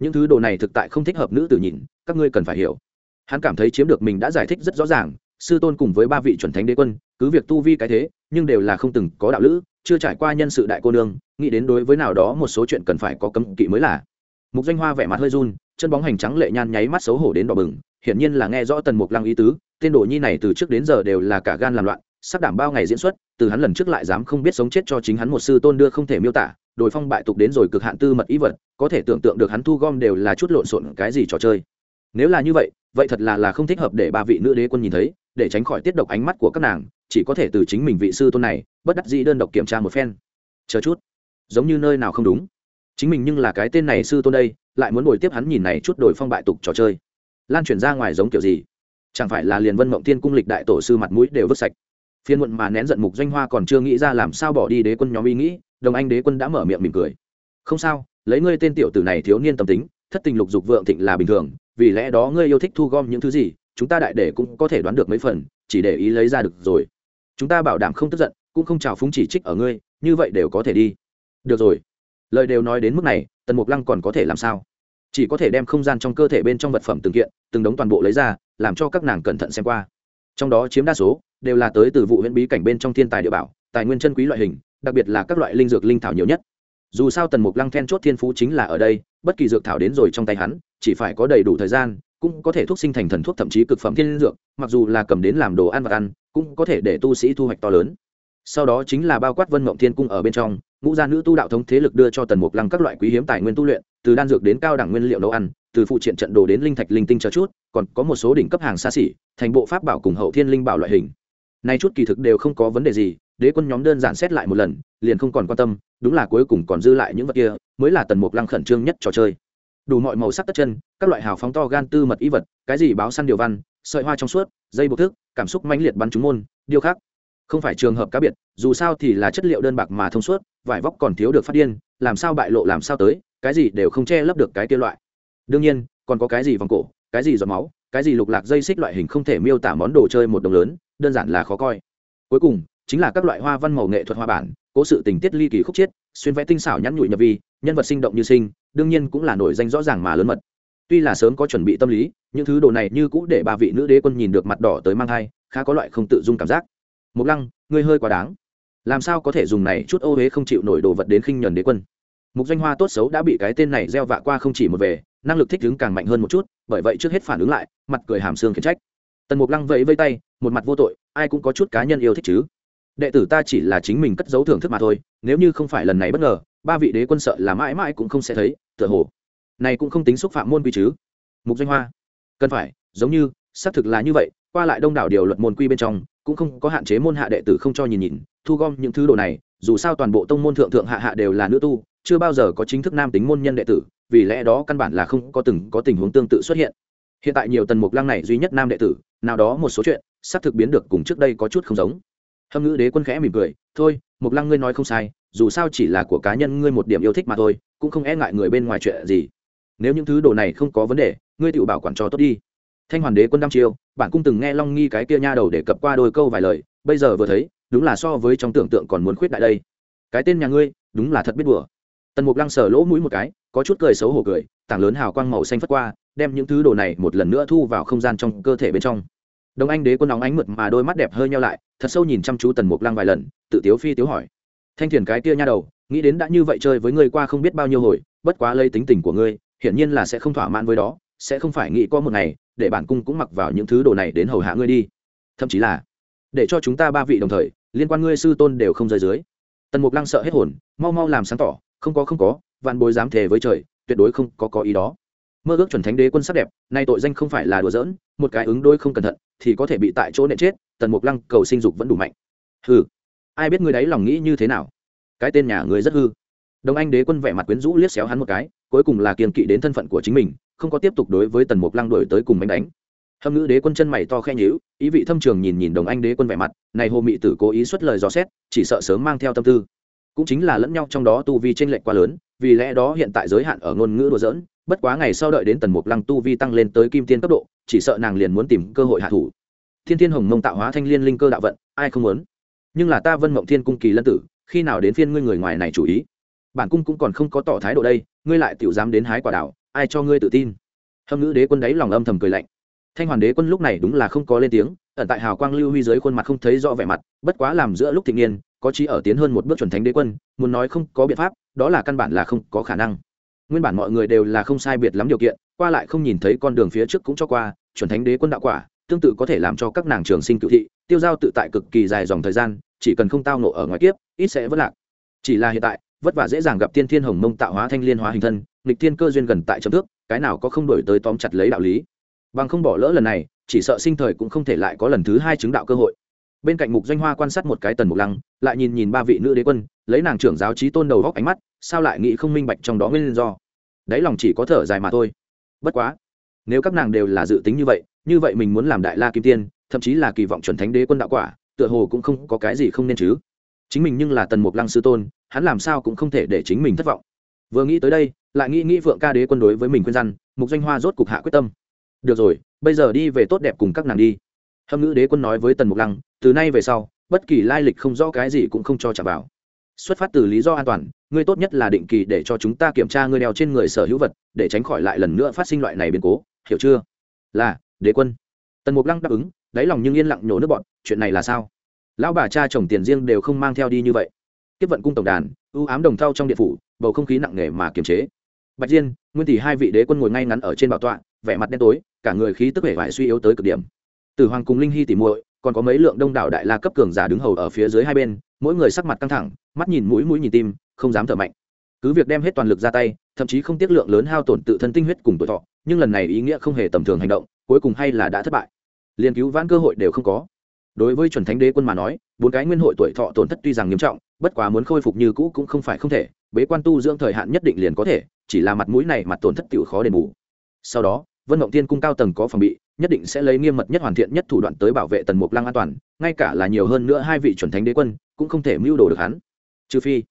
những thứ đồ này thực tại không thích hợp nữ tử nhìn, các ngươi cần phải hiểu. Hắn cảm thấy chiếm được mình đã giải thích rất rõ ràng, sư tôn cùng với ba vị chuẩn thánh đế quân, cứ việc tu vi cái thế, nhưng đều là không từng có đạo lữ, chưa trải qua nhân sự đại cô nương, nghĩ đến đối với nào đó một số chuyện cần phải có cấm kỵ mới là. Mục danh hoa vẻ mặt hơi run, chân bóng hành trắng lệ nhan nháy mắt xấu hổ đến đỏ bừng, hiển nhiên là nghe rõ tần mục lăng ý tứ, tên đồ nhi này từ trước đến giờ đều là cả gan làm loạn sắp đảm bao ngày diễn xuất, từ hắn lần trước lại dám không biết sống chết cho chính hắn một sư tôn đưa không thể miêu tả đồi phong bại tục đến rồi cực hạn tư mật ý vật, có thể tưởng tượng được hắn thu gom đều là chút lộn xộn cái gì trò chơi. Nếu là như vậy vậy thật là là không thích hợp để ba vị nữ đế quân nhìn thấy, để tránh khỏi tiết độc ánh mắt của các nàng, chỉ có thể từ chính mình vị sư tôn này, bất đắc dĩ đơn độc kiểm tra một phen. Chờ chút. Giống như nơi nào không đúng. Chính mình nhưng là cái tên này sư tôn đây, lại muốn ngồi tiếp hắn nhìn này chút đổi phong bại tục trò chơi. Lan chuyển ra ngoài giống kiểu gì? Chẳng phải là liền vân mộng tiên cung lịch đại tổ sư mặt mũi đều vứt sạch phiên muộn mà nén giận mục doanh hoa còn chưa nghĩ ra làm sao bỏ đi đế quân nhóm ý nghĩ, đồng anh đế quân đã mở miệng mỉm cười. Không sao, lấy ngươi tên tiểu tử này thiếu niên tâm tính, thất tình lục dục vượng thịnh là bình thường, vì lẽ đó ngươi yêu thích thu gom những thứ gì, chúng ta đại để cũng có thể đoán được mấy phần, chỉ để ý lấy ra được rồi. Chúng ta bảo đảm không tức giận, cũng không trào phúng chỉ trích ở ngươi, như vậy đều có thể đi. Được rồi. Lời đều nói đến mức này, tần mục lăng còn có thể làm sao? Chỉ có thể đem không gian trong cơ thể bên trong vật phẩm từng kiện, từng đống toàn bộ lấy ra, làm cho các nàng cẩn thận xem qua. Trong đó chiếm đa số đều là tới từ vụ huyện bí cảnh bên trong thiên tài địa bảo, tài nguyên chân quý loại hình, đặc biệt là các loại linh dược linh thảo nhiều nhất. Dù sao tần mục lăng then chốt thiên phú chính là ở đây, bất kỳ dược thảo đến rồi trong tay hắn, chỉ phải có đầy đủ thời gian, cũng có thể thuốc sinh thành thần thuốc thậm chí cực phẩm thiên dược, mặc dù là cầm đến làm đồ ăn và ăn, cũng có thể để tu sĩ thu hoạch to lớn. Sau đó chính là bao quát vân mộng thiên cung ở bên trong, ngũ gia nữ tu đạo thống thế lực đưa cho tần mục lăng các loại quý hiếm tài nguyên tu luyện, từ đan dược đến cao đẳng nguyên liệu nấu ăn, từ phụ triện trận đồ đến linh thạch linh tinh cho chút, còn có một số đỉnh cấp hàng xa xỉ, thành bộ pháp bảo cùng hậu thiên linh bảo loại hình nay chút kỳ thực đều không có vấn đề gì, đế quân nhóm đơn giản xét lại một lần, liền không còn quan tâm, đúng là cuối cùng còn dư lại những vật kia, mới là tần mục lăng khẩn trương nhất trò chơi. Đủ mọi màu sắc tất chân, các loại hào phóng to gan tư mật ý vật, cái gì báo săn điều văn, sợi hoa trong suốt, dây buộc thức, cảm xúc mãnh liệt bắn trúng môn điêu khắc không phải trường hợp cá biệt, dù sao thì là chất liệu đơn bạc mà thông suốt, vải vóc còn thiếu được phát điên, làm sao bại lộ làm sao tới, cái gì đều không che lấp được cái kia loại. Đương nhiên, còn có cái gì vòng cổ, cái gì giọt máu cái gì lục lạc dây xích loại hình không thể miêu tả món đồ chơi một đồng lớn, đơn giản là khó coi. Cuối cùng, chính là các loại hoa văn màu nghệ thuật hoa bản, cố sự tình tiết ly kỳ khúc chiết, xuyên vẽ tinh xảo nhắn nhụi nhập vi, nhân vật sinh động như sinh, đương nhiên cũng là nổi danh rõ ràng mà lớn mật. Tuy là sớm có chuẩn bị tâm lý, những thứ đồ này như cũ để ba vị nữ đế quân nhìn được mặt đỏ tới mang thai, khá có loại không tự dung cảm giác. Mục lăng, ngươi hơi quá đáng. Làm sao có thể dùng này chút ô huế không chịu nổi đồ vật đến khinh nhuần đế quân? Mục doanh hoa tốt xấu đã bị cái tên này gieo vạ qua không chỉ một về năng lực thích ứng càng mạnh hơn một chút, bởi vậy trước hết phản ứng lại, mặt cười hàm xương khiển trách. Tần mục lăng vẫy vây tay, một mặt vô tội, ai cũng có chút cá nhân yêu thích chứ. Đệ tử ta chỉ là chính mình cất giấu thưởng thức mà thôi, nếu như không phải lần này bất ngờ, ba vị đế quân sợ là mãi mãi cũng không sẽ thấy, tựa hồ, này cũng không tính xúc phạm môn quy chứ. Mục doanh hoa, cần phải, giống như, xác thực là như vậy, qua lại đông đảo điều luật môn quy bên trong, cũng không có hạn chế môn hạ đệ tử không cho nhìn nhìn, thu gom những thứ đồ này, dù sao toàn bộ tông môn thượng thượng hạ hạ đều là nữ tu chưa bao giờ có chính thức nam tính môn nhân đệ tử, vì lẽ đó căn bản là không có từng có tình huống tương tự xuất hiện. Hiện tại nhiều tần mục lăng này duy nhất nam đệ tử, nào đó một số chuyện, xác thực biến được cùng trước đây có chút không giống. Hâm ngữ đế quân khẽ mỉm cười, thôi, mục lăng ngươi nói không sai, dù sao chỉ là của cá nhân ngươi một điểm yêu thích mà thôi, cũng không e ngại người bên ngoài chuyện gì. Nếu những thứ đồ này không có vấn đề, ngươi tự bảo quản cho tốt đi. Thanh hoàn đế quân đăm chiêu bạn cũng từng nghe long nghi cái kia nha đầu để cập qua đôi câu vài lời, bây giờ vừa thấy, đúng là so với trong tưởng tượng còn muốn khuyết đại đây. Cái tên nhà ngươi, đúng là thật biết đùa tần mục lăng sờ lỗ mũi một cái, có chút cười xấu hổ cười, tảng lớn hào quang màu xanh phất qua, đem những thứ đồ này một lần nữa thu vào không gian trong cơ thể bên trong. Đồng anh đế quân nóng ánh mượt mà đôi mắt đẹp hơi nhau lại, thật sâu nhìn chăm chú tần mục lăng vài lần, tự tiếu phi tiếu hỏi. Thanh thiền cái kia nha đầu, nghĩ đến đã như vậy chơi với ngươi qua không biết bao nhiêu hồi, bất quá lây tính tình của ngươi, hiển nhiên là sẽ không thỏa mãn với đó, sẽ không phải nghĩ có một ngày, để bản cung cũng mặc vào những thứ đồ này đến hầu hạ ngươi đi. Thậm chí là, để cho chúng ta ba vị đồng thời, liên quan ngươi sư tôn đều không rơi dưới. Tần mục lăng sợ hết hồn, mau mau làm sáng tỏ không có không có, vạn bối dám thề với trời, tuyệt đối không có có ý đó. Mơ ước chuẩn thánh đế quân sắc đẹp, nay tội danh không phải là đùa giỡn, một cái ứng đôi không cẩn thận, thì có thể bị tại chỗ nện chết, tần mục lăng cầu sinh dục vẫn đủ mạnh. Hừ, ai biết ngươi đấy lòng nghĩ như thế nào? Cái tên nhà người rất hư. Đồng anh đế quân vẻ mặt quyến rũ liếc xéo hắn một cái, cuối cùng là kiên kỵ đến thân phận của chính mình, không có tiếp tục đối với tần mục lăng đổi tới cùng bánh đánh. Hâm ngữ đế quân chân mày to khe nhữ ý vị thâm trường nhìn nhìn đồng anh đế quân vẻ mặt, này hồ mị tử cố ý xuất lời dò xét, chỉ sợ sớm mang theo tâm tư cũng chính là lẫn nhau trong đó tu vi t r ê n lệch quá lớn, vì lẽ đó hiện tại giới hạn ở ngôn ngữ đùa dỡn bất quá ngày sau đợi đến tần mục lăng tu vi tăng lên tới kim tiên cấp độ, chỉ sợ nàng liền muốn tìm cơ hội hạ thủ. Thiên thiên hồng mông tạo hóa thanh liên linh cơ đạo vận, ai không muốn? Nhưng là ta vân mộng thiên cung kỳ lân tử, khi nào đến phiên ngươi người ngoài này chủ ý? Bản cung cũng còn không có tỏ thái độ đây, ngươi lại tiểu dám đến hái quả đảo, ai cho ngươi tự tin? Hâm ngữ đế quân đáy lòng âm thầm cười lạnh. Thanh hoàn đế quân lúc này đúng là không có lên tiếng, ẩn tại hào quang lưu huy dưới khuôn mặt không thấy rõ vẻ mặt, bất quá làm giữa lúc thịnh niên có chí ở tiến hơn một bước chuẩn thánh đế quân, muốn nói không có biện pháp, đó là căn bản là không có khả năng. Nguyên bản mọi người đều là không sai biệt lắm điều kiện, qua lại không nhìn thấy con đường phía trước cũng cho qua, chuẩn thánh đế quân đạo quả, tương tự có thể làm cho các nàng trường sinh cựu thị, tiêu giao tự tại cực kỳ dài dòng thời gian, chỉ cần không tao nộ ở ngoài kiếp, ít sẽ vất lạc. Chỉ là hiện tại, vất vả dễ dàng gặp tiên thiên hồng mông tạo hóa thanh liên hóa hình thân, nghịch thiên cơ duyên gần tại chấm thước, cái nào có không đổi tới tóm chặt lấy đạo lý. Bằng không bỏ lỡ lần này, chỉ sợ sinh thời cũng không thể lại có lần thứ hai chứng đạo cơ hội bên cạnh mục doanh hoa quan sát một cái tần mục lăng, lại nhìn nhìn ba vị nữ đế quân, lấy nàng trưởng giáo trí tôn đầu góc ánh mắt, sao lại nghĩ không minh bạch trong đó nguyên do. Đáy lòng chỉ có thở dài mà thôi. Bất quá, nếu các nàng đều là dự tính như vậy như vậy mình muốn làm đại la kim tiên, thậm chí là kỳ vọng chuẩn thánh đế quân đạo quả, tựa hồ cũng không có cái gì không nên chứ. Chính mình nhưng là tần mục lăng sư tôn, hắn làm sao cũng không thể để chính mình thất vọng. Vừa nghĩ tới đây, lại nghĩ nghĩ vượng ca đế quân đối với mình khuyên răn, mục doanh hoa rốt cục hạ quyết tâm. Được rồi, bây giờ đi về tốt đẹp cùng các nàng đi. Hâm ngữ đế quân nói với tần mục lăng từ nay về sau, bất kỳ lai lịch không rõ cái gì cũng không cho trả vào. Xuất phát từ lý do an toàn, ngươi tốt nhất là định kỳ để cho chúng ta kiểm tra ngươi đeo trên người sở hữu vật, để tránh khỏi lại lần nữa phát sinh loại này biến cố, hiểu chưa? Là, đế quân. Tần mục lăng đáp ứng, đáy lòng nhưng yên lặng nhổ nước bọn chuyện này là sao? Lão bà cha chồng tiền riêng đều không mang theo đi như vậy. Tiếp vận cung tổng đàn, ưu ám đồng thau trong điện phủ, bầu không khí nặng nề mà kiềm chế. Bạch diên, nguyên tỷ hai vị đế quân ngồi ngay ngắn ở trên bảo tọa, vẻ mặt đen tối, cả người khí tức vẻ vải suy yếu tới cực điểm. Từ hoàng cùng linh hy tỉ muội còn có mấy lượng đông đảo đại la cấp cường giả đứng hầu ở phía dưới hai bên, mỗi người sắc mặt căng thẳng, mắt nhìn mũi mũi nhìn tim, không dám thở mạnh. Cứ việc đem hết toàn lực ra tay, thậm chí không tiết lượng lớn hao tổn tự thân tinh huyết cùng tuổi thọ, nhưng lần này ý nghĩa không hề tầm thường hành động, cuối cùng hay là đã thất bại. Liên cứu vãn cơ hội đều không có. Đối với chuẩn thánh đế quân mà nói, bốn cái nguyên hội tuổi thọ tổn thất tuy rằng nghiêm trọng, bất quá muốn khôi phục như cũ cũng không phải không thể, bế quan tu dưỡng thời hạn nhất định liền có thể, chỉ là mặt mũi này mặt tổn thất tiểu khó đền bù. Sau đó vân mộng tiên cung cao tầng có phòng bị, nhất định sẽ lấy nghiêm mật nhất hoàn thiện nhất thủ đoạn tới bảo vệ tần mục lăng an toàn, ngay cả là nhiều hơn nữa hai vị chuẩn thánh đế quân, cũng không thể mưu đồ được hắn. Trừ phi,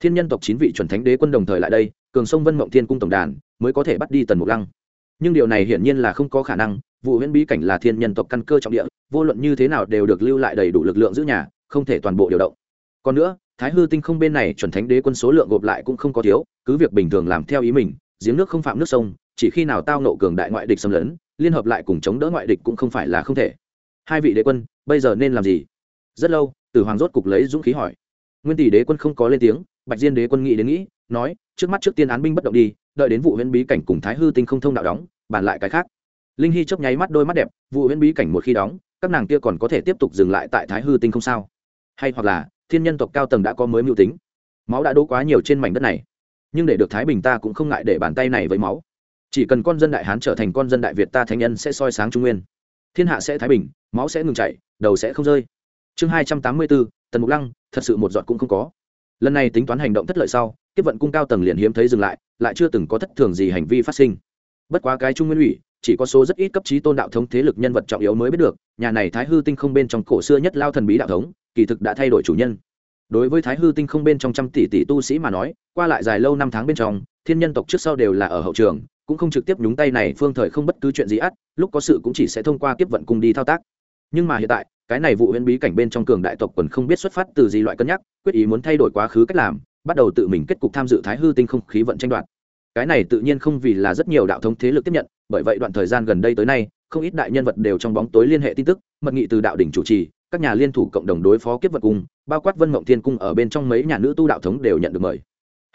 thiên nhân tộc chín vị chuẩn thánh đế quân đồng thời lại đây, cường sông vân mộng thiên cung tổng đàn, mới có thể bắt đi tần mục lăng. Nhưng điều này hiển nhiên là không có khả năng, vụ huyễn bí cảnh là thiên nhân tộc căn cơ trọng địa, vô luận như thế nào đều được lưu lại đầy đủ lực lượng giữ nhà, không thể toàn bộ điều động. Còn nữa, thái hư tinh không bên này chuẩn thánh đế quân số lượng gộp lại cũng không có thiếu, cứ việc bình thường làm theo ý mình, giếng nước không phạm nước sông chỉ khi nào tao nộ cường đại ngoại địch xâm lấn, liên hợp lại cùng chống đỡ ngoại địch cũng không phải là không thể. Hai vị đế quân, bây giờ nên làm gì? Rất lâu, tử hoàng rốt cục lấy dũng khí hỏi. Nguyên tỷ đế quân không có lên tiếng, bạch diên đế quân nghĩ đến nghĩ, nói, trước mắt trước tiên án binh bất động đi, đợi đến vụ huyễn bí cảnh cùng thái hư tinh không thông đạo đóng, bàn lại cái khác. Linh hy chớp nháy mắt đôi mắt đẹp, vụ huyễn bí cảnh một khi đóng, các nàng kia còn có thể tiếp tục dừng lại tại thái hư tinh không sao? Hay hoặc là, thiên nhân tộc cao tầng đã có mới mưu tính? Máu đã đỗ quá nhiều trên mảnh đất này. Nhưng để được thái bình ta cũng không ngại để bàn tay này với máu chỉ cần con dân đại hán trở thành con dân đại việt ta thánh nhân sẽ soi sáng trung nguyên. Thiên hạ sẽ thái bình, máu sẽ ngừng chảy, đầu sẽ không rơi. Chương hai trăm tám mươi bốn, tần mục lăng, thật sự một giọt cũng không có. Lần này tính toán hành động thất lợi sau, tiếp vận cung cao tầng liền hiếm thấy dừng lại lại chưa từng có thất thường gì hành vi phát sinh. Bất quá cái trung nguyên ủy, chỉ có số rất ít cấp trí tôn đạo thống thế lực nhân vật trọng yếu mới biết được, nhà này thái hư tinh không bên trong cổ xưa nhất lao thần bí đạo thống, kỳ thực đã thay đổi chủ nhân. Đối với thái hư tinh không bên trong trăm tỷ tỷ tu sĩ mà nói, qua lại dài lâu năm tháng bên trong, thiên nhân tộc trước sau đều là ở hậu trường cũng không trực tiếp nhúng tay này, phương thời không bất cứ chuyện gì ắt, lúc có sự cũng chỉ sẽ thông qua kiếp vận cung đi thao tác. Nhưng mà hiện tại, cái này vụ huyễn bí cảnh bên trong cường đại tộc quần không biết xuất phát từ gì loại cân nhắc, quyết ý muốn thay đổi quá khứ cách làm, bắt đầu tự mình kết cục tham dự thái hư tinh không khí vận tranh đoạt. Cái này tự nhiên không vì là rất nhiều đạo thống thế lực tiếp nhận, bởi vậy đoạn thời gian gần đây tới nay, không ít đại nhân vật đều trong bóng tối liên hệ tin tức, mật nghị từ đạo đỉnh chủ trì, các nhà liên thủ cộng đồng đối phó kiếp vật cung bao quát vân mộng thiên cung ở bên trong mấy nhà nữ tu đạo thống đều nhận được mời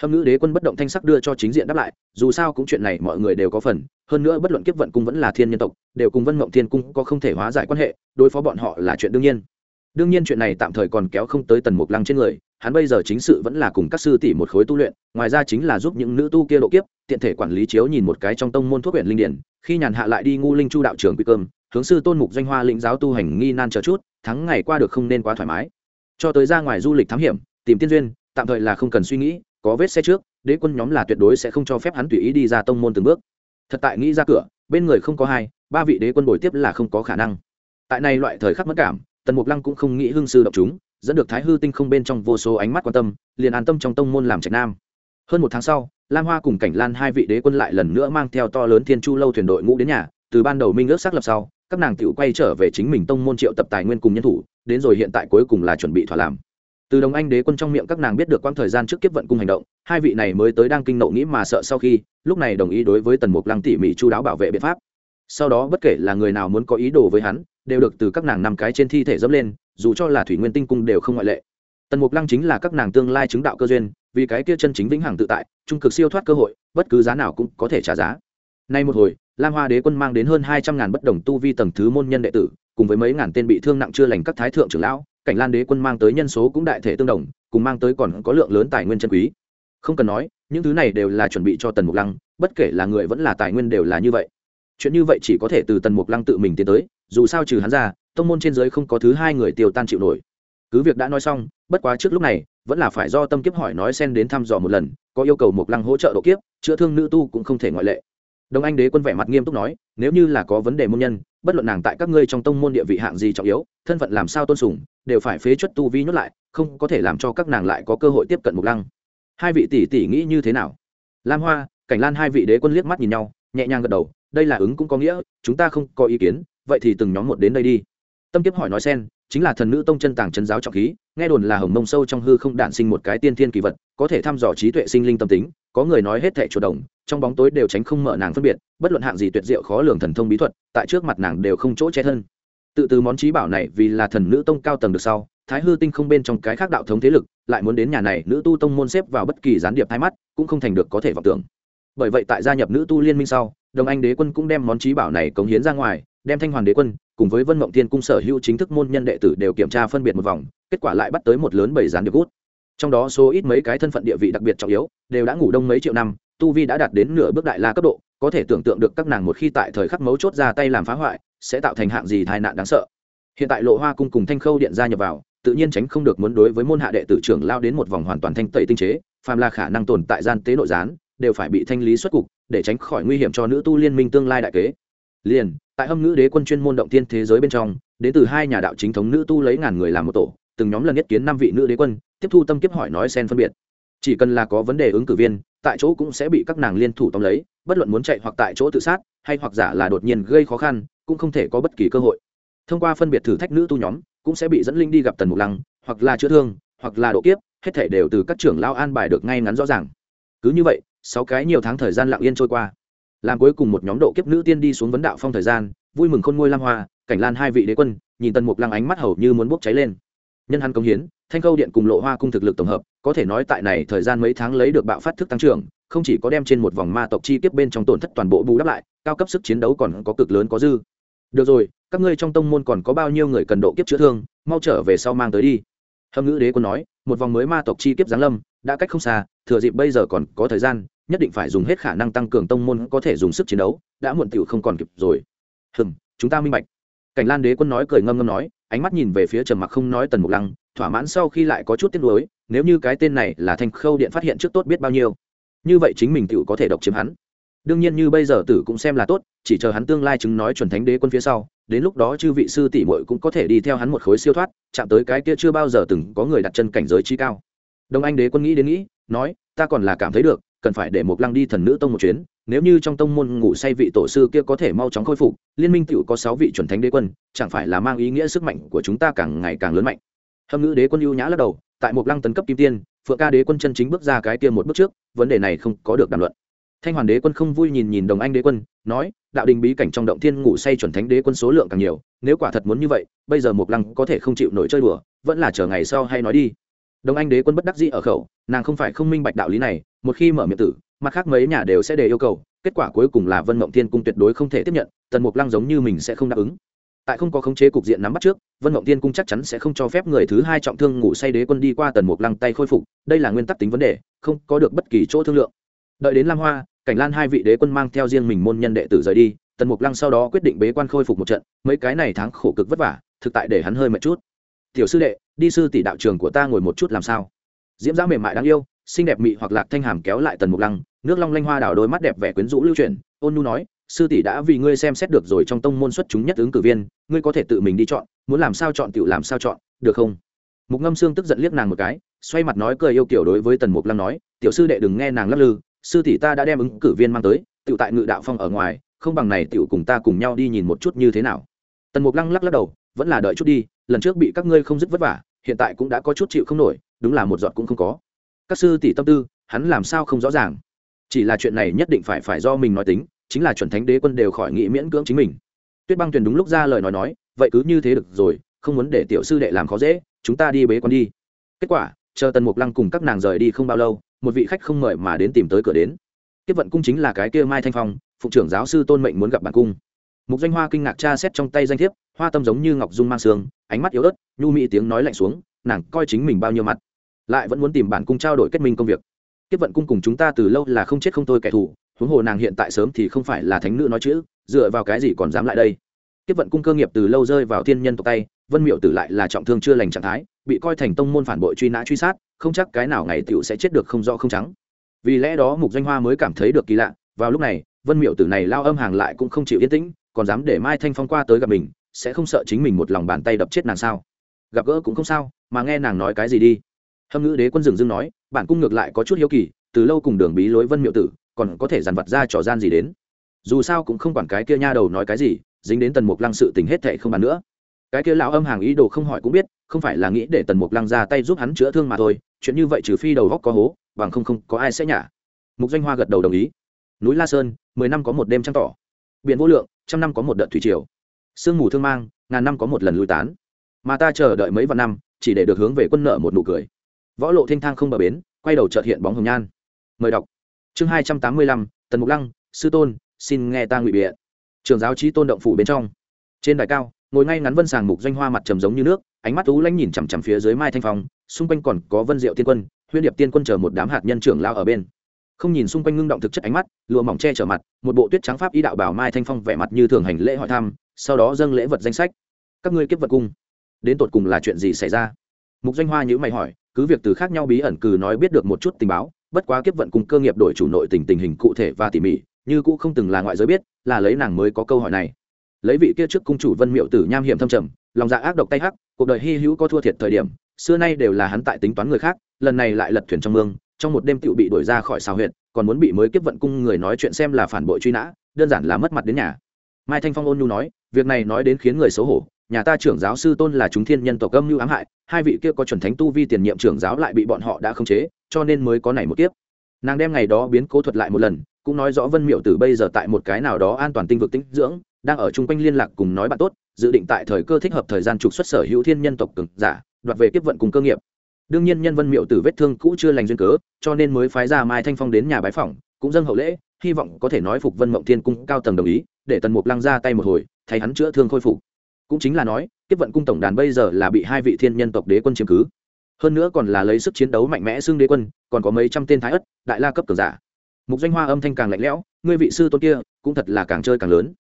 hâm nữ đế quân bất động thanh sắc đưa cho chính diện đáp lại, dù sao cũng chuyện này mọi người đều có phần, hơn nữa bất luận kiếp vận cung vẫn là thiên nhân tộc, đều cùng vân mộng thiên cung có không thể hóa giải quan hệ, đối phó bọn họ là chuyện đương nhiên. Đương nhiên chuyện này tạm thời còn kéo không tới tần mục lăng trên người, hắn bây giờ chính sự vẫn là cùng các sư tỷ một khối tu luyện, ngoài ra chính là giúp những nữ tu kia độ kiếp, tiện thể quản lý chiếu nhìn một cái trong tông môn thuốc huyện linh điển, khi nhàn hạ lại đi ngu linh chu đạo trường quy cơm, hướng sư tôn mục doanh hoa lĩnh giáo tu hành nghi nan chờ chút tháng ngày qua được không nên quá thoải mái. Cho tới ra ngoài du lịch thám hiểm, tìm tiên duyên, tạm thời là không cần suy nghĩ có vết xe trước, đế quân nhóm là tuyệt đối sẽ không cho phép hắn tùy ý đi ra tông môn từng bước. Thật tại nghĩ ra cửa, bên người không có hai, ba vị đế quân bồi tiếp là không có khả năng. Tại này loại thời khắc mất cảm, tần mục lăng cũng không nghĩ hương sư động chúng, dẫn được thái hư tinh không bên trong vô số ánh mắt quan tâm, liền an tâm trong tông môn làm trạch nam. Hơn một tháng sau, lam hoa cùng cảnh lan hai vị đế quân lại lần nữa mang theo to lớn thiên chu lâu thuyền đội ngũ đến nhà, từ ban đầu minh ước xác lập sau, các nàng tự quay trở về chính mình tông môn triệu tập tài nguyên cùng nhân thủ, đến rồi hiện tại cuối cùng là chuẩn bị thỏa làm từ đồng anh đế quân trong miệng các nàng biết được quãng thời gian trước kiếp vận cung hành động, hai vị này mới tới đang kinh nộ nghĩ mà sợ sau khi, lúc này đồng ý đối với tần mục lăng tỉ mỉ chu đáo bảo vệ biện pháp. Sau đó bất kể là người nào muốn có ý đồ với hắn, đều được từ các nàng năm cái trên thi thể dẫm lên, dù cho là thủy nguyên tinh cung đều không ngoại lệ. Tần mục lăng chính là các nàng tương lai chứng đạo cơ duyên, vì cái kia chân chính vĩnh hằng tự tại, trung cực siêu thoát cơ hội, bất cứ giá nào cũng có thể trả giá. Nay một hồi, lam hoa đế quân mang đến hơn hai trăm ngàn bất đồng tu vi tầng thứ môn nhân đệ tử, cùng với mấy ngàn tên bị thương nặng chưa lành các thái thượng trưởng lão cảnh lan đế quân mang tới nhân số cũng đại thể tương đồng, cùng mang tới còn có lượng lớn tài nguyên chân quý. Không cần nói, những thứ này đều là chuẩn bị cho tần mục lăng, bất kể là người vẫn là tài nguyên đều là như vậy. Chuyện như vậy chỉ có thể từ tần mục lăng tự mình tiến tới, dù sao trừ hắn ra, tông môn trên giới không có thứ hai người tiêu tan chịu nổi. Cứ việc đã nói xong, bất quá trước lúc này, vẫn là phải do tâm kiếp hỏi nói xen đến thăm dò một lần, có yêu cầu mục lăng hỗ trợ độ kiếp, chữa thương nữ tu cũng không thể ngoại lệ. Đồng anh đế quân vẻ mặt nghiêm túc nói, nếu như là có vấn đề môn nhân bất luận nàng tại các ngươi trong tông môn địa vị hạng gì trọng yếu, thân phận làm sao tôn sùng, đều phải phế chuất tu vi nhốt lại, không có thể làm cho các nàng lại có cơ hội tiếp cận mục lăng. Hai vị tỷ tỷ nghĩ như thế nào? Lam hoa, cảnh lan hai vị đế quân liếc mắt nhìn nhau, nhẹ nhàng gật đầu, đây là ứng cũng có nghĩa, chúng ta không có ý kiến, vậy thì từng nhóm một đến đây đi. Tâm kiếp hỏi nói sen chính là thần nữ tông chân tàng chân giáo trọng khí, nghe đồn là hồng mông sâu trong hư không đạn sinh một cái tiên thiên kỳ vật, có thể thăm dò trí tuệ sinh linh tâm tính có người nói hết thẻ chủ đồng, trong bóng tối đều tránh không mở nàng phân biệt, bất luận hạng gì tuyệt diệu khó lường thần thông bí thuật, tại trước mặt nàng đều không chỗ che thân. Tự từ món trí bảo này vì là thần nữ tông cao tầng được sau, thái hư tinh không bên trong cái khác đạo thống thế lực, lại muốn đến nhà này nữ tu tông môn xếp vào bất kỳ gián điệp hai mắt, cũng không thành được có thể vọng tưởng. Bởi vậy tại gia nhập nữ tu liên minh sau, đồng anh đế quân cũng đem món trí bảo này cống hiến ra ngoài, đem thanh hoàn đế quân cùng với vân mộng thiên cung sở hữu chính thức môn nhân đệ tử đều kiểm tra phân biệt một vòng, kết quả lại bắt tới một lớn bảy gián điệp gút trong đó số ít mấy cái thân phận địa vị đặc biệt trọng yếu, đều đã ngủ đông mấy triệu năm, tu vi đã đạt đến nửa bước đại la cấp độ, có thể tưởng tượng được các nàng một khi tại thời khắc mấu chốt ra tay làm phá hoại, sẽ tạo thành hạng gì tai nạn đáng sợ. Hiện tại lộ hoa cung cùng thanh khâu điện gia nhập vào, tự nhiên tránh không được muốn đối với môn hạ đệ tử trưởng lao đến một vòng hoàn toàn thanh tẩy tinh chế, phàm là khả năng tồn tại gian tế nội gián, đều phải bị thanh lý xuất cục, để tránh khỏi nguy hiểm cho nữ tu liên minh tương lai đại kế. Liền, tại hâm ngữ đế quân chuyên môn động tiên thế giới bên trong, đến từ hai nhà đạo chính thống nữ tu lấy ngàn người làm một tổ, từng nhóm lần nhất kiến năm vị nữ đế quân tiếp thu tâm kiếp hỏi nói xen phân biệt. Chỉ cần là có vấn đề ứng cử viên, tại chỗ cũng sẽ bị các nàng liên thủ tóm lấy, bất luận muốn chạy hoặc tại chỗ tự sát, hay hoặc giả là đột nhiên gây khó khăn, cũng không thể có bất kỳ cơ hội. Thông qua phân biệt thử thách nữ tu nhóm, cũng sẽ bị dẫn linh đi gặp tần mục lăng, hoặc là chữa thương, hoặc là độ kiếp, hết thể đều từ các trưởng lao an bài được ngay ngắn rõ ràng. Cứ như vậy, sáu cái nhiều tháng thời gian lặng yên trôi qua. Làm cuối cùng một nhóm độ kiếp nữ tiên đi xuống vấn đạo phong thời gian, vui mừng khôn ngôi lam hoa, cảnh lan hai vị đế quân, nhìn tần mục lăng ánh mắt hầu như muốn bốc cháy lên. Nhân hắn công hiến thanh câu điện cùng lộ hoa cung thực lực tổng hợp, có thể nói tại này thời gian mấy tháng lấy được bạo phát thức tăng trưởng, không chỉ có đem trên một vòng ma tộc chi tiếp bên trong tổn thất toàn bộ bù đắp lại, cao cấp sức chiến đấu còn có cực lớn có dư. Được rồi, các ngươi trong tông môn còn có bao nhiêu người cần độ kiếp chữa thương, mau trở về sau mang tới đi. Hâm ngữ đế quân nói, một vòng mới ma tộc chi kiếp giáng lâm, đã cách không xa, thừa dịp bây giờ còn có thời gian, nhất định phải dùng hết khả năng tăng cường tông môn có thể dùng sức chiến đấu, đã muộn tiểu không còn kịp rồi. Hừm, chúng ta minh bạch. Cảnh lan đế quân nói cười ngâm ngâm nói, ánh mắt nhìn về phía trầm mặc không nói tần mục lăng thỏa mãn sau khi lại có chút tiếc nuối, nếu như cái tên này là thanh khâu điện phát hiện trước tốt biết bao nhiêu. Như vậy chính mình tự có thể độc chiếm hắn. Đương nhiên như bây giờ tử cũng xem là tốt, chỉ chờ hắn tương lai chứng nói chuẩn thánh đế quân phía sau, đến lúc đó chư vị sư tỷ muội cũng có thể đi theo hắn một khối siêu thoát, chạm tới cái kia chưa bao giờ từng có người đặt chân cảnh giới trí cao. Đông anh đế quân nghĩ đến nghĩ, nói, ta còn là cảm thấy được, cần phải để một lăng đi thần nữ tông một chuyến, nếu như trong tông môn ngủ say vị tổ sư kia có thể mau chóng khôi phục, liên minh tựu có sáu vị chuẩn thánh đế quân, chẳng phải là mang ý nghĩa sức mạnh của chúng ta càng ngày càng lớn mạnh hâm ngữ đế quân ưu nhã lắc đầu tại một lăng tấn cấp kim tiên phượng ca đế quân chân chính bước ra cái kia một bước trước vấn đề này không có được đàm luận thanh hoàn đế quân không vui nhìn nhìn đồng anh đế quân nói đạo đình bí cảnh trong động thiên ngủ say chuẩn thánh đế quân số lượng càng nhiều nếu quả thật muốn như vậy bây giờ một lăng có thể không chịu nổi chơi đùa vẫn là chờ ngày sau hay nói đi đồng anh đế quân bất đắc dĩ ở khẩu nàng không phải không minh bạch đạo lý này một khi mở miệng tử mặt khác mấy nhà đều sẽ đề yêu cầu kết quả cuối cùng là vân mộng thiên cung tuyệt đối không thể tiếp nhận tần mục lăng giống như mình sẽ không đáp ứng tại không có khống chế cục diện nắm bắt trước, vân mộng thiên cung chắc chắn sẽ không cho phép người thứ hai trọng thương ngủ say đế quân đi qua tần mục lăng tay khôi phục, đây là nguyên tắc tính vấn đề, không có được bất kỳ chỗ thương lượng. Đợi đến lam hoa, cảnh lan hai vị đế quân mang theo riêng mình môn nhân đệ tử rời đi, tần mục lăng sau đó quyết định bế quan khôi phục một trận, mấy cái này tháng khổ cực vất vả, thực tại để hắn hơi mệt chút. Tiểu sư đệ, đi sư tỷ đạo trường của ta ngồi một chút làm sao? Diễm giá mềm mại đáng yêu, xinh đẹp mị hoặc lạc thanh hàm kéo lại tần mục lăng, nước long lanh hoa đảo đôi mắt đẹp vẻ quyến rũ lưu truyền ôn nu nói sư tỷ đã vì ngươi xem xét được rồi trong tông môn xuất chúng nhất ứng cử viên, ngươi có thể tự mình đi chọn, muốn làm sao chọn tự làm sao chọn, được không? Mục ngâm sương tức giận liếc nàng một cái, xoay mặt nói cười yêu kiểu đối với tần mục lăng nói, tiểu sư đệ đừng nghe nàng lắc lư, sư tỷ ta đã đem ứng cử viên mang tới tự tại ngự đạo phong ở ngoài, không bằng này tiểu cùng ta cùng nhau đi nhìn một chút như thế nào. Tần mục lăng lắc lắc đầu, vẫn là đợi chút đi, lần trước bị các ngươi không dứt vất vả, hiện tại cũng đã có chút chịu không nổi, đúng là một giọt cũng không có. Các sư tỷ tâm tư, hắn làm sao không rõ ràng? Chỉ là chuyện này nhất định phải phải do mình nói tính chính là chuẩn thánh đế quân đều khỏi nghĩ miễn cưỡng chính mình. Tuyết băng tuyền đúng lúc ra lời nói nói, vậy cứ như thế được rồi, không muốn để tiểu sư đệ làm khó dễ, chúng ta đi bế con đi. Kết quả, chờ tần mục lăng cùng các nàng rời đi không bao lâu, một vị khách không mời mà đến tìm tới cửa đến. Tiếp vận cung chính là cái kia mai thanh phong phụ trưởng giáo sư tôn mệnh muốn gặp bản cung. Mục danh hoa kinh ngạc cha xét trong tay danh thiếp, hoa tâm giống như ngọc dung mang sương, ánh mắt yếu ớt, nhu mỹ tiếng nói lạnh xuống, nàng coi chính mình bao nhiêu mặt, lại vẫn muốn tìm bản cung trao đổi kết minh công việc. Tiếp vận cung cùng chúng ta từ lâu là không chết không thôi kẻ thù huống hồ nàng hiện tại sớm thì không phải là thánh nữ nói chữ, dựa vào cái gì còn dám lại đây? Tiếp vận cung cơ nghiệp từ lâu rơi vào thiên nhân tộc tay, vân miệu tử lại là trọng thương chưa lành trạng thái, bị coi thành tông môn phản bội truy nã truy sát, không chắc cái nào ngày tiểu sẽ chết được không rõ không trắng. Vì lẽ đó mục danh hoa mới cảm thấy được kỳ lạ, vào lúc này, vân miệu tử này lao âm hàng lại cũng không chịu yên tĩnh, còn dám để mai thanh phong qua tới gặp mình, sẽ không sợ chính mình một lòng bàn tay đập chết nàng sao? Gặp gỡ cũng không sao, mà nghe nàng nói cái gì đi? Hâm ngữ đế quân dừng dưng nói, bản cung ngược lại có chút hiếu kỳ, từ lâu cùng đường bí lối vân miệu tử còn có thể dằn vặt ra trò gian gì đến. Dù sao cũng không quản cái kia nha đầu nói cái gì, dính đến tần mục lăng sự tình hết thệ không bàn nữa. Cái kia lão âm hàng ý đồ không hỏi cũng biết, không phải là nghĩ để tần mục lăng ra tay giúp hắn chữa thương mà thôi, chuyện như vậy trừ phi đầu góc có hố, bằng không không có ai sẽ nhả. Mục doanh hoa gật đầu đồng ý. Núi la sơn, mười năm có một đêm trăng tỏ. Biển vô lượng, trăm năm có một đợt thủy triều. Sương mù thương mang, ngàn năm có một lần lui tán. Mà ta chờ đợi mấy vạn năm, chỉ để được hướng về quân nợ một nụ cười. Võ lộ thanh thang không bờ bến, quay đầu trợt hiện bóng hồng nhan. Mời đọc chương hai trăm tám mươi lăm, tần mục lăng, sư tôn, xin nghe ta ngụy bịa trường giáo trí tôn động phủ bên trong. Trên đài cao, ngồi ngay ngắn vân sàng mục doanh hoa mặt trầm giống như nước, ánh mắt tú lanh nhìn chằm chằm phía dưới mai thanh phong, xung quanh còn có vân diệu tiên quân huyên điệp tiên quân chờ một đám hạt nhân trưởng lao ở bên. Không nhìn xung quanh ngưng động thực chất ánh mắt, lụa mỏng che trở mặt, một bộ tuyết trắng pháp ý đạo bảo mai thanh phong vẻ mặt như thường hành lễ hỏi thăm, sau đó dâng lễ vật danh sách. Các ngươi kiếp vật cung, đến tột cùng là chuyện gì xảy ra? Mục doanh hoa nhữ mày hỏi, cứ việc từ khác nhau bí ẩn cừ nói biết được một chút tình báo bất quá kiếp vận cung cơ nghiệp đổi chủ nội tình tình hình cụ thể và tỉ mỉ, như cũ không từng là ngoại giới biết, là lấy nàng mới có câu hỏi này. Lấy vị kia trước cung chủ vân miệu tử nham hiểm thâm trầm, lòng dạ ác độc tay hắc, cuộc đời hy hữu có thua thiệt thời điểm, xưa nay đều là hắn tại tính toán người khác, lần này lại lật thuyền trong mương, trong một đêm tựu bị đuổi ra khỏi xào huyện còn muốn bị mới kiếp vận cung người nói chuyện xem là phản bội truy nã, đơn giản là mất mặt đến nhà. Mai thanh phong ôn nhu nói, việc này nói đến khiến người xấu hổ nhà ta trưởng giáo sư tôn là chúng thiên nhân tộc âm mưu ám hại, hai vị kia có chuẩn thánh tu vi tiền nhiệm trưởng giáo lại bị bọn họ đã khống chế, cho nên mới có này một kiếp. Nàng đem ngày đó biến cố thuật lại một lần, cũng nói rõ vân miệu tử bây giờ tại một cái nào đó an toàn tinh vực tinh dưỡng, đang ở chung quanh liên lạc cùng nói bạn tốt, dự định tại thời cơ thích hợp thời gian trục xuất sở hữu thiên nhân tộc cường giả, đoạt về kiếp vận cùng cơ nghiệp. Đương nhiên nhân vân miệu tử vết thương cũ chưa lành duyên cớ, cho nên mới phái ra mai thanh phong đến nhà bái phỏng, cũng dâng hậu lễ, hy vọng có thể nói phục vân mộng thiên cung cao tầng đồng ý, để tần mục lăng ra tay một hồi, thay hắn chữa thương khôi phục cũng chính là nói, tiếp vận cung tổng đàn bây giờ là bị hai vị thiên nhân tộc đế quân chiếm cứ. Hơn nữa còn là lấy sức chiến đấu mạnh mẽ xương đế quân, còn có mấy trăm tên thái ất, đại la cấp cường giả. Mục doanh hoa âm thanh càng lạnh lẽo, ngươi vị sư tôn kia, cũng thật là càng chơi càng lớn.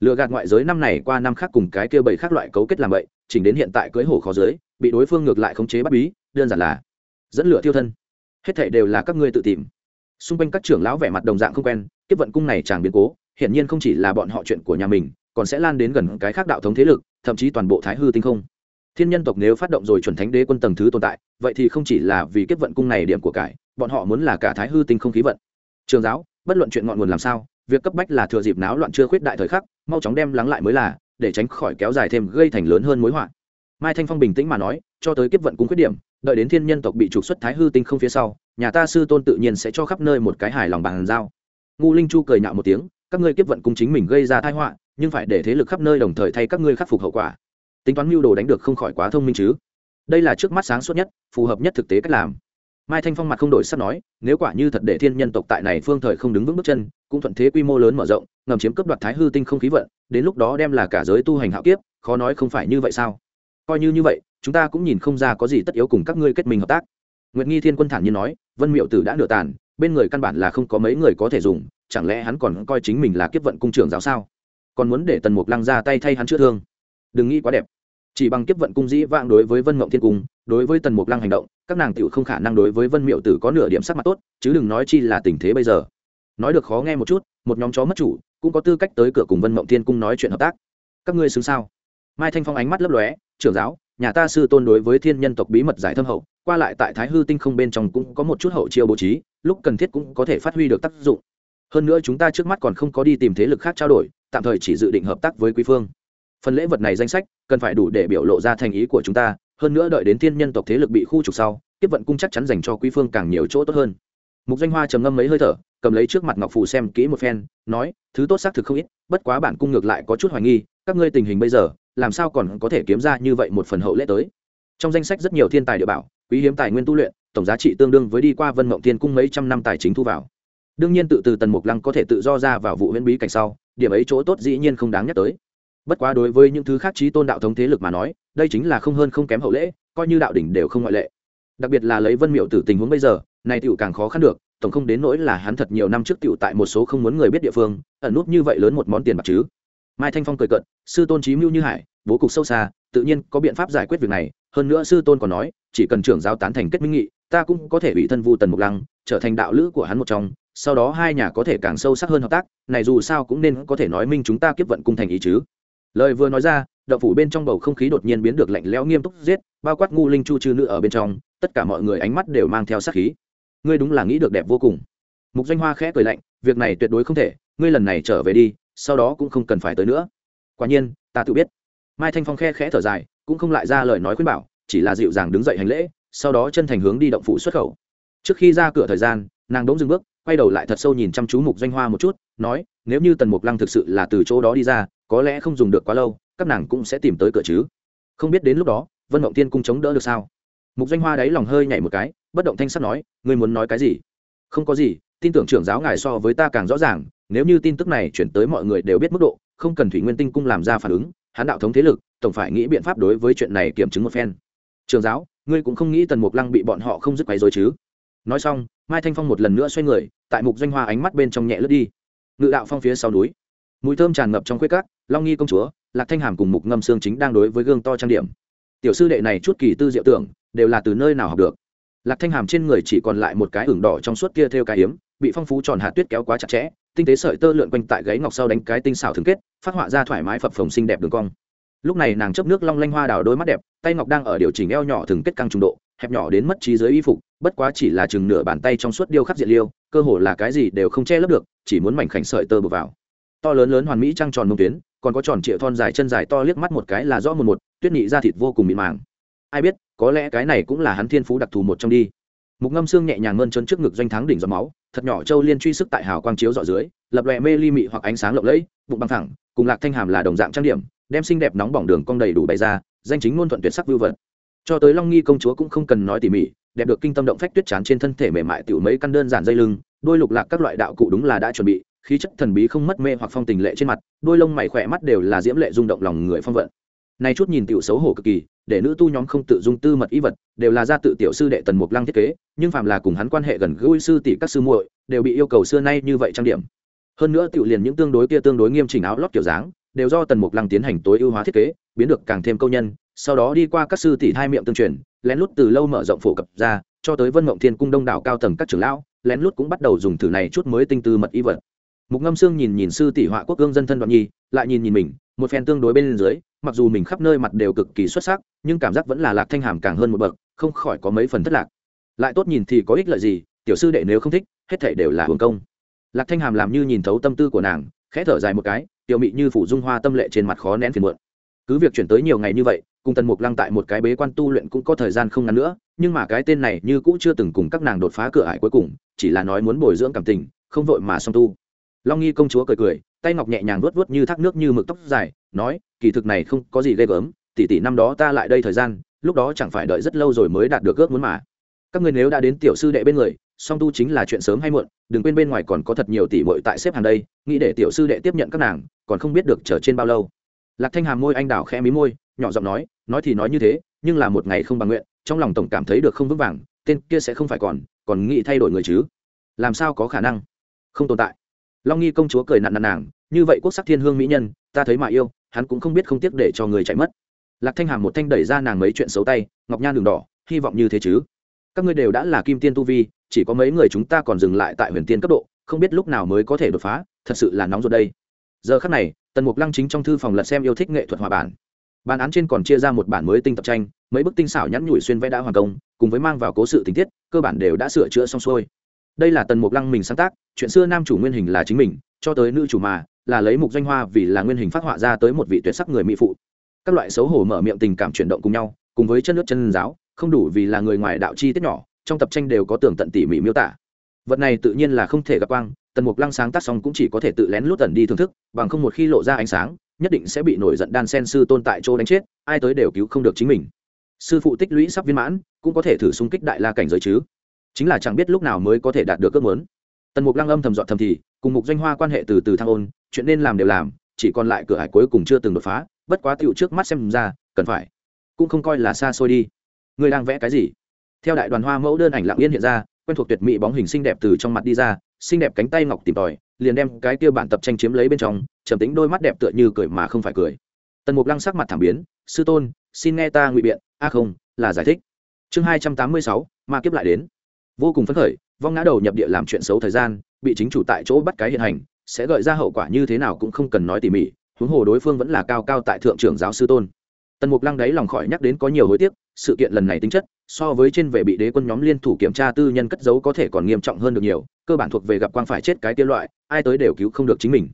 Lựa gạt ngoại giới năm này qua năm khác cùng cái kia bảy khác loại cấu kết làm vậy, chỉnh đến hiện tại cưới hổ khó giới bị đối phương ngược lại khống chế bắt bí, đơn giản là dẫn lửa tiêu thân. Hết thảy đều là các ngươi tự tìm. Xung quanh các trưởng lão vẻ mặt đồng dạng không quen, tiếp vận cung này chàng biến cố, hiển nhiên không chỉ là bọn họ chuyện của nhà mình còn sẽ lan đến gần cái khác đạo thống thế lực, thậm chí toàn bộ thái hư tinh không. Thiên nhân tộc nếu phát động rồi chuẩn thánh đế quân tầng thứ tồn tại, vậy thì không chỉ là vì kiếp vận cung này điểm của cải, bọn họ muốn là cả thái hư tinh không khí vận. Trường giáo, bất luận chuyện ngọn nguồn làm sao, việc cấp bách là thừa dịp náo loạn chưa khuyết đại thời khắc, mau chóng đem lắng lại mới là, để tránh khỏi kéo dài thêm gây thành lớn hơn mối họa. Mai thanh phong bình tĩnh mà nói, cho tới kiếp vận cung khuyết điểm, đợi đến thiên nhân tộc bị trục xuất thái hư tinh không phía sau, nhà ta sư tôn tự nhiên sẽ cho khắp nơi một cái hài lòng bàn giao. Ngu linh chu cười nhạo một tiếng, các ngươi kiếp vận cung chính mình gây ra tai họa nhưng phải để thế lực khắp nơi đồng thời thay các ngươi khắc phục hậu quả. Tính toán mưu đồ đánh được không khỏi quá thông minh chứ. Đây là trước mắt sáng suốt nhất, phù hợp nhất thực tế cách làm. Mai thanh phong mặt không đổi sắp nói, nếu quả như thật để thiên nhân tộc tại này phương thời không đứng vững bước chân, cũng thuận thế quy mô lớn mở rộng, ngầm chiếm cướp đoạt thái hư tinh không khí vận, đến lúc đó đem là cả giới tu hành hạo kiếp, khó nói không phải như vậy sao? Coi như như vậy, chúng ta cũng nhìn không ra có gì tất yếu cùng các ngươi kết minh hợp tác. Nguyệt nghi thiên quân thản nhiên nói, vân miệu tử đã nửa tàn, bên người căn bản là không có mấy người có thể dùng, chẳng lẽ hắn còn coi chính mình là kiếp vận cung trưởng giáo sao? Còn muốn để tần mục lăng ra tay thay hắn chữa thương. Đừng nghĩ quá đẹp. Chỉ bằng kiếp vận cung dĩ vãng đối với vân mộng thiên cung, đối với tần mục lăng hành động, các nàng tiểu không khả năng đối với vân miệu tử có nửa điểm sắc mặt tốt, chứ đừng nói chi là tình thế bây giờ. Nói được khó nghe một chút, một nhóm chó mất chủ, cũng có tư cách tới cửa cùng vân mộng thiên cung nói chuyện hợp tác. Các ngươi xứng sao? Mai thanh phong ánh mắt lấp lóe, trưởng giáo, nhà ta sư tôn đối với thiên nhân tộc bí mật giải thâm hậu, qua lại tại thái hư tinh không bên trong cũng có một chút hậu chiêu bố trí, lúc cần thiết cũng có thể phát huy được tác dụng. Hơn nữa chúng ta trước mắt còn không có đi tìm thế lực khác trao đổi tạm thời chỉ dự định hợp tác với quý phương. Phần lễ vật này danh sách cần phải đủ để biểu lộ ra thành ý của chúng ta, hơn nữa đợi đến thiên nhân tộc thế lực bị khu trục sau, tiếp vận cung chắc chắn dành cho quý phương càng nhiều chỗ tốt hơn. Mục danh hoa trầm ngâm mấy hơi thở, cầm lấy trước mặt ngọc phù xem kỹ một phen, nói, thứ tốt xác thực không ít, bất quá bản cung ngược lại có chút hoài nghi, các ngươi tình hình bây giờ, làm sao còn có thể kiếm ra như vậy một phần hậu lễ tới? Trong danh sách rất nhiều thiên tài địa bảo, quý hiếm tài nguyên tu luyện, tổng giá trị tương đương với đi qua vân mộng thiên cung mấy trăm năm tài chính thu vào. Đương nhiên tự từ tần mục lăng có thể tự do ra vào vụ huyễn bí cảnh sau điểm ấy chỗ tốt dĩ nhiên không đáng nhắc tới. Bất quá đối với những thứ khác trí tôn đạo thống thế lực mà nói, đây chính là không hơn không kém hậu lễ, coi như đạo đỉnh đều không ngoại lệ. Đặc biệt là lấy vân miệu tử tình huống bây giờ, này tựu càng khó khăn được, tổng không đến nỗi là hắn thật nhiều năm trước tựu tại một số không muốn người biết địa phương, ẩn nút như vậy lớn một món tiền bạc chứ. Mai thanh phong cười cận sư tôn trí mưu như hải, bố cục sâu xa, tự nhiên có biện pháp giải quyết việc này, hơn nữa sư tôn còn nói, chỉ cần trưởng giáo tán thành kết minh nghị, ta cũng có thể bị thân vu tần mục lăng, trở thành đạo lữ của hắn một trong sau đó hai nhà có thể càng sâu sắc hơn hợp tác, này dù sao cũng nên có thể nói minh chúng ta kiếp vận cung thành ý chứ. Lời vừa nói ra, động phủ bên trong bầu không khí đột nhiên biến được lạnh lẽo nghiêm túc giết, bao quát ngu linh chu chư nữ ở bên trong, tất cả mọi người ánh mắt đều mang theo sát khí. Ngươi đúng là nghĩ được đẹp vô cùng. Mục doanh hoa khẽ cười lạnh, việc này tuyệt đối không thể, ngươi lần này trở về đi, sau đó cũng không cần phải tới nữa. Quả nhiên, ta tự biết. Mai thanh phong khe khẽ thở dài, cũng không lại ra lời nói khuyên bảo, chỉ là dịu dàng đứng dậy hành lễ, sau đó chân thành hướng đi động phủ xuất khẩu. Trước khi ra cửa thời gian nàng đỗng dừng bước, quay đầu lại thật sâu nhìn chăm chú mục doanh hoa một chút, nói, nếu như tần mục lăng thực sự là từ chỗ đó đi ra, có lẽ không dùng được quá lâu, các nàng cũng sẽ tìm tới cửa chứ. Không biết đến lúc đó, vân mộng tiên cung chống đỡ được sao? Mục doanh hoa đáy lòng hơi nhảy một cái, bất động thanh sắt nói, ngươi muốn nói cái gì? Không có gì, tin tưởng trưởng giáo ngài so với ta càng rõ ràng, nếu như tin tức này chuyển tới mọi người đều biết mức độ, không cần thủy nguyên tinh cung làm ra phản ứng hán đạo thống thế lực, tổng phải nghĩ biện pháp đối với chuyện này kiểm chứng một phen. Trường giáo, ngươi cũng không nghĩ tần mục lăng bị bọn họ không dứt quấy dối chứ? Nói xong mai thanh phong một lần nữa xoay người, tại mục doanh hoa ánh mắt bên trong nhẹ lướt đi. Ngự đạo phong phía sau núi. Mùi thơm tràn ngập trong khuếch cát long nghi công chúa, lạc thanh hàm cùng mục ngâm xương chính đang đối với gương to trang điểm. Tiểu sư đệ này chút kỳ tư diệu tưởng, đều là từ nơi nào học được. Lạc thanh hàm trên người chỉ còn lại một cái ửng đỏ trong suốt kia theo cái hiếm bị phong phú tròn hạt tuyết kéo quá chặt chẽ, tinh tế sợi tơ lượn quanh tại gáy ngọc sau đánh cái tinh xảo thường kết, phát họa ra thoải mái phập phồng xinh đẹp đường cong. Lúc này nàng chấp nước long lanh hoa đào đôi mắt đẹp, tay ngọc đang ở điều chỉnh eo nhỏ thường kết căng trung độ hẹp nhỏ đến mất trí giới y phục, bất quá chỉ là chừng nửa bàn tay trong suốt điêu khắc diện liêu, cơ hồ là cái gì đều không che lấp được, chỉ muốn mảnh khảnh sợi tơ buộc vào. To lớn lớn hoàn mỹ trăng tròn mông tuyến, còn có tròn trịa thon dài chân dài to liếc mắt một cái là rõ một một, tuyết nhị da thịt vô cùng mịn màng. Ai biết, có lẽ cái này cũng là hắn thiên phú đặc thù một trong đi. Mục ngâm xương nhẹ nhàng mơn trơn trước ngực doanh thắng đỉnh giọt máu, thật nhỏ châu liên truy sức tại hào quang chiếu dọ dưới, lập lòe mê ly mị hoặc ánh sáng lộng lẫy, bụng bằng thẳng, cùng lạc thanh hàm là đồng dạng trang điểm, đem xinh đẹp nóng bỏng đường cong đầy đủ bày ra, danh chính ngôn thuận tuyệt sắc vưu vật cho tới long nghi công chúa cũng không cần nói tỉ mỉ, đẹp được kinh tâm động phách tuyết chán trên thân thể mềm mại tiểu mấy căn đơn giản dây lưng, đôi lục lạc các loại đạo cụ đúng là đã chuẩn bị, khí chất thần bí không mất mê hoặc phong tình lệ trên mặt, đôi lông mày khỏe mắt đều là diễm lệ rung động lòng người phong vận. Nay chút nhìn tiểu xấu hổ cực kỳ, để nữ tu nhóm không tự dung tư mật ý vật, đều là ra tự tiểu sư đệ tần mục lăng thiết kế, nhưng phàm là cùng hắn quan hệ gần gũi sư tỷ các sư muội, đều bị yêu cầu xưa nay như vậy trang điểm. Hơn nữa tiểu liền những tương đối kia tương đối nghiêm chỉnh áo lót kiểu dáng, đều do tần mục lăng tiến hành tối ưu hóa thiết kế, biến được càng thêm câu nhân sau đó đi qua các sư tỷ hai miệng tương truyền, lén lút từ lâu mở rộng phổ cập ra, cho tới vân mộng thiên cung đông đảo cao tầng các trưởng lão, lén lút cũng bắt đầu dùng thử này chút mới tinh tư mật y vật. Mục ngâm sương nhìn nhìn sư tỷ họa quốc gương dân thân đoạn nhi, lại nhìn nhìn mình, một phen tương đối bên dưới, mặc dù mình khắp nơi mặt đều cực kỳ xuất sắc, nhưng cảm giác vẫn là lạc thanh hàm càng hơn một bậc, không khỏi có mấy phần thất lạc. Lại tốt nhìn thì có ích lợi gì, tiểu sư đệ nếu không thích, hết thể đều là hưởng công. Lạc thanh hàm làm như nhìn thấu tâm tư của nàng, khẽ thở dài một cái, tiểu mị như phủ dung hoa tâm lệ trên mặt khó nén phiền muộn. Cứ việc chuyển tới nhiều ngày như vậy cùng tần mục lăng tại một cái bế quan tu luyện cũng có thời gian không ngắn nữa, nhưng mà cái tên này như cũ chưa từng cùng các nàng đột phá cửa ải cuối cùng, chỉ là nói muốn bồi dưỡng cảm tình, không vội mà song tu. Long nghi công chúa cười cười, tay ngọc nhẹ nhàng vuốt vuốt như thác nước như mực tóc dài, nói, kỳ thực này không có gì ghê gớm, tỷ tỷ năm đó ta lại đây thời gian, lúc đó chẳng phải đợi rất lâu rồi mới đạt được ước muốn mà. Các người nếu đã đến tiểu sư đệ bên người, song tu chính là chuyện sớm hay muộn, đừng quên bên ngoài còn có thật nhiều tỷ muội tại xếp hàng đây, nghĩ để tiểu sư đệ tiếp nhận các nàng, còn không biết được chờ trên bao lâu. Lạc thanh hàm môi anh đào khẽ mí môi nhỏ giọng nói nói thì nói như thế, nhưng là một ngày không bằng nguyện, trong lòng tổng cảm thấy được không vững vàng, tên kia sẽ không phải còn còn nghĩ thay đổi người chứ. Làm sao có khả năng? Không tồn tại. Long nghi công chúa cười nặn nặn nàng, như vậy quốc sắc thiên hương mỹ nhân, ta thấy mà yêu, hắn cũng không biết không tiếc để cho người chạy mất. Lạc thanh hàm một thanh đẩy ra nàng mấy chuyện xấu tay, ngọc nhan đường đỏ, hy vọng như thế chứ. Các ngươi đều đã là kim tiên tu vi, chỉ có mấy người chúng ta còn dừng lại tại huyền tiên cấp độ, không biết lúc nào mới có thể đột phá, thật sự là nóng ruột đây. Giờ khắc này, tần mục lăng chính trong thư phòng lật xem yêu thích nghệ thuật hòa bản bản án trên còn chia ra một bản mới tinh tập tranh, mấy bức tinh xảo nhắn nhủi xuyên vẽ đã hoàn công, cùng với mang vào cố sự tình tiết, cơ bản đều đã sửa chữa xong xuôi. Đây là tần mục lăng mình sáng tác, chuyện xưa nam chủ nguyên hình là chính mình, cho tới nữ chủ mà, là lấy mục danh hoa vì là nguyên hình phát họa ra tới một vị tuyệt sắc người mỹ phụ. Các loại xấu hổ mở miệng tình cảm chuyển động cùng nhau, cùng với chân nước chân giáo không đủ vì là người ngoài đạo chi tiết nhỏ, trong tập tranh đều có tường tận tỉ mỉ miêu tả. Vật này tự nhiên là không thể gặp quang, tần mục lăng sáng tác xong cũng chỉ có thể tự lén lút tần đi thưởng thức, bằng không một khi lộ ra ánh sáng nhất định sẽ bị nổi giận đan sen sư tôn tại chỗ đánh chết, ai tới đều cứu không được chính mình. Sư phụ tích lũy sắp viên mãn, cũng có thể thử xung kích đại la cảnh giới chứ. Chính là chẳng biết lúc nào mới có thể đạt được ước muốn. Tần mục lăng âm thầm dọn thầm thì, cùng mục doanh hoa quan hệ từ từ thăng ôn, chuyện nên làm đều làm, chỉ còn lại cửa hải cuối cùng chưa từng đột phá, bất quá tựu trước mắt xem ra, cần phải, cũng không coi là xa xôi đi. Người đang vẽ cái gì? Theo đại đoàn hoa mẫu đơn ảnh lặng yên hiện ra, quen thuộc tuyệt mỹ bóng hình xinh đẹp từ trong mặt đi ra xinh đẹp cánh tay ngọc tìm tòi, liền đem cái kia bản tập tranh chiếm lấy bên trong, trầm tính đôi mắt đẹp tựa như cười mà không phải cười. Tần mục lăng sắc mặt thảm biến, sư tôn, xin nghe ta ngụy biện, a không, là giải thích. Chương hai trăm tám mươi sáu, ma kiếp lại đến. Vô cùng phấn khởi, vong ngã đầu nhập địa làm chuyện xấu thời gian, bị chính chủ tại chỗ bắt cái hiện hành, sẽ gợi ra hậu quả như thế nào cũng không cần nói tỉ mỉ, huống hồ đối phương vẫn là cao cao tại thượng trưởng giáo sư tôn tần mục lăng đáy lòng khỏi nhắc đến có nhiều hối tiếc, sự kiện lần này tính chất, so với trên về bị đế quân nhóm liên thủ kiểm tra tư nhân cất giấu có thể còn nghiêm trọng hơn được nhiều, cơ bản thuộc về gặp quang phải chết cái tiêu loại, ai tới đều cứu không được chính mình.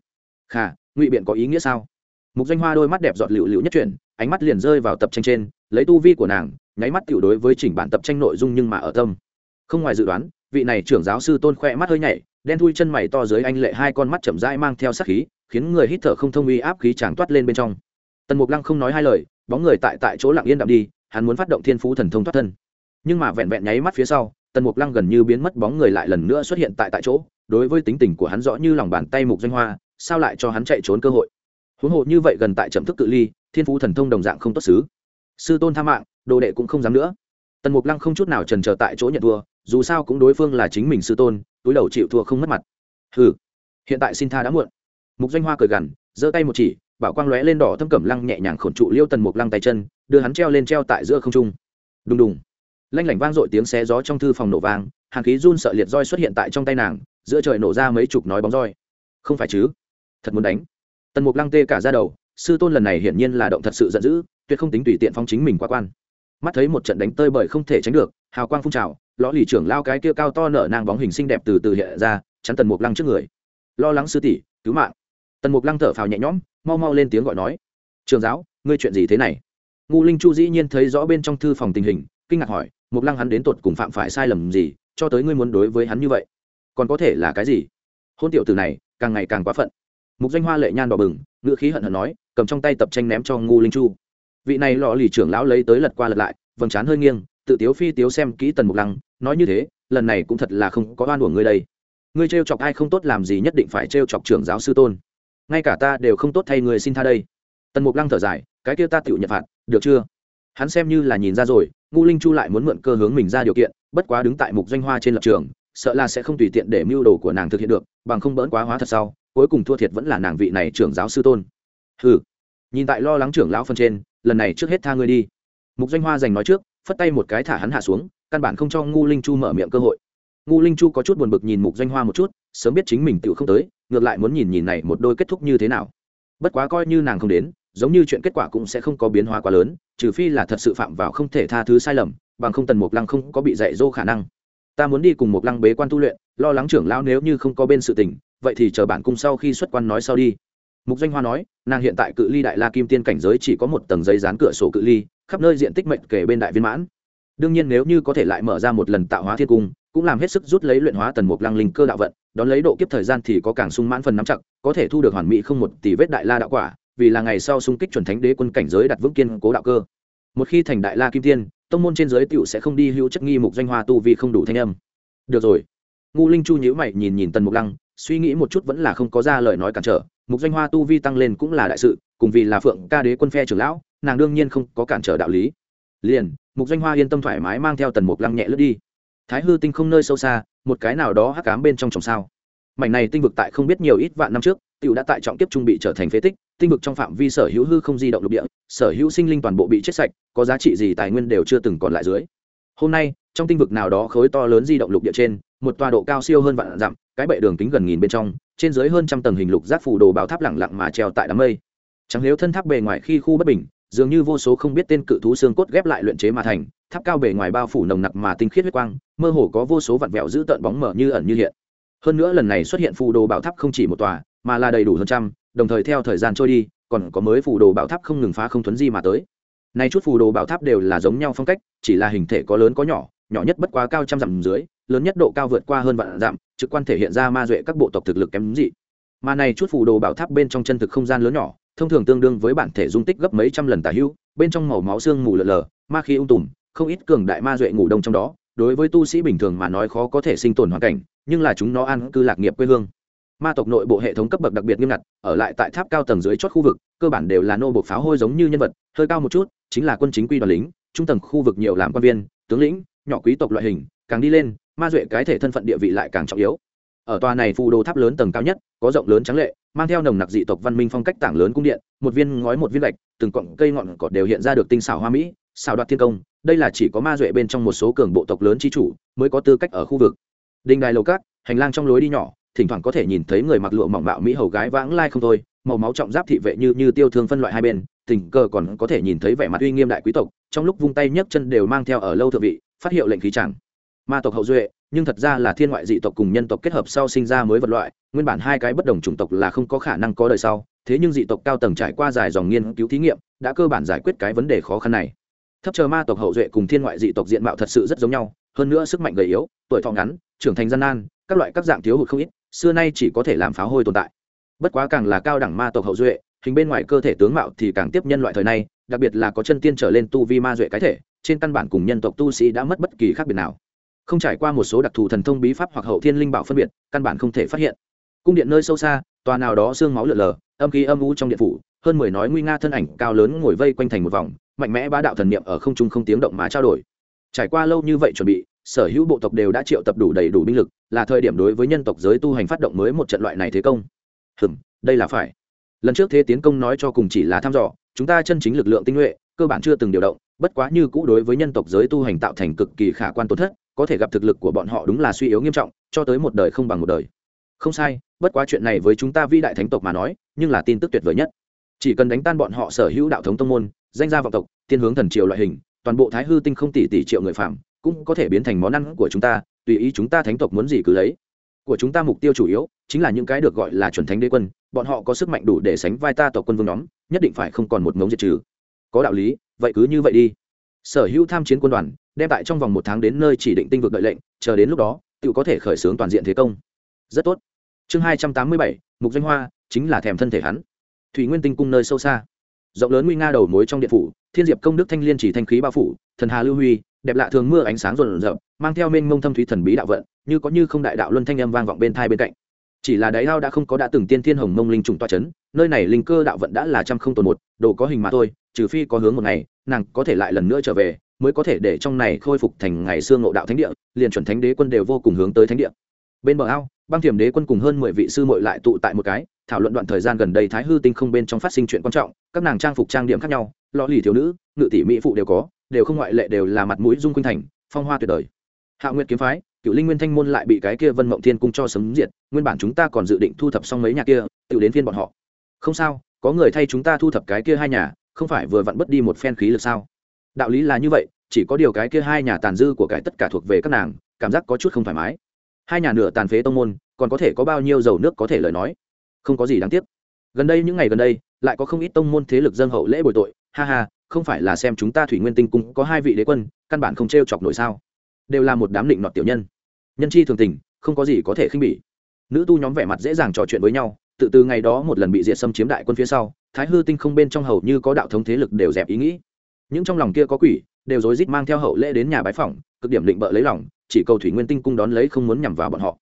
Khả ngụy biện có ý nghĩa sao? Mục danh hoa đôi mắt đẹp giọt lựu lựu nhất chuyển, ánh mắt liền rơi vào tập tranh trên, lấy tu vi của nàng, nháy mắt tiểu đối với chỉnh bản tập tranh nội dung nhưng mà ở tâm. Không ngoài dự đoán, vị này trưởng giáo sư tôn khoe mắt hơi nhảy, đen thui chân mày to dưới anh lệ hai con mắt chậm rãi mang theo sát khí, khiến người hít thở không thông uy áp khí chàng toát lên bên trong tần mục lăng không nói hai lời, bóng người tại tại chỗ lặng yên đạm đi, hắn muốn phát động thiên phú thần thông thoát thân. Nhưng mà vẹn vẹn nháy mắt phía sau, tần mục lăng gần như biến mất, bóng người lại lần nữa xuất hiện tại tại chỗ, đối với tính tình của hắn rõ như lòng bàn tay mục danh hoa, sao lại cho hắn chạy trốn cơ hội? Huống hồ như vậy gần tại chậm thức cự ly, thiên phú thần thông đồng dạng không tốt xứ. Sư tôn tha mạng, đồ đệ cũng không dám nữa. Tần mục lăng không chút nào trần trờ tại chỗ nhận thua, dù sao cũng đối phương là chính mình sư tôn, túi đầu chịu thua không mất mặt. Ừ hiện tại xin tha đã muộn. Mục danh hoa cười gằn, giơ tay một chỉ bảo quang lóe lên đỏ thâm cẩm lăng nhẹ nhàng khổn trụ liêu tần mục lăng tay chân, đưa hắn treo lên treo tại giữa không trung. Đùng đùng. Lanh lảnh vang dội tiếng xé gió trong thư phòng nổ vang, hàng khí run sợ liệt roi xuất hiện tại trong tay nàng, giữa trời nổ ra mấy chục nói bóng roi. Không phải chứ? Thật muốn đánh. Tần mục lăng tê cả ra đầu, sư tôn lần này hiển nhiên là động thật sự giận dữ, tuyệt không tính tùy tiện phong chính mình quá quan. Mắt thấy một trận đánh tơi bởi không thể tránh được, hào quang phun trào, lõ lì trưởng lao cái kia cao to nở nang bóng hình xinh đẹp từ từ hiện ra, chắn tần mục lăng trước người. Lo lắng sư tỷ, cứu mạng. Tần mục lăng thở phào nhẹ nhõm mau mau lên tiếng gọi nói. Trường giáo, ngươi chuyện gì thế này? Ngu linh chu dĩ nhiên thấy rõ bên trong thư phòng tình hình, kinh ngạc hỏi mục lăng hắn đến tột cùng phạm phải sai lầm gì, cho tới ngươi muốn đối với hắn như vậy? Còn có thể là cái gì? Hôn tiểu từ này, càng ngày càng quá phận. Mục danh hoa lệ nhan đỏ bừng, ngữ khí hận hận nói, cầm trong tay tập tranh ném cho ngu linh chu. Vị này lò lì trưởng lão lấy tới lật qua lật lại, vầng trán hơi nghiêng, tự tiếu phi tiếu xem kỹ tần mục lăng, nói như thế, lần này cũng thật là không có oan của ngươi đây. Ngươi trêu chọc ai không tốt làm gì nhất định phải trêu chọc trưởng giáo sư tôn ngay cả ta đều không tốt thay người xin tha đây. Tần mục lăng thở dài, cái kia ta tự nhận phạt, được chưa? Hắn xem như là nhìn ra rồi ngu linh chu lại muốn mượn cơ hướng mình ra điều kiện, bất quá đứng tại mục doanh hoa trên lập trường, sợ là sẽ không tùy tiện để mưu đồ của nàng thực hiện được, bằng không bỡn quá hóa thật sau, cuối cùng thua thiệt vẫn là nàng vị này trưởng giáo sư tôn. Ừ nhìn tại lo lắng trưởng lão phân trên, lần này trước hết tha ngươi đi. Mục doanh hoa giành nói trước, phất tay một cái thả hắn hạ xuống, căn bản không cho ngu linh chu mở miệng cơ hội. Ngu linh chu có chút buồn bực nhìn mục doanh hoa một chút sớm biết chính mình tự không tới, ngược lại muốn nhìn nhìn này một đôi kết thúc như thế nào. Bất quá coi như nàng không đến, giống như chuyện kết quả cũng sẽ không có biến hóa quá lớn, trừ phi là thật sự phạm vào không thể tha thứ sai lầm, bằng không tần mục lăng không có bị dạy dỗ khả năng. Ta muốn đi cùng mục lăng bế quan tu luyện, lo lắng trưởng lão nếu như không có bên sự tình, vậy thì chờ bản cung sau khi xuất quan nói sau đi. Mục doanh hoa nói, nàng hiện tại cự ly đại la kim tiên cảnh giới chỉ có một tầng giấy dán cửa sổ cự ly, khắp nơi diện tích mệnh kể bên đại viên mãn. Đương nhiên nếu như có thể lại mở ra một lần tạo hóa thiên cung cũng làm hết sức rút lấy luyện hóa tần mục lăng linh cơ đạo vận, đón lấy độ kiếp thời gian thì có càng sung mãn phần nắm chặt, có thể thu được hoàn mỹ không một tỷ vết đại la đạo quả, vì là ngày sau xung kích chuẩn thánh đế quân cảnh giới đặt vững kiên cố đạo cơ. Một khi thành đại la kim tiên, tông môn trên giới tựu sẽ không đi hữu chất nghi mục doanh hoa tu vì không đủ thanh âm. Được rồi. Ngu linh chu nhữ mày nhìn nhìn tần mục lăng, suy nghĩ một chút vẫn là không có ra lời nói cản trở, mục doanh hoa tu vi tăng lên cũng là đại sự, cùng vì là phượng ca đế quân phe trưởng lão, nàng đương nhiên không có cản trở đạo lý. Liền, mục doanh hoa yên tâm thoải mái mang theo tần mục lăng nhẹ lướt đi thái hư tinh không nơi sâu xa, một cái nào đó hắc cám bên trong trồng sao. Mảnh này tinh vực tại không biết nhiều ít vạn năm trước t đã tại trọng kiếp trung bị trở thành phế tích, tinh vực trong phạm vi sở hữu hư không di động lục địa, sở hữu sinh linh toàn bộ bị chết sạch, có giá trị gì tài nguyên đều chưa từng còn lại dưới. Hôm nay, trong tinh vực nào đó khối to lớn di động lục địa trên, một tọa độ cao siêu hơn vạn dặm, cái bệ đường kính gần nghìn bên trong, trên dưới hơn trăm tầng hình lục giác phủ đồ báo tháp lẳng lặng mà treo tại đám mây. Chẳng nếu thân tháp bề ngoài khi khu bất bình dường như vô số không biết tên cự thú xương cốt ghép lại luyện chế mà thành, tháp cao bề ngoài bao phủ nồng nặc mà tinh khiết huyết quang, mơ hồ có vô số vặn vẹo giữ tợn bóng mở như ẩn như hiện. Hơn nữa lần này xuất hiện phù đồ bảo tháp không chỉ một tòa, mà là đầy đủ hơn trăm, đồng thời theo thời gian trôi đi, còn có mới phù đồ bảo tháp không ngừng phá không thuấn di mà tới. Nay chút phù đồ bảo tháp đều là giống nhau phong cách, chỉ là hình thể có lớn có nhỏ nhỏ nhất bất quá cao trăm dặm dưới, lớn nhất độ cao vượt qua hơn vạn dặm, trực quan thể hiện ra ma duệ các bộ tộc thực lực kém dị. Mà này chút phù đồ bảo tháp bên trong chân thực không gian lớn nhỏ thông thường tương đương với bản thể dung tích gấp mấy trăm lần tả hữu, bên trong màu máu xương mù lờ lờ, ma khí ung tùm, không ít cường đại ma duệ ngủ đông trong đó. Đối với tu sĩ bình thường mà nói khó có thể sinh tồn hoàn cảnh, nhưng là chúng nó ăn cư lạc nghiệp quê hương. Ma tộc nội bộ hệ thống cấp bậc đặc biệt nghiêm ngặt, ở lại tại tháp cao tầng dưới chót khu vực, cơ bản đều là nô bộc pháo hôi giống như nhân vật, hơi cao một chút, chính là quân chính quy đoàn lính, trung tầng khu vực nhiều làm quan viên, tướng lĩnh, nhỏ quý tộc loại hình, càng đi lên, ma duệ cái thể thân phận địa vị lại càng trọng yếu ở tòa này phù đồ tháp lớn tầng cao nhất, có rộng lớn trắng lệ, mang theo nồng nặc dị tộc văn minh phong cách tảng lớn cung điện, một viên ngói một viên gạch, từng cọng cây ngọn cỏ đều hiện ra được tinh xảo hoa mỹ, xảo đoạt thiên công, đây là chỉ có ma duệ bên trong một số cường bộ tộc lớn chi chủ mới có tư cách ở khu vực. Đình đài lầu cát hành lang trong lối đi nhỏ, thỉnh thoảng có thể nhìn thấy người mặc lụa mỏng mạo mỹ hầu gái vãng lai không thôi, màu máu trọng giáp thị vệ như như tiêu thương phân loại hai bên, tình cờ còn có thể nhìn thấy vẻ mặt uy nghiêm đại quý tộc, trong lúc vung tay nhấc chân đều mang theo ở lâu thượng vị, phát hiệu lệnh khí chẳng. Ma tộc hậu duệ nhưng thật ra là thiên ngoại dị tộc cùng nhân tộc kết hợp sau sinh ra mới vật loại, nguyên bản hai cái bất đồng chủng tộc là không có khả năng có đời sau, thế nhưng dị tộc cao tầng trải qua dài dòng nghiên cứu thí nghiệm, đã cơ bản giải quyết cái vấn đề khó khăn này. Thấp chờ ma tộc hậu duệ cùng thiên ngoại dị tộc diện mạo thật sự rất giống nhau, hơn nữa sức mạnh gầy yếu, tuổi thọ ngắn, trưởng thành gian nan, các loại các dạng thiếu hụt không ít, xưa nay chỉ có thể làm pháo hôi tồn tại. Bất quá càng là cao đẳng ma tộc hậu duệ, hình bên ngoài cơ thể tướng mạo thì càng tiếp nhân loại thời nay, đặc biệt là có chân tiên trở lên tu vi ma duệ cái thể, trên căn bản cùng nhân tộc tu sĩ đã mất bất kỳ khác biệt nào không trải qua một số đặc thù thần thông bí pháp hoặc hậu thiên linh bảo phân biệt, căn bản không thể phát hiện. Cung điện nơi sâu xa, tòa nào đó xương máu lở lờ, âm khí âm u trong điện phủ, hơn mười nói nguy nga thân ảnh cao lớn ngồi vây quanh thành một vòng, mạnh mẽ bá đạo thần niệm ở không trung không tiếng động mà trao đổi. Trải qua lâu như vậy chuẩn bị, sở hữu bộ tộc đều đã triệu tập đủ đầy đủ binh lực, là thời điểm đối với nhân tộc giới tu hành phát động mới một trận loại này thế công. Hừm, đây là phải. Lần trước thế tiến công nói cho cùng chỉ là thăm dò, chúng ta chân chính lực lượng tinh nhuệ, cơ bản chưa từng điều động, bất quá như cũ đối với nhân tộc giới tu hành tạo thành cực kỳ khả quan tổn thất có thể gặp thực lực của bọn họ đúng là suy yếu nghiêm trọng, cho tới một đời không bằng một đời. Không sai, bất quá chuyện này với chúng ta vĩ đại thánh tộc mà nói, nhưng là tin tức tuyệt vời nhất. Chỉ cần đánh tan bọn họ sở hữu đạo thống tông môn, danh gia vọng tộc, thiên hướng thần triều loại hình, toàn bộ thái hư tinh không tỷ tỷ triệu người phạm cũng có thể biến thành món ăn của chúng ta, tùy ý chúng ta thánh tộc muốn gì cứ lấy. Của chúng ta mục tiêu chủ yếu, chính là những cái được gọi là chuẩn thánh đế quân, bọn họ có sức mạnh đủ để sánh vai ta tộc quân vương nhóm, nhất định phải không còn một ngống diệt trừ. Có đạo lý, vậy cứ như vậy đi sở hữu tham chiến quân đoàn, đem tại trong vòng một tháng đến nơi chỉ định tinh vực đợi lệnh, chờ đến lúc đó tự có thể khởi xướng toàn diện thế công. Rất tốt. Chương hai trăm tám mươi bảy, mục danh hoa, chính là thèm thân thể hắn. Thủy nguyên tinh cung nơi sâu xa. Rộng lớn nguy nga đầu mối trong điện phủ, thiên diệp công đức thanh liên chỉ thanh khí bao phủ, thần hà lưu huy, đẹp lạ thường mưa ánh sáng rộn rợp mang theo mênh mông thâm thúy thần bí đạo vận, như có như không đại đạo luân thanh âm vang vọng bên thai bên cạnh. Chỉ là đáy ao đã không có đã từng tiên thiên hồng mông linh trùng toa chấn, nơi này linh cơ đạo vận đã là trăm không tồn một, đồ có hình mà thôi, trừ phi có hướng một ngày nàng có thể lại lần nữa trở về, mới có thể để trong này khôi phục thành ngày xưa ngộ đạo thánh địa, liền chuẩn thánh đế quân đều vô cùng hướng tới thánh địa. Bên bờ ao, băng thiểm đế quân cùng hơn mười vị sư muội lại tụ tại một cái, thảo luận đoạn thời gian gần đây thái hư tinh không bên trong phát sinh chuyện quan trọng, các nàng trang phục trang điểm khác nhau lò lì thiếu nữ, ngự tỷ mỹ phụ đều có, đều không ngoại lệ đều là mặt mũi dung khuynh thành, phong hoa tuyệt đời. Hạ nguyệt kiếm phái cựu linh nguyên thanh môn lại bị cái kia vân mộng thiên cung cho sấm diệt, nguyên bản chúng ta còn dự định thu thập xong mấy nhà kia, tự đến phiên bọn họ. Không sao, có người thay chúng ta thu thập cái kia hai nhà không phải vừa vặn bất đi một phen khí lực sao? Đạo lý là như vậy, chỉ có điều cái kia hai nhà tàn dư của cái tất cả thuộc về các nàng, cảm giác có chút không thoải mái. Hai nhà nửa tàn phế tông môn, còn có thể có bao nhiêu dầu nước có thể lời nói? Không có gì đáng tiếc. Gần đây những ngày gần đây, lại có không ít tông môn thế lực dân hậu lễ bồi tội. Ha ha, không phải là xem chúng ta thủy nguyên tinh cung có hai vị đế quân, căn bản không t r e o chọc nổi sao? Đều là một đám định nọt tiểu nhân. Nhân chi thường tình, không có gì có thể khinh bỉ. Nữ tu nhóm vẻ mặt dễ dàng trò chuyện với nhau, tự từ ngày đó một lần bị diệt xâm chiếm đại quân phía sau thái hư tinh không bên trong hầu như có đạo thống thế lực đều dẹp ý nghĩ. Những trong lòng kia có quỷ, đều rối rít mang theo hậu lễ đến nhà bái phỏng, cực điểm định bợ lấy lòng, chỉ cầu thủy nguyên tinh cung đón lấy không muốn nhằm vào bọn họ.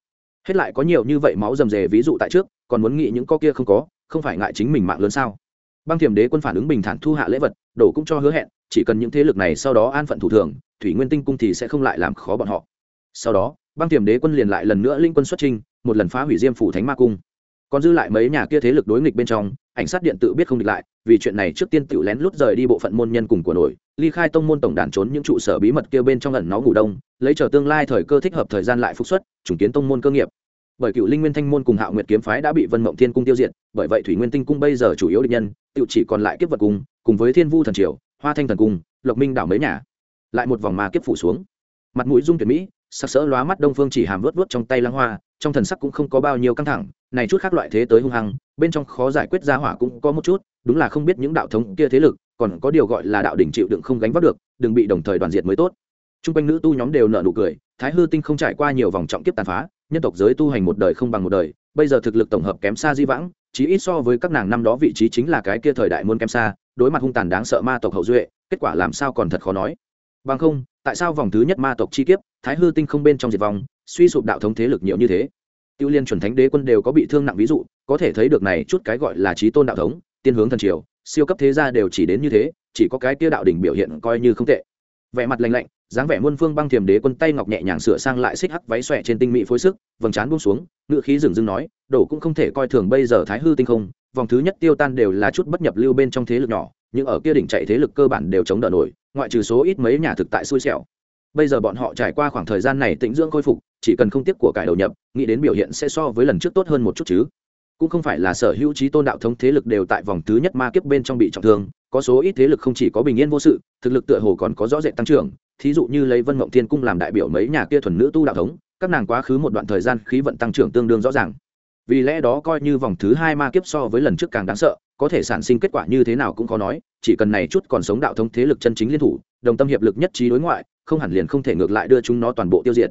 Hết lại có nhiều như vậy máu rầm rề ví dụ tại trước, còn muốn nghĩ những có kia không có, không phải ngại chính mình mạng lớn sao? Băng thiềm đế quân phản ứng bình thản thu hạ lễ vật đổ cũng cho hứa hẹn, chỉ cần những thế lực này sau đó an phận thủ thường, thủy nguyên tinh cung thì sẽ không lại làm khó bọn họ. Sau đó, băng thiềm đế quân liền lại lần nữa linh quân xuất trinh một lần phá hủy diêm phủ thánh ma cung. Còn dư lại mấy nhà kia thế lực đối nghịch bên trong ảnh sát điện tự biết không địch lại, vì chuyện này trước tiên tự lén lút rời đi bộ phận môn nhân cùng của nổi, ly khai tông môn tổng đàn trốn những trụ sở bí mật kia bên trong lần nó ngủ đông, lấy chờ tương lai thời cơ thích hợp thời gian lại phục xuất chủng kiến tông môn cơ nghiệp. Bởi cựu linh nguyên thanh môn cùng hạo nguyệt kiếm phái đã bị vân mộng thiên cung tiêu diệt, bởi vậy thủy nguyên tinh cung bây giờ chủ yếu địch nhân tự chỉ còn lại kiếp vật cung, cùng với thiên vu thần triều, hoa thanh thần cung, lộc minh đảo mấy nhà. Lại một vòng mà kiếp phủ xuống. Mặt mũi dung tuyệt mỹ, sắc sỡ lóa mắt đông phương chỉ hàm vớt vớt trong tay lăng hoa, trong thần sắc cũng không có bao nhiêu căng thẳng này chút khác loại thế tới hung hăng, bên trong khó giải quyết ra hỏa cũng có một chút, đúng là không biết những đạo thống kia thế lực, còn có điều gọi là đạo đỉnh chịu đựng không gánh vác được, đừng bị đồng thời đoàn diệt mới tốt. T r u n g quanh nữ tu nhóm đều nợ nụ cười, thái hư tinh không trải qua nhiều vòng trọng kiếp tàn phá, nhân tộc giới tu hành một đời không bằng một đời, bây giờ thực lực tổng hợp kém xa di vãng, chí ít so với các nàng năm đó vị trí chính là cái kia thời đại muôn kém xa, đối mặt hung tàn đáng sợ ma tộc hậu duệ, kết quả làm sao còn thật khó nói. Bằng không, tại sao vòng thứ nhất ma tộc chi kiếp, thái hư tinh không bên trong diệt vòng suy sụp đạo thống thế lực nhiều như thế? Tiêu liên chuẩn thánh đế quân đều có bị thương nặng ví dụ, có thể thấy được này chút cái gọi là trí tôn đạo thống, tiên hướng thần triều, siêu cấp thế gia đều chỉ đến như thế, chỉ có cái kia đạo đỉnh biểu hiện coi như không tệ. Vẻ mặt lạnh lạnh, dáng vẻ muôn phương băng thiềm đế quân tay ngọc nhẹ nhàng sửa sang lại xích hắc váy xòe trên tinh mỹ phối sức, vầng trán buông xuống, ngựa khí dừng dưng nói đổ cũng không thể coi thường bây giờ thái hư tinh không, vòng thứ nhất tiêu tan đều là chút bất nhập lưu bên trong thế lực nhỏ, nhưng ở kia đỉnh chạy thế lực cơ bản đều chống đỡ nổi, ngoại trừ số ít mấy nhà thực tại xui xẻo bây giờ bọn họ trải qua khoảng thời gian này tĩnh dưỡng khôi phục, chỉ cần không tiếp của cải đầu nhập, nghĩ đến biểu hiện sẽ so với lần trước tốt hơn một chút chứ. Cũng không phải là sở hữu trí tôn đạo thống thế lực đều tại vòng thứ nhất ma kiếp bên trong bị trọng thương, có số ít thế lực không chỉ có bình yên vô sự, thực lực tựa hồ còn có rõ rệt tăng trưởng. Thí dụ như lấy vân mộng thiên cung làm đại biểu mấy nhà kia thuần nữ tu đạo thống, các nàng quá khứ một đoạn thời gian khí vận tăng trưởng tương đương rõ ràng. Vì lẽ đó coi như vòng thứ hai ma kiếp so với lần trước càng đáng sợ, có thể sản sinh kết quả như thế nào cũng khó nói, chỉ cần này chút còn sống đạo thống thế lực chân chính liên thủ, đồng tâm hiệp lực nhất trí đối ngoại không hẳn liền không thể ngược lại đưa chúng nó toàn bộ tiêu diệt.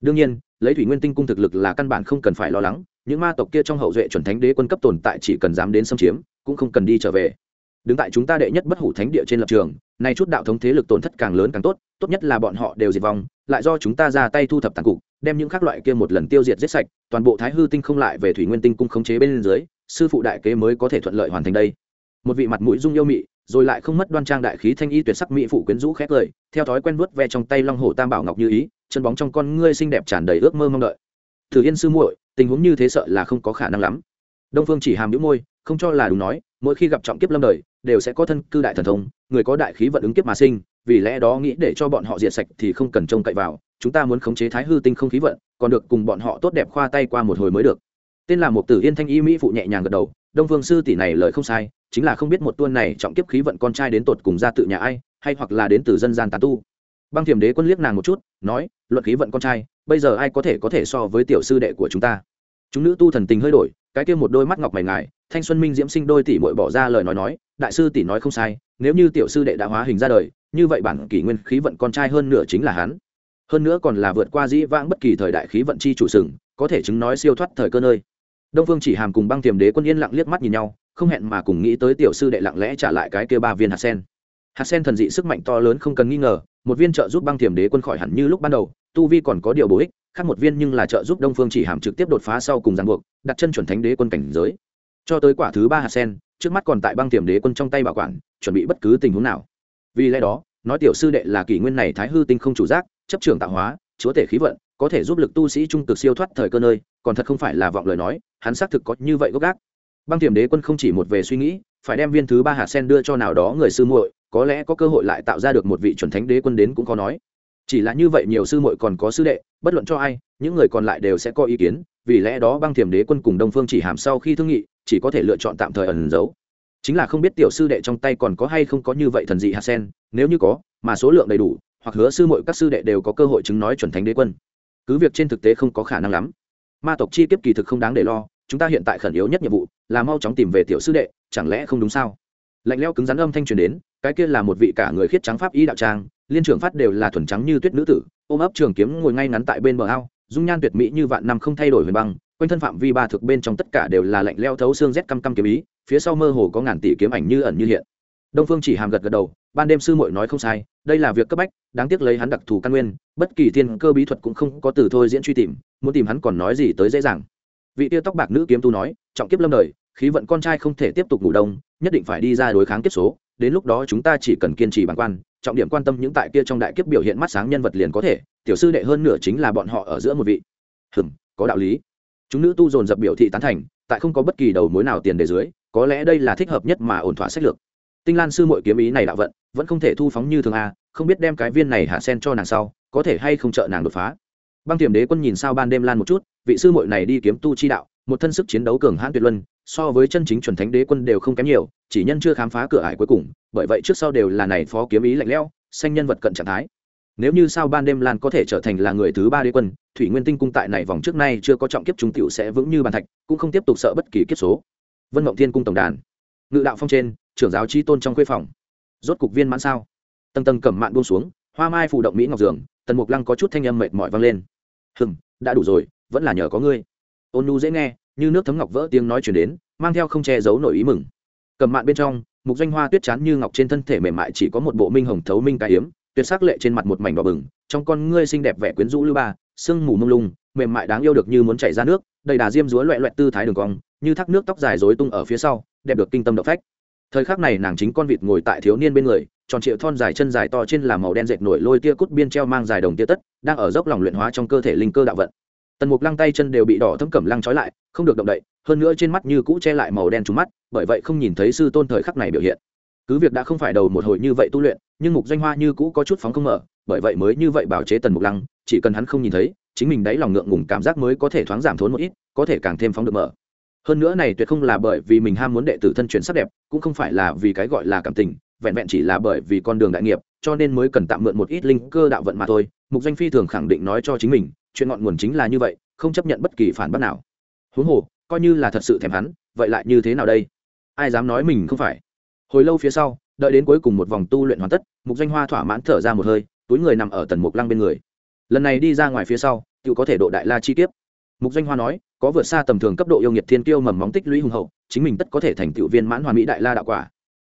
Đương nhiên, lấy thủy nguyên tinh cung thực lực là căn bản không cần phải lo lắng, những ma tộc kia trong hậu duệ chuẩn thánh đế quân cấp tồn tại chỉ cần dám đến xâm chiếm, cũng không cần đi trở về. Đứng tại chúng ta đệ nhất bất hủ thánh địa trên lập trường, nay chút đạo thống thế lực tổn thất càng lớn càng tốt tốt nhất là bọn họ đều diệt vong, lại do chúng ta ra tay thu thập tàn cục, đem những các loại kia một lần tiêu diệt giết sạch, toàn bộ thái hư tinh không lại về thủy nguyên tinh cung khống chế bên dưới, sư phụ đại kế mới có thể thuận lợi hoàn thành đây. Một vị mặt mũi dung yêu mị rồi lại không mất đoan trang đại khí thanh y tuyệt sắc mỹ phụ quyến rũ khét lời theo thói quen vuốt ve trong tay long hồ tam bảo ngọc như ý, chân bóng trong con ngươi xinh đẹp tràn đầy ước mơ mong đợi. Thử yên sư muội, tình huống như thế sợ là không có khả năng lắm. Đông phương chỉ hàm nhũ môi, không cho là đúng nói, mỗi khi gặp trọng kiếp lâm đời, đều sẽ có thân cư đại thần thông, người có đại khí vận ứng kiếp mà sinh, vì lẽ đó nghĩ để cho bọn họ diệt sạch thì không cần trông cậy vào, chúng ta muốn khống chế thái hư tinh không khí vận, còn được cùng bọn họ tốt đẹp khoa tay qua một hồi mới được tên là một tử yên thanh y mỹ phụ nhẹ nhàng gật đầu, đông phương sư tỷ này lời không sai, chính là không biết một tuôn này trọng kiếp khí vận con trai đến tột cùng ra tự nhà ai, hay hoặc là đến từ dân gian tán tu. Băng thiểm đế quân liếc nàng một chút, nói, luận khí vận con trai, bây giờ ai có thể có thể so với tiểu sư đệ của chúng ta? Chúng nữ tu thần tình hơi đổi, cái kia một đôi mắt ngọc mày ngài, thanh xuân minh diễm sinh đôi tỷ muội bỏ ra lời nói nói, đại sư tỷ nói không sai, nếu như tiểu sư đệ đã hóa hình ra đời, như vậy bản kỷ nguyên khí vận con trai hơn nửa chính là hắn. Hơn nữa còn là vượt qua dĩ vãng bất kỳ thời đại khí vận chi chủ sừng, có thể chứng nói siêu thoát thời cơ nơi đông phương chỉ hàm cùng băng tiềm đế quân yên lặng liếc mắt nhìn nhau, không hẹn mà cùng nghĩ tới tiểu sư đệ lặng lẽ trả lại cái kia ba viên hạt sen. Hạt sen thần dị sức mạnh to lớn không cần nghi ngờ, một viên trợ giúp băng tiềm đế quân khỏi hẳn như lúc ban đầu, tu vi còn có điều bổ ích, khác một viên nhưng là trợ giúp đông phương chỉ hàm trực tiếp đột phá sau cùng giang buộc, đặt chân chuẩn thánh đế quân cảnh giới. Cho tới quả thứ ba hạt sen, trước mắt còn tại băng tiềm đế quân trong tay bảo quản, chuẩn bị bất cứ tình huống nào. Vì lẽ đó, nói tiểu sư đệ là kỷ nguyên này thái hư tinh không chủ giác, chấp trường tạo hóa, chúa tể khí vận có thể giúp lực tu sĩ trung cực siêu thoát thời cơ nơi, còn thật không phải là vọng lời nói, hắn xác thực có như vậy gốc gác. Băng tiềm đế quân không chỉ một về suy nghĩ, phải đem viên thứ ba hạt sen đưa cho nào đó người sư muội, có lẽ có cơ hội lại tạo ra được một vị chuẩn thánh đế quân đến cũng có nói. Chỉ là như vậy nhiều sư muội còn có sư đệ, bất luận cho ai, những người còn lại đều sẽ có ý kiến, vì lẽ đó băng thiểm đế quân cùng đông phương chỉ hàm sau khi thương nghị, chỉ có thể lựa chọn tạm thời ẩn giấu. Chính là không biết tiểu sư đệ trong tay còn có hay không có như vậy thần dị hạt sen, nếu như có, mà số lượng đầy đủ, hoặc hứa sư muội các sư đệ đều có cơ hội chứng nói chuẩn thánh đế quân cứ việc trên thực tế không có khả năng lắm. Ma tộc chi kiếp kỳ thực không đáng để lo, chúng ta hiện tại khẩn yếu nhất nhiệm vụ là mau chóng tìm về tiểu sư đệ, chẳng lẽ không đúng sao? Lạnh leo cứng rắn âm thanh truyền đến, cái kia là một vị cả người khiết trắng pháp y đạo trang liên trưởng phát đều là thuần trắng như tuyết nữ tử, ôm ấp trường kiếm ngồi ngay ngắn tại bên bờ ao, dung nhan tuyệt mỹ như vạn năm không thay đổi huyền băng, quanh thân phạm vi ba thực bên trong tất cả đều là lạnh leo thấu xương rét căm căm kiếm ý, phía sau mơ hồ có ngàn tỷ kiếm ảnh như ẩn như hiện. Đông phương chỉ hàm gật gật đầu ban đêm sư muội nói không sai, đây là việc cấp bách, đáng tiếc lấy hắn đặc thù căn nguyên, bất kỳ thiên cơ bí thuật cũng không có từ thôi diễn truy tìm, muốn tìm hắn còn nói gì tới dễ dàng. Vị tiêu tóc bạc nữ kiếm tu nói, trọng kiếp lâm đời, khí vận con trai không thể tiếp tục ngủ đông, nhất định phải đi ra đối kháng kiếp số, đến lúc đó chúng ta chỉ cần kiên trì bản quan, trọng điểm quan tâm những tại kia trong đại kiếp biểu hiện mắt sáng nhân vật liền có thể, tiểu sư đệ hơn nửa chính là bọn họ ở giữa một vị. Hừm, có đạo lý. Chúng nữ tu dồn dập biểu thị tán thành, tại không có bất kỳ đầu mối nào tiền đề dưới, có lẽ đây là thích hợp nhất mà ổn thỏa sách lược tinh lan sư mội kiếm ý này đạo vận, vẫn không thể thu phóng như thường a không biết đem cái viên này hạ sen cho nàng sau, có thể hay không trợ nàng đột phá. Băng tiềm đế quân nhìn sao ban đêm lan một chút, vị sư mội này đi kiếm tu chi đạo, một thân sức chiến đấu cường hãn tuyệt luân, so với chân chính chuẩn thánh đế quân đều không kém nhiều, chỉ nhân chưa khám phá cửa ải cuối cùng, bởi vậy trước sau đều là này phó kiếm ý lạnh lẽo xanh nhân vật cận trạng thái. Nếu như sao ban đêm lan có thể trở thành là người thứ ba đế quân, thủy nguyên tinh cung tại này vòng trước nay chưa có trọng kiếp chúng tiểu sẽ vững như bàn thạch, cũng không tiếp tục sợ bất kỳ kiếp số. Vân mộng thiên cung tổng đàn. Ngự đạo phong trên trưởng giáo chi tôn trong khuê phòng. Rốt cục viên mãn sao? Tầng tầng cẩm mạn buông xuống, hoa mai phụ động mỹ ngọc dường, tần mục lăng có chút thanh âm mệt mỏi vang lên. Hừm, đã đủ rồi, vẫn là nhờ có ngươi. Ôn nu dễ nghe, như nước thấm ngọc vỡ tiếng nói chuyển đến, mang theo không che giấu nổi ý mừng. Cầm mạn bên trong, mục danh hoa tuyết chán như ngọc trên thân thể mềm mại chỉ có một bộ minh hồng thấu minh cái hiếm tuyệt sắc lệ trên mặt một mảnh đỏ bừng, trong con ngươi xinh đẹp vẻ quyến rũ lưu ba, sương mù mông lung, mềm mại đáng yêu được như muốn chảy ra nước, đầy đà diêm dúa loẹ loẹt tư thái đường cong, như thác nước tóc dài rối tung ở phía sau, đẹp được kinh tâm động phách thời khắc này nàng chính con vịt ngồi tại thiếu niên bên người, tròn triệu thon dài chân dài to trên là màu đen dệt nổi lôi tia cút biên treo mang dài đồng tia tất, đang ở dốc lòng luyện hóa trong cơ thể linh cơ đạo vận. Tần mục lăng tay chân đều bị đỏ thấm cẩm lăng trói lại, không được động đậy, hơn nữa trên mắt như cũ che lại màu đen trúng mắt, bởi vậy không nhìn thấy sư tôn thời khắc này biểu hiện. Cứ việc đã không phải đầu một hồi như vậy tu luyện, nhưng mục danh hoa như cũ có chút phóng không mở, bởi vậy mới như vậy bảo chế tần mục lăng, chỉ cần hắn không nhìn thấy, chính mình đáy lòng ngượng ngùng cảm giác mới có thể thoáng giảm thốn một ít, có thể càng thêm phóng được mở hơn nữa này tuyệt không là bởi vì mình ham muốn đệ tử thân chuyển sắc đẹp, cũng không phải là vì cái gọi là cảm tình, vẹn vẹn chỉ là bởi vì con đường đại nghiệp, cho nên mới cần tạm mượn một ít linh cơ đạo vận mà thôi. Mục danh phi thường khẳng định nói cho chính mình, chuyện ngọn nguồn chính là như vậy, không chấp nhận bất kỳ phản bác nào. Huống hồ, coi như là thật sự thèm hắn, vậy lại như thế nào đây? Ai dám nói mình không phải? Hồi lâu phía sau, đợi đến cuối cùng một vòng tu luyện hoàn tất, mục danh hoa thỏa mãn thở ra một hơi, túi người nằm ở tần mục lăng bên người. Lần này đi ra ngoài phía sau tự có thể độ đại la chi tiết mục danh hoa nói, có vượt xa tầm thường cấp độ yêu nghiệt thiên kiêu mầm móng tích lũy hùng hậu, chính mình tất có thể thành tựu viên mãn hoàn mỹ đại la đạo quả.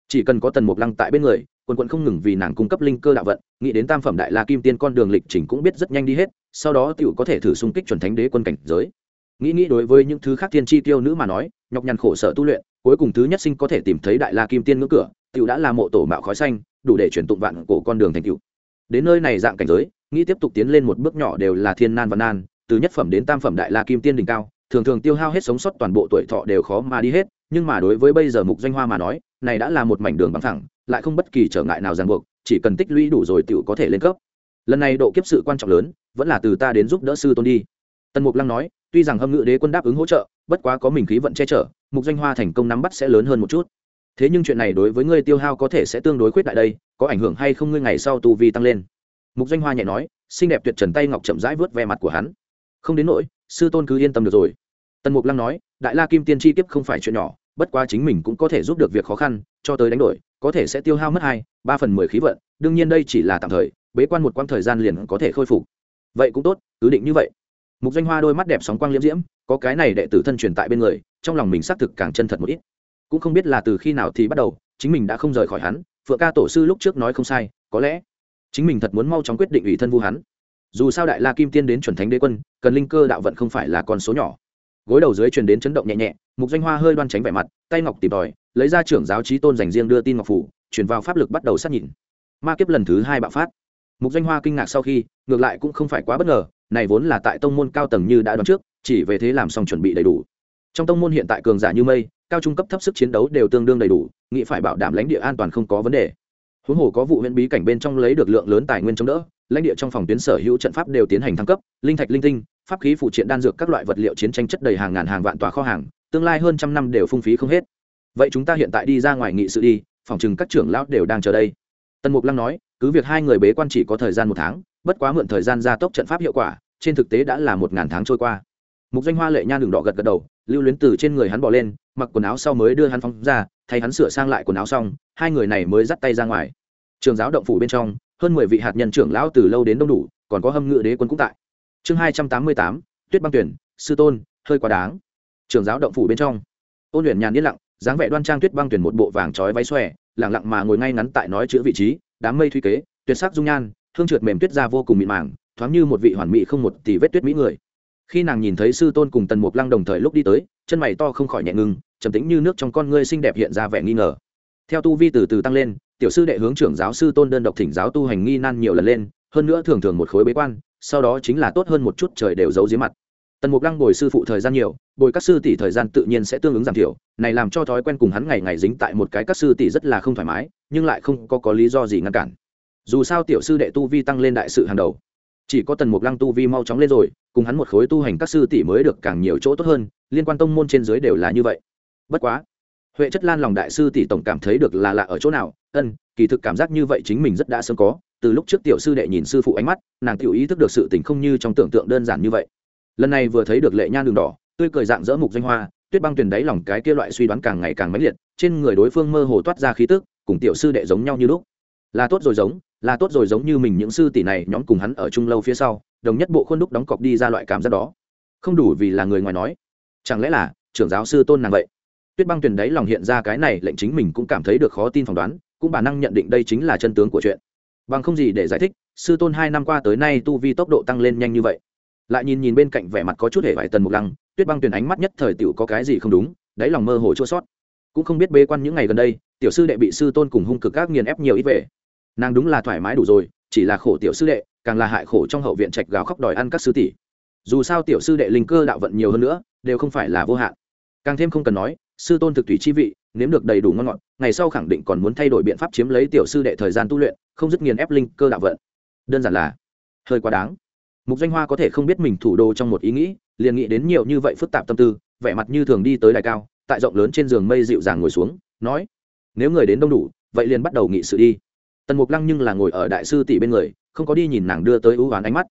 Chỉ cần có tần mục lăng tại bên người, quần quận không ngừng vì nàng cung cấp linh cơ đạo vận, nghĩ đến tam phẩm đại la kim tiên con đường lịch trình cũng biết rất nhanh đi hết, sau đó t i ể u có thể thử xung kích chuẩn thánh đế quân cảnh giới. Nghĩ nghĩ đối với những thứ khác thiên chi tiêu nữ mà nói, nhọc nhằn khổ sở tu luyện, cuối cùng thứ nhất sinh có thể tìm thấy đại la kim tiên ngưỡng cửa t i ể u đã là mộ tổ mạo khói xanh, đủ để chuyển tụng vạn cổ con đường thành cựu đến nơi này dạng cảnh giới, nghĩ tiếp tục tiến lên một bước nhỏ đều là thiên nan và nan từ nhất phẩm đến tam phẩm đại la kim tiên đỉnh cao, thường thường tiêu hao hết sống sót toàn bộ tuổi thọ đều khó mà đi hết, nhưng mà đối với bây giờ mục doanh hoa mà nói, này đã là một mảnh đường bằng thẳng lại không bất kỳ trở ngại nào ràng buộc, chỉ cần tích lũy đủ rồi t có thể lên cấp. Lần này độ kiếp sự quan trọng lớn, vẫn là từ ta đến giúp đỡ sư tôn đi. Tần mục lăng nói, tuy rằng hâm ngự đế quân đáp ứng hỗ trợ, bất quá có mình khí vận che chở, mục doanh hoa thành công nắm bắt sẽ lớn hơn một chút. Thế nhưng chuyện này đối với ngươi tiêu hao có thể sẽ tương đối khuyết đại đây, có ảnh hưởng hay không ngươi ngày sau tu vi tăng lên. Mục doanh hoa nhẹ nói, xinh đẹp tuyệt trần tay ngọc chậm rãi vớt ve mặt của hắn không đến nỗi, sư tôn cứ yên tâm được rồi. Tần mục lăng nói, đại la kim tiên chi kiếp không phải chuyện nhỏ, bất quá chính mình cũng có thể giúp được việc khó khăn, cho tới đánh đổi, có thể sẽ tiêu hao mất hai, ba phần mười khí vận, đương nhiên đây chỉ là tạm thời, bế quan một quãng thời gian liền có thể khôi phục. Vậy cũng tốt, cứ định như vậy. Mục doanh hoa đôi mắt đẹp sóng quang liễm diễm, có cái này đệ tử thân truyền tại bên người, trong lòng mình xác thực càng chân thật một ít. Cũng không biết là từ khi nào thì bắt đầu, chính mình đã không rời khỏi hắn, phượng ca tổ sư lúc trước nói không sai, có lẽ chính mình thật muốn mau chóng quyết định ủy thân vu hắn dù sao đại la kim tiên đến chuẩn thánh đế quân, cần linh cơ đạo vận không phải là con số nhỏ. Gối đầu dưới truyền đến chấn động nhẹ nhẹ, mục doanh hoa hơi đoan tránh vẻ mặt, tay ngọc tìm tòi, lấy ra trưởng giáo trí tôn dành riêng đưa tin ngọc phủ, chuyển vào pháp lực bắt đầu sát nhìn. Ma kiếp lần thứ hai bạo phát. Mục doanh hoa kinh ngạc sau khi, ngược lại cũng không phải quá bất ngờ, này vốn là tại tông môn cao tầng như đã đoán trước, chỉ về thế làm xong chuẩn bị đầy đủ. Trong tông môn hiện tại cường giả như mây, cao trung cấp thấp sức chiến đấu đều tương đương đầy đủ, nghĩ phải bảo đảm lãnh địa an toàn không có vấn đề. Huống hồ có vụ huyện bí cảnh bên trong lấy được lượng lớn tài nguyên chống đỡ lãnh địa trong phòng tuyến sở hữu trận pháp đều tiến hành thăng cấp, linh thạch linh tinh, pháp khí phụ triện đan dược các loại vật liệu chiến tranh chất đầy hàng ngàn hàng vạn tòa kho hàng, tương lai hơn trăm năm đều phung phí không hết. Vậy chúng ta hiện tại đi ra ngoài nghị sự đi, phòng chừng các trưởng lão đều đang chờ đây. Tần mục lăng nói, cứ việc hai người bế quan chỉ có thời gian một tháng, bất quá mượn thời gian gia tốc trận pháp hiệu quả, trên thực tế đã là một ngàn tháng trôi qua. Mục danh hoa lệ nhan đường đỏ gật gật đầu, lưu luyến từ trên người hắn bỏ lên, mặc quần áo sau mới đưa hắn phóng ra, thay hắn sửa sang lại quần áo xong, hai người này mới dắt tay ra ngoài. Trường giáo động phủ bên trong hơn mười vị hạt nhân trưởng lão từ lâu đến đông đủ, còn có hâm ngự đế quân cũng tại. Chương hai trăm tám mươi tám, tuyết băng tuyển, sư tôn, hơi quá đáng. Trường giáo động phủ bên trong. Ôn luyện nhàn yên lặng, dáng vẻ đoan trang tuyết băng tuyển một bộ vàng trói váy xòe lẳng lặng mà ngồi ngay ngắn tại nói chữ vị trí, đám mây thuy kế, tuyệt sắc dung nhan, hương trượt mềm tuyết ra vô cùng mịn màng, thoáng như một vị hoàn mỹ không một tỷ vết tuyết mỹ người. Khi nàng nhìn thấy sư tôn cùng tần mục lăng đồng thời lúc đi tới, chân mày to không khỏi nhẹ ngưng trầm tĩnh như nước trong con ngươi xinh đẹp hiện ra vẻ nghi ngờ. Theo tu vi từ từ tăng lên tiểu sư đệ hướng trưởng giáo sư tôn đơn độc thỉnh giáo tu hành nghi nan nhiều lần lên hơn nữa thường thường một khối bế quan sau đó chính là tốt hơn một chút trời đều giấu dưới mặt. Tần mục lăng bồi sư phụ thời gian nhiều bồi các sư tỷ thời gian tự nhiên sẽ tương ứng giảm thiểu này làm cho thói quen cùng hắn ngày ngày dính tại một cái các sư tỷ rất là không thoải mái nhưng lại không có, có lý do gì ngăn cản. Dù sao tiểu sư đệ tu vi tăng lên đại sự hàng đầu. Chỉ có tần mục lăng tu vi mau chóng lên rồi cùng hắn một khối tu hành các sư tỷ mới được càng nhiều chỗ tốt hơn liên quan tông môn trên dưới đều là như vậy. Bất quá huệ chất lan lòng đại sư tỷ tổng cảm thấy được là lạ ở chỗ nào. Ân, kỳ thực cảm giác như vậy chính mình rất đã sớm có. Từ lúc trước tiểu sư đệ nhìn sư phụ ánh mắt, nàng tiểu ý thức được sự tình không như trong tưởng tượng đơn giản như vậy. Lần này vừa thấy được lệ nhan đường đỏ, tươi cười dạng dỡ mục danh hoa, tuyết băng tuyển đáy lòng cái kia loại suy đoán càng ngày càng mãnh liệt, trên người đối phương mơ hồ toát ra khí tức, cùng tiểu sư đệ giống nhau như lúc. Là tốt rồi giống, là tốt rồi giống như mình những sư tỷ này nhóm cùng hắn ở chung lâu phía sau, đồng nhất bộ khuôn đúc đóng cọc đi ra loại cảm giác đó. Không đủ vì là người ngoài nói. Chẳng lẽ là trưởng giáo sư tôn nàng vậy? Tuyết băng tuyền đáy lòng hiện ra cái này, lệnh chính mình cũng cảm thấy được khó tin phỏng đoán, cũng bản năng nhận định đây chính là chân tướng của chuyện. Bằng không gì để giải thích, sư tôn hai năm qua tới nay tu vi tốc độ tăng lên nhanh như vậy. Lại nhìn nhìn bên cạnh vẻ mặt có chút hề vải tần mục lăng, tuyết băng tuyền ánh mắt nhất thời tiểu có cái gì không đúng, đáy lòng mơ hồ chua sót cũng không biết bế quan những ngày gần đây, tiểu sư đệ bị sư tôn cùng hung cực các nghiền ép nhiều ít về. Nàng đúng là thoải mái đủ rồi, chỉ là khổ tiểu sư đệ, càng là hại khổ trong hậu viện trạch gào khóc đòi ăn các sư tỷ. Dù sao tiểu sư đệ linh cơ đạo vận nhiều hơn nữa, đều không phải là vô hạn. Càng thêm không cần nói sư tôn thực thủy chi vị, nếm được đầy đủ ngon ngọt, ngày sau khẳng định còn muốn thay đổi biện pháp chiếm lấy tiểu sư đệ thời gian tu luyện, không dứt nghiền ép linh cơ đạo vận. Đơn giản là, hơi quá đáng. Mục danh hoa có thể không biết mình thủ đô trong một ý nghĩ, liền nghĩ đến nhiều như vậy phức tạp tâm tư, vẻ mặt như thường đi tới đài cao, tại rộng lớn trên giường mây dịu dàng ngồi xuống, nói, nếu người đến đông đủ, vậy liền bắt đầu nghị sự đi. Tần mục lăng nhưng là ngồi ở đại sư tỷ bên người, không có đi nhìn nàng đưa tới ưu oán ánh mắt.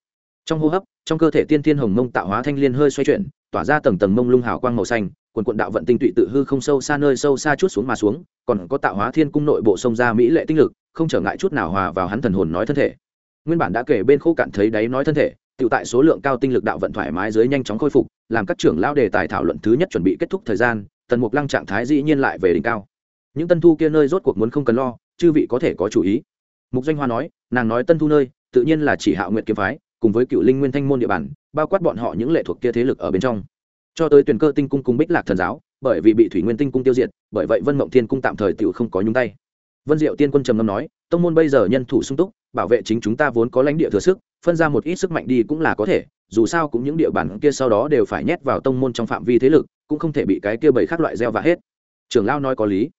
Trong hô hấp, trong cơ thể tiên thiên hồng mông tạo hóa thanh liên hơi xoay chuyển, tỏa ra tầng tầng mông lung hào quang màu xanh quần quận đạo vận tinh tụy tự hư không sâu xa nơi sâu xa chút xuống mà xuống, còn có tạo hóa thiên cung nội bộ sông ra mỹ lệ tinh lực, không trở ngại chút nào hòa vào hắn thần hồn nói thân thể. Nguyên bản đã kể bên khô cạn thấy đáy nói thân thể tự tại số lượng cao tinh lực đạo vận thoải mái dưới nhanh chóng khôi phục, làm các trưởng lao đề tài thảo luận thứ nhất chuẩn bị kết thúc thời gian, tần mục lăng trạng thái dĩ nhiên lại về đỉnh cao. Những tân thu kia nơi rốt cuộc muốn không cần lo, chư vị có thể có chủ ý. Mục doanh hoa nói, nàng nói tân thu nơi, tự nhiên là chỉ hạo nguyện kiếm phái, cùng với cựu linh nguyên thanh môn địa bàn, bao quát bọn họ những lệ thuộc kia thế lực ở bên trong cho tới tuyển cơ tinh cung cung bích lạc thần giáo, bởi vì bị thủy nguyên tinh cung tiêu diệt, bởi vậy vân mộng thiên cung tạm thời tự không có nhúng tay. Vân diệu tiên quân trầm ngâm nói, tông môn bây giờ nhân thủ sung túc, bảo vệ chính chúng ta vốn có lãnh địa thừa sức, phân ra một ít sức mạnh đi cũng là có thể, dù sao cũng những địa bàn kia sau đó đều phải nhét vào tông môn trong phạm vi thế lực, cũng không thể bị cái kia bảy khác loại gieo và hết. Trưởng lao nói có lý.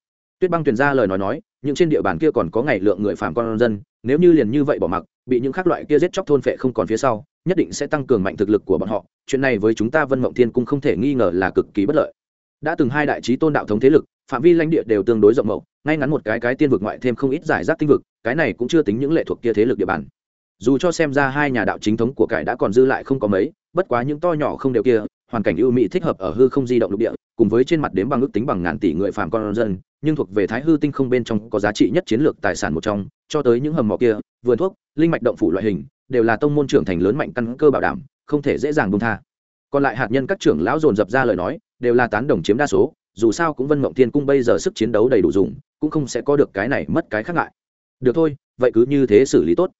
Tuyết băng tuyển ra lời nói nói, những trên địa bàn kia còn có ngày lượng người phạm con dân, nếu như liền như vậy bỏ mặc, bị những khác loại kia giết chóc thôn phệ không còn phía sau, nhất định sẽ tăng cường mạnh thực lực của bọn họ chuyện này với chúng ta vân mộng thiên cung không thể nghi ngờ là cực kỳ bất lợi. Đã từng hai đại trí tôn đạo thống thế lực, phạm vi lãnh địa đều tương đối rộng mậu ngay ngắn một cái cái tiên vực ngoại thêm không ít giải rác tinh vực, cái này cũng chưa tính những lệ thuộc kia thế lực địa bàn. Dù cho xem ra hai nhà đạo chính thống của cải đã còn dư lại không có mấy, bất quá những to nhỏ không đều kia, hoàn cảnh ưu mỹ thích hợp ở hư không di động lục địa, cùng với trên mặt đếm bằng ước tính bằng ngàn tỷ người phàm con dân, nhưng thuộc về thái hư tinh không bên trong có giá trị nhất chiến lược tài sản một trong, cho tới những hầm mỏ kia, vườn thuốc, linh mạch động phủ loại hình, đều là tông môn trưởng thành lớn mạnh căn cơ bảo đảm không thể dễ dàng bông tha. Còn lại hạt nhân các trưởng lão dồn dập ra lời nói, đều là tán đồng chiếm đa số, dù sao cũng vân mộng thiên cung bây giờ sức chiến đấu đầy đủ dùng, cũng không sẽ có được cái này mất cái khác ngại. Được thôi, vậy cứ như thế xử lý tốt.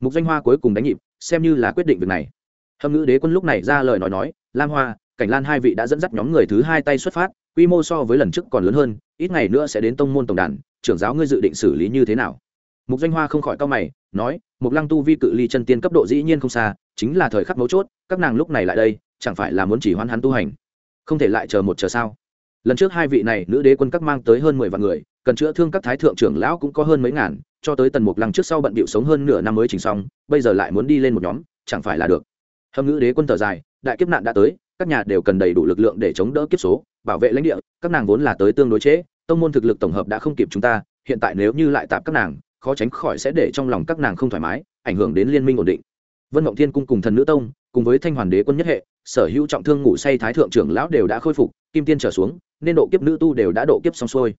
Mục danh hoa cuối cùng đánh nhịp, xem như là quyết định việc này. Hâm ngữ đế quân lúc này ra lời nói nói, lam hoa, cảnh lan hai vị đã dẫn dắt nhóm người thứ hai tay xuất phát, quy mô so với lần trước còn lớn hơn, ít ngày nữa sẽ đến tông môn tổng đàn, trưởng giáo ngươi dự định xử lý như thế nào? Mục danh hoa không khỏi cao mày nói mục lăng tu vi cự ly chân tiên cấp độ dĩ nhiên không xa chính là thời khắc mấu chốt các nàng lúc này lại đây chẳng phải là muốn chỉ hoan hắn tu hành? Không thể lại chờ một chờ sao? Lần trước hai vị này nữ đế quân các mang tới hơn mười vạn người cần chữa thương các thái thượng trưởng lão cũng có hơn mấy ngàn cho tới tần mục lăng trước sau bận bịu sống hơn nửa năm mới chỉnh xong bây giờ lại muốn đi lên một nhóm chẳng phải là được? Hâm ngữ đế quân thở dài đại kiếp nạn đã tới các nhà đều cần đầy đủ lực lượng để chống đỡ kiếp số bảo vệ lãnh địa các nàng vốn là tới tương đối chế, tông môn thực lực tổng hợp đã không kịp chúng ta hiện tại nếu như lại tạp các nàng khó tránh khỏi sẽ để trong lòng các nàng không thoải mái, ảnh hưởng đến liên minh ổn định. Vân mộng thiên cung cùng thần nữ tông, cùng với thanh hoàn đế quân nhất hệ, sở hữu trọng thương ngủ say thái thượng trưởng lão đều đã khôi phục, kim tiên trở xuống, nên độ kiếp nữ tu đều đã độ kiếp xong xuôi.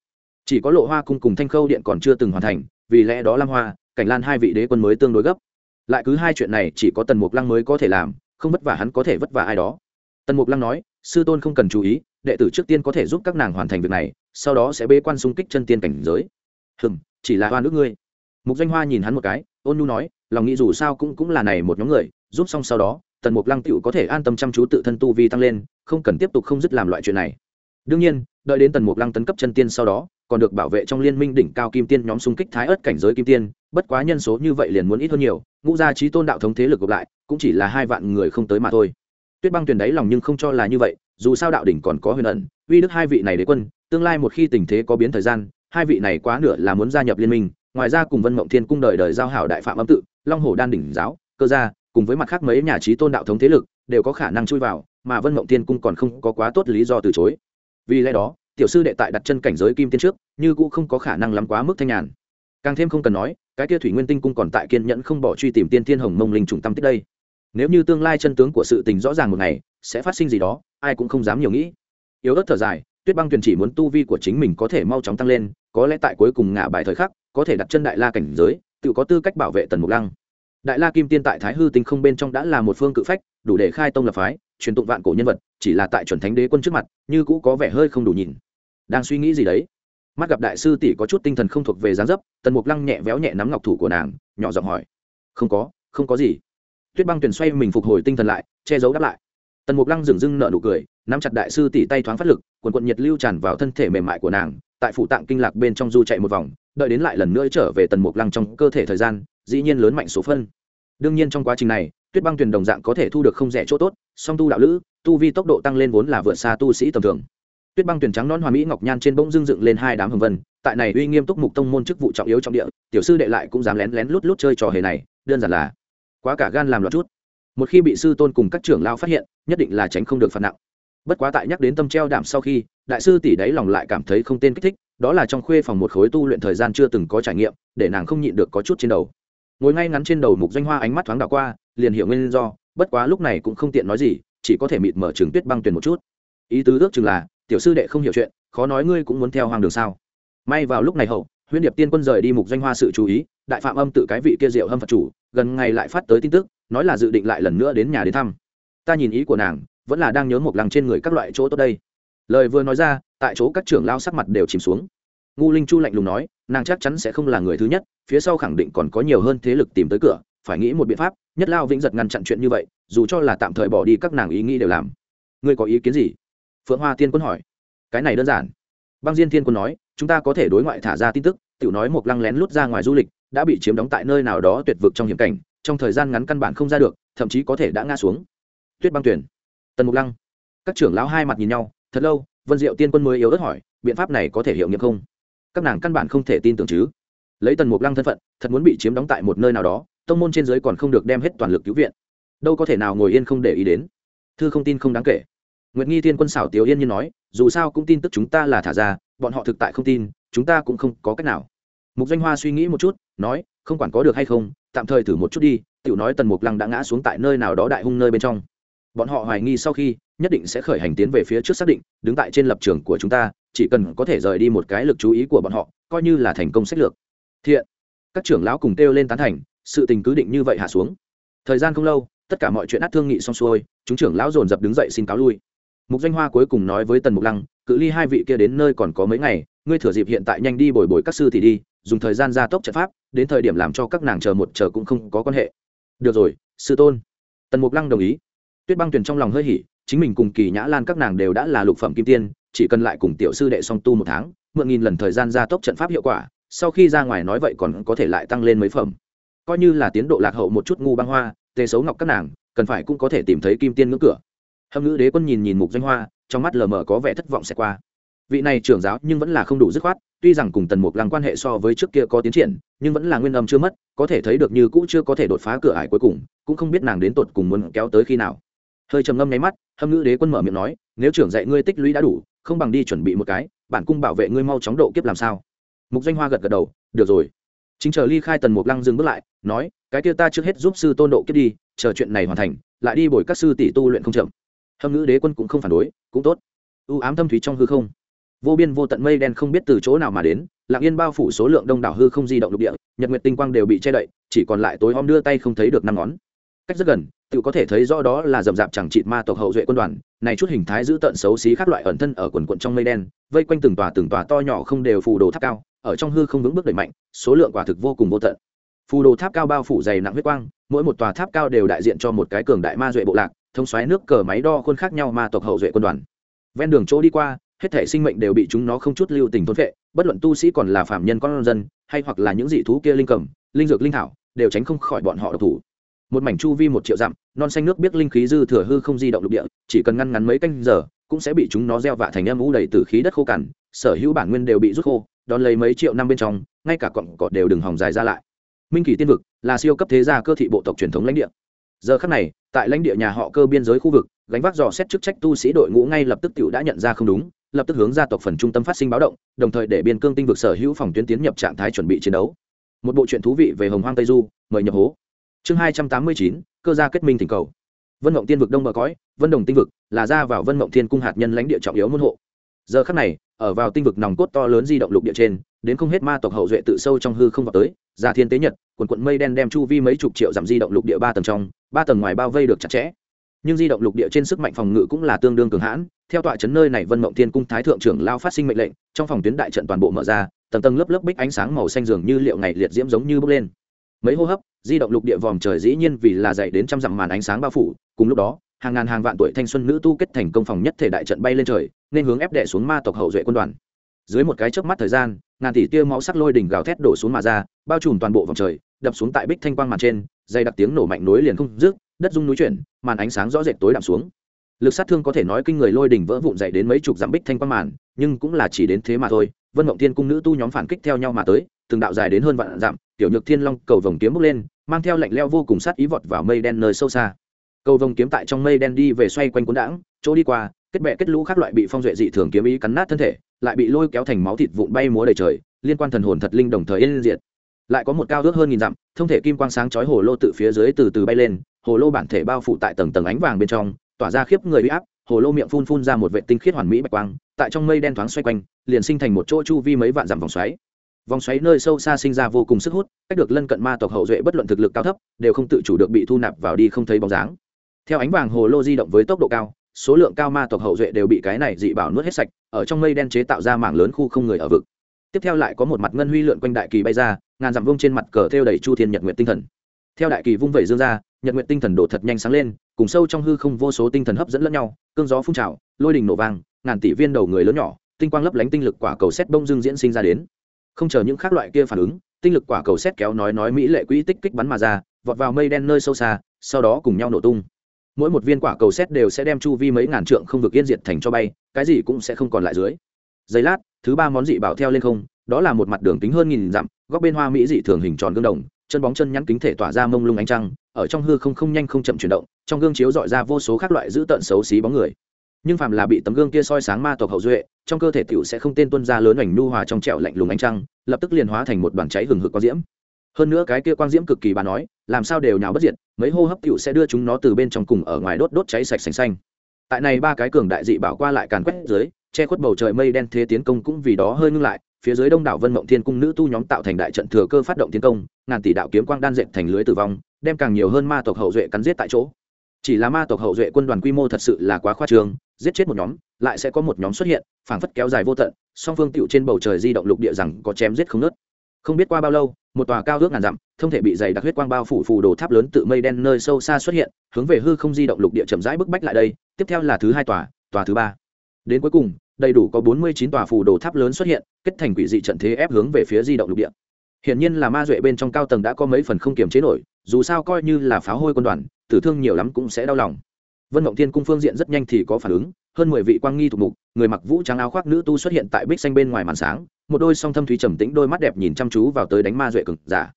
Chỉ có lộ hoa cung cùng thanh khâu điện còn chưa từng hoàn thành, vì lẽ đó lam hoa, cảnh lan hai vị đế quân mới tương đối gấp. Lại cứ hai chuyện này chỉ có tần mục lăng mới có thể làm, không vất vả hắn có thể vất vả ai đó. Tần mục lăng nói, sư tôn không cần chú ý, đệ tử trước tiên có thể giúp các nàng hoàn thành việc này, sau đó sẽ bê quan xung kích chân tiên cảnh giới. Hừm, chỉ là hoa nước ngươi mục danh hoa nhìn hắn một cái, ôn nhu nói, lòng nghĩ dù sao cũng cũng là này một nhóm người, giúp xong sau đó, tần mục lăng tựu có thể an tâm chăm chú tự thân tu vi tăng lên, không cần tiếp tục không dứt làm loại chuyện này. Đương nhiên, đợi đến tần mục lăng tấn cấp chân tiên sau đó, còn được bảo vệ trong liên minh đỉnh cao kim tiên nhóm xung kích thái ớt cảnh giới kim tiên, bất quá nhân số như vậy liền muốn ít hơn nhiều, ngũ gia trí tôn đạo thống thế lực gộp lại, cũng chỉ là hai vạn người không tới mà thôi. Tuyết băng tuyền đáy lòng nhưng không cho là như vậy, dù sao đạo đỉnh còn có huyền ẩn, uy đức hai vị này đế quân, tương lai một khi tình thế có biến thời gian, hai vị này quá nửa là muốn gia nhập liên minh ngoài ra cùng vân mộng thiên cung đời đời giao hảo đại phạm âm tự, long hồ đan đỉnh giáo, cơ gia, cùng với mặt khác mấy nhà trí tôn đạo thống thế lực, đều có khả năng chui vào, mà vân mộng thiên cung còn không có quá tốt lý do từ chối. Vì lẽ đó, tiểu sư đệ tại đặt chân cảnh giới kim tiên trước, như cũng không có khả năng lắm quá mức thanh nhàn. Càng thêm không cần nói, cái kia thủy nguyên tinh cung còn tại kiên nhẫn không bỏ truy tìm tiên thiên hồng mông linh trùng tâm tích đây. Nếu như tương lai chân tướng của sự tình rõ ràng một ngày, sẽ phát sinh gì đó, ai cũng không dám nhiều nghĩ. Yếu ớt thở dài, tuyết băng tuyền chỉ muốn tu vi của chính mình có thể mau chóng tăng lên, có lẽ tại cuối cùng ngã bài thời khắc có thể đặt chân đại la cảnh giới, tự có tư cách bảo vệ tần mục lăng. Đại la kim tiên tại thái hư tinh không bên trong đã là một phương cự phách, đủ để khai tông lập phái, truyền tụng vạn cổ nhân vật, chỉ là tại chuẩn thánh đế quân trước mặt, như cũ có vẻ hơi không đủ nhìn. Đang suy nghĩ gì đấy? Mắt gặp đại sư tỷ có chút tinh thần không thuộc về gián dấp, tần mục lăng nhẹ véo nhẹ nắm ngọc thủ của nàng, nhỏ giọng hỏi. Không có không có gì. Tuyết băng tuyển xoay mình phục hồi tinh thần lại, che giấu đáp lại. Tần mục lăng dừng dưng nợ nụ cười, nắm chặt đại sư tỷ tay thoáng phát lực, quần quận nhiệt lưu tràn vào thân thể mềm mại của nàng, tại phủ tạng kinh lạc bên trong du chạy một vòng đợi đến lại lần nữa trở về tần mục lăng trong cơ thể thời gian, dĩ nhiên lớn mạnh số phân. Đương nhiên trong quá trình này, tuyết băng tuyển đồng dạng có thể thu được không rẻ chỗ tốt, song tu đạo lữ, tu vi tốc độ tăng lên vốn là vượt xa tu sĩ tầm thường. Tuyết băng tuyển trắng non hoa mỹ ngọc nhan trên bỗng dưng dựng lên hai đám hồng vân, tại này uy nghiêm túc mục tông môn chức vụ trọng yếu trong địa, tiểu sư đệ lại cũng dám lén lén lút lút chơi trò hề này, đơn giản là quá cả gan làm loạt chút. Một khi bị sư tôn cùng các trưởng lao phát hiện, nhất định là tránh không được phạt nặng. Bất quá tại nhắc đến tâm treo đảm sau khi đại sư tỷ đáy lòng lại cảm thấy không tên kích thích, đó là trong khuê phòng một khối tu luyện thời gian chưa từng có trải nghiệm, để nàng không nhịn được có chút trên đầu. Ngồi ngay ngắn trên đầu mục danh hoa ánh mắt thoáng đảo qua, liền hiểu nguyên do, bất quá lúc này cũng không tiện nói gì, chỉ có thể mịt mở trường tuyết băng tuyền một chút. Ý tứ ước chừng là, tiểu sư đệ không hiểu chuyện, khó nói ngươi cũng muốn theo hoàng đường sao. May vào lúc này hậu, huyễn điệp tiên quân rời đi mục danh hoa sự chú ý, đại phạm âm tự cái vị kia diệu hâm phật chủ, gần ngày lại phát tới tin tức, nói là dự định lại lần nữa đến nhà đến thăm. Ta nhìn ý của nàng, vẫn là đang nhớ một lăng trên người các loại chỗ tốt đây lời vừa nói ra, tại chỗ các trưởng lao sắc mặt đều chìm xuống. Ngu linh chu lạnh lùng nói, nàng chắc chắn sẽ không là người thứ nhất, phía sau khẳng định còn có nhiều hơn thế lực tìm tới cửa, phải nghĩ một biện pháp, nhất lao vĩnh giật ngăn chặn chuyện như vậy, dù cho là tạm thời bỏ đi các nàng ý nghĩ đều làm. Ngươi có ý kiến gì? Phượng hoa tiên quân hỏi. Cái này đơn giản. Băng diên thiên quân nói, chúng ta có thể đối ngoại thả ra tin tức tự nói một lăng lén lút ra ngoài du lịch, đã bị chiếm đóng tại nơi nào đó tuyệt vực trong hiểm cảnh, trong thời gian ngắn căn bản không ra được, thậm chí có thể đã ngã xuống. Tuyết băng tuyển tần mục lăng. Các trưởng lão hai mặt nhìn nhau thật lâu, vân diệu tiên quân mới yếu ớt hỏi, biện pháp này có thể hiệu nghiệm không? Các nàng căn bản không thể tin tưởng chứ. Lấy tần mục lăng thân phận, thật muốn bị chiếm đóng tại một nơi nào đó, tông môn trên giới còn không được đem hết toàn lực cứu viện. Đâu có thể nào ngồi yên không để ý đến. Thư không tin không đáng kể. Nguyệt nghi tiên quân xảo tiểu yên như nói, dù sao cũng tin tức chúng ta là thả ra, bọn họ thực tại không tin, chúng ta cũng không có cách nào. Mục danh hoa suy nghĩ một chút, nói, không quản có được hay không, tạm thời thử một chút đi, tiểu nói tần mục lăng đã ngã xuống tại nơi nào đó đại hung nơi bên trong bọn họ hoài nghi sau khi, nhất định sẽ khởi hành tiến về phía trước xác định, đứng tại trên lập trường của chúng ta, chỉ cần có thể rời đi một cái lực chú ý của bọn họ, coi như là thành công sách lược. Thiện. Các trưởng lão cùng kêu lên tán thành, sự tình cứ định như vậy hạ xuống. Thời gian không lâu, tất cả mọi chuyện át thương nghị xong xuôi, chúng trưởng lão dồn dập đứng dậy xin cáo lui. Mục danh hoa cuối cùng nói với tần mục lăng, cự ly hai vị kia đến nơi còn có mấy ngày, ngươi thừa dịp hiện tại nhanh đi bồi bồi các sư thì đi, dùng thời gian gia tốc trận pháp, đến thời điểm làm cho các nàng chờ một chờ cũng không có quan hệ. Được rồi, sư tôn. Tần mục lăng đồng ý tuyết băng tuyền trong lòng hơi hỉ, chính mình cùng kỳ nhã lan các nàng đều đã là lục phẩm kim tiên, chỉ cần lại cùng tiểu sư đệ song tu một tháng, mượn nghìn lần thời gian gia tốc trận pháp hiệu quả, sau khi ra ngoài nói vậy còn có thể lại tăng lên mấy phẩm. Coi như là tiến độ lạc hậu một chút ngu băng hoa tề xấu ngọc các nàng, cần phải cũng có thể tìm thấy kim tiên ngưỡng cửa. Hâm ngữ đế quân nhìn nhìn mục danh hoa, trong mắt lờ mờ có vẻ thất vọng sẽ qua. Vị này trưởng giáo nhưng vẫn là không đủ dứt khoát, tuy rằng cùng tần mục lăng quan hệ so với trước kia có tiến triển, nhưng vẫn là nguyên âm chưa mất, có thể thấy được như cũ chưa có thể đột phá cửa ải cuối cùng, cũng không biết nàng đến tột cùng muốn kéo tới khi nào hơi trầm ngâm nháy mắt, hâm ngữ đế quân mở miệng nói, nếu trưởng dạy ngươi tích lũy đã đủ, không bằng đi chuẩn bị một cái, bản cung bảo vệ ngươi mau chóng độ kiếp làm sao? Mục danh hoa gật gật đầu, được rồi. Chính chờ ly khai tần mục lăng dừng bước lại, nói, cái kia ta trước hết giúp sư tôn độ kiếp đi, chờ chuyện này hoàn thành, lại đi bồi các sư tỷ tu luyện không chậm. Hâm ngữ đế quân cũng không phản đối, cũng tốt. Ưu ám thâm thúy trong hư không, vô biên vô tận mây đen không biết từ chỗ nào mà đến lạc yên bao phủ số lượng đông đảo hư không di động lục địa, nhật nguyệt tinh quang đều bị che đậy, chỉ còn lại tối om đưa tay không thấy được năm ngón. Cách rất gần tự có thể thấy rõ đó là dầm dạp chẳng trịt ma tộc hậu duệ quân đoàn, này chút hình thái giữ tận xấu xí các loại ẩn thân ở quần quận trong mây đen, vây quanh từng tòa từng tòa to nhỏ không đều phù đồ tháp cao, ở trong hư không vững bước đẩy mạnh, số lượng quả thực vô cùng vô tận. Phù đồ tháp cao bao phủ dày nặng huyết quang, mỗi một tòa tháp cao đều đại diện cho một cái cường đại ma duệ bộ lạc thông xoáy nước cờ máy đo khuôn khác nhau ma tộc hậu duệ quân đoàn. Ven đường chỗ đi qua, hết thể sinh mệnh đều bị chúng nó không chút lưu tình thôn vệ bất luận tu sĩ còn là phạm nhân con dân, hay hoặc là những dị thú kia linh cầm, linh dược linh thảo, đều tránh không khỏi bọn họ độc thủ một mảnh chu vi một triệu dặm, non xanh nước biết linh khí dư thừa hư không di động lục địa, chỉ cần ngăn ngắn mấy canh giờ, cũng sẽ bị chúng nó gieo vạ thành âm u đầy từ khí đất khô cằn, sở hữu bản nguyên đều bị rút khô, đón lấy mấy triệu năm bên trong, ngay cả cọng cọt đều đừng hòng dài ra lại. Minh kỳ tiên vực là siêu cấp thế gia cơ thị bộ tộc truyền thống lãnh địa. Giờ khắc này, tại lãnh địa nhà họ cơ biên giới khu vực, gánh vác dò xét chức trách tu sĩ đội ngũ ngay lập tức tiểu đã nhận ra không đúng, lập tức hướng gia tộc phần trung tâm phát sinh báo động, đồng thời để biên cương tinh vực sở hữu phòng tuyến tiến nhập trạng thái chuẩn bị chiến đấu. Một bộ truyện thú vị về hồng hoang tây du, mời nhập hố chương hai trăm tám mươi chín, cơ gia kết minh thỉnh cầu. Vân mộng tiên vực đông bờ cõi, vân đồng tinh vực là ra vào vân mộng thiên cung hạt nhân lãnh địa trọng yếu môn hộ. Giờ khắc này, ở vào tinh vực nòng cốt to lớn di động lục địa trên, đến không hết ma tộc hậu duệ tự sâu trong hư không vào tới Ra thiên tế nhật, quần quận mây đen đem chu vi mấy chục triệu dặm di động lục địa ba tầng trong, ba tầng ngoài bao vây được chặt chẽ. Nhưng di động lục địa trên sức mạnh phòng ngự cũng là tương đương cường hãn, theo tọa chấn nơi này vân mộng thiên cung thái thượng trưởng lao phát sinh mệnh lệnh, trong phòng tuyến đại trận toàn bộ mở ra, tầng tầng lớp lớp bích ánh sáng màu xanh dường như liệu ngày liệt diễm giống như bốc lên mấy hô hấp, di động lục địa vòm trời dĩ nhiên vì là dậy đến trăm dặm màn ánh sáng bao phủ, cùng lúc đó, hàng ngàn hàng vạn tuổi thanh xuân nữ tu kết thành công phòng nhất thể đại trận bay lên trời, nên hướng ép đệ xuống ma tộc hậu duệ quân đoàn. Dưới một cái chớp mắt thời gian, ngàn tỷ tia máu sắc lôi đỉnh gào thét đổ xuống mà ra, bao trùm toàn bộ vòng trời, đập xuống tại bích thanh quang màn trên dây đặc tiếng nổ mạnh nối liền không dứt, đất rung núi chuyển, màn ánh sáng rõ rệt tối đạm xuống. Lực sát thương có thể nói kinh người lôi đỉnh vỡ vụn dậy đến mấy chục dặm bích thanh quang màn, nhưng cũng là chỉ đến thế mà thôi vân mộng thiên cung nữ tu nhóm phản kích theo nhau mà tới, từng đạo dài đến hơn vạn dặm, tiểu nhược thiên long cầu vồng kiếm bốc lên, mang theo lạnh leo vô cùng sát ý vọt vào mây đen nơi sâu xa. Cầu vồng kiếm tại trong mây đen đi về xoay quanh cuốn đãng, chỗ đi qua, kết bệ kết lũ các loại bị phong duệ dị thường kiếm ý cắn nát thân thể, lại bị lôi kéo thành máu thịt vụn bay múa đầy trời, liên quan thần hồn thật linh đồng thời yên diệt. Lại có một cao ước hơn nghìn dặm, thông thể kim quang sáng chói hồ lô tự phía dưới từ từ bay lên, hồ lô bản thể bao phủ tại tầng tầng ánh vàng bên trong, tỏa ra khiếp người uy áp hồ lô miệng phun phun ra một vệ tinh khiết hoàn mỹ bạch quang, tại trong mây đen thoáng xoay quanh, liền sinh thành một chỗ chu vi mấy vạn dặm vòng xoáy. Vòng xoáy nơi sâu xa sinh ra vô cùng sức hút, cách được lân cận ma tộc hậu duệ bất luận thực lực cao thấp, đều không tự chủ được bị thu nạp vào đi không thấy bóng dáng. Theo ánh vàng hồ lô di động với tốc độ cao, số lượng cao ma tộc hậu duệ đều bị cái này dị bảo nuốt hết sạch, ở trong mây đen chế tạo ra mảng lớn khu không người ở vực. Tiếp theo lại có một mặt ngân huy lượn quanh đại kỳ bay ra, ngàn dặm vung trên mặt cờ theo đầy chu thiên nhật nguyện tinh thần. Theo đại kỳ vung vẩy dương ra, nhật nguyện tinh thần đổ thật nhanh sáng lên cùng sâu trong hư không vô số tinh thần hấp dẫn lẫn nhau cơn gió phun trào, lôi đình nổ vàng ngàn tỷ viên đầu người lớn nhỏ, tinh quang lấp lánh tinh lực quả cầu xét bông dương diễn sinh ra đến. Không chờ những khác loại kia phản ứng, tinh lực quả cầu xét kéo nói nói mỹ lệ quỹ tích kích bắn mà ra, vọt vào mây đen nơi sâu xa, sau đó cùng nhau nổ tung. Mỗi một viên quả cầu xét đều sẽ đem chu vi mấy ngàn trượng không vực yên diệt thành cho bay, cái gì cũng sẽ không còn lại dưới. Giây lát, thứ ba món dị bảo theo lên không, đó là một mặt đường kính hơn nghìn dặm, góc bên hoa mỹ dị thường hình tròn gương đồng chân bóng chân nhắn kính thể tỏa ra mông lung ánh trăng, ở trong hư không không nhanh không chậm chuyển động, trong gương chiếu dọi ra vô số các loại dữ tợn xấu xí bóng người. Nhưng phàm là bị tấm gương kia soi sáng ma tộc hậu duệ, trong cơ thể tiểu sẽ không tên tuân ra lớn ảnh nu hòa trong trẹo lạnh lùng ánh trăng, lập tức liền hóa thành một đoàn cháy hừng hực có diễm. Hơn nữa cái kia quang diễm cực kỳ bà nói, làm sao đều nào bất diệt, mấy hô hấp tiểu sẽ đưa chúng nó từ bên trong cùng ở ngoài đốt đốt cháy sạch sành xanh. Tại này ba cái cường đại dị bảo qua lại càn quét dưới, che khuất bầu trời mây đen thế tiến công cũng vì đó hơi ngưng lại phía dưới đông đảo vân mộng thiên cung nữ tu nhóm tạo thành đại trận thừa cơ phát động tiến công, ngàn tỷ đạo kiếm quang đan dệt thành lưới tử vong, đem càng nhiều hơn ma tộc hậu duệ cắn giết tại chỗ. Chỉ là ma tộc hậu duệ quân đoàn quy mô thật sự là quá khoa trương, giết chết một nhóm, lại sẽ có một nhóm xuất hiện, phảng phất kéo dài vô tận, song phương tựu trên bầu trời di động lục địa rằng có chém giết không nớt không biết qua bao lâu, một tòa cao ước ngàn dặm không thể bị dày đặc huyết quang bao phủ phù đồ tháp lớn tự mây đen nơi sâu xa xuất hiện, hướng về hư không di động lục địa chậm rãi bức bách lại đây, tiếp theo là thứ hai tòa tòa thứ ba. Đến cuối cùng đầy đủ có bốn mươi chín tòa phù đồ tháp lớn xuất hiện, kết thành quỷ dị trận thế ép hướng về phía di động lục địa. Hiển nhiên là ma duệ bên trong cao tầng đã có mấy phần không kiềm chế nổi, dù sao coi như là pháo hôi quân đoàn, tử thương nhiều lắm cũng sẽ đau lòng. Vân mộng thiên cung phương diện rất nhanh thì có phản ứng, hơn mười vị quang nghi thuộc mục, người mặc vũ trắng áo khoác nữ tu xuất hiện tại bích xanh bên ngoài màn sáng, một đôi song thâm thúy trầm tĩnh đôi mắt đẹp nhìn chăm chú vào tới đánh ma duệ cực giả.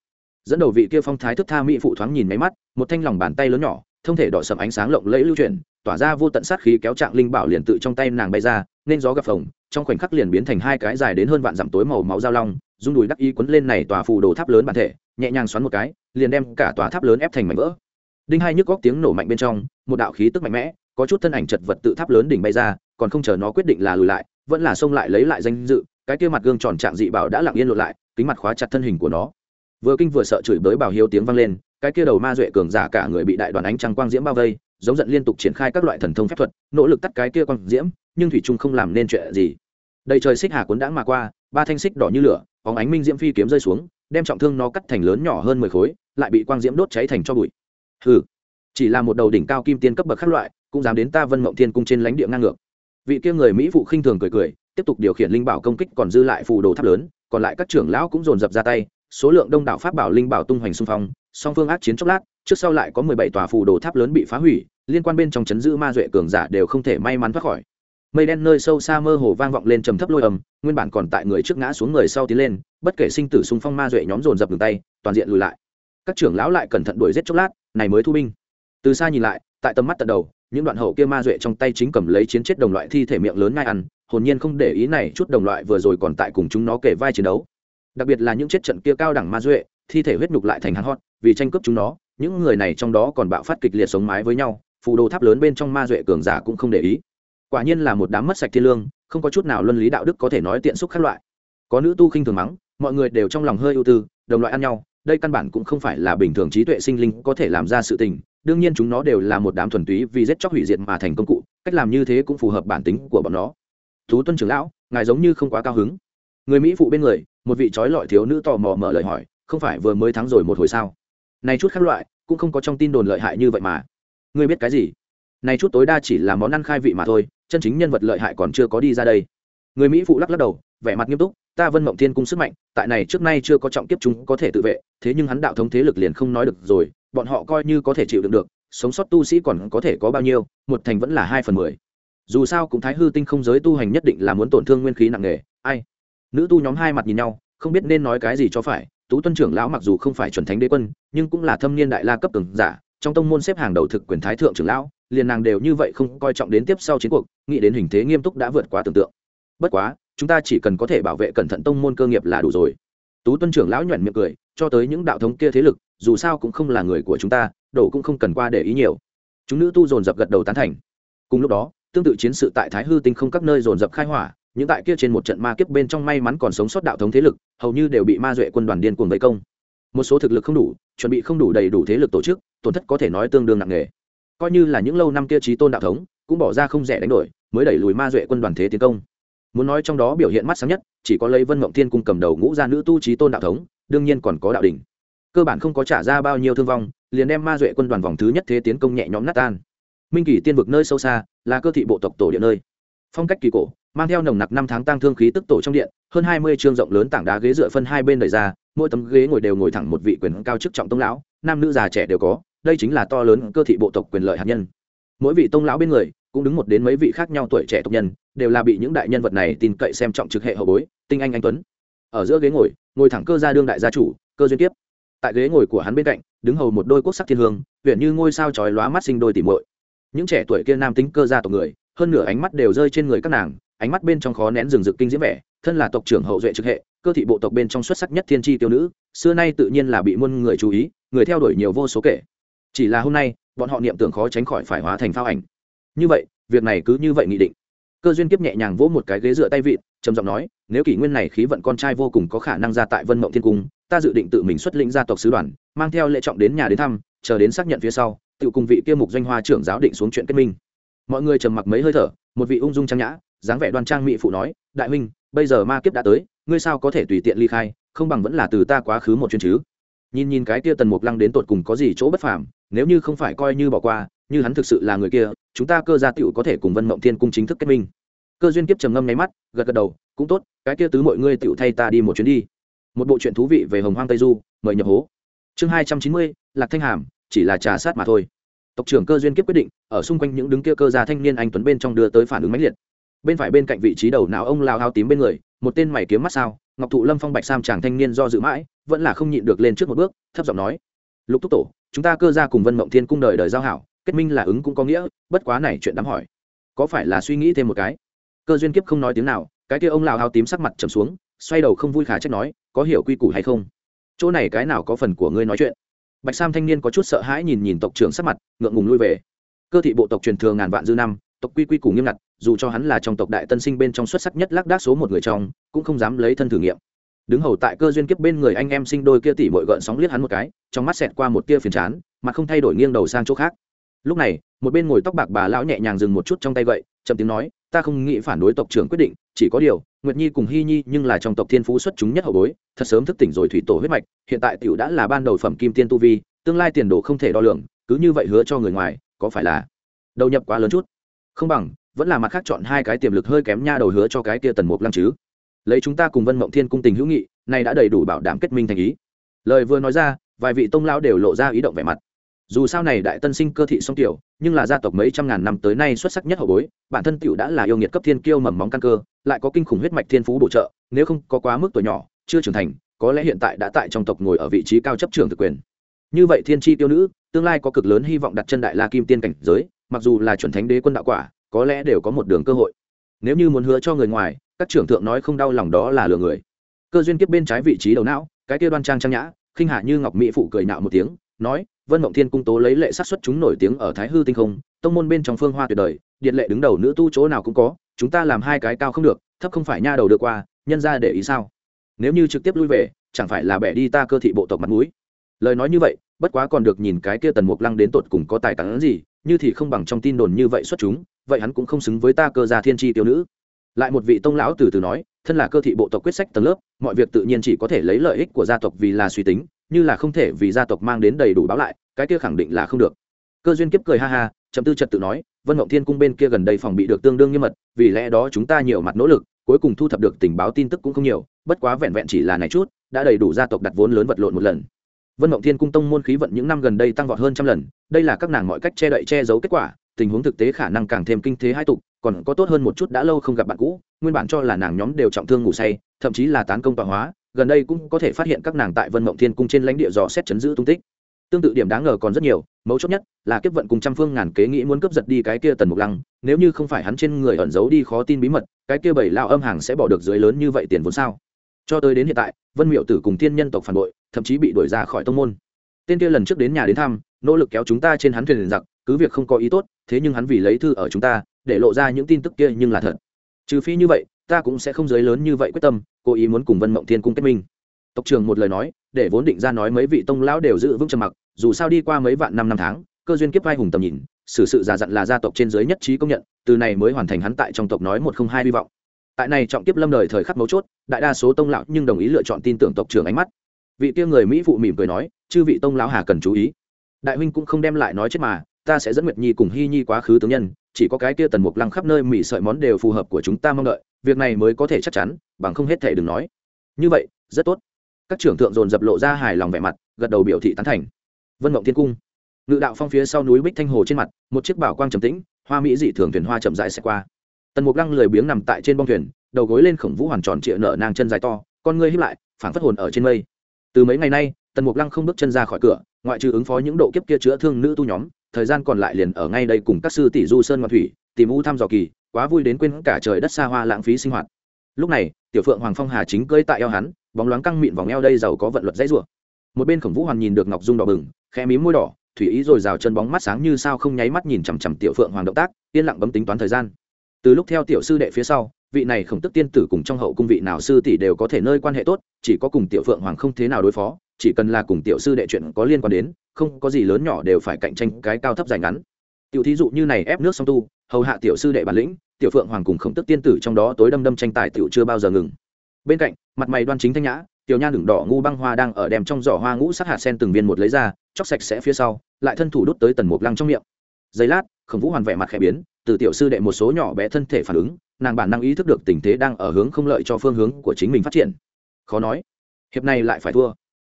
Dẫn đầu vị kia phong thái thức tha mỹ phụ thoáng nhìn máy mắt, một thanh lòng bàn tay lớn nhỏ, thông thể đỏ sầm ánh sáng lộng lẫy lưu chuyển, tỏa ra vô tận sát khí kéo trạng linh bảo liền tự trong tay nàng bay ra nên gió gặp phồng, trong khoảnh khắc liền biến thành hai cái dài đến hơn vạn dặm tối màu máu dao long, rung đùi đắc ý quấn lên này tòa phù đồ tháp lớn bản thể, nhẹ nhàng xoắn một cái, liền đem cả tòa tháp lớn ép thành mảnh vỡ. Đinh hai nhức góc tiếng nổ mạnh bên trong, một đạo khí tức mạnh mẽ, có chút thân ảnh chật vật tự tháp lớn đỉnh bay ra, còn không chờ nó quyết định là lùi lại, vẫn là xông lại lấy lại danh dự, cái kia mặt gương tròn trạng dị bảo đã lặng yên lộn lại, kính mặt khóa chặt thân hình của nó. Vừa kinh vừa sợ chửi bới bảo hiếu tiếng vang lên, cái kia đầu ma duệ cường giả cả người bị đại đoàn ánh trăng quang diễm bao vây giống giận liên tục triển khai các loại thần thông phép thuật, nỗ lực tắt cái kia quang diễm, nhưng thủy trung không làm nên chuyện gì. Đầy trời xích hà cuốn đãng mà qua, ba thanh xích đỏ như lửa, bóng ánh minh diễm phi kiếm rơi xuống, đem trọng thương nó cắt thành lớn nhỏ hơn mười khối, lại bị quang diễm đốt cháy thành cho bụi. Hừ, chỉ là một đầu đỉnh cao kim tiên cấp bậc khác loại, cũng dám đến ta vân mộng thiên cung trên lãnh địa ngang ngược. Vị kia người mỹ phụ khinh thường cười cười, tiếp tục điều khiển linh bảo công kích còn dư lại phù đồ tháp lớn, còn lại các trưởng lão cũng dồn dập ra tay, số lượng đông đảo pháp bảo linh bảo tung hoành xung phong, song phương ác chiến chốc lát trước sau lại có mười bảy tòa phù đồ tháp lớn bị phá hủy, liên quan bên trong chấn giữ ma duệ cường giả đều không thể may mắn thoát khỏi. Mây đen nơi sâu xa mơ hồ vang vọng lên trầm thấp lôi ầm nguyên bản còn tại người trước ngã xuống người sau tiến lên, bất kể sinh tử xung phong ma duệ nhóm dồn dập đường tay, toàn diện lùi lại. Các trưởng lão lại cẩn thận đuổi giết chốc lát, này mới thu binh. Từ xa nhìn lại, tại tầm mắt tận đầu, những đoạn hậu kia ma duệ trong tay chính cầm lấy chiến chết đồng loại thi thể miệng lớn ngai ăn, hồn nhiên không để ý này chút đồng loại vừa rồi còn tại cùng chúng nó kể vai chiến đấu. Đặc biệt là những chết trận kia cao đẳng ma duệ, thi thể huyết nhục lại thành hàng hót vì tranh cướp chúng nó những người này trong đó còn bạo phát kịch liệt sống mái với nhau, phù đồ tháp lớn bên trong ma duệ cường giả cũng không để ý. Quả nhiên là một đám mất sạch thiên lương, không có chút nào luân lý đạo đức có thể nói tiện xúc các loại. Có nữ tu khinh thường mắng, mọi người đều trong lòng hơi ưu tư, đồng loại ăn nhau, đây căn bản cũng không phải là bình thường trí tuệ sinh linh có thể làm ra sự tình, đương nhiên chúng nó đều là một đám thuần túy vì giết chóc hủy diệt mà thành công cụ, cách làm như thế cũng phù hợp bản tính của bọn nó. Thú tuân trưởng lão, ngài giống như không quá cao hứng. Người mỹ phụ bên người, một vị trói lọi thiếu nữ tò mò mở lời hỏi, không phải vừa mới thắng rồi một hồi sao? Này chút khác loại, cũng không có trong tin đồn lợi hại như vậy mà. Ngươi biết cái gì? Này chút tối đa chỉ là món ăn khai vị mà thôi, chân chính nhân vật lợi hại còn chưa có đi ra đây. Người mỹ phụ lắc lắc đầu, vẻ mặt nghiêm túc, ta vân mộng thiên cung sức mạnh, tại này trước nay chưa có trọng kiếp chúng có thể tự vệ, thế nhưng hắn đạo thống thế lực liền không nói được rồi, bọn họ coi như có thể chịu đựng được, sống sót tu sĩ còn có thể có bao nhiêu, một thành vẫn là hai phần mười. Dù sao cũng thái hư tinh không giới tu hành nhất định là muốn tổn thương nguyên khí nặng nề, ai? Nữ tu nhóm hai mặt nhìn nhau, không biết nên nói cái gì cho phải tú tuân trưởng lão mặc dù không phải chuẩn thánh đế quân, nhưng cũng là thâm niên đại la cấp từng giả, trong tông môn xếp hàng đầu thực quyền thái thượng trưởng lão, liền nàng đều như vậy không coi trọng đến tiếp sau chiến cuộc, nghĩ đến hình thế nghiêm túc đã vượt quá tưởng tượng. Bất quá, chúng ta chỉ cần có thể bảo vệ cẩn thận tông môn cơ nghiệp là đủ rồi. Tú tuân trưởng lão nhoẻn miệng cười, cho tới những đạo thống kia thế lực, dù sao cũng không là người của chúng ta đổ cũng không cần qua để ý nhiều. Chúng nữ tu dồn dập gật đầu tán thành. Cùng lúc đó, tương tự chiến sự tại thái hư tinh không các nơi dồn dập khai hỏa những tại kia trên một trận ma kiếp bên trong may mắn còn sống sót đạo thống thế lực, hầu như đều bị ma duệ quân đoàn điên cuồng vây công. Một số thực lực không đủ, chuẩn bị không đủ đầy đủ thế lực tổ chức, tổn thất có thể nói tương đương nặng nề. Coi như là những lâu năm kia trí tôn đạo thống, cũng bỏ ra không rẻ đánh đổi, mới đẩy lùi ma duệ quân đoàn thế tiến công. Muốn nói trong đó biểu hiện mắt sáng nhất, chỉ có lấy vân mộng thiên cung cầm đầu ngũ gia nữ tu trí tôn đạo thống, đương nhiên còn có đạo đình cơ bản không có trả ra bao nhiêu thương vong, liền đem ma duệ quân đoàn vòng thứ nhất thế tiến công nhẹ nhõm nát tan. Minh kỷ tiên vực nơi sâu xa, là cơ thị bộ tộc tổ địa nơi. Phong cách kỳ cổ mang theo nồng nặc năm tháng tăng thương khí tức tổ trong điện, hơn hai mươi chương rộng lớn tảng đá ghế dựa phân hai bên đời ra, mỗi tấm ghế ngồi đều ngồi thẳng một vị quyền cao chức trọng tông lão, nam nữ già trẻ đều có, đây chính là to lớn cơ thị bộ tộc quyền lợi hạt nhân. Mỗi vị tông lão bên người, cũng đứng một đến mấy vị khác nhau tuổi trẻ tộc nhân, đều là bị những đại nhân vật này tin cậy xem trọng trực hệ hậu bối, tinh anh anh tuấn. Ở giữa ghế ngồi ngồi thẳng cơ gia đương đại gia chủ, cơ duyên tiếp tại ghế ngồi của hắn bên cạnh, đứng hầu một đôi quốc sắc thiên hương huyện như ngôi sao chói lóa mắt sinh đôi tỉ muội. Những trẻ tuổi kia nam tính cơ gia tộc người, hơn nửa ánh mắt đều rơi trên người các nàng ánh mắt bên trong khó nén rừng rực kinh diễm vẻ, thân là tộc trưởng hậu duệ trực hệ, cơ thị bộ tộc bên trong xuất sắc nhất thiên tri tiêu nữ, xưa nay tự nhiên là bị muôn người chú ý, người theo đuổi nhiều vô số kể. Chỉ là hôm nay, bọn họ niệm tưởng khó tránh khỏi phải hóa thành phao ảnh. Như vậy, việc này cứ như vậy nghị định. Cơ duyên kiếp nhẹ nhàng vỗ một cái ghế dựa tay vịn, trầm giọng nói, nếu kỷ nguyên này khí vận con trai vô cùng có khả năng ra tại vân mộng thiên cung, ta dự định tự mình xuất lĩnh gia tộc sứ đoàn, mang theo lệ trọng đến nhà đến thăm, chờ đến xác nhận phía sau, tự cùng vị kia mục doanh hoa trưởng giáo định xuống chuyện kết minh. Mọi người trầm mặc mấy hơi thở, một vị ung dung trang nhã dáng vẻ đoan trang mỹ phụ nói, đại huynh, bây giờ ma kiếp đã tới, ngươi sao có thể tùy tiện ly khai, không bằng vẫn là từ ta quá khứ một chuyến chứ. Nhìn nhìn cái kia tần mục lăng đến tột cùng có gì chỗ bất phàm, nếu như không phải coi như bỏ qua, như hắn thực sự là người kia, chúng ta cơ gia tựu có thể cùng vân mộng thiên cung chính thức kết minh. Cơ duyên kiếp trầm ngâm nháy mắt, gật gật đầu, cũng tốt, cái kia tứ mọi ngươi tựu thay ta đi một chuyến đi. Một bộ chuyện thú vị về hồng hoang tây du, mời nhập hố. Chương hai trăm chín mươi, lạc thanh hàm, chỉ là trà sát mà thôi. Tộc trưởng cơ duyên kiếp quyết định, ở xung quanh những đứng kia cơ gia thanh niên anh tuấn bên trong đưa tới phản ứng mãnh liệt bên phải bên cạnh vị trí đầu não ông lao hao tím bên người, một tên mày kiếm mắt sao, ngọc thụ lâm phong bạch sam chàng thanh niên do dự mãi, vẫn là không nhịn được lên trước một bước, thấp giọng nói, lục thúc tổ, chúng ta cơ gia cùng vân mộng thiên cung đời đời giao hảo, kết minh là ứng cũng có nghĩa, bất quá này chuyện đám hỏi, có phải là suy nghĩ thêm một cái? Cơ duyên kiếp không nói tiếng nào, cái kia ông lao hao tím sắc mặt trầm xuống, xoay đầu không vui khả trách nói, có hiểu quy củ hay không? Chỗ này cái nào có phần của ngươi nói chuyện? Bạch sam thanh niên có chút sợ hãi nhìn nhìn tộc trưởng sắc mặt, ngượng ngùng lui về. Cơ thị bộ tộc truyền thừa ngàn vạn dư năm, tộc quy quy củ nghiêm ngặt dù cho hắn là trong tộc đại tân sinh bên trong xuất sắc nhất lác đác số một người trong cũng không dám lấy thân thử nghiệm. Đứng hầu tại cơ duyên kiếp bên người anh em sinh đôi kia tỉ mội gợn sóng liếc hắn một cái trong mắt xẹt qua một tia phiền chán mà không thay đổi nghiêng đầu sang chỗ khác. Lúc này một bên ngồi tóc bạc bà lão nhẹ nhàng dừng một chút trong tay gậy, chậm tiếng nói ta không nghĩ phản đối tộc trưởng quyết định chỉ có điều nguyệt nhi cùng hy nhi nhưng là trong tộc thiên phú xuất chúng nhất hậu bối thật sớm thức tỉnh rồi thủy tổ huyết mạch hiện tại tiểu đã là ban đầu phẩm kim tiên tu vi tương lai tiền đồ không thể đo lường cứ như vậy hứa cho người ngoài có phải là đầu nhập quá lớn chút? Không bằng vẫn là mặt khác chọn hai cái tiềm lực hơi kém nha đầu hứa cho cái kia tần mục lăng chứ. Lấy chúng ta cùng vân mộng thiên cung tình hữu nghị, này đã đầy đủ bảo đảm kết minh thành ý. Lời vừa nói ra, vài vị tông lao đều lộ ra ý động vẻ mặt. Dù sao này đại tân sinh cơ thị song tiểu, nhưng là gia tộc mấy trăm ngàn năm tới nay xuất sắc nhất hậu bối, bản thân tiểu đã là yêu nghiệt cấp thiên kiêu mầm móng căn cơ, lại có kinh khủng huyết mạch thiên phú bổ trợ, nếu không có quá mức tuổi nhỏ, chưa trưởng thành, có lẽ hiện tại đã tại trong tộc ngồi ở vị trí cao chấp trưởng thực quyền. Như vậy thiên tri tiêu nữ, tương lai có cực lớn hy vọng đặt chân đại la kim tiên cảnh giới, mặc dù là chuẩn thánh đế quân đạo quả có lẽ đều có một đường cơ hội. Nếu như muốn hứa cho người ngoài, các trưởng thượng nói không đau lòng đó là lừa người. Cơ duyên kiếp bên trái vị trí đầu não, cái kia đoan trang trang nhã, khinh hạ như ngọc mỹ phụ cười nạo một tiếng, nói, vân mộng thiên cung tố lấy lệ sát xuất chúng nổi tiếng ở thái hư tinh không, tông môn bên trong phương hoa tuyệt đời, điện lệ đứng đầu nữ tu chỗ nào cũng có, chúng ta làm hai cái cao không được, thấp không phải nha đầu được qua, nhân ra để ý sao? Nếu như trực tiếp lui về, chẳng phải là bẻ đi ta cơ thị bộ tộc mặt mũi? Lời nói như vậy, bất quá còn được nhìn cái kia tần mục lăng đến tột cùng có tài cản gì, như thì không bằng trong tin đồn như vậy xuất chúng vậy hắn cũng không xứng với ta cơ gia thiên tri tiêu nữ. Lại một vị tông lão từ từ nói, thân là cơ thị bộ tộc quyết sách tầng lớp, mọi việc tự nhiên chỉ có thể lấy lợi ích của gia tộc vì là suy tính, như là không thể vì gia tộc mang đến đầy đủ báo lại, cái kia khẳng định là không được. Cơ duyên kiếp cười ha ha, chậm tư trật tự nói, vân mộng thiên cung bên kia gần đây phòng bị được tương đương nghiêm mật, vì lẽ đó chúng ta nhiều mặt nỗ lực, cuối cùng thu thập được tình báo tin tức cũng không nhiều, bất quá vẹn vẹn chỉ là này chút, đã đầy đủ gia tộc đặt vốn lớn vật lộn một lần. Vân mộng thiên cung tông môn khí vận những năm gần đây tăng vọt hơn trăm lần, đây là các nàng mọi cách che đậy che giấu kết quả tình huống thực tế khả năng càng thêm kinh thế hai tục, còn có tốt hơn một chút đã lâu không gặp bạn cũ, nguyên bản cho là nàng nhóm đều trọng thương ngủ say, thậm chí là tán công tọa hóa, gần đây cũng có thể phát hiện các nàng tại vân mộng thiên cung trên lãnh địa dò xét chấn giữ tung tích. Tương tự điểm đáng ngờ còn rất nhiều, mấu chốt nhất là kiếp vận cùng trăm phương ngàn kế nghĩ muốn cướp giật đi cái kia tần mục lăng, nếu như không phải hắn trên người ẩn giấu đi khó tin bí mật, cái kia bảy lao âm hàng sẽ bỏ được dưới lớn như vậy tiền vốn sao? Cho tới đến hiện tại, vân miệu tử cùng thiên nhân tộc phản bội, thậm chí bị đuổi ra khỏi tông môn. Tên kia lần trước đến nhà đến thăm, nỗ lực kéo chúng ta trên hắn thuyền giặc, cứ việc không có ý tốt thế nhưng hắn vì lấy thư ở chúng ta, để lộ ra những tin tức kia nhưng là thật. Trừ phi như vậy, ta cũng sẽ không giới lớn như vậy quyết tâm, cố ý muốn cùng vân mộng thiên cung kết minh. Tộc trưởng một lời nói, để vốn định ra nói mấy vị tông lão đều giữ vững trầm mặc, dù sao đi qua mấy vạn năm năm tháng, cơ duyên kiếp vai hùng tầm nhìn, xử sự giả dặn là gia tộc trên giới nhất trí công nhận, từ này mới hoàn thành hắn tại trong tộc nói một không hai hy vọng. Tại này trọng kiếp lâm đời thời khắc mấu chốt, đại đa số tông lão nhưng đồng ý lựa chọn tin tưởng tộc trưởng ánh mắt. Vị kia người mỹ phụ mỉm cười nói, chư vị tông lão hà cần chú ý. Đại huynh cũng không đem lại nói chết mà ta sẽ dẫn nguyệt nhi cùng hy nhi quá khứ tướng nhân, chỉ có cái kia tần mục lăng khắp nơi mỹ sợi món đều phù hợp của chúng ta mong đợi, việc này mới có thể chắc chắn, bằng không hết thể đừng nói. Như vậy, rất tốt. Các trưởng thượng dồn dập lộ ra hài lòng vẻ mặt, gật đầu biểu thị tán thành. Vân mộng thiên cung. Ngự đạo phong phía sau núi bích thanh hồ trên mặt, một chiếc bảo quang trầm tĩnh, hoa mỹ dị thường thuyền hoa chậm rãi sẽ qua. Tần mục lăng lười biếng nằm tại trên bông thuyền, đầu gối lên khổng vũ hoàn tròn trịa nở nang chân dài to, con ngươi hiếp lại, phảng phất hồn ở trên mây. Từ mấy ngày nay, tần mục lăng không bước chân ra khỏi cửa, ngoại trừ ứng phó những độ kiếp kia chữa thương nữ tu nhóm thời gian còn lại liền ở ngay đây cùng các sư tỷ du sơn ngoại thủy, tìm u thăm dò kỳ, quá vui đến quên cả trời đất xa hoa lãng phí sinh hoạt. Lúc này, tiểu phượng hoàng phong hà chính cơi tại eo hắn, bóng loáng căng mịn vòng eo đây giàu có vận luật dãy rủa. Một bên khổng vũ hoàn nhìn được ngọc dung đỏ bừng, khẽ mí môi đỏ, thủy ý rồi rào chân bóng mắt sáng như sao không nháy mắt nhìn chằm chằm tiểu phượng hoàng động tác, yên lặng bấm tính toán thời gian. Từ lúc theo tiểu sư đệ phía sau, vị này khổng tức tiên tử cùng trong hậu cung vị nào sư tỷ đều có thể nơi quan hệ tốt, chỉ có cùng tiểu phượng hoàng không thế nào đối phó chỉ cần là cùng tiểu sư đệ chuyện có liên quan đến, không có gì lớn nhỏ đều phải cạnh tranh cái cao thấp dài ngắn. Tiểu thí dụ như này ép nước song tu, hầu hạ tiểu sư đệ bản lĩnh, tiểu phượng hoàng cùng khổng tức tiên tử trong đó tối đâm đâm tranh tài tiểu chưa bao giờ ngừng. Bên cạnh, mặt mày đoan chính thanh nhã, tiểu nha đường đỏ ngu băng hoa đang ở đem trong giỏ hoa ngũ sắc hạt sen từng viên một lấy ra, chóc sạch sẽ phía sau, lại thân thủ đút tới tần mục lăng trong miệng. Giây lát, khổng vũ hoàn vẻ mặt khẽ biến, từ tiểu sư đệ một số nhỏ bé thân thể phản ứng, nàng bản năng ý thức được tình thế đang ở hướng không lợi cho phương hướng của chính mình phát triển. Khó nói, hiệp này lại phải thua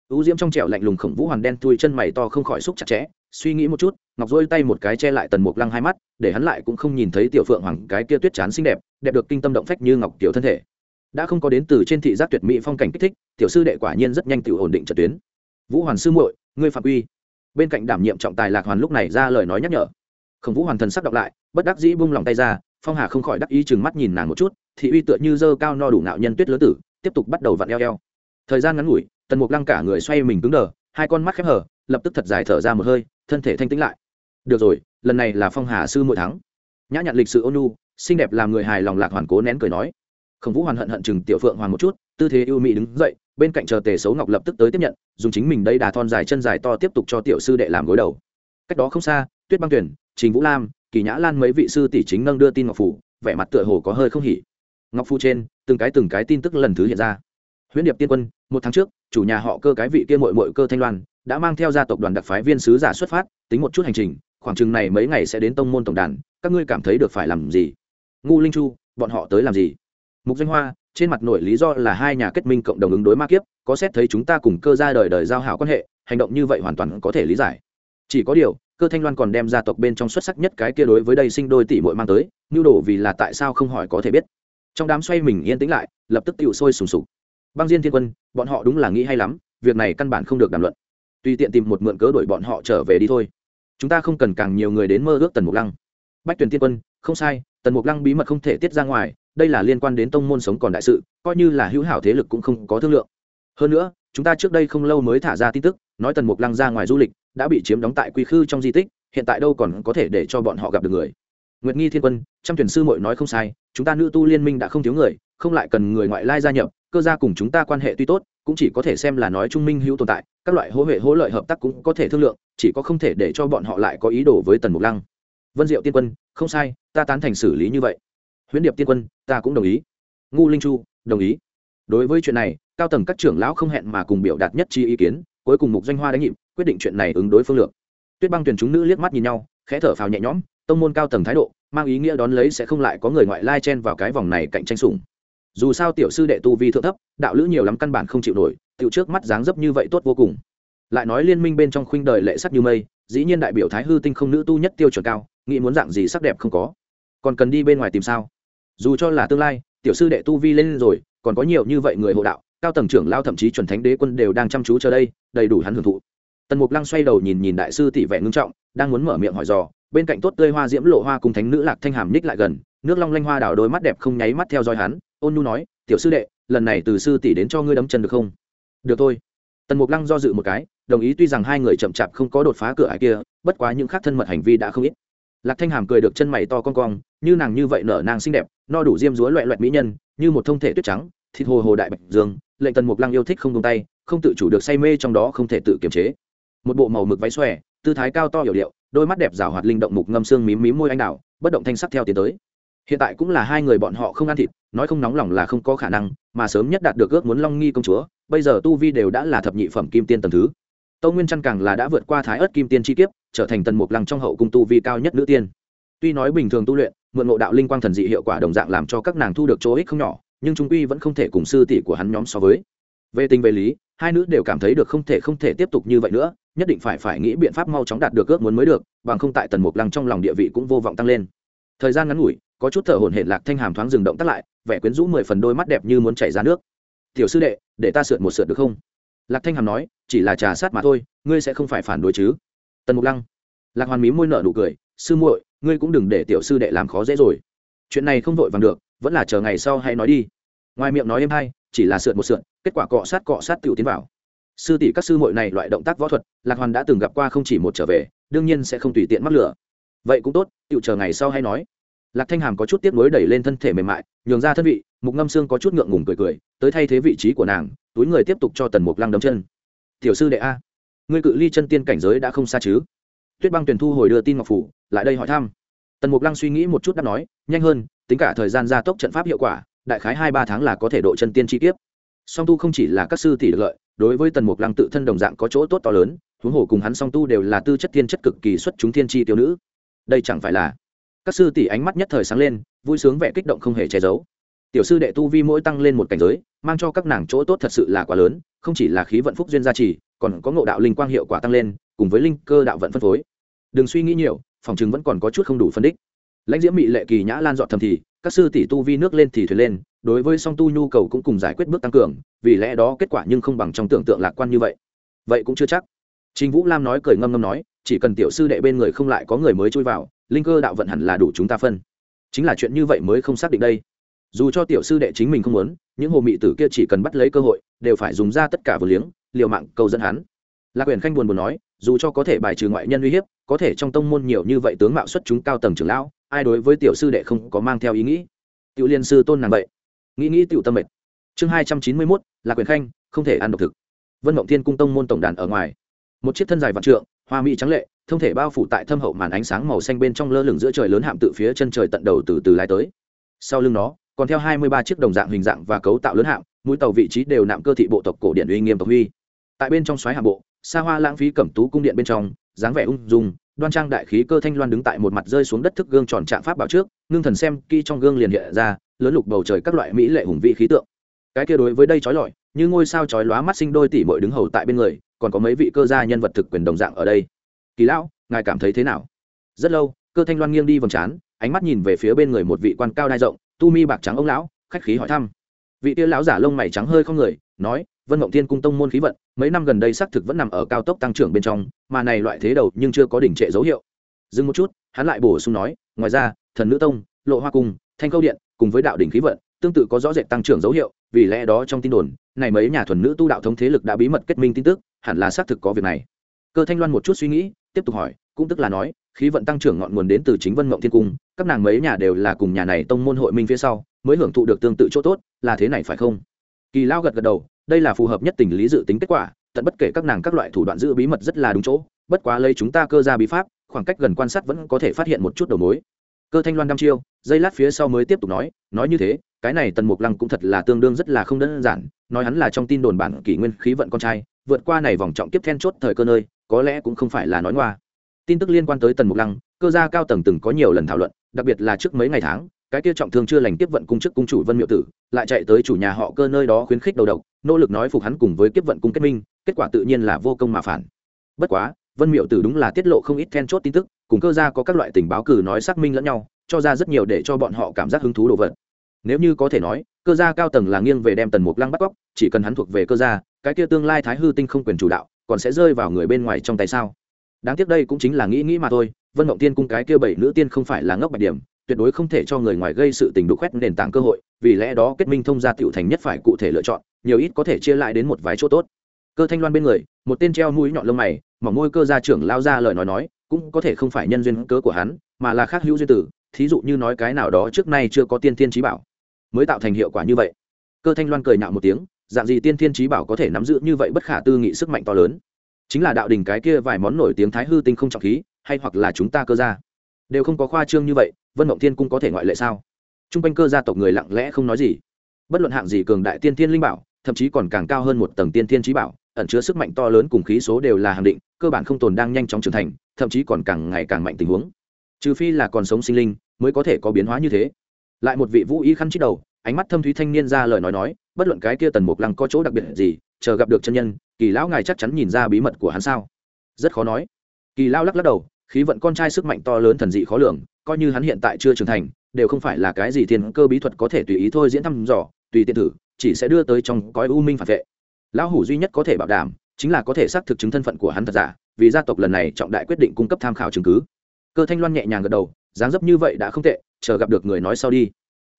ưu diễm trong trẻo lạnh lùng khổng vũ hoàn đen tui chân mày to không khỏi xúc chặt chẽ, suy nghĩ một chút, ngọc dôi tay một cái che lại tần mục lăng hai mắt, để hắn lại cũng không nhìn thấy tiểu phượng hoàng cái kia tuyết chán xinh đẹp đẹp được kinh tâm động phách như ngọc tiểu thân thể. Đã không có đến từ trên thị giác tuyệt mỹ phong cảnh kích thích, tiểu sư đệ quả nhiên rất nhanh tự ổn định trật tuyến. Vũ hoàn sư muội, ngươi phạm uy bên cạnh đảm nhiệm trọng tài lạc hoàn lúc này ra lời nói nhắc nhở. Khổng vũ hoàn thần sắp đọc lại, bất đắc dĩ bung lòng tay ra, phong hà không khỏi đắc ý chừng mắt nhìn nàng một chút, thị uy tựa như dơ cao no đủ nạo nhân tuyết lớn tử, tiếp tục bắt đầu vặn eo eo. Thời gian ngắn ngủi tần mục lăng cả người xoay mình cứng đờ hai con mắt khép hở lập tức thật dài thở ra một hơi thân thể thanh tĩnh lại. Được rồi lần này là phong hà sư mỗi thắng. Nhã nhặn lịch sự ôn nhu, xinh đẹp làm người hài lòng lạc hoàn cố nén cười nói. Khổng vũ hoàn hận hận chừng tiểu phượng hoàn một chút tư thế ưu mị đứng dậy bên cạnh chờ tề xấu ngọc lập tức tới tiếp nhận dùng chính mình đây đà thon dài chân dài to tiếp tục cho tiểu sư đệ làm gối đầu. Cách đó không xa tuyết băng tuyển trình vũ lam kỳ nhã lan mấy vị sư tỷ chính nâng đưa tin ngọc phủ vẻ mặt tựa hồ có hơi không hỉ. Ngọc phu trên từng cái từng cái tin tức lần thứ hiện ra huyễn điệp tiên quân, một tháng trước, chủ nhà họ cơ cái vị kia mội mội cơ thanh loan, đã mang theo gia tộc đoàn đặc phái viên sứ giả xuất phát, tính một chút hành trình, khoảng chừng này mấy ngày sẽ đến tông môn tổng đàn, các ngươi cảm thấy được phải làm gì? Ngu linh chu, bọn họ tới làm gì? Mục danh hoa, trên mặt nổi lý do là hai nhà kết minh cộng đồng ứng đối ma kiếp, có xét thấy chúng ta cùng cơ ra đời đời giao hảo quan hệ, hành động như vậy hoàn toàn có thể lý giải. Chỉ có điều, cơ thanh loan còn đem gia tộc bên trong xuất sắc nhất cái kia đối với đây sinh đôi tỷ muội mang tới nhu đồ vì là tại sao không hỏi có thể biết. Trong đám xoay mình yên tĩnh lại, lập tức tựu sôi sùng sục băng diên thiên quân, bọn họ đúng là nghĩ hay lắm, việc này căn bản không được đàm luận. Tùy tiện tìm một mượn cớ đuổi bọn họ trở về đi thôi. Chúng ta không cần càng nhiều người đến mơ ước tần mục lăng. Bách tuyển thiên quân, không sai, tần mục lăng bí mật không thể tiết ra ngoài, đây là liên quan đến tông môn sống còn đại sự, coi như là hữu hảo thế lực cũng không có thương lượng. Hơn nữa, chúng ta trước đây không lâu mới thả ra tin tức, nói tần mục lăng ra ngoài du lịch, đã bị chiếm đóng tại quy khư trong di tích, hiện tại đâu còn có thể để cho bọn họ gặp được người. Nguyệt nghi thiên quân, trăm tuyển sư mội nói không sai, chúng ta nữ tu liên minh đã không thiếu người không lại cần người ngoại lai gia nhập, cơ gia cùng chúng ta quan hệ tuy tốt, cũng chỉ có thể xem là nói trung minh hữu tồn tại, các loại hỗ hệ hỗ lợi hợp tác cũng có thể thương lượng, chỉ có không thể để cho bọn họ lại có ý đồ với tần mục lăng. Vân diệu tiên quân, không sai, ta tán thành xử lý như vậy. Huyễn điệp tiên quân, ta cũng đồng ý. Ngu linh chu, đồng ý. Đối với chuyện này, cao tầng các trưởng lão không hẹn mà cùng biểu đạt nhất chi ý kiến, cuối cùng mục doanh hoa đánh nhịp, quyết định chuyện này ứng đối phương lược. Tuyết băng tuyển chúng nữ liếc mắt nhìn nhau, khẽ thở phào nhẹ nhõm, tông môn cao tầng thái độ, mang ý nghĩa đón lấy sẽ không lại có người ngoại lai chen vào cái vòng này cạnh tranh sủng dù sao tiểu sư đệ tu vi thượng thấp, đạo lữ nhiều lắm căn bản không chịu nổi, tiểu trước mắt dáng dấp như vậy tốt vô cùng. Lại nói liên minh bên trong khuynh đời lệ sắc như mây, dĩ nhiên đại biểu thái hư tinh không nữ tu nhất tiêu chuẩn cao, nghĩ muốn dạng gì sắc đẹp không có. Còn cần đi bên ngoài tìm sao? Dù cho là tương lai, tiểu sư đệ tu vi lên rồi, còn có nhiều như vậy người hộ đạo, cao tầng trưởng lao thậm chí chuẩn thánh đế quân đều đang chăm chú chờ đây, đầy đủ hắn hưởng thụ. Tần mục lăng xoay đầu nhìn nhìn đại sư tỷ vẻ ngưng trọng, đang muốn mở miệng hỏi dò, bên cạnh tốt tươi hoa diễm lộ hoa cùng thánh nữ lạc thanh hàm ních lại gần, nước long lanh hoa đảo đôi mắt đẹp không nháy mắt theo dõi hắn ôn nhu nói, tiểu sư đệ, lần này từ sư tỷ đến cho ngươi đấm chân được không? Được thôi. Tần mục lăng do dự một cái, đồng ý tuy rằng hai người chậm chạp không có đột phá cửa ải kia, bất quá những khác thân mật hành vi đã không ít. Lạc thanh hàm cười được chân mày to con cong, như nàng như vậy nở nàng xinh đẹp, no đủ diêm dúa loẹ loẹt mỹ nhân, như một thông thể tuyết trắng, thịt hồ hồ đại bạch dương, lệnh tần mục lăng yêu thích không tung tay, không tự chủ được say mê trong đó không thể tự kiềm chế. Một bộ màu mực váy xòe, tư thái cao to hiểu điệu, đôi mắt đẹp rào hoạt linh động mục ngâm xương mím mím môi anh đào, bất động thanh sắc theo tiến tới hiện tại cũng là hai người bọn họ không ăn thịt, nói không nóng lòng là không có khả năng, mà sớm nhất đạt được ước muốn long nghi công chúa, bây giờ tu vi đều đã là thập nhị phẩm kim tiên tầm thứ. Tâu nguyên trăn càng là đã vượt qua thái ớt kim tiên chi kiếp, trở thành tần mục lăng trong hậu cung tu vi cao nhất nữ tiên. Tuy nói bình thường tu luyện, mượn ngộ đạo linh quang thần dị hiệu quả đồng dạng làm cho các nàng thu được chỗ ích không nhỏ, nhưng trung quy vẫn không thể cùng sư tỷ của hắn nhóm so với. Về tình về lý, hai nữ đều cảm thấy được không thể không thể tiếp tục như vậy nữa, nhất định phải phải nghĩ biện pháp mau chóng đạt được ước muốn mới được, bằng không tại tần mục lăng trong lòng địa vị cũng vô vọng tăng lên. Thời gian ngắn ngủi có chút thở hổn hển lạc thanh hàm thoáng dừng động tắt lại, vẻ quyến rũ mười phần đôi mắt đẹp như muốn chảy ra nước. Tiểu sư đệ, để ta sượt một sượt được không? Lạc thanh hàm nói, chỉ là trà sát mà thôi, ngươi sẽ không phải phản đối chứ. Tần mục lăng, lạc hoàn mí môi nở nụ cười, sư muội, ngươi cũng đừng để tiểu sư đệ làm khó dễ rồi. Chuyện này không vội vàng được, vẫn là chờ ngày sau hay nói đi. Ngoài miệng nói em hay, chỉ là sượt một sượt, kết quả cọ sát cọ sát tiểu tiến vào. Sư tỷ các sư muội này loại động tác võ thuật, lạc hoàn đã từng gặp qua không chỉ một trở về, đương nhiên sẽ không tùy tiện mắc lửa. Vậy cũng tốt, tiểu chờ ngày sau hay nói lạc thanh hàm có chút tiếp nối đẩy lên thân thể mềm mại, nhường ra thân vị, mục ngâm xương có chút ngượng ngùng cười cười, tới thay thế vị trí của nàng, túi người tiếp tục cho tần mục lăng đấm chân. Tiểu sư đệ a, ngươi cự ly chân tiên cảnh giới đã không xa chứ? Tuyết băng tuyển thu hồi đưa tin ngọc phủ, lại đây hỏi thăm. Tần mục lăng suy nghĩ một chút đáp nói, nhanh hơn, tính cả thời gian gia tốc trận pháp hiệu quả, đại khái hai ba tháng là có thể độ chân tiên chi tiếp. song tu không chỉ là các sư tỷ được lợi, đối với tần mục lăng tự thân đồng dạng có chỗ tốt to lớn, huống hồ cùng hắn song tu đều là tư chất thiên chất cực kỳ xuất chúng thiên tri tiêu nữ. Đây chẳng phải là các sư tỷ ánh mắt nhất thời sáng lên, vui sướng vẻ kích động không hề che giấu. Tiểu sư đệ tu vi mỗi tăng lên một cảnh giới, mang cho các nàng chỗ tốt thật sự là quá lớn, không chỉ là khí vận phúc duyên gia trì, còn có ngộ đạo linh quang hiệu quả tăng lên, cùng với linh cơ đạo vận phân phối. Đừng suy nghĩ nhiều, phòng chứng vẫn còn có chút không đủ phân đích. Lãnh diễm mị lệ kỳ nhã lan dọn thầm thì, các sư tỷ tu vi nước lên thì thuyền lên, đối với song tu nhu cầu cũng cùng giải quyết bước tăng cường, vì lẽ đó kết quả nhưng không bằng trong tưởng tượng lạc quan như vậy. Vậy cũng chưa chắc. Chính vũ lam nói cười ngâm ngâm nói, chỉ cần tiểu sư đệ bên người không lại có người mới chui vào linh cơ đạo vận hẳn là đủ chúng ta phân. Chính là chuyện như vậy mới không xác định đây. Dù cho tiểu sư đệ chính mình không muốn, những hồ mị tử kia chỉ cần bắt lấy cơ hội, đều phải dùng ra tất cả vừa liếng, liều mạng cầu dẫn hắn. Lạc quyền khanh buồn buồn nói, dù cho có thể bài trừ ngoại nhân uy hiếp, có thể trong tông môn nhiều như vậy tướng mạo xuất chúng cao tầng trưởng lão, ai đối với tiểu sư đệ không có mang theo ý nghĩ. Tiểu liên sư tôn nàng vậy. Nghĩ nghĩ tiểu tâm mệt. Chương hai trăm chín mươi mốt là quyền khanh, không thể ăn độc thực. Vân mộng thiên cung tông môn tổng đàn ở ngoài. Một chiếc thân dài vạn trượng hoa mỹ trắng lệ, thông thể bao phủ tại thâm hậu màn ánh sáng màu xanh bên trong lơ lửng giữa trời lớn hạm tự phía chân trời tận đầu từ từ lái tới. Sau lưng nó, còn theo hai mươi ba chiếc đồng dạng hình dạng và cấu tạo lớn hạm, mũi tàu vị trí đều nạm cơ thị bộ tộc cổ điện uy nghiêm tộc huy. Tại bên trong xoáy hạm bộ, xa hoa lãng phí cẩm tú cung điện bên trong, dáng vẻ ung dung, đoan trang đại khí cơ thanh loan đứng tại một mặt rơi xuống đất thức gương tròn trạng pháp bảo trước, ngưng thần xem kỹ trong gương liền hiện ra, lớn lục bầu trời các loại mỹ lệ hùng vị khí tượng. Cái kia đối với đây trói lọi như ngôi sao chói lóa mắt sinh đôi tỷ muội đứng hầu tại bên người, còn có mấy vị cơ gia nhân vật thực quyền đồng dạng ở đây. Kỳ lão, ngài cảm thấy thế nào? Rất lâu, cơ thanh loan nghiêng đi vòng trán, ánh mắt nhìn về phía bên người một vị quan cao đai rộng, tu mi bạc trắng ông lão, khách khí hỏi thăm. Vị tia lão giả lông mày trắng hơi không người, nói, vân mộng thiên cung tông môn khí vận, mấy năm gần đây xác thực vẫn nằm ở cao tốc tăng trưởng bên trong, mà này loại thế đầu nhưng chưa có đỉnh trệ dấu hiệu. Dừng một chút, hắn lại bổ sung nói, ngoài ra, thần nữ tông, lộ hoa cung, thanh câu điện cùng với đạo đỉnh khí vận, tương tự có rõ rệt tăng trưởng dấu hiệu, vì lẽ đó trong tin đồn này mấy nhà thuần nữ tu đạo thống thế lực đã bí mật kết minh tin tức, hẳn là xác thực có việc này. Cơ thanh loan một chút suy nghĩ, tiếp tục hỏi, cũng tức là nói, khí vận tăng trưởng ngọn nguồn đến từ chính vân mộng thiên cung, các nàng mấy nhà đều là cùng nhà này tông môn hội minh phía sau, mới hưởng thụ được tương tự chỗ tốt, là thế này phải không? Kỳ lao gật gật đầu, đây là phù hợp nhất tình lý dự tính kết quả, tận bất kể các nàng các loại thủ đoạn giữ bí mật rất là đúng chỗ, bất quá lấy chúng ta cơ ra bí pháp, khoảng cách gần quan sát vẫn có thể phát hiện một chút đầu mối. Cơ thanh loan đăm chiêu, giây lát phía sau mới tiếp tục nói nói như thế cái này tần mục lăng cũng thật là tương đương rất là không đơn giản, nói hắn là trong tin đồn bản kỷ nguyên khí vận con trai, vượt qua này vòng trọng tiếp then chốt thời cơ nơi, có lẽ cũng không phải là nói ngoa. Tin tức liên quan tới tần mục lăng, cơ gia cao tầng từng có nhiều lần thảo luận, đặc biệt là trước mấy ngày tháng, cái kia trọng thương chưa lành tiếp vận cung chức cung chủ vân miệu tử, lại chạy tới chủ nhà họ cơ nơi đó khuyến khích đầu độc, nỗ lực nói phục hắn cùng với kiếp vận cung kết minh, kết quả tự nhiên là vô công mà phản. Bất quá, vân miệu tử đúng là tiết lộ không ít then chốt tin tức, cùng cơ gia có các loại tình báo cử nói xác minh lẫn nhau, cho ra rất nhiều để cho bọn họ cảm giác hứng thú đồ vật nếu như có thể nói, cơ gia cao tầng là nghiêng về đem tần mục lăng bắt cóc, chỉ cần hắn thuộc về cơ gia, cái kia tương lai thái hư tinh không quyền chủ đạo, còn sẽ rơi vào người bên ngoài trong tay sao? Đáng tiếc đây cũng chính là nghĩ nghĩ mà thôi, vân mộng tiên cung cái kia bảy nữ tiên không phải là ngốc bạch điểm, tuyệt đối không thể cho người ngoài gây sự tình đục khoét nền tảng cơ hội, vì lẽ đó kết minh thông gia tiểu thành nhất phải cụ thể lựa chọn, nhiều ít có thể chia lại đến một vài chỗ tốt. Cơ thanh loan bên người, một tên treo mũi nhọn lông mày, mỏng môi cơ gia trưởng lao ra lời nói nói, cũng có thể không phải nhân duyên cớ của hắn, mà là khác hữu duyên tử, thí dụ như nói cái nào đó trước nay chưa có tiên tiên trí bảo mới tạo thành hiệu quả như vậy. Cơ thanh loan cười nhạo một tiếng, dạng gì tiên thiên trí bảo có thể nắm giữ như vậy bất khả tư nghị sức mạnh to lớn? Chính là đạo đình cái kia vài món nổi tiếng thái hư tinh không trọng khí, hay hoặc là chúng ta cơ gia? Đều không có khoa trương như vậy, vân mộng thiên cung có thể ngoại lệ sao? T r u n g quanh cơ gia tộc người lặng lẽ không nói gì. Bất luận hạng gì cường đại tiên thiên linh bảo, thậm chí còn càng cao hơn một tầng tiên thiên trí bảo, ẩn chứa sức mạnh to lớn cùng khí số đều là hàng định, cơ bản không tồn đang nhanh chóng trưởng thành, thậm chí còn càng ngày càng mạnh tình huống. Trừ phi là còn sống sinh linh, mới có thể có biến hóa như thế lại một vị vũ y khăn chít đầu, ánh mắt thâm thúy thanh niên ra lời nói nói, bất luận cái kia tần mục lăng có chỗ đặc biệt gì, chờ gặp được chân nhân, kỳ lão ngài chắc chắn nhìn ra bí mật của hắn sao? Rất khó nói. Kỳ lão lắc lắc đầu, khí vận con trai sức mạnh to lớn thần dị khó lường, coi như hắn hiện tại chưa trưởng thành, đều không phải là cái gì thiên cơ bí thuật có thể tùy ý thôi diễn thăm dò, tùy tiện thử, chỉ sẽ đưa tới trong cõi u minh phản vệ. Lão hủ duy nhất có thể bảo đảm, chính là có thể xác thực chứng thân phận của hắn thật giả, vì gia tộc lần này trọng đại quyết định cung cấp tham khảo chứng cứ. Cơ thanh loan nhẹ nhàng gật đầu, dáng dấp như vậy đã không tệ chờ gặp được người nói sau đi.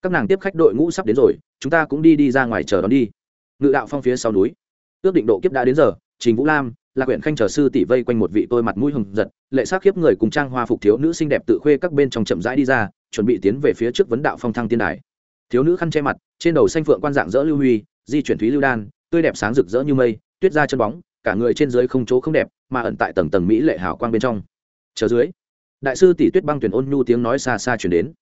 Các nàng tiếp khách đội ngũ sắp đến rồi, chúng ta cũng đi đi ra ngoài chờ đón đi. Ngự đạo phong phía sau núi. Ước định độ kiếp đã đến giờ, trình vũ lam là quyển khanh chờ sư tỷ vây quanh một vị tôi mặt mũi hừng giật, lệ sắc khiếp người cùng trang hoa phục thiếu nữ xinh đẹp tự khuê các bên trong chậm rãi đi ra, chuẩn bị tiến về phía trước vấn đạo phong thăng tiên đài. Thiếu nữ khăn che mặt, trên đầu xanh phượng quan dạng dỡ lưu huy, di chuyển thúy lưu đan, tươi đẹp sáng rực rỡ như mây, tuyết ra chân bóng, cả người trên dưới không chỗ không đẹp, mà ẩn tại tầng tầng mỹ lệ hào quang bên trong. Chờ dưới, đại sư tỷ tuyết băng tuyển ôn nhu tiếng nói xa xa chuyển đến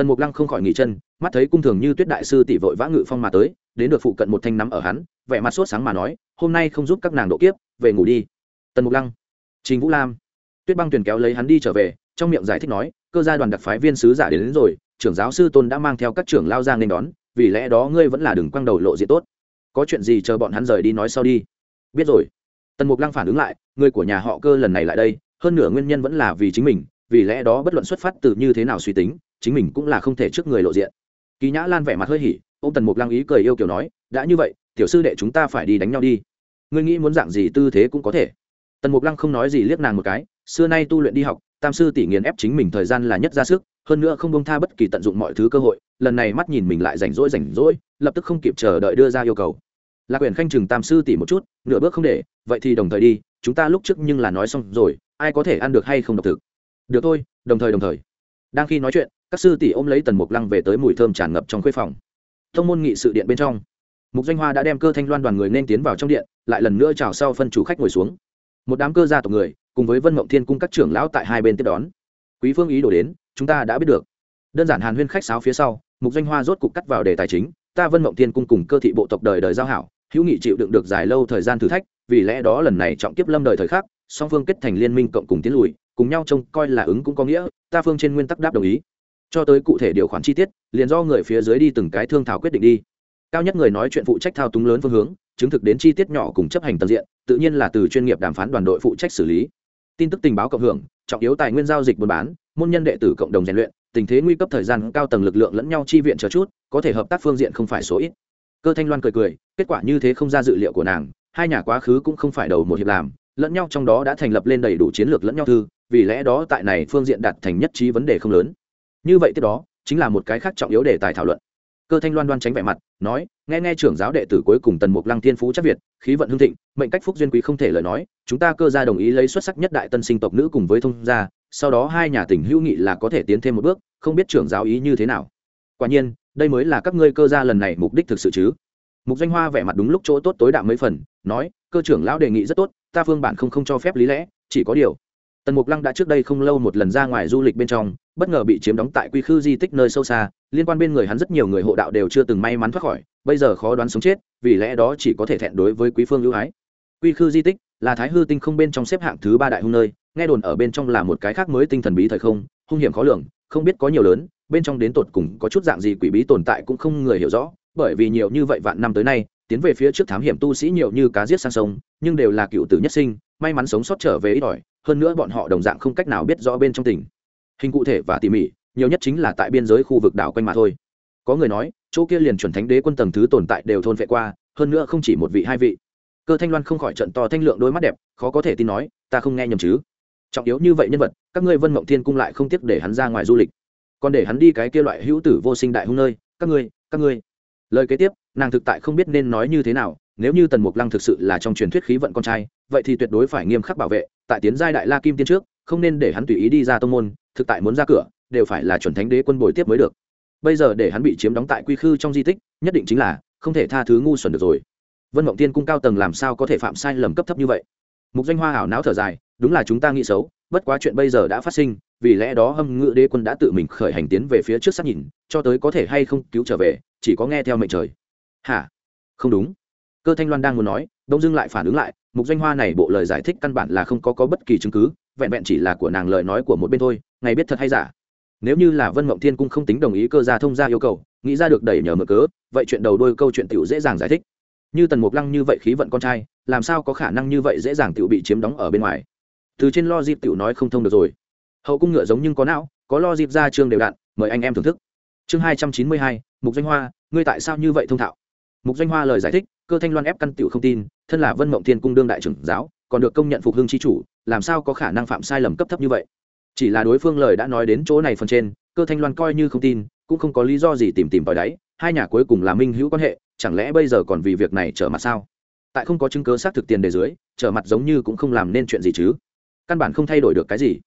tần mục lăng không khỏi nghỉ chân mắt thấy cung thường như tuyết đại sư tỷ vội vã ngự phong mà tới đến được phụ cận một thanh nắm ở hắn vẻ mặt sốt sáng mà nói hôm nay không giúp các nàng độ kiếp về ngủ đi. Tần mục lăng trình vũ lam. Tuyết băng tuyển kéo lấy hắn đi trở về trong miệng giải thích nói cơ gia đoàn đặc phái viên sứ giả đến, đến rồi trưởng giáo sư tôn đã mang theo các trưởng lao ra nên đón vì lẽ đó ngươi vẫn là đừng quăng đầu lộ diện tốt. Có chuyện gì chờ bọn hắn rời đi nói sau đi. Biết rồi. Tần mục lăng phản ứng lại người của nhà họ cơ lần này lại đây hơn nửa nguyên nhân vẫn là vì chính mình vì lẽ đó bất luận xuất phát từ như thế nào suy tính chính mình cũng là không thể trước người lộ diện. Kỳ nhã lan vẻ mặt hơi hỉ ô m tần mục lăng ý cười yêu kiểu nói, đã như vậy, tiểu sư đệ chúng ta phải đi đánh nhau đi. Ngươi nghĩ muốn dạng gì tư thế cũng có thể. Tần mục lăng không nói gì liếc nàng một cái, xưa nay tu luyện đi học, tam sư tỷ nghiền ép chính mình thời gian là nhất ra sức, hơn nữa không bông tha bất kỳ tận dụng mọi thứ cơ hội, lần này mắt nhìn mình lại rảnh rỗi rảnh rỗi, lập tức không kịp chờ đợi đưa ra yêu cầu. Lạc quyền khanh chừng tam sư tỷ một chút, nửa bước không để, vậy thì đồng thời đi, chúng ta lúc trước nhưng là nói xong rồi, ai có thể ăn được hay không độc thực? Được thôi, đồng thời đồng thời. Đang khi nói chuyện các sư tỷ ôm lấy tần mục lăng về tới mùi thơm tràn ngập trong khuê phòng. Thông môn nghị sự điện bên trong, mục danh hoa đã đem cơ thanh loan đoàn người nên tiến vào trong điện, lại lần nữa chào sau phân chủ khách ngồi xuống. Một đám cơ gia tộc người, cùng với vân mộng thiên cung các trưởng lão tại hai bên tiếp đón. Quý phương ý đổ đến, chúng ta đã biết được. Đơn giản hàn huyên khách sáo phía sau, mục danh hoa rốt cục cắt vào đề tài chính, ta vân mộng thiên cung cùng cơ thị bộ tộc đời đời giao hảo, hữu nghị chịu đựng được dài lâu thời gian thử thách, vì lẽ đó lần này trọng kiếp lâm đời thời khắc, song phương kết thành liên minh cộng cùng tiến lùi, cùng nhau trông coi là ứng cũng có nghĩa, ta phương trên nguyên tắc đáp đồng ý cho tới cụ thể điều khoản chi tiết, liền do người phía dưới đi từng cái thương thảo quyết định đi. Cao nhất người nói chuyện phụ trách thao túng lớn phương hướng, chứng thực đến chi tiết nhỏ cùng chấp hành tận diện, tự nhiên là từ chuyên nghiệp đàm phán đoàn đội phụ trách xử lý. Tin tức tình báo cộng hưởng, trọng yếu tài nguyên giao dịch buôn bán, môn nhân đệ tử cộng đồng rèn luyện, tình thế nguy cấp thời gian cao tầng lực lượng lẫn nhau chi viện chờ chút, có thể hợp tác phương diện không phải số ít. Cơ thanh loan cười cười, kết quả như thế không ra dự liệu của nàng, hai nhà quá khứ cũng không phải đầu một hiệp làm, lẫn nhau trong đó đã thành lập lên đầy đủ chiến lược lẫn nhau thư, vì lẽ đó tại này phương diện đạt thành nhất trí vấn đề không lớn như vậy tiếp đó, chính là một cái khác trọng yếu để tài thảo luận. Cơ thanh loan đoan tránh vẻ mặt, nói, nghe nghe trưởng giáo đệ tử cuối cùng tần mục lăng thiên phú chắc việt, khí vận hương thịnh, mệnh cách phúc duyên quý không thể lời nói, chúng ta cơ gia đồng ý lấy xuất sắc nhất đại tân sinh tộc nữ cùng với thông gia, sau đó hai nhà tỉnh hữu nghị là có thể tiến thêm một bước, không biết trưởng giáo ý như thế nào. Quả nhiên, đây mới là các ngươi cơ gia lần này mục đích thực sự chứ. Mục danh hoa vẻ mặt đúng lúc chỗ tốt tối đạo mấy phần, nói, cơ trưởng lão đề nghị rất tốt, ta phương bản không không cho phép lý lẽ, chỉ có điều. Tần mục lăng đã trước đây không lâu một lần ra ngoài du lịch bên trong bất ngờ bị chiếm đóng tại quy khư di tích nơi sâu xa, liên quan bên người hắn rất nhiều người hộ đạo đều chưa từng may mắn thoát khỏi, bây giờ khó đoán sống chết, vì lẽ đó chỉ có thể thẹn đối với quý phương ưu ái. Quy khư di tích là thái hư tinh không bên trong xếp hạng thứ ba đại hung nơi, nghe đồn ở bên trong là một cái khác mới tinh thần bí thời không, hung hiểm khó lường, không biết có nhiều lớn, bên trong đến tột cùng có chút dạng gì quỷ bí tồn tại cũng không người hiểu rõ, bởi vì nhiều như vậy vạn năm tới nay, tiến về phía trước thám hiểm tu sĩ nhiều như cá giết sang sông, nhưng đều là cựu tử nhất sinh, may mắn sống sót trở về ít ỏi, hơn nữa bọn họ đồng dạng không cách nào biết rõ bên trong tỉnh hình cụ thể và tỉ mỉ, nhiều nhất chính là tại biên giới khu vực đảo quanh mà thôi. Có người nói, chỗ kia liền chuẩn thánh đế quân tầng thứ tồn tại đều thôn vệ qua, hơn nữa không chỉ một vị, hai vị. Cơ thanh loan không khỏi trận to thanh lượng đôi mắt đẹp, khó có thể tin nói, ta không nghe nhầm chứ. Trọng yếu như vậy nhân vật, các ngươi vân mộng thiên cung lại không tiếc để hắn ra ngoài du lịch. Còn để hắn đi cái kia loại hữu tử vô sinh đại hung nơi, các ngươi các ngươi. Lời kế tiếp, nàng thực tại không biết nên nói như thế nào, nếu như tần mục lăng thực sự là trong truyền thuyết khí vận con trai, vậy thì tuyệt đối phải nghiêm khắc bảo vệ, tại tiến giai đại la kim tiên trước không nên để hắn tùy ý đi ra tông môn thực tại muốn ra cửa đều phải là chuẩn thánh đế quân bồi tiếp mới được. Bây giờ để hắn bị chiếm đóng tại quy khư trong di tích nhất định chính là không thể tha thứ ngu xuẩn được rồi. Vân mộng tiên cung cao tầng làm sao có thể phạm sai lầm cấp thấp như vậy? Mục danh hoa hảo não thở dài đúng là chúng ta nghĩ xấu bất quá chuyện bây giờ đã phát sinh vì lẽ đó hâm ngự đế quân đã tự mình khởi hành tiến về phía trước sát nhìn cho tới có thể hay không cứu trở về chỉ có nghe theo mệnh trời. Hả? Không đúng. Cơ thanh loan đang muốn nói đông dưng lại phản ứng lại mục danh hoa này bộ lời giải thích căn bản là không có, có bất kỳ chứng cứ vẹn vẹn chỉ là của nàng lời nói của một bên thôi ngày biết thật hay giả. Nếu như là vân mộng thiên cung không tính đồng ý cơ gia thông gia yêu cầu nghĩ ra được đẩy nhờ mở cớ vậy chuyện đầu đôi câu chuyện tiểu dễ dàng giải thích. Như tần mục lăng như vậy khí vận con trai làm sao có khả năng như vậy dễ dàng tiểu bị chiếm đóng ở bên ngoài? Từ trên lo dịp tiểu nói không thông được rồi. Hậu cung ngựa giống nhưng có não có lo dịp ra chương đều đạn, mời anh em thưởng thức. Chương hai trăm chín mươi hai mục danh hoa ngươi tại sao như vậy thông thạo? Mục danh hoa lời giải thích cơ thanh loan ép căn tiểu không tin thân là vân mộng thiên cung đương đại trưởng giáo còn được công nhận phục hưng chi chủ làm sao có khả năng phạm sai lầm cấp thấp như vậy? Chỉ là đối phương lời đã nói đến chỗ này phần trên, cơ thanh loan coi như không tin, cũng không có lý do gì tìm tìm vào đáy, hai nhà cuối cùng là minh hữu quan hệ, chẳng lẽ bây giờ còn vì việc này trở mặt sao? Tại không có chứng cớ xác thực tiền đề dưới, trở mặt giống như cũng không làm nên chuyện gì chứ. Căn bản không thay đổi được cái gì.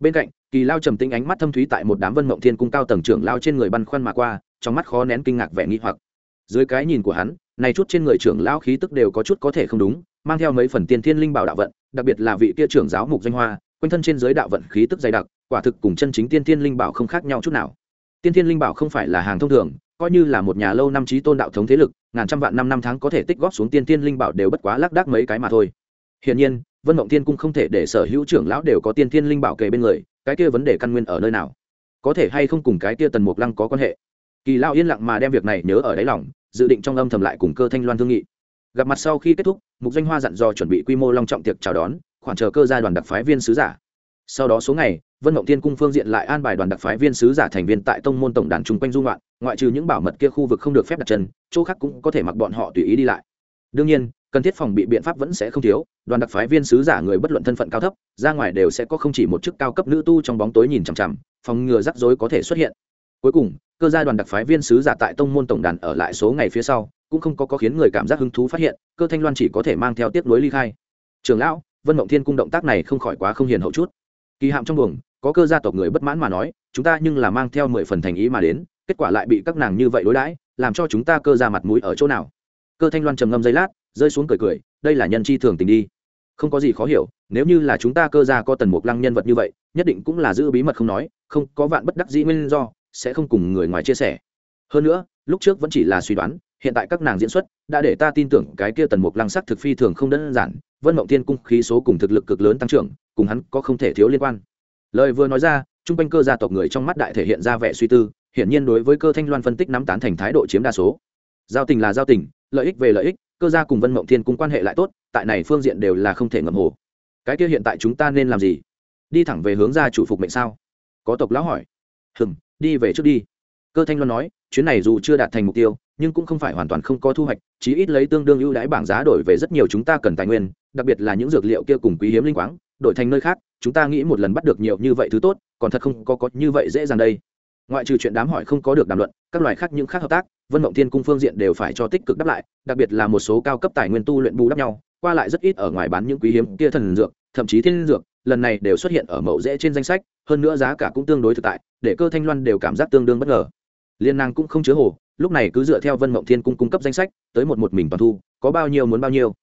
Bên cạnh, kỳ lao trầm tính ánh mắt thâm thúy tại một đám vân mộng thiên cung cao tầng trưởng lao trên người băn khoăn mà qua, trong mắt khó nén kinh ngạc vẻ nghi hoặc. Dưới cái nhìn của hắn, này chút trên người trưởng lao khí tức đều có chút có thể không đúng, mang theo mấy phần tiên thiên linh bảo đạo vận đặc biệt là vị kia trưởng giáo mục danh hoa, quanh thân trên giới đạo vận khí tức dày đặc, quả thực cùng chân chính tiên thiên linh bảo không khác nhau chút nào. Tiên thiên linh bảo không phải là hàng thông thường, coi như là một nhà lâu năm trí tôn đạo thống thế lực, ngàn trăm vạn năm năm tháng có thể tích góp xuống tiên thiên linh bảo đều bất quá lác đác mấy cái mà thôi. Hiển nhiên, vân mộng tiên cung không thể để sở hữu trưởng lão đều có tiên thiên linh bảo kề bên người, cái kia vấn đề căn nguyên ở nơi nào? Có thể hay không cùng cái kia tần mục lăng có quan hệ? Kỳ lao yên lặng mà đem việc này nhớ ở đáy lòng, dự định trong âm thầm lại cùng cơ thanh loan thương nghị gặp mặt sau khi kết thúc, mục danh hoa dặn dò chuẩn bị quy mô long trọng tiệc chào đón Khoảng chờ cơ gia đoàn đặc phái viên sứ giả. Sau đó số ngày, vân mộng thiên cung phương diện lại an bài đoàn đặc phái viên sứ giả thành viên tại tông môn tổng đàn chung quanh dung loạn ngoại trừ những bảo mật kia khu vực không được phép đặt chân, chỗ khác cũng có thể mặc bọn họ tùy ý đi lại. Đương nhiên, cần thiết phòng bị biện pháp vẫn sẽ không thiếu, đoàn đặc phái viên sứ giả người bất luận thân phận cao thấp, ra ngoài đều sẽ có không chỉ một chức cao cấp nữ tu trong bóng tối nhìn chằm chằm, phòng ngừa rắc rối có thể xuất hiện. Cuối cùng cơ gia đoàn đặc phái viên sứ giả tại tông môn tổng đàn ở lại số ngày phía sau cũng không có, có khiến người cảm giác hứng thú phát hiện cơ thanh loan chỉ có thể mang theo tiếp nối ly khai. Trường lão vân mộng thiên cung động tác này không khỏi quá không hiền hậu chút. Kỳ hạm trong buồng có cơ gia tộc người bất mãn mà nói chúng ta nhưng là mang theo mười phần thành ý mà đến kết quả lại bị các nàng như vậy đối đãi làm cho chúng ta cơ ra mặt mũi ở chỗ nào? Cơ thanh loan trầm ngâm giây lát rơi xuống cười cười đây là nhân chi thường tình đi. Không có gì khó hiểu nếu như là chúng ta cơ ra có tần mục lăng nhân vật như vậy nhất định cũng là giữ bí mật không nói không có vạn bất đắc dĩ nguyên do sẽ không cùng người ngoài chia sẻ. Hơn nữa, lúc trước vẫn chỉ là suy đoán, hiện tại các nàng diễn xuất đã để ta tin tưởng cái kia tần mục lăng sắc thực phi thường không đơn giản, vân mộng thiên cung khí số cùng thực lực cực lớn tăng trưởng, cùng hắn có không thể thiếu liên quan. Lời vừa nói ra chung quanh cơ gia tộc người trong mắt đại thể hiện ra vẻ suy tư, hiển nhiên đối với cơ thanh loan phân tích nắm tán thành thái độ chiếm đa số. Giao tình là giao tình, lợi ích về lợi ích, cơ gia cùng vân mộng thiên cung quan hệ lại tốt, tại này phương diện đều là không thể ngầm hồ. Cái kia hiện tại chúng ta nên làm gì? Đi thẳng về hướng gia chủ phục mệnh sao? Có tộc lão hỏi. Hừng đi về trước đi. Cơ thanh loan nói, chuyến này dù chưa đạt thành mục tiêu, nhưng cũng không phải hoàn toàn không có thu hoạch, chí ít lấy tương đương ưu đãi bảng giá đổi về rất nhiều chúng ta cần tài nguyên, đặc biệt là những dược liệu kia cùng quý hiếm linh quáng, đổi thành nơi khác, chúng ta nghĩ một lần bắt được nhiều như vậy thứ tốt, còn thật không có có như vậy dễ dàng đây. Ngoại trừ chuyện đám hỏi không có được đàm luận, các loài khác những khác hợp tác, vân mộng thiên cung phương diện đều phải cho tích cực đáp lại, đặc biệt là một số cao cấp tài nguyên tu luyện bù đắp nhau, qua lại rất ít ở ngoài bán những quý hiếm kia thần dược, thậm chí thiên dược lần này đều xuất hiện ở mẫu rễ trên danh sách, hơn nữa giá cả cũng tương đối thực tại, để cơ thanh loan đều cảm giác tương đương bất ngờ. Liên nàng cũng không chứa hồ, lúc này cứ dựa theo vân mộng thiên cung cung cấp danh sách, tới một một mình toàn thu, có bao nhiêu muốn bao nhiêu.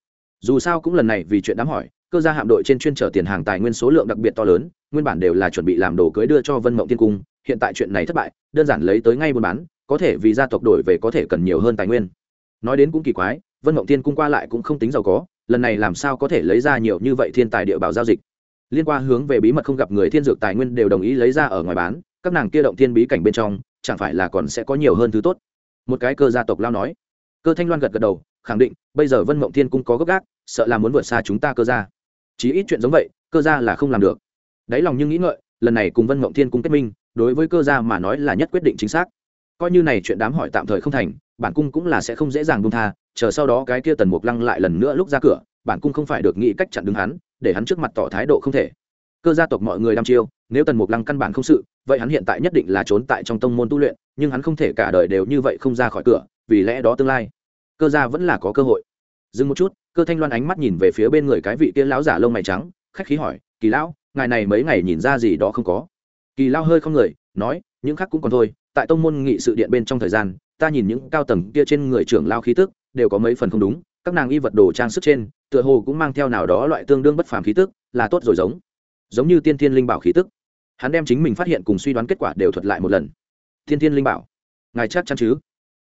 Dù sao cũng lần này vì chuyện đám hỏi, cơ gia hạm đội trên chuyên trở tiền hàng tài nguyên số lượng đặc biệt to lớn, nguyên bản đều là chuẩn bị làm đồ cưới đưa cho vân mộng thiên cung, hiện tại chuyện này thất bại, đơn giản lấy tới ngay buôn bán, có thể vì gia tộc đổi về có thể cần nhiều hơn tài nguyên. Nói đến cũng kỳ quái, vân mộng thiên cung qua lại cũng không tính giàu có, lần này làm sao có thể lấy ra nhiều như vậy thiên tài địa bảo giao dịch liên quan hướng về bí mật không gặp người thiên dược tài nguyên đều đồng ý lấy ra ở ngoài bán, các nàng kia động thiên bí cảnh bên trong, chẳng phải là còn sẽ có nhiều hơn thứ tốt? Một cái cơ gia tộc lao nói. Cơ thanh loan gật gật đầu, khẳng định, bây giờ vân mộng thiên cung có gấp gác, sợ là muốn vượt xa chúng ta cơ gia. Chí ít chuyện giống vậy, cơ gia là không làm được. Đáy lòng nhưng nghĩ ngợi, lần này cùng vân mộng thiên cung kết minh, đối với cơ gia mà nói là nhất quyết định chính xác. Coi như này chuyện đám hỏi tạm thời không thành, bản cung cũng là sẽ không dễ dàng buông tha, chờ sau đó cái kia tần mục lăng lại lần nữa lúc ra cửa, bản cung không phải được nghĩ cách chặn đứng hắn để hắn trước mặt tỏ thái độ không thể. Cơ gia tộc mọi người đăm chiêu, nếu tần mục lăng căn bản không sự, vậy hắn hiện tại nhất định là trốn tại trong tông môn tu luyện, nhưng hắn không thể cả đời đều như vậy không ra khỏi cửa, vì lẽ đó tương lai, cơ gia vẫn là có cơ hội. Dừng một chút, cơ thanh loan ánh mắt nhìn về phía bên người cái vị kia lão giả lông mày trắng, khách khí hỏi, kỳ lão, ngài này mấy ngày nhìn ra gì đó không có? Kỳ lao hơi không người, nói, những khác cũng còn thôi, tại tông môn nghị sự điện bên trong thời gian, ta nhìn những cao tầng kia trên người trưởng lao khí tức, đều có mấy phần không đúng các nàng y vật đồ trang sức trên, tựa hồ cũng mang theo nào đó loại tương đương bất phàm khí tức, là tốt rồi giống. Giống như tiên thiên linh bảo khí tức. Hắn đem chính mình phát hiện cùng suy đoán kết quả đều thuật lại một lần. Tiên thiên linh bảo. Ngài chắc chắn chứ?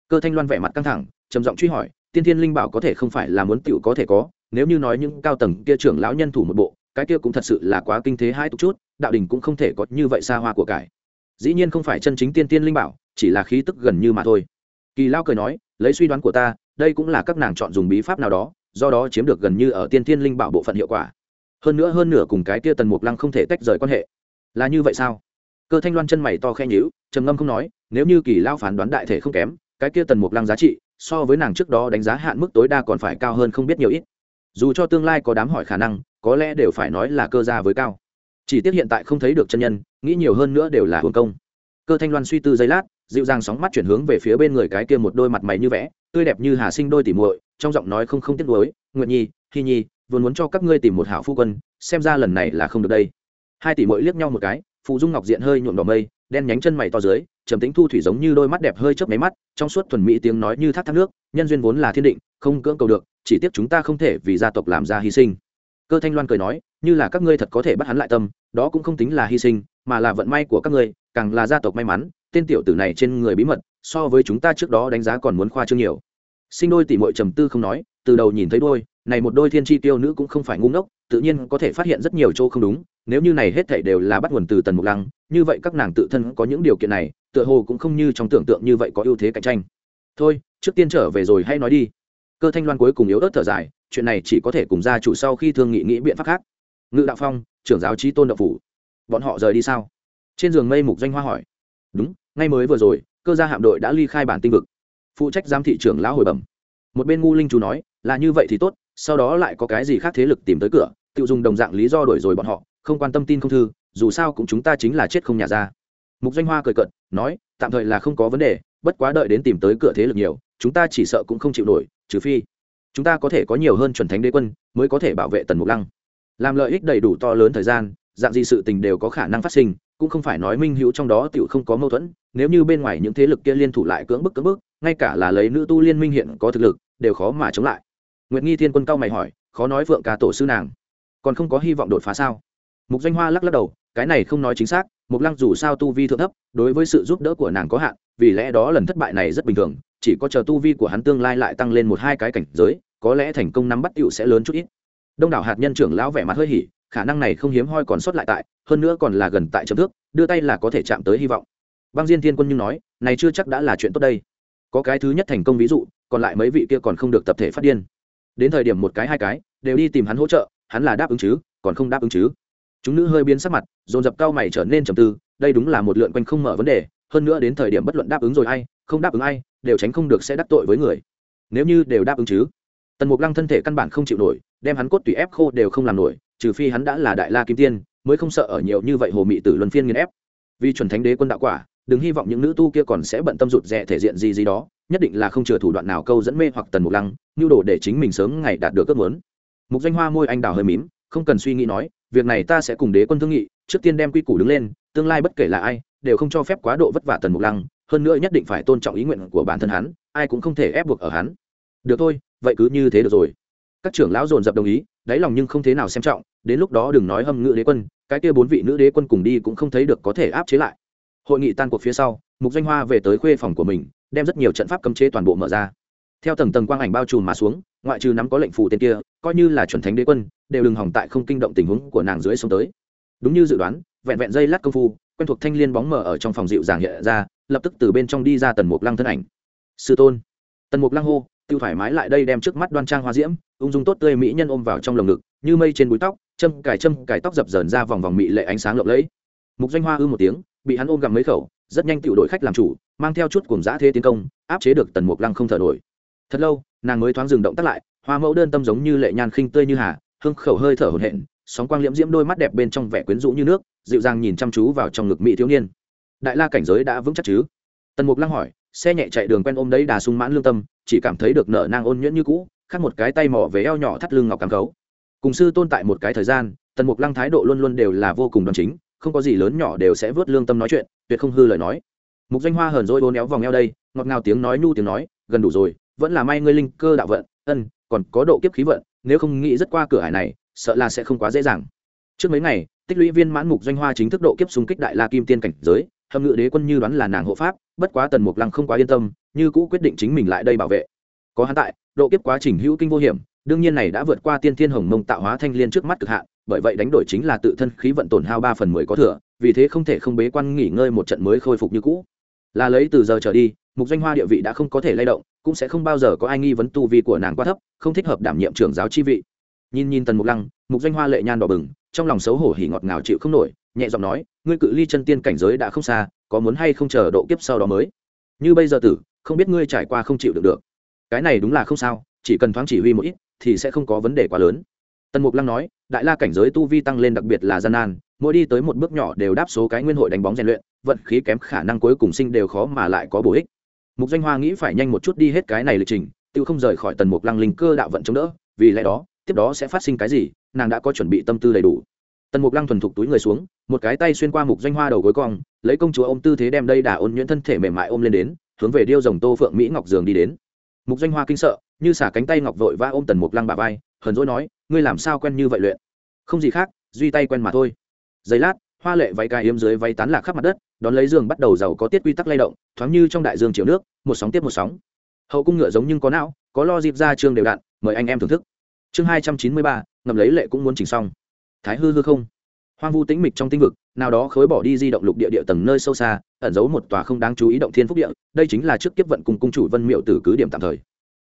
Cơ thanh loan vẻ mặt căng thẳng, trầm giọng truy hỏi, tiên thiên linh bảo có thể không phải là muốn tựu có thể có, nếu như nói những cao tầng kia trưởng lão nhân thủ một bộ, cái kia cũng thật sự là quá kinh thế hai tục chút, đạo đình cũng không thể có như vậy xa hoa của cải. Dĩ nhiên không phải chân chính tiên tiên linh bảo, chỉ là khí tức gần như mà thôi. Kỳ lao cười nói, lấy suy đoán của ta đây cũng là các nàng chọn dùng bí pháp nào đó, do đó chiếm được gần như ở tiên Thiên linh bảo bộ phận hiệu quả. Hơn nữa hơn nửa cùng cái kia tần mục lăng không thể tách rời quan hệ. Là như vậy sao? Cơ thanh loan chân mày to khe nhíu, trầm ngâm không nói, nếu như kỳ lao phán đoán đại thể không kém, cái kia tần mục lăng giá trị, so với nàng trước đó đánh giá hạn mức tối đa còn phải cao hơn không biết nhiều ít. Dù cho tương lai có đám hỏi khả năng, có lẽ đều phải nói là cơ gia với cao. Chỉ tiếc hiện tại không thấy được chân nhân, nghĩ nhiều hơn nữa đều là hưởng công cơ thanh loan suy tư giây lát, dịu dàng sóng mắt chuyển hướng về phía bên người cái kia một đôi mặt mày như vẽ, tươi đẹp như hà sinh đôi tỉ muội, trong giọng nói không không tiếc nuối nguyện nhi hy nhi vừa muốn cho các ngươi tìm một hảo phu quân, xem ra lần này là không được đây. Hai tỷ muội liếc nhau một cái phụ dung ngọc diện hơi nhuộm đỏ mây, đen nhánh chân mày to dưới, trầm tĩnh thu thủy giống như đôi mắt đẹp hơi chớp máy mắt, trong suốt thuần mỹ tiếng nói như thác thác nước, nhân duyên vốn là thiên định, không cưỡng cầu được, chỉ tiếc chúng ta không thể vì gia tộc làm ra hy sinh. Cơ thanh loan cười nói, như là các ngươi thật có thể bắt hắn lại tâm, đó cũng không tính là hy sinh mà là vận may của các ngươi, càng là gia tộc may mắn, tên tiểu tử này trên người bí mật, so với chúng ta trước đó đánh giá còn muốn khoa trương nhiều. Sinh đôi tỷ muội trầm tư không nói, từ đầu nhìn thấy đôi, này một đôi thiên tri tiêu nữ cũng không phải ngu ngốc, tự nhiên có thể phát hiện rất nhiều chỗ không đúng, nếu như này hết thảy đều là bắt nguồn từ tần mục lăng, như vậy các nàng tự thân có những điều kiện này, tựa hồ cũng không như trong tưởng tượng như vậy có ưu thế cạnh tranh. Thôi, trước tiên trở về rồi hay nói đi. Cơ thanh loan cuối cùng yếu ớt thở dài, chuyện này chỉ có thể cùng gia chủ sau khi thương nghị nghĩ biện pháp khác. Ngự đạo phong, trưởng giáo trí tôn đạo phủ bọn họ rời đi sao? Trên giường mây mục doanh hoa hỏi. Đúng, ngay mới vừa rồi, cơ gia hạm đội đã ly khai bản tinh vực. Phụ trách giám thị trưởng lão hồi bẩm. Một bên ngu linh chú nói, là như vậy thì tốt, sau đó lại có cái gì khác thế lực tìm tới cửa, tự dùng đồng dạng lý do đổi rồi bọn họ, không quan tâm tin không thư, dù sao cũng chúng ta chính là chết không nhà ra. Mục doanh hoa cười cận nói, tạm thời là không có vấn đề, bất quá đợi đến tìm tới cửa thế lực nhiều, chúng ta chỉ sợ cũng không chịu nổi, trừ phi chúng ta có thể có nhiều hơn chuẩn thánh đế quân, mới có thể bảo vệ tần mục lăng. Làm lợi ích đầy đủ to lớn thời gian dạng gì sự tình đều có khả năng phát sinh, cũng không phải nói minh hữu trong đó tiểu không có mâu thuẫn, nếu như bên ngoài những thế lực kia liên thủ lại cưỡng bức cưỡng bức, ngay cả là lấy nữ tu liên minh hiện có thực lực, đều khó mà chống lại. Nguyệt nghi thiên quân cao mày hỏi, khó nói vượng ca tổ sư nàng, còn không có hy vọng đột phá sao? Mục danh hoa lắc lắc đầu, cái này không nói chính xác, mục lăng dù sao tu vi thượng thấp, đối với sự giúp đỡ của nàng có hạn, vì lẽ đó lần thất bại này rất bình thường, chỉ có chờ tu vi của hắn tương lai lại tăng lên một hai cái cảnh giới, có lẽ thành công nắm bắt tựu sẽ lớn chút ít. Đông đảo hạt nhân trưởng lão vẻ mặt hơi hỉ khả năng này không hiếm hoi còn sót lại tại, hơn nữa còn là gần tại chấm thước, đưa tay là có thể chạm tới hy vọng. Băng diên thiên quân nhưng nói, này chưa chắc đã là chuyện tốt đây. Có cái thứ nhất thành công ví dụ, còn lại mấy vị kia còn không được tập thể phát điên. Đến thời điểm một cái hai cái, đều đi tìm hắn hỗ trợ, hắn là đáp ứng chứ, còn không đáp ứng chứ. Chúng nữ hơi biến sắc mặt, dồn dập cao mày trở nên trầm tư, đây đúng là một lượn quanh không mở vấn đề, hơn nữa đến thời điểm bất luận đáp ứng rồi ai, không đáp ứng ai, đều tránh không được sẽ đắc tội với người. Nếu như đều đáp ứng chứ? Tần mục lăng thân thể căn bản không chịu nổi, đem hắn cốt tùy ép khô đều không làm nổi trừ phi hắn đã là đại la kim tiên, mới không sợ ở nhiều như vậy hồ mị tử luân phiên nghiên ép. Vì chuẩn thánh đế quân đạo quả, đừng hy vọng những nữ tu kia còn sẽ bận tâm rụt rè thể diện gì gì đó, nhất định là không chừa thủ đoạn nào câu dẫn mê hoặc tần mục lăng nhu đồ để chính mình sớm ngày đạt được ước muốn. Mục danh hoa môi anh đào hơi mím, không cần suy nghĩ nói, việc này ta sẽ cùng đế quân thương nghị, trước tiên đem quy củ đứng lên, tương lai bất kể là ai, đều không cho phép quá độ vất vả tần mục lăng, hơn nữa nhất định phải tôn trọng ý nguyện của bản thân hắn, ai cũng không thể ép buộc ở hắn. Được thôi, vậy cứ như thế được rồi các trưởng lão dồn dập đồng ý, đáy lòng nhưng không thế nào xem trọng, đến lúc đó đừng nói hâm ngự đế quân, cái kia bốn vị nữ đế quân cùng đi cũng không thấy được có thể áp chế lại. Hội nghị tan cuộc phía sau, mục doanh hoa về tới khuê phòng của mình, đem rất nhiều trận pháp cấm chế toàn bộ mở ra. Theo tầng tầng quang ảnh bao trùm mà xuống, ngoại trừ nắm có lệnh phù tên kia, coi như là chuẩn thánh đế quân, đều đừng hỏng tại không kinh động tình huống của nàng dưới sông tới. Đúng như dự đoán, vẹn vẹn dây lát công phu, quen thuộc thanh liên bóng mở ở trong phòng dịu dàng hiện ra, lập tức từ bên trong đi ra tần mục lăng thân ảnh. Sư tôn. Tần mục lăng hô tiêu thoải mái lại đây đem trước mắt đoan trang hoa diễm, ung dung tốt tươi mỹ nhân ôm vào trong lồng ngực, như mây trên búi tóc, châm cài châm cài tóc dập dờn ra vòng vòng mị lệ ánh sáng lộng lẫy. Mục doanh hoa ư một tiếng, bị hắn ôm gặm mấy khẩu, rất nhanh tiểu đội khách làm chủ, mang theo chút cùng giã thế tiến công, áp chế được tần mục lăng không thở nổi. Thật lâu, nàng mới thoáng dừng động tác lại, hoa mẫu đơn tâm giống như lệ nhan khinh tươi như hà, hương khẩu hơi thở hồn hển, sóng quang liễm diễm đôi mắt đẹp bên trong vẻ quyến rũ như nước, dịu dàng nhìn chăm chú vào trong ngực mỹ thiếu niên. Đại la cảnh giới đã vững chắc chứ? Tần mục lăng hỏi, xe nhẹ chạy đường quen ôm đấy đà sung mãn lương tâm chỉ cảm thấy được nợ nang ôn nhuyễn như cũ, khác một cái tay mỏ về eo nhỏ thắt lưng ngọc cắm cấu cùng sư tôn tại một cái thời gian, tần mục lăng thái độ luôn luôn đều là vô cùng đòn chính, không có gì lớn nhỏ đều sẽ vớt lương tâm nói chuyện, tuyệt không hư lời nói. Mục danh hoa hờn dỗi ôn néo vòng eo đây, ngọt ngào tiếng nói nhu tiếng nói, gần đủ rồi, vẫn là may ngươi linh cơ đạo vận, ân, còn có độ kiếp khí vận, nếu không nghĩ rất qua cửa hải này, sợ là sẽ không quá dễ dàng. Trước mấy ngày, tích lũy viên mãn mục danh hoa chính thức độ kiếp xung kích đại la kim tiên cảnh giới, hâm ngự đế quân như đoán là nàng hộ pháp bất quá tần mục lăng không quá yên tâm, như cũ quyết định chính mình lại đây bảo vệ. Có hắn tại, độ kiếp quá trình hữu kinh vô hiểm, đương nhiên này đã vượt qua tiên thiên hồng mông tạo hóa thanh liên trước mắt cực hạn, bởi vậy đánh đổi chính là tự thân khí vận tổn hao ba phần mười có thừa, vì thế không thể không bế quan nghỉ ngơi một trận mới khôi phục như cũ. Là lấy từ giờ trở đi, mục doanh hoa địa vị đã không có thể lay động, cũng sẽ không bao giờ có ai nghi vấn tu vi của nàng quá thấp, không thích hợp đảm nhiệm trưởng giáo chi vị. Nhìn nhìn tần mục lăng, mục doanh hoa lệ nhan đỏ bừng, trong lòng xấu hổ hỉ ngọt ngào chịu không nổi, nhẹ giọng nói, ngươi cự ly chân tiên cảnh giới đã không xa có muốn hay không chờ độ kiếp sau đó mới. Như bây giờ tử, không biết ngươi trải qua không chịu được được. Cái này đúng là không sao, chỉ cần thoáng chỉ huy một ít, thì sẽ không có vấn đề quá lớn. Tần mục lăng nói, đại la cảnh giới tu vi tăng lên đặc biệt là gian nan, mỗi đi tới một bước nhỏ đều đáp số cái nguyên hội đánh bóng rèn luyện, vận khí kém khả năng cuối cùng sinh đều khó mà lại có bổ ích. Mục doanh hoa nghĩ phải nhanh một chút đi hết cái này lịch trình tự không rời khỏi tần mục lăng linh cơ đạo vận chống đỡ, vì lẽ đó, tiếp đó sẽ phát sinh cái gì, nàng đã có chuẩn bị tâm tư đầy đủ tần mục lăng thuần thục túi người xuống, một cái tay xuyên qua mục doanh hoa đầu gối cong, lấy công chúa ôm tư thế đem đây đà ôn nhuyễn thân thể mềm mại ôm lên đến, hướng về điêu dòng tô phượng mỹ ngọc giường đi đến. Mục doanh hoa kinh sợ, như xả cánh tay ngọc vội va ôm tần mục lăng bà vai, hờn dỗi nói, ngươi làm sao quen như vậy luyện? Không gì khác, duy tay quen mà thôi. Giấy lát, hoa lệ váy cài yếm dưới váy tán lạc khắp mặt đất, đón lấy giường bắt đầu giàu có tiết quy tắc lay động, thoáng như trong đại dương chiều nước, một sóng tiếp một sóng. Hậu cung ngựa giống nhưng có não, có lo dịp ra chương đều đặn mời anh em thưởng thức. Chương hai trăm chín mươi ba ngầm lấy lệ cũng muốn chỉnh xong thái hư hư không? Hoang vu tĩnh mịch trong tinh vực, nào đó khối bỏ đi di động lục địa địa tầng nơi sâu xa, ẩn giấu một tòa không đáng chú ý động thiên phúc địa, đây chính là trước kiếp vận cùng cung chủ vân miệu tử cứ điểm tạm thời.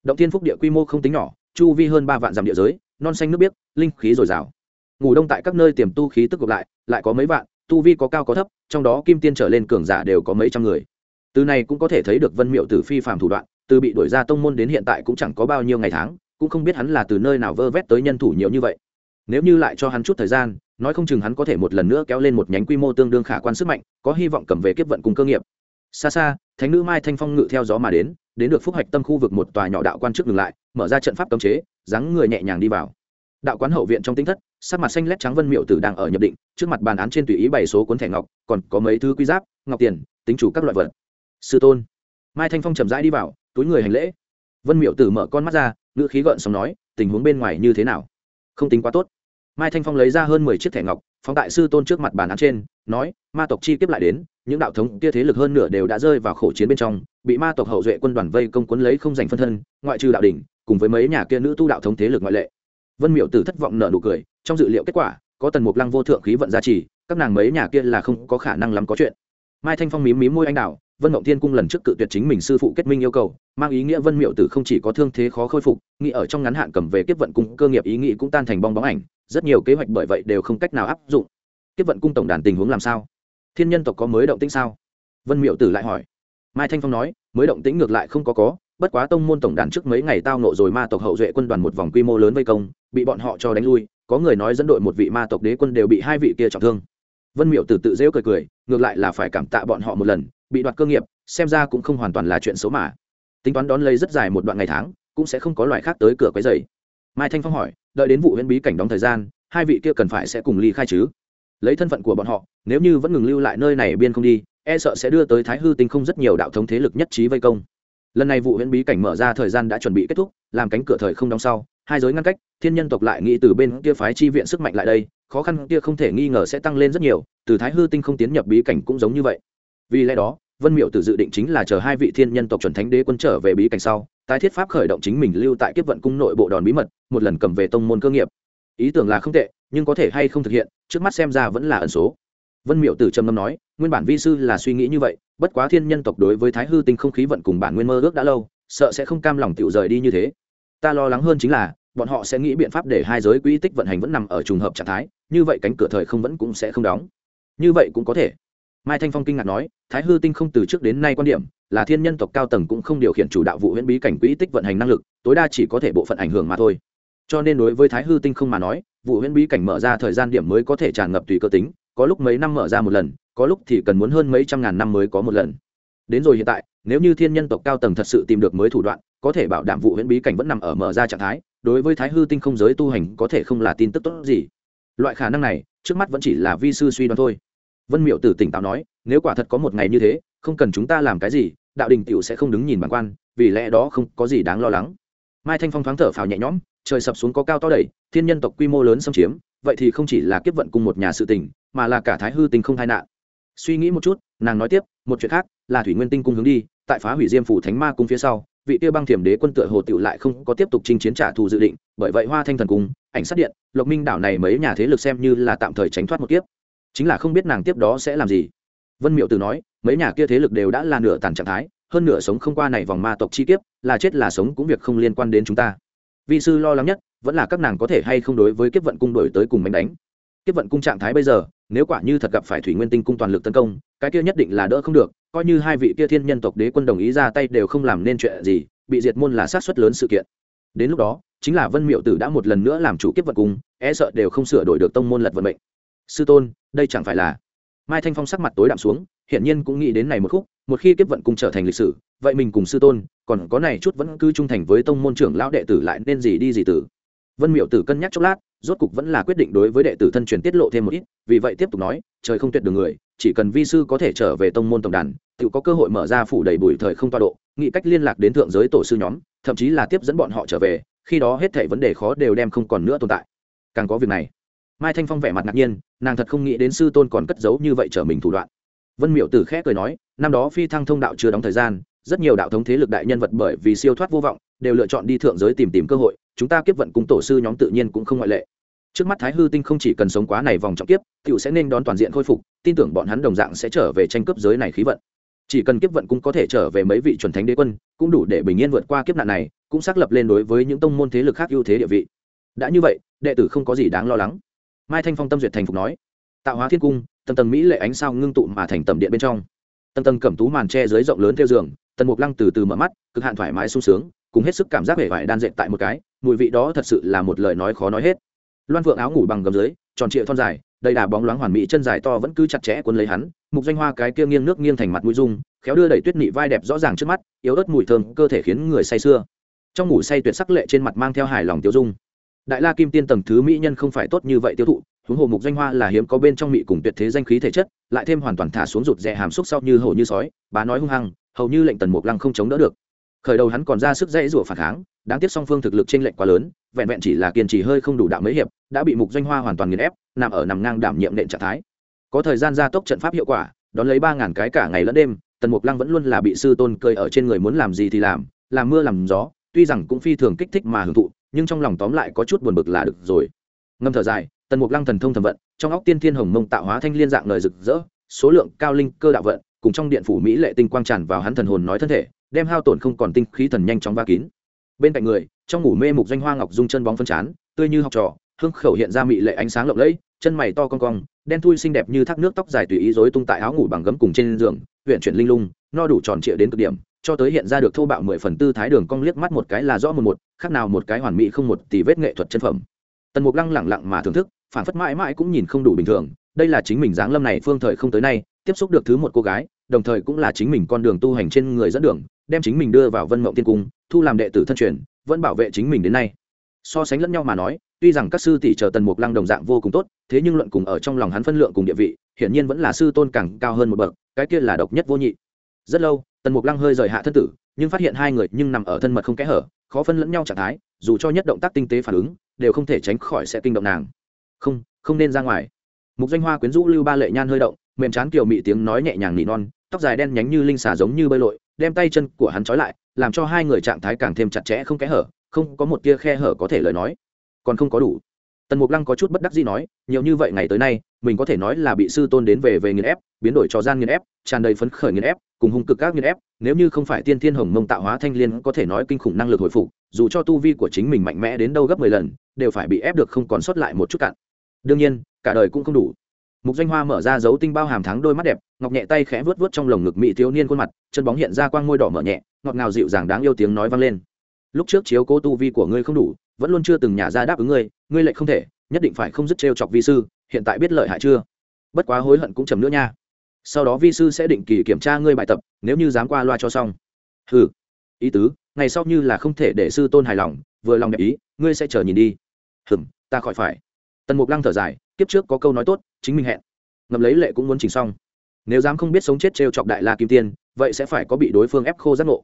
Động thiên phúc địa quy mô không tính nhỏ, chu vi hơn ba vạn dặm địa giới, non xanh nước biếc, linh khí dồi dào. Ngủ đông tại các nơi tiềm tu khí tức gộp lại lại có mấy vạn, tu vi có cao có thấp, trong đó kim tiên trở lên cường giả đều có mấy trăm người. Từ này cũng có thể thấy được vân miệu tử phi phàm thủ đoạn, từ bị đuổi ra tông môn đến hiện tại cũng chẳng có bao nhiêu ngày tháng, cũng không biết hắn là từ nơi nào vơ vét tới nhân thủ nhiều như vậy nếu như lại cho hắn chút thời gian, nói không chừng hắn có thể một lần nữa kéo lên một nhánh quy mô tương đương khả quan sức mạnh, có hy vọng cầm về kiếp vận cùng cơ nghiệp. Xa xa, thánh nữ mai thanh phong ngự theo gió mà đến đến được phúc hạch tâm khu vực một tòa nhỏ đạo quan trước ngừng lại, mở ra trận pháp cấm chế, dáng người nhẹ nhàng đi vào. Đạo quán hậu viện trong tính thất, sắc mặt xanh lét trắng vân miệu tử đang ở nhập định, trước mặt bàn án trên tùy ý bày số cuốn thẻ ngọc, còn có mấy thứ quy giáp, ngọc tiền, tính chủ các loại vật. Sư tôn. Mai thanh phong chậm rãi đi vào, túi người hành lễ. Vân miệu tử mở con mắt ra, ngữ khí gợn xong nói, tình huống bên ngoài như thế nào? Không tính quá tốt mai thanh phong lấy ra hơn mười chiếc thẻ ngọc, phóng tại sư tôn trước mặt bàn án trên, nói, ma tộc chi kiếp lại đến, những đạo thống kia thế lực hơn nửa đều đã rơi vào khổ chiến bên trong, bị ma tộc hậu duệ quân đoàn vây công quấn lấy không giành phân thân, ngoại trừ đạo đỉnh, cùng với mấy nhà kia nữ tu đạo thống thế lực ngoại lệ. Vân miệu tử thất vọng nở nụ cười, trong dự liệu kết quả, có tần mục lăng vô thượng khí vận gia trì, các nàng mấy nhà kia là không có khả năng lắm có chuyện. Mai thanh phong mím mím môi anh đạo vân mộng thiên cung lần trước cự tuyệt chính mình sư phụ kết minh yêu cầu, mang ý nghĩa vân miệu tử không chỉ có thương thế khó khôi phục, nghĩ ở trong ngắn hạn cầm về kiếp vận cung, cơ nghiệp ý nghĩ cũng tan thành bong bóng ảnh rất nhiều kế hoạch bởi vậy đều không cách nào áp dụng. Tiếp vận cung tổng đàn tình huống làm sao? Thiên nhân tộc có mới động tĩnh sao? Vân miệu tử lại hỏi. Mai thanh phong nói, mới động tĩnh ngược lại không có có, bất quá tông môn tổng đàn trước mấy ngày tao nộ rồi ma tộc hậu duệ quân đoàn một vòng quy mô lớn vây công, bị bọn họ cho đánh lui, có người nói dẫn đội một vị ma tộc đế quân đều bị hai vị kia trọng thương. Vân miệu tử tự rêu cười cười, ngược lại là phải cảm tạ bọn họ một lần, bị đoạt cơ nghiệp, xem ra cũng không hoàn toàn là chuyện xấu mà. Tính toán đón lấy rất dài một đoạn ngày tháng, cũng sẽ không có loại khác tới cửa quấy dày mai thanh phong hỏi, đợi đến vụ huyễn bí cảnh đóng thời gian, hai vị kia cần phải sẽ cùng ly khai chứ? Lấy thân phận của bọn họ, nếu như vẫn ngừng lưu lại nơi này biên không đi e sợ sẽ đưa tới thái hư tinh không rất nhiều đạo thống thế lực nhất trí vây công. Lần này vụ huyễn bí cảnh mở ra thời gian đã chuẩn bị kết thúc, làm cánh cửa thời không đóng sau, hai giới ngăn cách, thiên nhân tộc lại nghĩ từ bên kia phái chi viện sức mạnh lại đây, khó khăn kia không thể nghi ngờ sẽ tăng lên rất nhiều, từ thái hư tinh không tiến nhập bí cảnh cũng giống như vậy. Vì lẽ đó, vân miệu từ dự định chính là chờ hai vị thiên nhân tộc chuẩn thánh đế quân trở về bí cảnh sau tái thiết pháp khởi động chính mình lưu tại kiếp vận cung nội bộ đòn bí mật, một lần cầm về tông môn cơ nghiệp. Ý tưởng là không tệ, nhưng có thể hay không thực hiện, trước mắt xem ra vẫn là ẩn số. Vân miệu tử trầm ngâm nói, nguyên bản vi sư là suy nghĩ như vậy, bất quá thiên nhân tộc đối với thái hư tinh không khí vận cùng bản nguyên mơ ước đã lâu, sợ sẽ không cam lòng tiểu rời đi như thế. Ta lo lắng hơn chính là, bọn họ sẽ nghĩ biện pháp để hai giới quỹ tích vận hành vẫn nằm ở trùng hợp trạng thái, như vậy cánh cửa thời không vẫn cũng sẽ không đóng. Như vậy cũng có thể. Mai thanh phong kinh ngạc nói, thái hư tinh không từ trước đến nay quan điểm là thiên nhân tộc cao tầng cũng không điều khiển chủ đạo vụ huyễn bí cảnh quỹ tích vận hành năng lực, tối đa chỉ có thể bộ phận ảnh hưởng mà thôi. Cho nên đối với thái hư tinh không mà nói, vụ huyễn bí cảnh mở ra thời gian điểm mới có thể tràn ngập tùy cơ tính, có lúc mấy năm mở ra một lần, có lúc thì cần muốn hơn mấy trăm ngàn năm mới có một lần. Đến rồi hiện tại, nếu như thiên nhân tộc cao tầng thật sự tìm được mới thủ đoạn, có thể bảo đảm vụ huyễn bí cảnh vẫn nằm ở mở ra trạng thái, đối với thái hư tinh không giới tu hành có thể không là tin tức tốt gì. Loại khả năng này, trước mắt vẫn chỉ là vi sư suy đoán thôi. Vân miệu tử tỉnh táo nói, nếu quả thật có một ngày như thế không cần chúng ta làm cái gì, đạo đình tiểu sẽ không đứng nhìn bản quan, vì lẽ đó không có gì đáng lo lắng. Mai thanh phong thoáng thở phào nhẹ nhõm, trời sập xuống có cao to đẩy, thiên nhân tộc quy mô lớn xâm chiếm, vậy thì không chỉ là kiếp vận cùng một nhà sự tình, mà là cả thái hư tình không tai nạn. Suy nghĩ một chút, nàng nói tiếp, một chuyện khác, là thủy nguyên tinh cung hướng đi, tại phá hủy diêm phủ thánh ma cung phía sau, vị tiêu băng thiểm đế quân tựa hồ tựu lại không có tiếp tục chinh chiến trả thù dự định, bởi vậy hoa thanh thần cung, ảnh sát điện, lộc minh đảo này mấy nhà thế lực xem như là tạm thời tránh thoát một kiếp. Chính là không biết nàng tiếp đó sẽ làm gì vân miệu từ nói, mấy nhà kia thế lực đều đã là nửa tàn trạng thái, hơn nửa sống không qua này vòng ma tộc chi kiếp, là chết là sống cũng việc không liên quan đến chúng ta. Vị sư lo lắng nhất, vẫn là các nàng có thể hay không đối với kiếp vận cung đổi tới cùng đánh đánh. Kiếp vận cung trạng thái bây giờ, nếu quả như thật gặp phải thủy nguyên tinh cung toàn lực tấn công, cái kia nhất định là đỡ không được, coi như hai vị kia thiên nhân tộc đế quân đồng ý ra tay đều không làm nên chuyện gì, bị diệt môn là sát xuất lớn sự kiện. Đến lúc đó, chính là vân miệu tử đã một lần nữa làm chủ kiếp vận cung e sợ đều không sửa đổi được tông môn lật vận mệnh. Sư tôn, đây chẳng phải là mai thanh phong sắc mặt tối đạm xuống, hiển nhiên cũng nghĩ đến này một khúc, một khi kiếp vận cùng trở thành lịch sử, vậy mình cùng sư tôn, còn có này chút vẫn cứ trung thành với tông môn trưởng lão đệ tử lại nên gì đi gì tử. Vân miệu tử cân nhắc chốc lát, rốt cục vẫn là quyết định đối với đệ tử thân truyền tiết lộ thêm một ít, vì vậy tiếp tục nói, trời không tuyệt đường người, chỉ cần vi sư có thể trở về tông môn tổng đàn, tự có cơ hội mở ra phủ đầy bụi thời không toa độ, nghĩ cách liên lạc đến thượng giới tổ sư nhóm, thậm chí là tiếp dẫn bọn họ trở về, khi đó hết thảy vấn đề khó đều đem không còn nữa tồn tại. Càng có việc này mai thanh phong vẻ mặt ngạc nhiên, nàng thật không nghĩ đến sư tôn còn cất giấu như vậy trở mình thủ đoạn. Vân miểu tử khẽ cười nói, năm đó phi thăng thông đạo chưa đóng thời gian, rất nhiều đạo thống thế lực đại nhân vật bởi vì siêu thoát vô vọng, đều lựa chọn đi thượng giới tìm tìm cơ hội, chúng ta kiếp vận cùng tổ sư nhóm tự nhiên cũng không ngoại lệ. Trước mắt thái hư tinh không chỉ cần sống quá này vòng trọng kiếp tựu sẽ nên đón toàn diện khôi phục, tin tưởng bọn hắn đồng dạng sẽ trở về tranh cướp giới này khí vận. Chỉ cần kiếp vận cũng có thể trở về mấy vị chuẩn thánh đế quân, cũng đủ để bình yên vượt qua kiếp nạn này, cũng xác lập lên đối với những tông môn thế lực khác ưu thế địa vị. Đã như vậy, đệ tử không có gì đáng lo lắng mai thanh phong tâm duyệt thành phục nói, tạo hóa thiên cung, tầng tầng mỹ lệ ánh sao ngưng tụ mà thành tầm điện bên trong. Tầng tầng cẩm tú màn tre dưới rộng lớn theo giường, tần mục lăng từ từ mở mắt, cực hạn thoải mái sung sướng, cùng hết sức cảm giác vẻ vải đan dệt tại một cái, mùi vị đó thật sự là một lời nói khó nói hết. Loan phượng áo ngủ bằng gầm dưới, tròn trịa thon dài, đầy đà bóng loáng hoàn mỹ chân dài to vẫn cứ chặt chẽ cuốn lấy hắn, mục danh hoa cái kia nghiêng nước nghiêng thành mặt mũi dung khéo đưa đẩy tuyết nị vai đẹp rõ ràng trước mắt, yếu ớt mùi thơm, cơ thể khiến người say sưa. Trong ngủ say tuyệt sắc lệ trên mặt mang theo hài lòng tiêu dung đại la kim tiên tầng thứ mỹ nhân không phải tốt như vậy tiêu thụ, huống hồ mục danh hoa là hiếm có bên trong mỹ cùng tuyệt thế danh khí thể chất, lại thêm hoàn toàn thả xuống rụt rè hàm xúc sau như hổ như sói, bá nói hung hăng, hầu như lệnh tần mục lăng không chống đỡ được. Khởi đầu hắn còn ra sức dãy rủa phản kháng, đáng tiếc song phương thực lực trên lệnh quá lớn, vẹn vẹn chỉ là kiên trì hơi không đủ đạo mấy hiệp, đã bị mục doanh hoa hoàn toàn nghiền ép, nằm ở nằm ngang đảm nhiệm nện trạng thái. Có thời gian gia tốc trận pháp hiệu quả, đón lấy ba ngàn cái cả ngày lẫn đêm, tần mục lăng vẫn luôn là bị sư tôn cơi ở trên người muốn làm gì thì làm làm mưa làm gió, tuy rằng cũng phi thường kích thích mà hưởng thụ nhưng trong lòng tóm lại có chút buồn bực là được rồi. Ngâm thở dài, tần mục lăng thần thông thẩm vận, trong óc tiên thiên hồng mông tạo hóa thanh liên dạng lời rực rỡ, số lượng cao linh cơ đạo vận, cùng trong điện phủ mỹ lệ tinh quang tràn vào hắn thần hồn nói thân thể, đem hao tổn không còn tinh khí thần nhanh chóng va kín. Bên cạnh người, trong ngủ mê mục doanh hoa ngọc dung chân bóng phân chán, tươi như học trò, hương khẩu hiện ra mỹ lệ ánh sáng lộng lẫy, chân mày to cong cong, đen thui xinh đẹp như thác nước tóc dài tùy ý rối tung tại áo ngủ bằng gấm cùng trên giường, huyện chuyển linh lung, no đủ tròn trịa đến cực điểm, cho tới hiện ra được thô bạo mười phần tư thái đường cong liếc mắt một cái là rõ một một khác nào một cái hoàn mỹ không một tỷ vết nghệ thuật chân phẩm. Tần mục lăng lẳng lặng mà thưởng thức phản phất mãi mãi cũng nhìn không đủ bình thường, đây là chính mình dáng lâm này phương thời không tới nay, tiếp xúc được thứ một cô gái, đồng thời cũng là chính mình con đường tu hành trên người dẫn đường, đem chính mình đưa vào vân mộng tiên cung, thu làm đệ tử thân truyền, vẫn bảo vệ chính mình đến nay. So sánh lẫn nhau mà nói, tuy rằng các sư tỷ chờ tần mục lăng đồng dạng vô cùng tốt, thế nhưng luận cùng ở trong lòng hắn phân lượng cùng địa vị, hiển nhiên vẫn là sư tôn càng cao hơn một bậc, cái kia là độc nhất vô nhị. Rất lâu, tần mục lăng hơi rời hạ thân tử nhưng phát hiện hai người nhưng nằm ở thân mật không kẽ hở, khó phân lẫn nhau trạng thái, dù cho nhất động tác tinh tế phản ứng, đều không thể tránh khỏi sẽ kinh động nàng. Không không nên ra ngoài. Mục danh hoa quyến rũ lưu ba lệ nhan hơi động, mềm chán kiều mị tiếng nói nhẹ nhàng nỉ non, tóc dài đen nhánh như linh xà giống như bơi lội, đem tay chân của hắn trói lại, làm cho hai người trạng thái càng thêm chặt chẽ không kẽ hở, không có một tia khe hở có thể lời nói. Còn không có đủ. Tần mục lăng có chút bất đắc gì nói, nhiều như vậy ngày tới nay, mình có thể nói là bị sư tôn đến về về nghiền ép, biến đổi trò gian nghiền ép, tràn đầy phấn khởi nghiền ép, cùng hung cực các nghiền ép nếu như không phải tiên thiên hồng mông tạo hóa thanh liên có thể nói kinh khủng năng lực hồi phục, dù cho tu vi của chính mình mạnh mẽ đến đâu gấp mười lần, đều phải bị ép được không còn sót lại một chút cạn. Đương nhiên, cả đời cũng không đủ. Mục danh hoa mở ra dấu tinh bao hàm thắng đôi mắt đẹp, ngọc nhẹ tay khẽ vớt vớt trong lồng ngực mỹ thiếu niên khuôn mặt, chân bóng hiện ra quang môi đỏ mở nhẹ, ngọt ngào dịu dàng đáng yêu tiếng nói vang lên. Lúc trước chiếu cố tu vi của ngươi không đủ, vẫn luôn chưa từng nhả ra đáp ứng ngươi ngươi lại không thể, nhất định phải không dứt trêu chọc vi sư, hiện tại biết lợi hại chưa? Bất quá hối hận cũng chầm nữa nha sau đó vi sư sẽ định kỳ kiểm tra ngươi bài tập, nếu như dám qua loa cho xong. Ừ ý tứ, ngày sau như là không thể để sư tôn hài lòng, vừa lòng đẹp ý, ngươi sẽ chờ nhìn đi. Hừm, ta khỏi phải. Tần mục lăng thở dài, kiếp trước có câu nói tốt, chính mình hẹn. Ngầm lấy lệ cũng muốn chỉnh xong. Nếu dám không biết sống chết t r e o chọc đại la kim tiên, vậy sẽ phải có bị đối phương ép khô giác ngộ.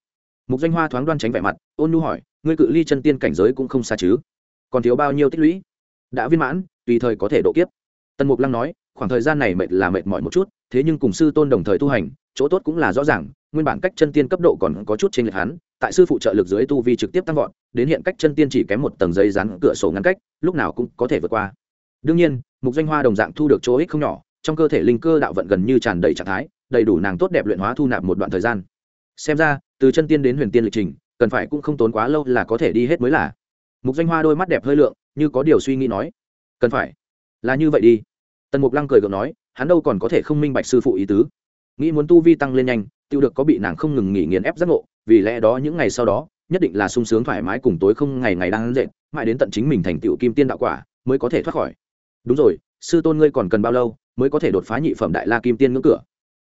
Mục danh hoa thoáng đoan tránh vẻ mặt, ôn nhu hỏi, ngươi cự ly chân tiên cảnh giới cũng không xa chứ? Còn thiếu bao nhiêu tích lũy? Đã viên mãn, tùy thời có thể độ kiếp. Tần mục lăng nói khoảng thời gian này mệt là mệt mỏi một chút, thế nhưng cùng sư tôn đồng thời tu hành, chỗ tốt cũng là rõ ràng, nguyên bản cách chân tiên cấp độ còn có chút trên lệch hắn, tại sư phụ trợ lực dưới tu vi trực tiếp tăng vọt, đến hiện cách chân tiên chỉ kém một tầng giấy rắn cửa sổ ngăn cách, lúc nào cũng có thể vượt qua. Đương nhiên, mục danh hoa đồng dạng thu được chỗ ích không nhỏ, trong cơ thể linh cơ đạo vận gần như tràn đầy trạng thái, đầy đủ nàng tốt đẹp luyện hóa thu nạp một đoạn thời gian. Xem ra, từ chân tiên đến huyền tiên lịch trình, cần phải cũng không tốn quá lâu là có thể đi hết mới là. Mục danh hoa đôi mắt đẹp hơi lượng, như có điều suy nghĩ nói. Cần phải. Là như vậy đi tần mục lăng cười gượng nói, hắn đâu còn có thể không minh bạch sư phụ ý tứ. Nghĩ muốn tu vi tăng lên nhanh, tiêu được có bị nàng không ngừng nghỉ nghiền ép giác ngộ, vì lẽ đó những ngày sau đó, nhất định là sung sướng thoải mái cùng tối không ngày ngày đang dệt, mãi đến tận chính mình thành tựu kim tiên đạo quả, mới có thể thoát khỏi. Đúng rồi, sư tôn ngươi còn cần bao lâu, mới có thể đột phá nhị phẩm đại la kim tiên ngưỡng cửa?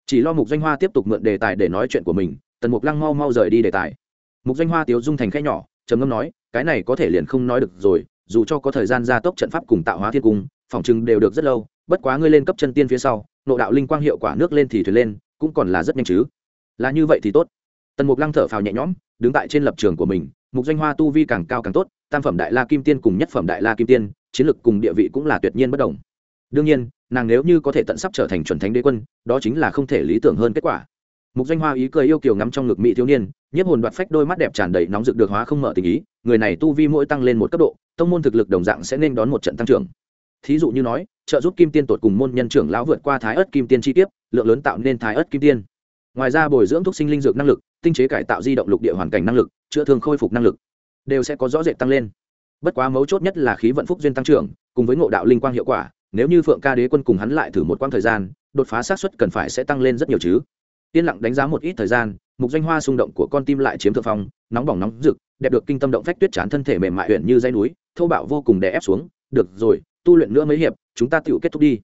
Chỉ lo mục danh hoa tiếp tục mượn đề tài để nói chuyện của mình, tần mục lăng mau mau rời đi đề tài. Mục danh hoa tiếu dung thành khẽ nhỏ, trầm ngâm nói, cái này có thể liền không nói được rồi, dù cho có thời gian gia tốc trận pháp cùng tạo hóa thiên cung, phòng chừng đều được rất lâu bất quá ngươi lên cấp chân tiên phía sau, nộ đạo linh quang hiệu quả nước lên thì thuyền lên, cũng còn là rất nhanh chứ. Là như vậy thì tốt. Tần mục lăng thở phào nhẹ nhõm, đứng tại trên lập trường của mình, mục danh hoa tu vi càng cao càng tốt, tam phẩm đại la kim tiên cùng nhất phẩm đại la kim tiên, chiến lược cùng địa vị cũng là tuyệt nhiên bất đồng. Đương nhiên, nàng nếu như có thể tận sắp trở thành chuẩn thánh đế quân, đó chính là không thể lý tưởng hơn kết quả. Mục danh hoa ý cười yêu kiều ngắm trong ngực mỹ thiếu niên, nhiếp hồn đoạt phách đôi mắt đẹp tràn đầy nóng rực được hóa không mở tình ý, người này tu vi mỗi tăng lên một cấp độ, tông môn thực lực đồng dạng sẽ nên đón một trận tăng trưởng. Thí dụ như nói trợ giúp kim tiên tột cùng môn nhân trưởng lão vượt qua thái ớt kim tiên chi tiết lượng lớn tạo nên thái ớt kim tiên. Ngoài ra bồi dưỡng thuốc sinh linh dược năng lực, tinh chế cải tạo di động lục địa hoàn cảnh năng lực, chữa thương khôi phục năng lực, đều sẽ có rõ rệt tăng lên. Bất quá mấu chốt nhất là khí vận phúc duyên tăng trưởng, cùng với ngộ đạo linh quang hiệu quả, nếu như phượng ca đế quân cùng hắn lại thử một quãng thời gian, đột phá xác suất cần phải sẽ tăng lên rất nhiều chứ. Yên lặng đánh giá một ít thời gian, mục doanh hoa xung động của con tim lại chiếm thượng phong, nóng bỏng nóng rực, đẹp được kinh tâm động phách tuyết chán thân thể mềm mại huyện như dây núi, thô bạo vô cùng đè ép xuống. Được rồi tu luyện nữa mấy hiệp, chúng ta tự kết thúc đi.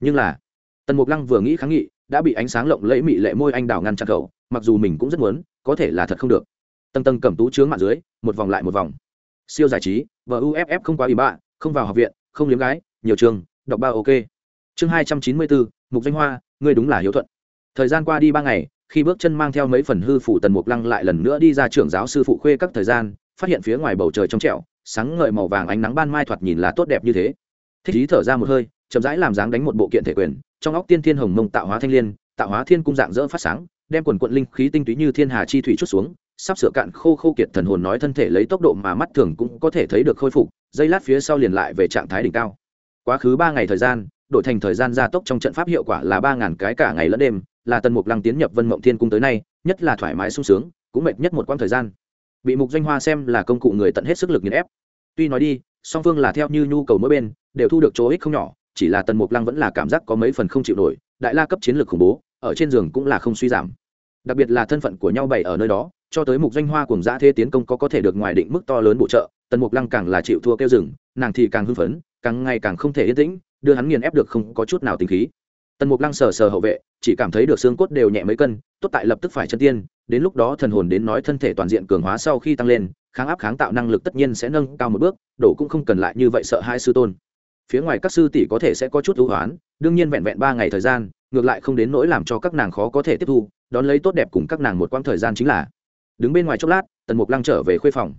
Nhưng là, tần mục lăng vừa nghĩ kháng nghị, đã bị ánh sáng lộng lẫy mị lệ môi anh đào ngăn chặn khẩu, mặc dù mình cũng rất muốn, có thể là thật không được. Tầng tầng cầm tú chướng mạng dưới, một vòng lại một vòng. Siêu giải trí và uff không quá ủy bạ, không vào học viện, không liếm gái, nhiều trường, đọc ba ok. Chương hai trăm chín mươi bốn, mục danh hoa, ngươi đúng là hiếu thuận. Thời gian qua đi ba ngày, khi bước chân mang theo mấy phần hư phủ tần mục lăng lại lần nữa đi ra trưởng giáo sư phụ khuê các thời gian, phát hiện phía ngoài bầu trời trong trẹo sáng ngời màu vàng ánh nắng ban mai thoạt nhìn là tốt đẹp như thế thích ý thở ra một hơi, chậm rãi làm dáng đánh một bộ kiện thể quyền, trong óc tiên thiên hồng mông tạo hóa thanh liên, tạo hóa thiên cung dạng dỡ phát sáng, đem quần quận linh khí tinh túy như thiên hà chi thủy chút xuống, sắp sửa cạn khô khô kiệt thần hồn nói thân thể lấy tốc độ mà mắt thường cũng có thể thấy được khôi phục, giây lát phía sau liền lại về trạng thái đỉnh cao. Quá khứ ba ngày thời gian, đổi thành thời gian gia tốc trong trận pháp hiệu quả là ba ngàn cái cả ngày lẫn đêm, là tần mục lăng tiến nhập vân mộng thiên cung tới nay, nhất là thoải mái sung sướng, cũng mệt nhất một quãng thời gian. Bị mục doanh hoa xem là công cụ người tận hết sức lực nghiền ép. Tuy nói đi, song phương là theo như nhu cầu mỗi bên đều thu được chỗ ích không nhỏ, chỉ là tần mục lăng vẫn là cảm giác có mấy phần không chịu nổi, đại la cấp chiến lược khủng bố, ở trên giường cũng là không suy giảm. Đặc biệt là thân phận của nhau bày ở nơi đó, cho tới mục danh hoa cùng giã thế tiến công có có thể được ngoài định mức to lớn bổ trợ, tần mục lăng càng là chịu thua kêu rừng nàng thì càng hưng phấn, càng ngày càng không thể yên tĩnh, đưa hắn nghiền ép được không có chút nào tình khí. Tần mục lăng sờ sờ hậu vệ, chỉ cảm thấy được xương cốt đều nhẹ mấy cân, tốt tại lập tức phải chân tiên, đến lúc đó thần hồn đến nói thân thể toàn diện cường hóa sau khi tăng lên, kháng áp kháng tạo năng lực tất nhiên sẽ nâng cao một bước đổ cũng không cần lại như vậy sợ hai sư tôn phía ngoài các sư tỷ có thể sẽ có chút ưu hoán, đương nhiên vẹn vẹn ba ngày thời gian, ngược lại không đến nỗi làm cho các nàng khó có thể tiếp thu, đón lấy tốt đẹp cùng các nàng một quãng thời gian chính là. Đứng bên ngoài chốc lát, tần mục lăng trở về khuê phòng.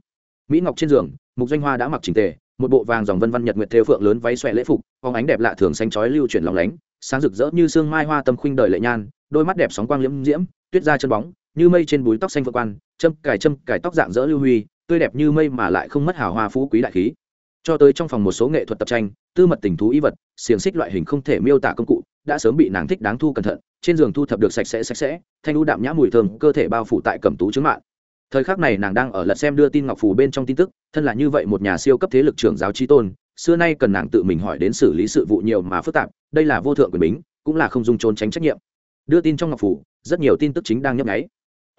Mỹ ngọc trên giường, mục doanh hoa đã mặc trình tề, một bộ vàng dòng vân văn nhật nguyệt thêu phượng lớn váy xòe lễ phục phóng ánh đẹp lạ thường xanh chói lưu chuyển lòng lánh, sáng rực rỡ như sương mai hoa tâm khuynh đời lệ nhan, đôi mắt đẹp sóng quang liễm diễm, tuyết ra chân bóng, như mây trên búi tóc xanh vượt quan, châm cài châm cài tóc dạng dỡ lưu huy, tươi đẹp như mây mà lại không mất hào hoa phú quý đại khí cho tới trong phòng một số nghệ thuật tập tranh, tư mật tình thú y vật, xiềng xích loại hình không thể miêu tả công cụ, đã sớm bị nàng thích đáng thu cẩn thận, trên giường thu thập được sạch sẽ sạch sẽ, thanh lũ đạm nhã mùi thơm, cơ thể bao phủ tại cẩm tú chứng mạng thời khắc này nàng đang ở lật xem đưa tin ngọc phù bên trong tin tức, thân là như vậy một nhà siêu cấp thế lực trưởng giáo trí tôn, xưa nay cần nàng tự mình hỏi đến xử lý sự vụ nhiều mà phức tạp, đây là vô thượng quyền bính, cũng là không dung trốn tránh trách nhiệm. Đưa tin trong ngọc phủ rất nhiều tin tức chính đang nhấp nháy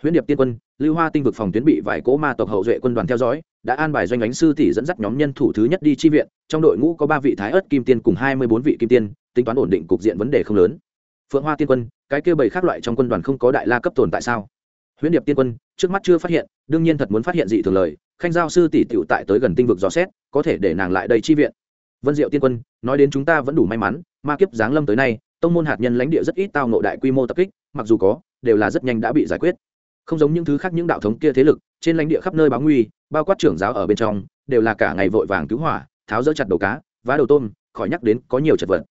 huyễn điệp tiên quân, lưu hoa tinh vực phòng tuyến bị vài cỗ ma tộc hậu duệ quân đoàn theo dõi, đã an bài doanh ánh sư tỷ dẫn dắt nhóm nhân thủ thứ nhất đi chi viện, trong đội ngũ có ba vị thái ớt kim tiên cùng hai mươi bốn vị kim tiên, tính toán ổn định cục diện vấn đề không lớn. Phượng hoa tiên quân, cái kêu bầy khác loại trong quân đoàn không có đại la cấp tồn tại sao? Huyễn điệp tiên quân, trước mắt chưa phát hiện, đương nhiên thật muốn phát hiện dị thường lời, khanh giao sư tỷ tiểu tại tới gần tinh vực dò xét, có thể để nàng lại đây chi viện. Vân diệu tiên quân, nói đến chúng ta vẫn đủ may mắn, ma kiếp giáng lâm tới nay, tông môn hạt nhân lãnh địa rất ít tao nộ đại quy mô tập kích, mặc dù có, đều là rất nhanh đã bị giải quyết không giống những thứ khác những đạo thống kia thế lực, trên lãnh địa khắp nơi báo nguy, bao quát trưởng giáo ở bên trong, đều là cả ngày vội vàng cứu hỏa, tháo dỡ chặt đầu cá, vá đầu tôm, khỏi nhắc đến có nhiều chật vật.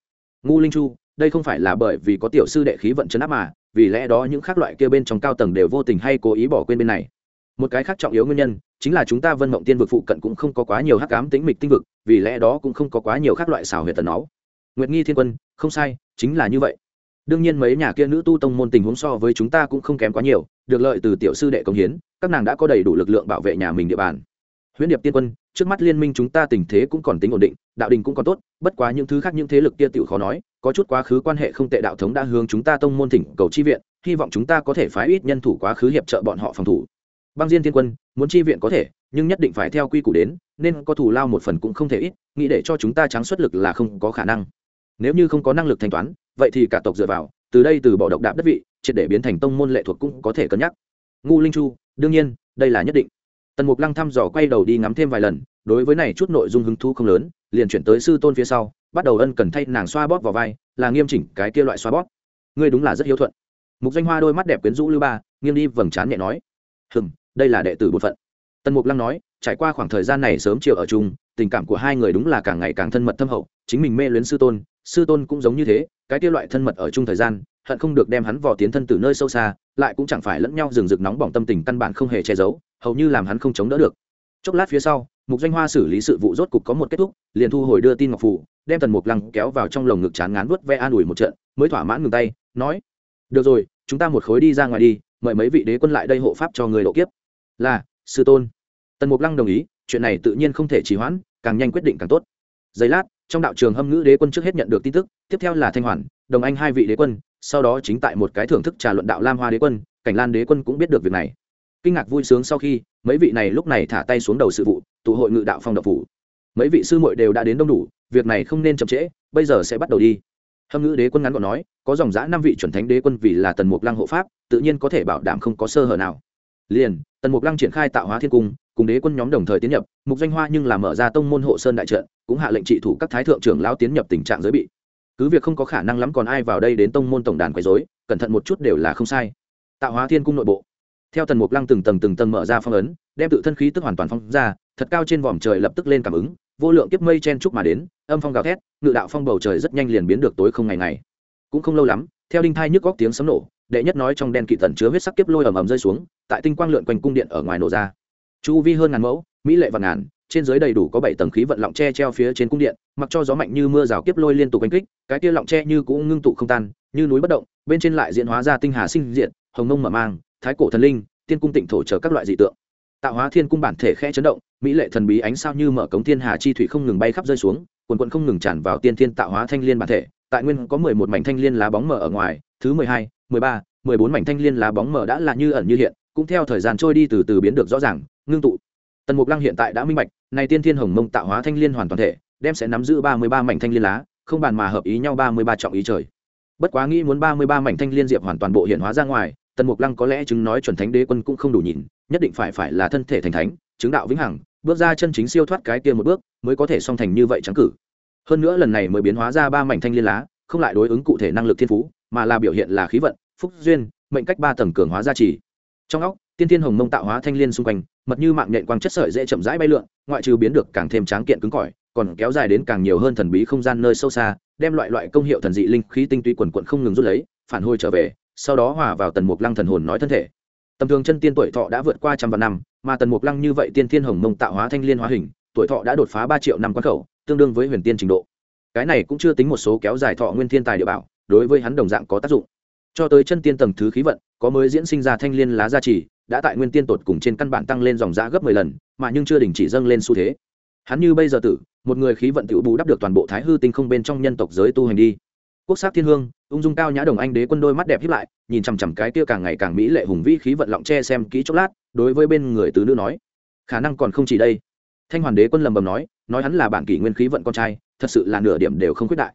Ngu linh chu, đây không phải là bởi vì có tiểu sư đệ khí vận chấn áp mà, vì lẽ đó những khác loại kia bên trong cao tầng đều vô tình hay cố ý bỏ quên bên này. Một cái khác trọng yếu nguyên nhân, chính là chúng ta vân mộng tiên vực phụ cận cũng không có quá nhiều hắc ám tĩnh mịch tinh vực, vì lẽ đó cũng không có quá nhiều khác loại xào huyệt tần náu nguyệt nghi thiên quân, không sai, chính là như vậy. Đương nhiên mấy nhà kia nữ tu tông môn tình huống so với chúng ta cũng không kém quá nhiều được lợi từ tiểu sư đệ công hiến, các nàng đã có đầy đủ lực lượng bảo vệ nhà mình địa bàn. Huyễn điệp tiên quân, trước mắt liên minh chúng ta tình thế cũng còn tính ổn định, đạo đình cũng còn tốt, bất quá những thứ khác những thế lực kia tựu khó nói, có chút quá khứ quan hệ không tệ đạo thống đã hướng chúng ta tông môn thỉnh cầu chi viện, hy vọng chúng ta có thể phái ít nhân thủ quá khứ hiệp trợ bọn họ phòng thủ. Băng diên thiên quân, muốn chi viện có thể, nhưng nhất định phải theo quy củ đến, nên có thủ lao một phần cũng không thể ít, nghĩ để cho chúng ta trắng xuất lực là không có khả năng. Nếu như không có năng lực thanh toán, vậy thì cả tộc dựa vào, từ đây từ bỏ độc đạp đất vị triệt để biến thành tông môn lệ thuộc cũng có thể cân nhắc. Ngu linh chu, đương nhiên, đây là nhất định. Tần mục lăng thăm dò quay đầu đi ngắm thêm vài lần, đối với này chút nội dung hứng thú không lớn, liền chuyển tới sư tôn phía sau, bắt đầu ân cần thay nàng xoa bóp vào vai, là nghiêm chỉnh cái kia loại xoa bóp. Ngươi đúng là rất hiếu thuận. Mục danh hoa đôi mắt đẹp quyến rũ lưu ba, nghiêng đi vầng trán nhẹ nói. Hừm, đây là đệ tử bột phận. Tần mục lăng nói, trải qua khoảng thời gian này sớm chiều ở chung, tình cảm của hai người đúng là càng ngày càng thân mật thâm hậu, chính mình mê luyến sư tôn sư tôn cũng giống như thế, cái kia loại thân mật ở chung thời gian, hận không được đem hắn vò tiến thân từ nơi sâu xa, lại cũng chẳng phải lẫn nhau rừng rực nóng bỏng tâm tình căn bản không hề che giấu, hầu như làm hắn không chống đỡ được. Chốc lát phía sau, mục danh hoa xử lý sự vụ rốt cục có một kết thúc, liền thu hồi đưa tin ngọc phủ, đem tần mục lăng kéo vào trong lồng ngực chán ngán vớt ve an ủi một trận, mới thỏa mãn ngừng tay, nói, được rồi, chúng ta một khối đi ra ngoài đi, mời mấy vị đế quân lại đây hộ pháp cho người độ kiếp. Là, sư tôn. Tần mục lăng đồng ý, chuyện này tự nhiên không thể trì hoãn, càng nhanh quyết định càng tốt. Giây lát trong đạo trường hâm ngữ đế quân trước hết nhận được tin tức, tiếp theo là thanh hoàn, đồng anh hai vị đế quân, sau đó chính tại một cái thưởng thức trà luận đạo lam hoa đế quân, cảnh lan đế quân cũng biết được việc này. Kinh ngạc vui sướng sau khi, mấy vị này lúc này thả tay xuống đầu sự vụ, tụ hội ngự đạo phong độc phủ. Mấy vị sư muội đều đã đến đông đủ, việc này không nên chậm trễ, bây giờ sẽ bắt đầu đi. Hâm ngữ đế quân ngắn gọn nói, có dòng giã năm vị chuẩn thánh đế quân vì là tần mục lăng hộ pháp, tự nhiên có thể bảo đảm không có sơ hở nào. Liền, tần mục lăng triển khai tạo hóa thiên cung cùng đế quân nhóm đồng thời tiến nhập, mục danh hoa nhưng là mở ra tông môn hộ sơn đại trận, cũng hạ lệnh trị thủ các thái thượng trưởng lao tiến nhập tình trạng giới bị. Cứ việc không có khả năng lắm còn ai vào đây đến tông môn tổng đàn quấy dối cẩn thận một chút đều là không sai. Tạo hóa thiên cung nội bộ. Theo tần mục lăng từng tầng từng tầng mở ra phong ấn, đem tự thân khí tức hoàn toàn phong ra, thật cao trên vòm trời lập tức lên cảm ứng, vô lượng kiếp mây chen trúc mà đến, âm phong gào thét, ngự đạo phong bầu trời rất nhanh liền biến được tối không ngày ngày. Cũng không lâu lắm, theo đinh thai nhức góc tiếng sấm nổ, đệ nhất nói trong đen kỵ tần chứa huyết sắc kiếp lôi ầm ầm rơi xuống, tại tinh quang lượn quanh cung điện ở ngoài nổ ra chu vi hơn ngàn mẫu, mỹ lệ và ngàn, trên dưới đầy đủ có bảy tầng khí vận lọng tre treo phía trên cung điện, mặc cho gió mạnh như mưa rào kiếp lôi liên tục đánh kích, cái kia lọng tre như cũng ngưng tụ không tan, như núi bất động, bên trên lại diễn hóa ra tinh hà sinh diện hồng mông mở mang, thái cổ thần linh, tiên cung tịnh thổ chờ các loại dị tượng. Tạo hóa thiên cung bản thể khẽ chấn động, mỹ lệ thần bí ánh sao như mở cống thiên hà chi thủy không ngừng bay khắp rơi xuống, quần quận không ngừng tràn vào tiên thiên tạo hóa thanh liên bản thể, tại nguyên có mười một mảnh thanh liên lá bóng mở ở ngoài, thứ mười hai, mười ba, mười bốn mảnh thanh liên lá bóng mở đã là như ẩn như hiện cũng theo thời gian trôi đi từ từ biến được rõ ràng, ngưng tụ. Tần mục lăng hiện tại đã minh bạch, này tiên thiên hồng mông tạo hóa thanh liên hoàn toàn thể, đem sẽ nắm giữ ba mươi ba mảnh thanh liên lá, không bàn mà hợp ý nhau ba mươi ba trọng ý trời. Bất quá nghĩ muốn ba mươi ba mảnh thanh liên diệp hoàn toàn bộ hiện hóa ra ngoài, tần mục lăng có lẽ chứng nói chuẩn thánh đế quân cũng không đủ nhìn, nhất định phải phải là thân thể thành thánh, chứng đạo vĩnh hằng, bước ra chân chính siêu thoát cái kia một bước, mới có thể song thành như vậy trắng cử. Hơn nữa lần này mới biến hóa ra ba mảnh thanh liên lá, không lại đối ứng cụ thể năng lực thiên phú, mà là biểu hiện là khí vận, phúc duyên, mệnh cách ba tầng cường hóa gia trì trong óc, tiên thiên hồng mông tạo hóa thanh liên xung quanh, mật như mạng nhện quang chất sợi dễ chậm rãi bay lượn, ngoại trừ biến được càng thêm tráng kiện cứng cỏi, còn kéo dài đến càng nhiều hơn thần bí không gian nơi sâu xa, đem loại loại công hiệu thần dị linh khí tinh túy quần quận không ngừng rút lấy, phản hồi trở về, sau đó hòa vào tần mục lăng thần hồn nói thân thể. Tầm thường chân tiên tuổi thọ đã vượt qua trăm vạn năm, mà tần mục lăng như vậy tiên thiên hồng mông tạo hóa thanh liên hóa hình, tuổi thọ đã đột phá ba triệu năm quan khẩu, tương đương với huyền tiên trình độ. Cái này cũng chưa tính một số kéo dài thọ nguyên thiên tài địa bảo, đối với hắn đồng dạng có tác dụng cho tới chân tiên tầng thứ khí vận, có mới diễn sinh ra thanh liên lá gia trì, đã tại nguyên tiên tột cùng trên căn bản tăng lên dòng giã gấp mười lần, mà nhưng chưa đình chỉ dâng lên xu thế. Hắn như bây giờ tử, một người khí vận tự bù đắp được toàn bộ thái hư tinh không bên trong nhân tộc giới tu hành đi. Quốc sắc thiên hương, ung dung cao nhã đồng anh đế quân đôi mắt đẹp hiếp lại, nhìn chằm chằm cái kia càng ngày càng mỹ lệ hùng vĩ khí vận lọng che xem kỹ chốc lát, đối với bên người tứ nữ nói, khả năng còn không chỉ đây. Thanh hoàn đế quân lầm bầm nói nói hắn là bản kỷ nguyên khí vận con trai, thật sự là nửa điểm đều không khuyết đại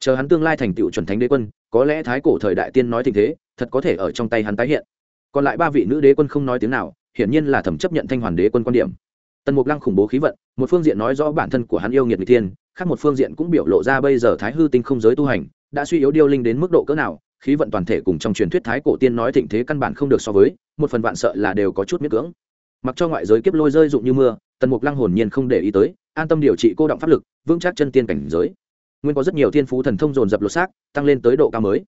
chờ hắn tương lai thành tựu chuẩn thánh đế quân, có lẽ thái cổ thời đại tiên nói tình thế, thật có thể ở trong tay hắn tái hiện. Còn lại ba vị nữ đế quân không nói tiếng nào, hiển nhiên là thẩm chấp nhận thanh hoàn đế quân quan điểm. Tần mục lăng khủng bố khí vận, một phương diện nói rõ bản thân của hắn yêu nghiệt người tiên khác một phương diện cũng biểu lộ ra bây giờ thái hư tinh không giới tu hành, đã suy yếu điêu linh đến mức độ cỡ nào, khí vận toàn thể cùng trong truyền thuyết thái cổ tiên nói thịnh thế căn bản không được so với, một phần vạn sợ là đều có chút miễn cưỡng. Mặc cho ngoại giới kiếp lôi rơi dụng như mưa, tần mục lăng hồn nhiên không để ý tới, an tâm điều trị cô động pháp lực, vững chắc chân tiên cảnh giới nguyên có rất nhiều thiên phú thần thông dồn dập lột xác, tăng lên tới độ cao mới.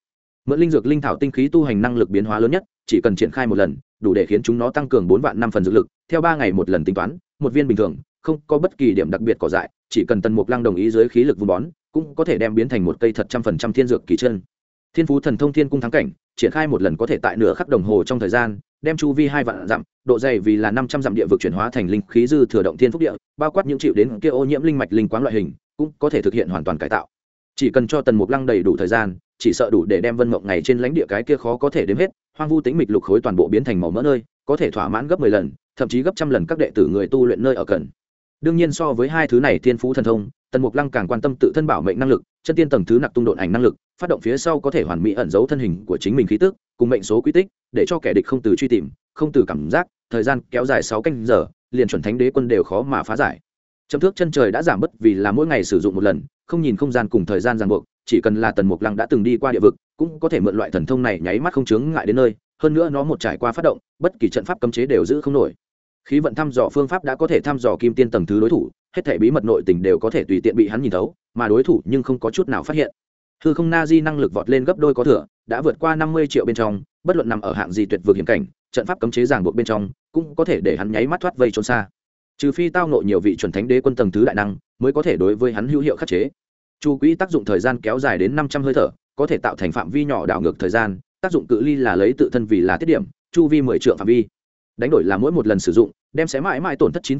Mượn linh dược linh thảo tinh khí tu hành năng lực biến hóa lớn nhất, chỉ cần triển khai một lần, đủ để khiến chúng nó tăng cường bốn vạn năm phần dược lực, theo ba ngày một lần tính toán, một viên bình thường, không có bất kỳ điểm đặc biệt cỏ dại, chỉ cần tần mục lăng đồng ý dưới khí lực vun bón, cũng có thể đem biến thành một cây thật trăm phần trăm thiên dược kỳ chân. Thiên phú thần thông thiên cung thắng cảnh, triển khai một lần có thể tại nửa khắc đồng hồ trong thời gian, đem chu vi hai vạn dặm, độ dày vì là năm trăm dặm địa vực chuyển hóa thành linh khí dư thừa động thiên phúc địa, bao quát những chịu đến kia ô nhiễm linh mạch linh quáng loại hình cũng có thể thực hiện hoàn toàn cải tạo. Chỉ cần cho tần mục lăng đầy đủ thời gian, chỉ sợ đủ để đem vân mộng ngày trên lãnh địa cái kia khó có thể đếm hết, hoang vu tính mịch lục khối toàn bộ biến thành màu mỡ nơi, có thể thỏa mãn gấp mười lần, thậm chí gấp trăm lần các đệ tử người tu luyện nơi ở cần. Đương nhiên so với hai thứ này thiên phú thần thông, tần mục lăng càng quan tâm tự thân bảo mệnh năng lực, chân tiên tầng thứ nặc tung độn ảnh năng lực, phát động phía sau có thể hoàn mỹ ẩn giấu thân hình của chính mình khí tức, cùng mệnh số quy tích, để cho kẻ địch không từ truy tìm, không từ cảm giác, thời gian kéo dài sáu canh giờ, liền chuẩn thánh đế quân đều khó mà phá giải chấm thước chân trời đã giảm bớt vì là mỗi ngày sử dụng một lần, không nhìn không gian cùng thời gian ràng buộc, chỉ cần là tần mục lăng đã từng đi qua địa vực, cũng có thể mượn loại thần thông này nháy mắt không chướng ngại đến nơi, hơn nữa nó một trải qua phát động, bất kỳ trận pháp cấm chế đều giữ không nổi. Khí vận thăm dò phương pháp đã có thể thăm dò kim tiên tầng thứ đối thủ, hết thể bí mật nội tình đều có thể tùy tiện bị hắn nhìn thấu, mà đối thủ nhưng không có chút nào phát hiện. Hư không na di năng lực vọt lên gấp đôi có thừa, đã vượt qua năm mươi triệu bên trong, bất luận nằm ở hạng gì tuyệt vực hiểm cảnh, trận pháp cấm chế ràng buộc bên trong, cũng có thể để hắn nháy mắt thoát vây trốn xa trừ phi tao nộ nhiều vị chuẩn thánh đế quân tầng thứ đại năng, mới có thể đối với hắn hữu hiệu khắc chế. Chu quỹ tác dụng thời gian kéo dài đến năm trăm hơi thở, có thể tạo thành phạm vi nhỏ đảo ngược thời gian, tác dụng cự ly là lấy tự thân vì là tiết điểm, chu vi mười triệu phạm vi. Đánh đổi là mỗi một lần sử dụng, đem sẽ mãi mãi tổn thất chín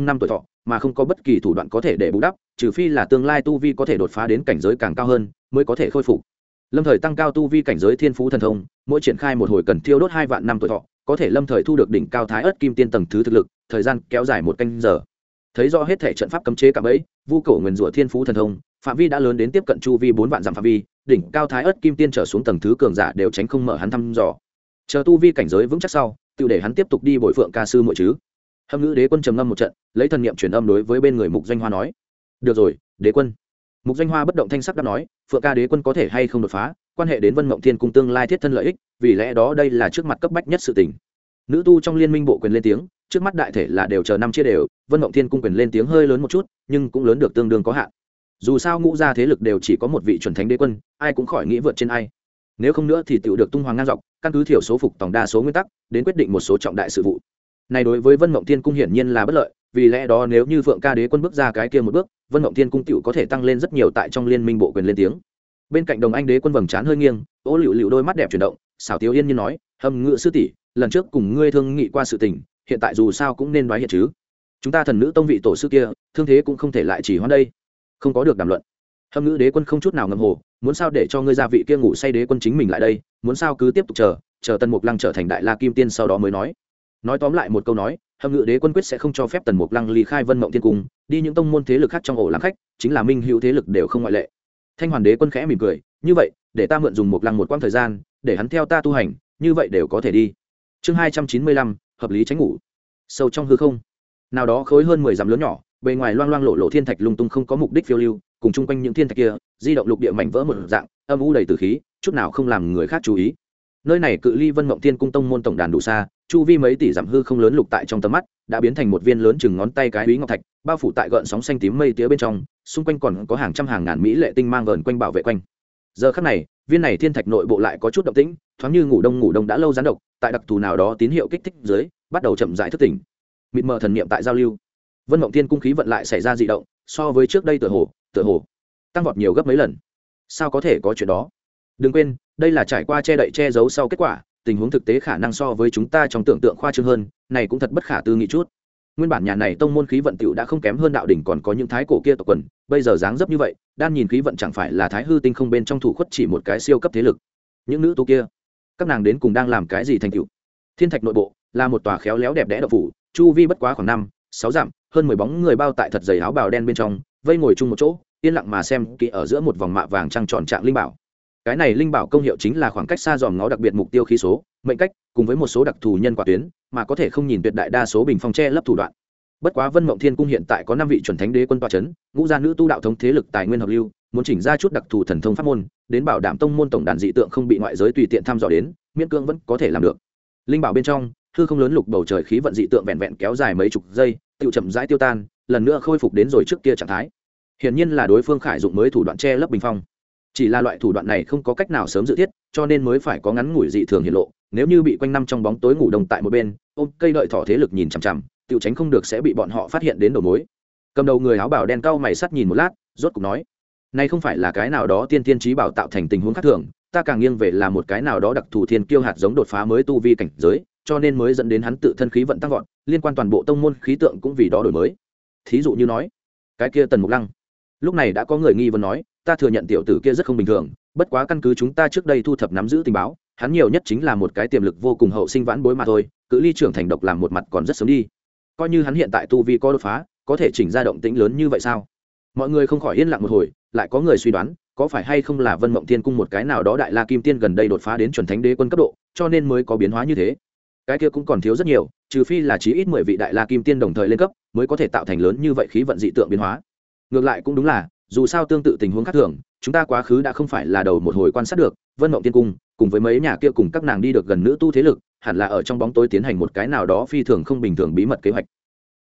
năm tuổi thọ, mà không có bất kỳ thủ đoạn có thể để bù đắp, trừ phi là tương lai tu vi có thể đột phá đến cảnh giới càng cao hơn, mới có thể khôi phục. Lâm thời tăng cao tu vi cảnh giới thiên phú thần thông, mỗi triển khai một hồi cần thiêu đốt hai vạn năm tuổi thọ có thể lâm thời thu được đỉnh cao thái ớt kim tiên tầng thứ thực lực, thời gian kéo dài một canh giờ. Thấy do hết thể trận pháp cấm chế cả ấy vu cổ nguyền rủa thiên phú thần thông, phạm vi đã lớn đến tiếp cận chu vi bốn vạn dặm phạm vi, đỉnh cao thái ớt kim tiên trở xuống tầng thứ cường giả đều tránh không mở hắn thăm dò. Chờ tu vi cảnh giới vững chắc sau, tự để hắn tiếp tục đi bồi phượng ca sư mọi chứ. Hâm ngữ đế quân trầm ngâm một trận, lấy thần niệm truyền âm đối với bên người mục danh hoa nói. Được rồi, đế quân. Mục danh hoa bất động thanh sắc đáp nói, phượng ca đế quân có thể hay không đột phá, quan hệ đến vân mộng thiên cung tương lai thiết thân lợi ích vì lẽ đó đây là trước mặt cấp bách nhất sự tình. Nữ tu trong liên minh bộ quyền lên tiếng, trước mắt đại thể là đều chờ năm chia đều, vân mộng thiên cung quyền lên tiếng hơi lớn một chút, nhưng cũng lớn được tương đương có hạn. Dù sao ngũ gia thế lực đều chỉ có một vị chuẩn thánh đế quân, ai cũng khỏi nghĩ vượt trên ai. Nếu không nữa thì tự được tung hoàng ngang dọc, căn cứ thiểu số phục tổng đa số nguyên tắc, đến quyết định một số trọng đại sự vụ. Này đối với vân mộng thiên cung hiển nhiên là bất lợi, vì lẽ đó nếu như phượng ca đế quân bước ra cái kia một bước, vân mộng thiên cung tựu có thể tăng lên rất nhiều tại trong liên minh bộ quyền lên tiếng. Bên cạnh đồng anh đế quân vầng trán hơi nghiêng, ô liễu liễu đôi mắt đẹp chuyển động xảo tiếu yên như nói, hâm ngự sư tỷ, lần trước cùng ngươi thương nghị qua sự tình, hiện tại dù sao cũng nên nói hiện chứ. Chúng ta thần nữ tông vị tổ sư kia, thương thế cũng không thể lại chỉ hoãn đây. Không có được đàm luận. Hâm ngữ đế quân không chút nào ngầm hồ, muốn sao để cho ngươi gia vị kia ngủ say đế quân chính mình lại đây, muốn sao cứ tiếp tục chờ chờ tần mục lăng trở thành đại la kim tiên sau đó mới nói. Nói tóm lại một câu nói, hâm ngự đế quân quyết sẽ không cho phép tần mục lăng ly khai vân mộng thiên cung, đi những tông môn thế lực khác trong ổ làm khách, chính là minh hữu thế lực đều không ngoại lệ. Thanh hoàn đế quân khẽ mỉm cười, như vậy, để ta mượn dùng mục lăng một quãng thời gian để hắn theo ta tu hành, như vậy đều có thể đi. Chương hai trăm chín mươi lăm, hợp lý tránh ngủ. Sâu trong hư không. Nào đó khối hơn mười dặm lớn nhỏ, bề ngoài loang loang lộ lộ thiên thạch lung tung không có mục đích phiêu lưu, cùng chung quanh những thiên thạch kia, di động lục địa mảnh vỡ một dạng, âm u đầy từ khí, chút nào không làm người khác chú ý. Nơi này cự ly vân mộng thiên cung tông môn tổng đàn đủ xa, chu vi mấy tỷ dặm hư không lớn lục tại trong tầm mắt, đã biến thành một viên lớn chừng ngón tay cái bí ngọc thạch, bao phủ tại gợn sóng xanh tím mây tía bên trong, xung quanh còn có hàng trăm hàng ngàn mỹ lệ tinh mang vờn quanh bảo vệ quanh giờ khắc này, viên này thiên thạch nội bộ lại có chút động tĩnh, thoáng như ngủ đông ngủ đông đã lâu gián độc, tại đặc thù nào đó tín hiệu kích thích dưới, bắt đầu chậm dại thức tỉnh. Mịt mờ thần niệm tại giao lưu. Vân mộng thiên cung khí vận lại xảy ra dị động, so với trước đây tựa hồ tựa hồ tăng vọt nhiều gấp mấy lần. Sao có thể có chuyện đó? Đừng quên, đây là trải qua che đậy che giấu sau kết quả, tình huống thực tế khả năng so với chúng ta trong tưởng tượng khoa trương hơn, này cũng thật bất khả tư nghị chút nguyên bản nhà này tông môn khí vận tiểu đã không kém hơn đạo đỉnh còn có những thái cổ kia tộc quần, bây giờ dáng dấp như vậy, đan nhìn khí vận chẳng phải là thái hư tinh không bên trong thủ khuất chỉ một cái siêu cấp thế lực. Những nữ tu kia, các nàng đến cùng đang làm cái gì thành tựu? Thiên thạch nội bộ, là một tòa khéo léo đẹp đẽ độc phủ, chu vi bất quá khoảng năm, sáu dặm, hơn mười bóng người bao tại thật dày áo bào đen bên trong, vây ngồi chung một chỗ, yên lặng mà xem kỹ ở giữa một vòng mạ vàng trăng tròn trạng linh bảo cái này linh bảo công hiệu chính là khoảng cách xa dòm ngó đặc biệt mục tiêu khí số, mệnh cách, cùng với một số đặc thù nhân quả tuyến, mà có thể không nhìn tuyệt đại đa số bình phong che lấp thủ đoạn. Bất quá vân mộng thiên cung hiện tại có năm vị chuẩn thánh đế quân toa c h ấ n ngũ gia nữ tu đạo thống thế lực tài nguyên hợp lưu, muốn chỉnh ra chút đặc thù thần thông pháp môn, đến bảo đảm tông môn tổng đàn dị tượng không bị ngoại giới tùy tiện thăm dò đến, miễn cưỡng vẫn có thể làm được. Linh bảo bên trong, hư không lớn lục bầu trời khí vận dị tượng vẹn vẹn kéo dài mấy chục giây tự chậm rãi tiêu tan, lần nữa khôi phục đến rồi trước kia trạng thái. Hiển nhiên là đối phương khải dụng mới thủ đoạn che lấp bình phong chỉ là loại thủ đoạn này không có cách nào sớm dự thiết, cho nên mới phải có ngắn ngủi dị thường hiện lộ. Nếu như bị quanh năm trong bóng tối ngủ đông tại một bên, ôm cây đợi thỏ thế lực nhìn chằm chằm tự tránh không được sẽ bị bọn họ phát hiện đến đầu mối. Cầm đầu người áo bảo đen cau mày sắt nhìn một lát, rốt cục nói nay không phải là cái nào đó tiên tiên trí bảo tạo thành tình huống khác thường, ta càng nghiêng về là một cái nào đó đặc thù thiên kiêu hạt giống đột phá mới tu vi cảnh giới, cho nên mới dẫn đến hắn tự thân khí vận tăng vọt, liên quan toàn bộ tông môn khí tượng cũng vì đó đổi mới. Thí dụ như nói, cái kia tần mục lăng. Lúc này đã có người nghi vấn nói ta thừa nhận tiểu tử kia rất không bình thường, bất quá căn cứ chúng ta trước đây thu thập nắm giữ tình báo, hắn nhiều nhất chính là một cái tiềm lực vô cùng hậu sinh vãn bối mà thôi, cự ly trưởng thành độc làm một mặt còn rất sớm đi. Coi như hắn hiện tại tu vi có đột phá, có thể chỉnh ra động tĩnh lớn như vậy sao? Mọi người không khỏi yên lặng một hồi, lại có người suy đoán, có phải hay không là vân mộng tiên cung một cái nào đó đại la kim tiên gần đây đột phá đến chuẩn thánh đế quân cấp độ, cho nên mới có biến hóa như thế. Cái kia cũng còn thiếu rất nhiều, trừ phi là chí ít mười vị đại la kim tiên đồng thời lên cấp, mới có thể tạo thành lớn như vậy khí vận dị tượng biến hóa. Ngược lại cũng đúng là dù sao tương tự tình huống khác thường, chúng ta quá khứ đã không phải là đầu một hồi quan sát được, vân mộng tiên cung, cùng với mấy nhà kia cùng các nàng đi được gần nữ tu thế lực, hẳn là ở trong bóng tối tiến hành một cái nào đó phi thường không bình thường bí mật kế hoạch.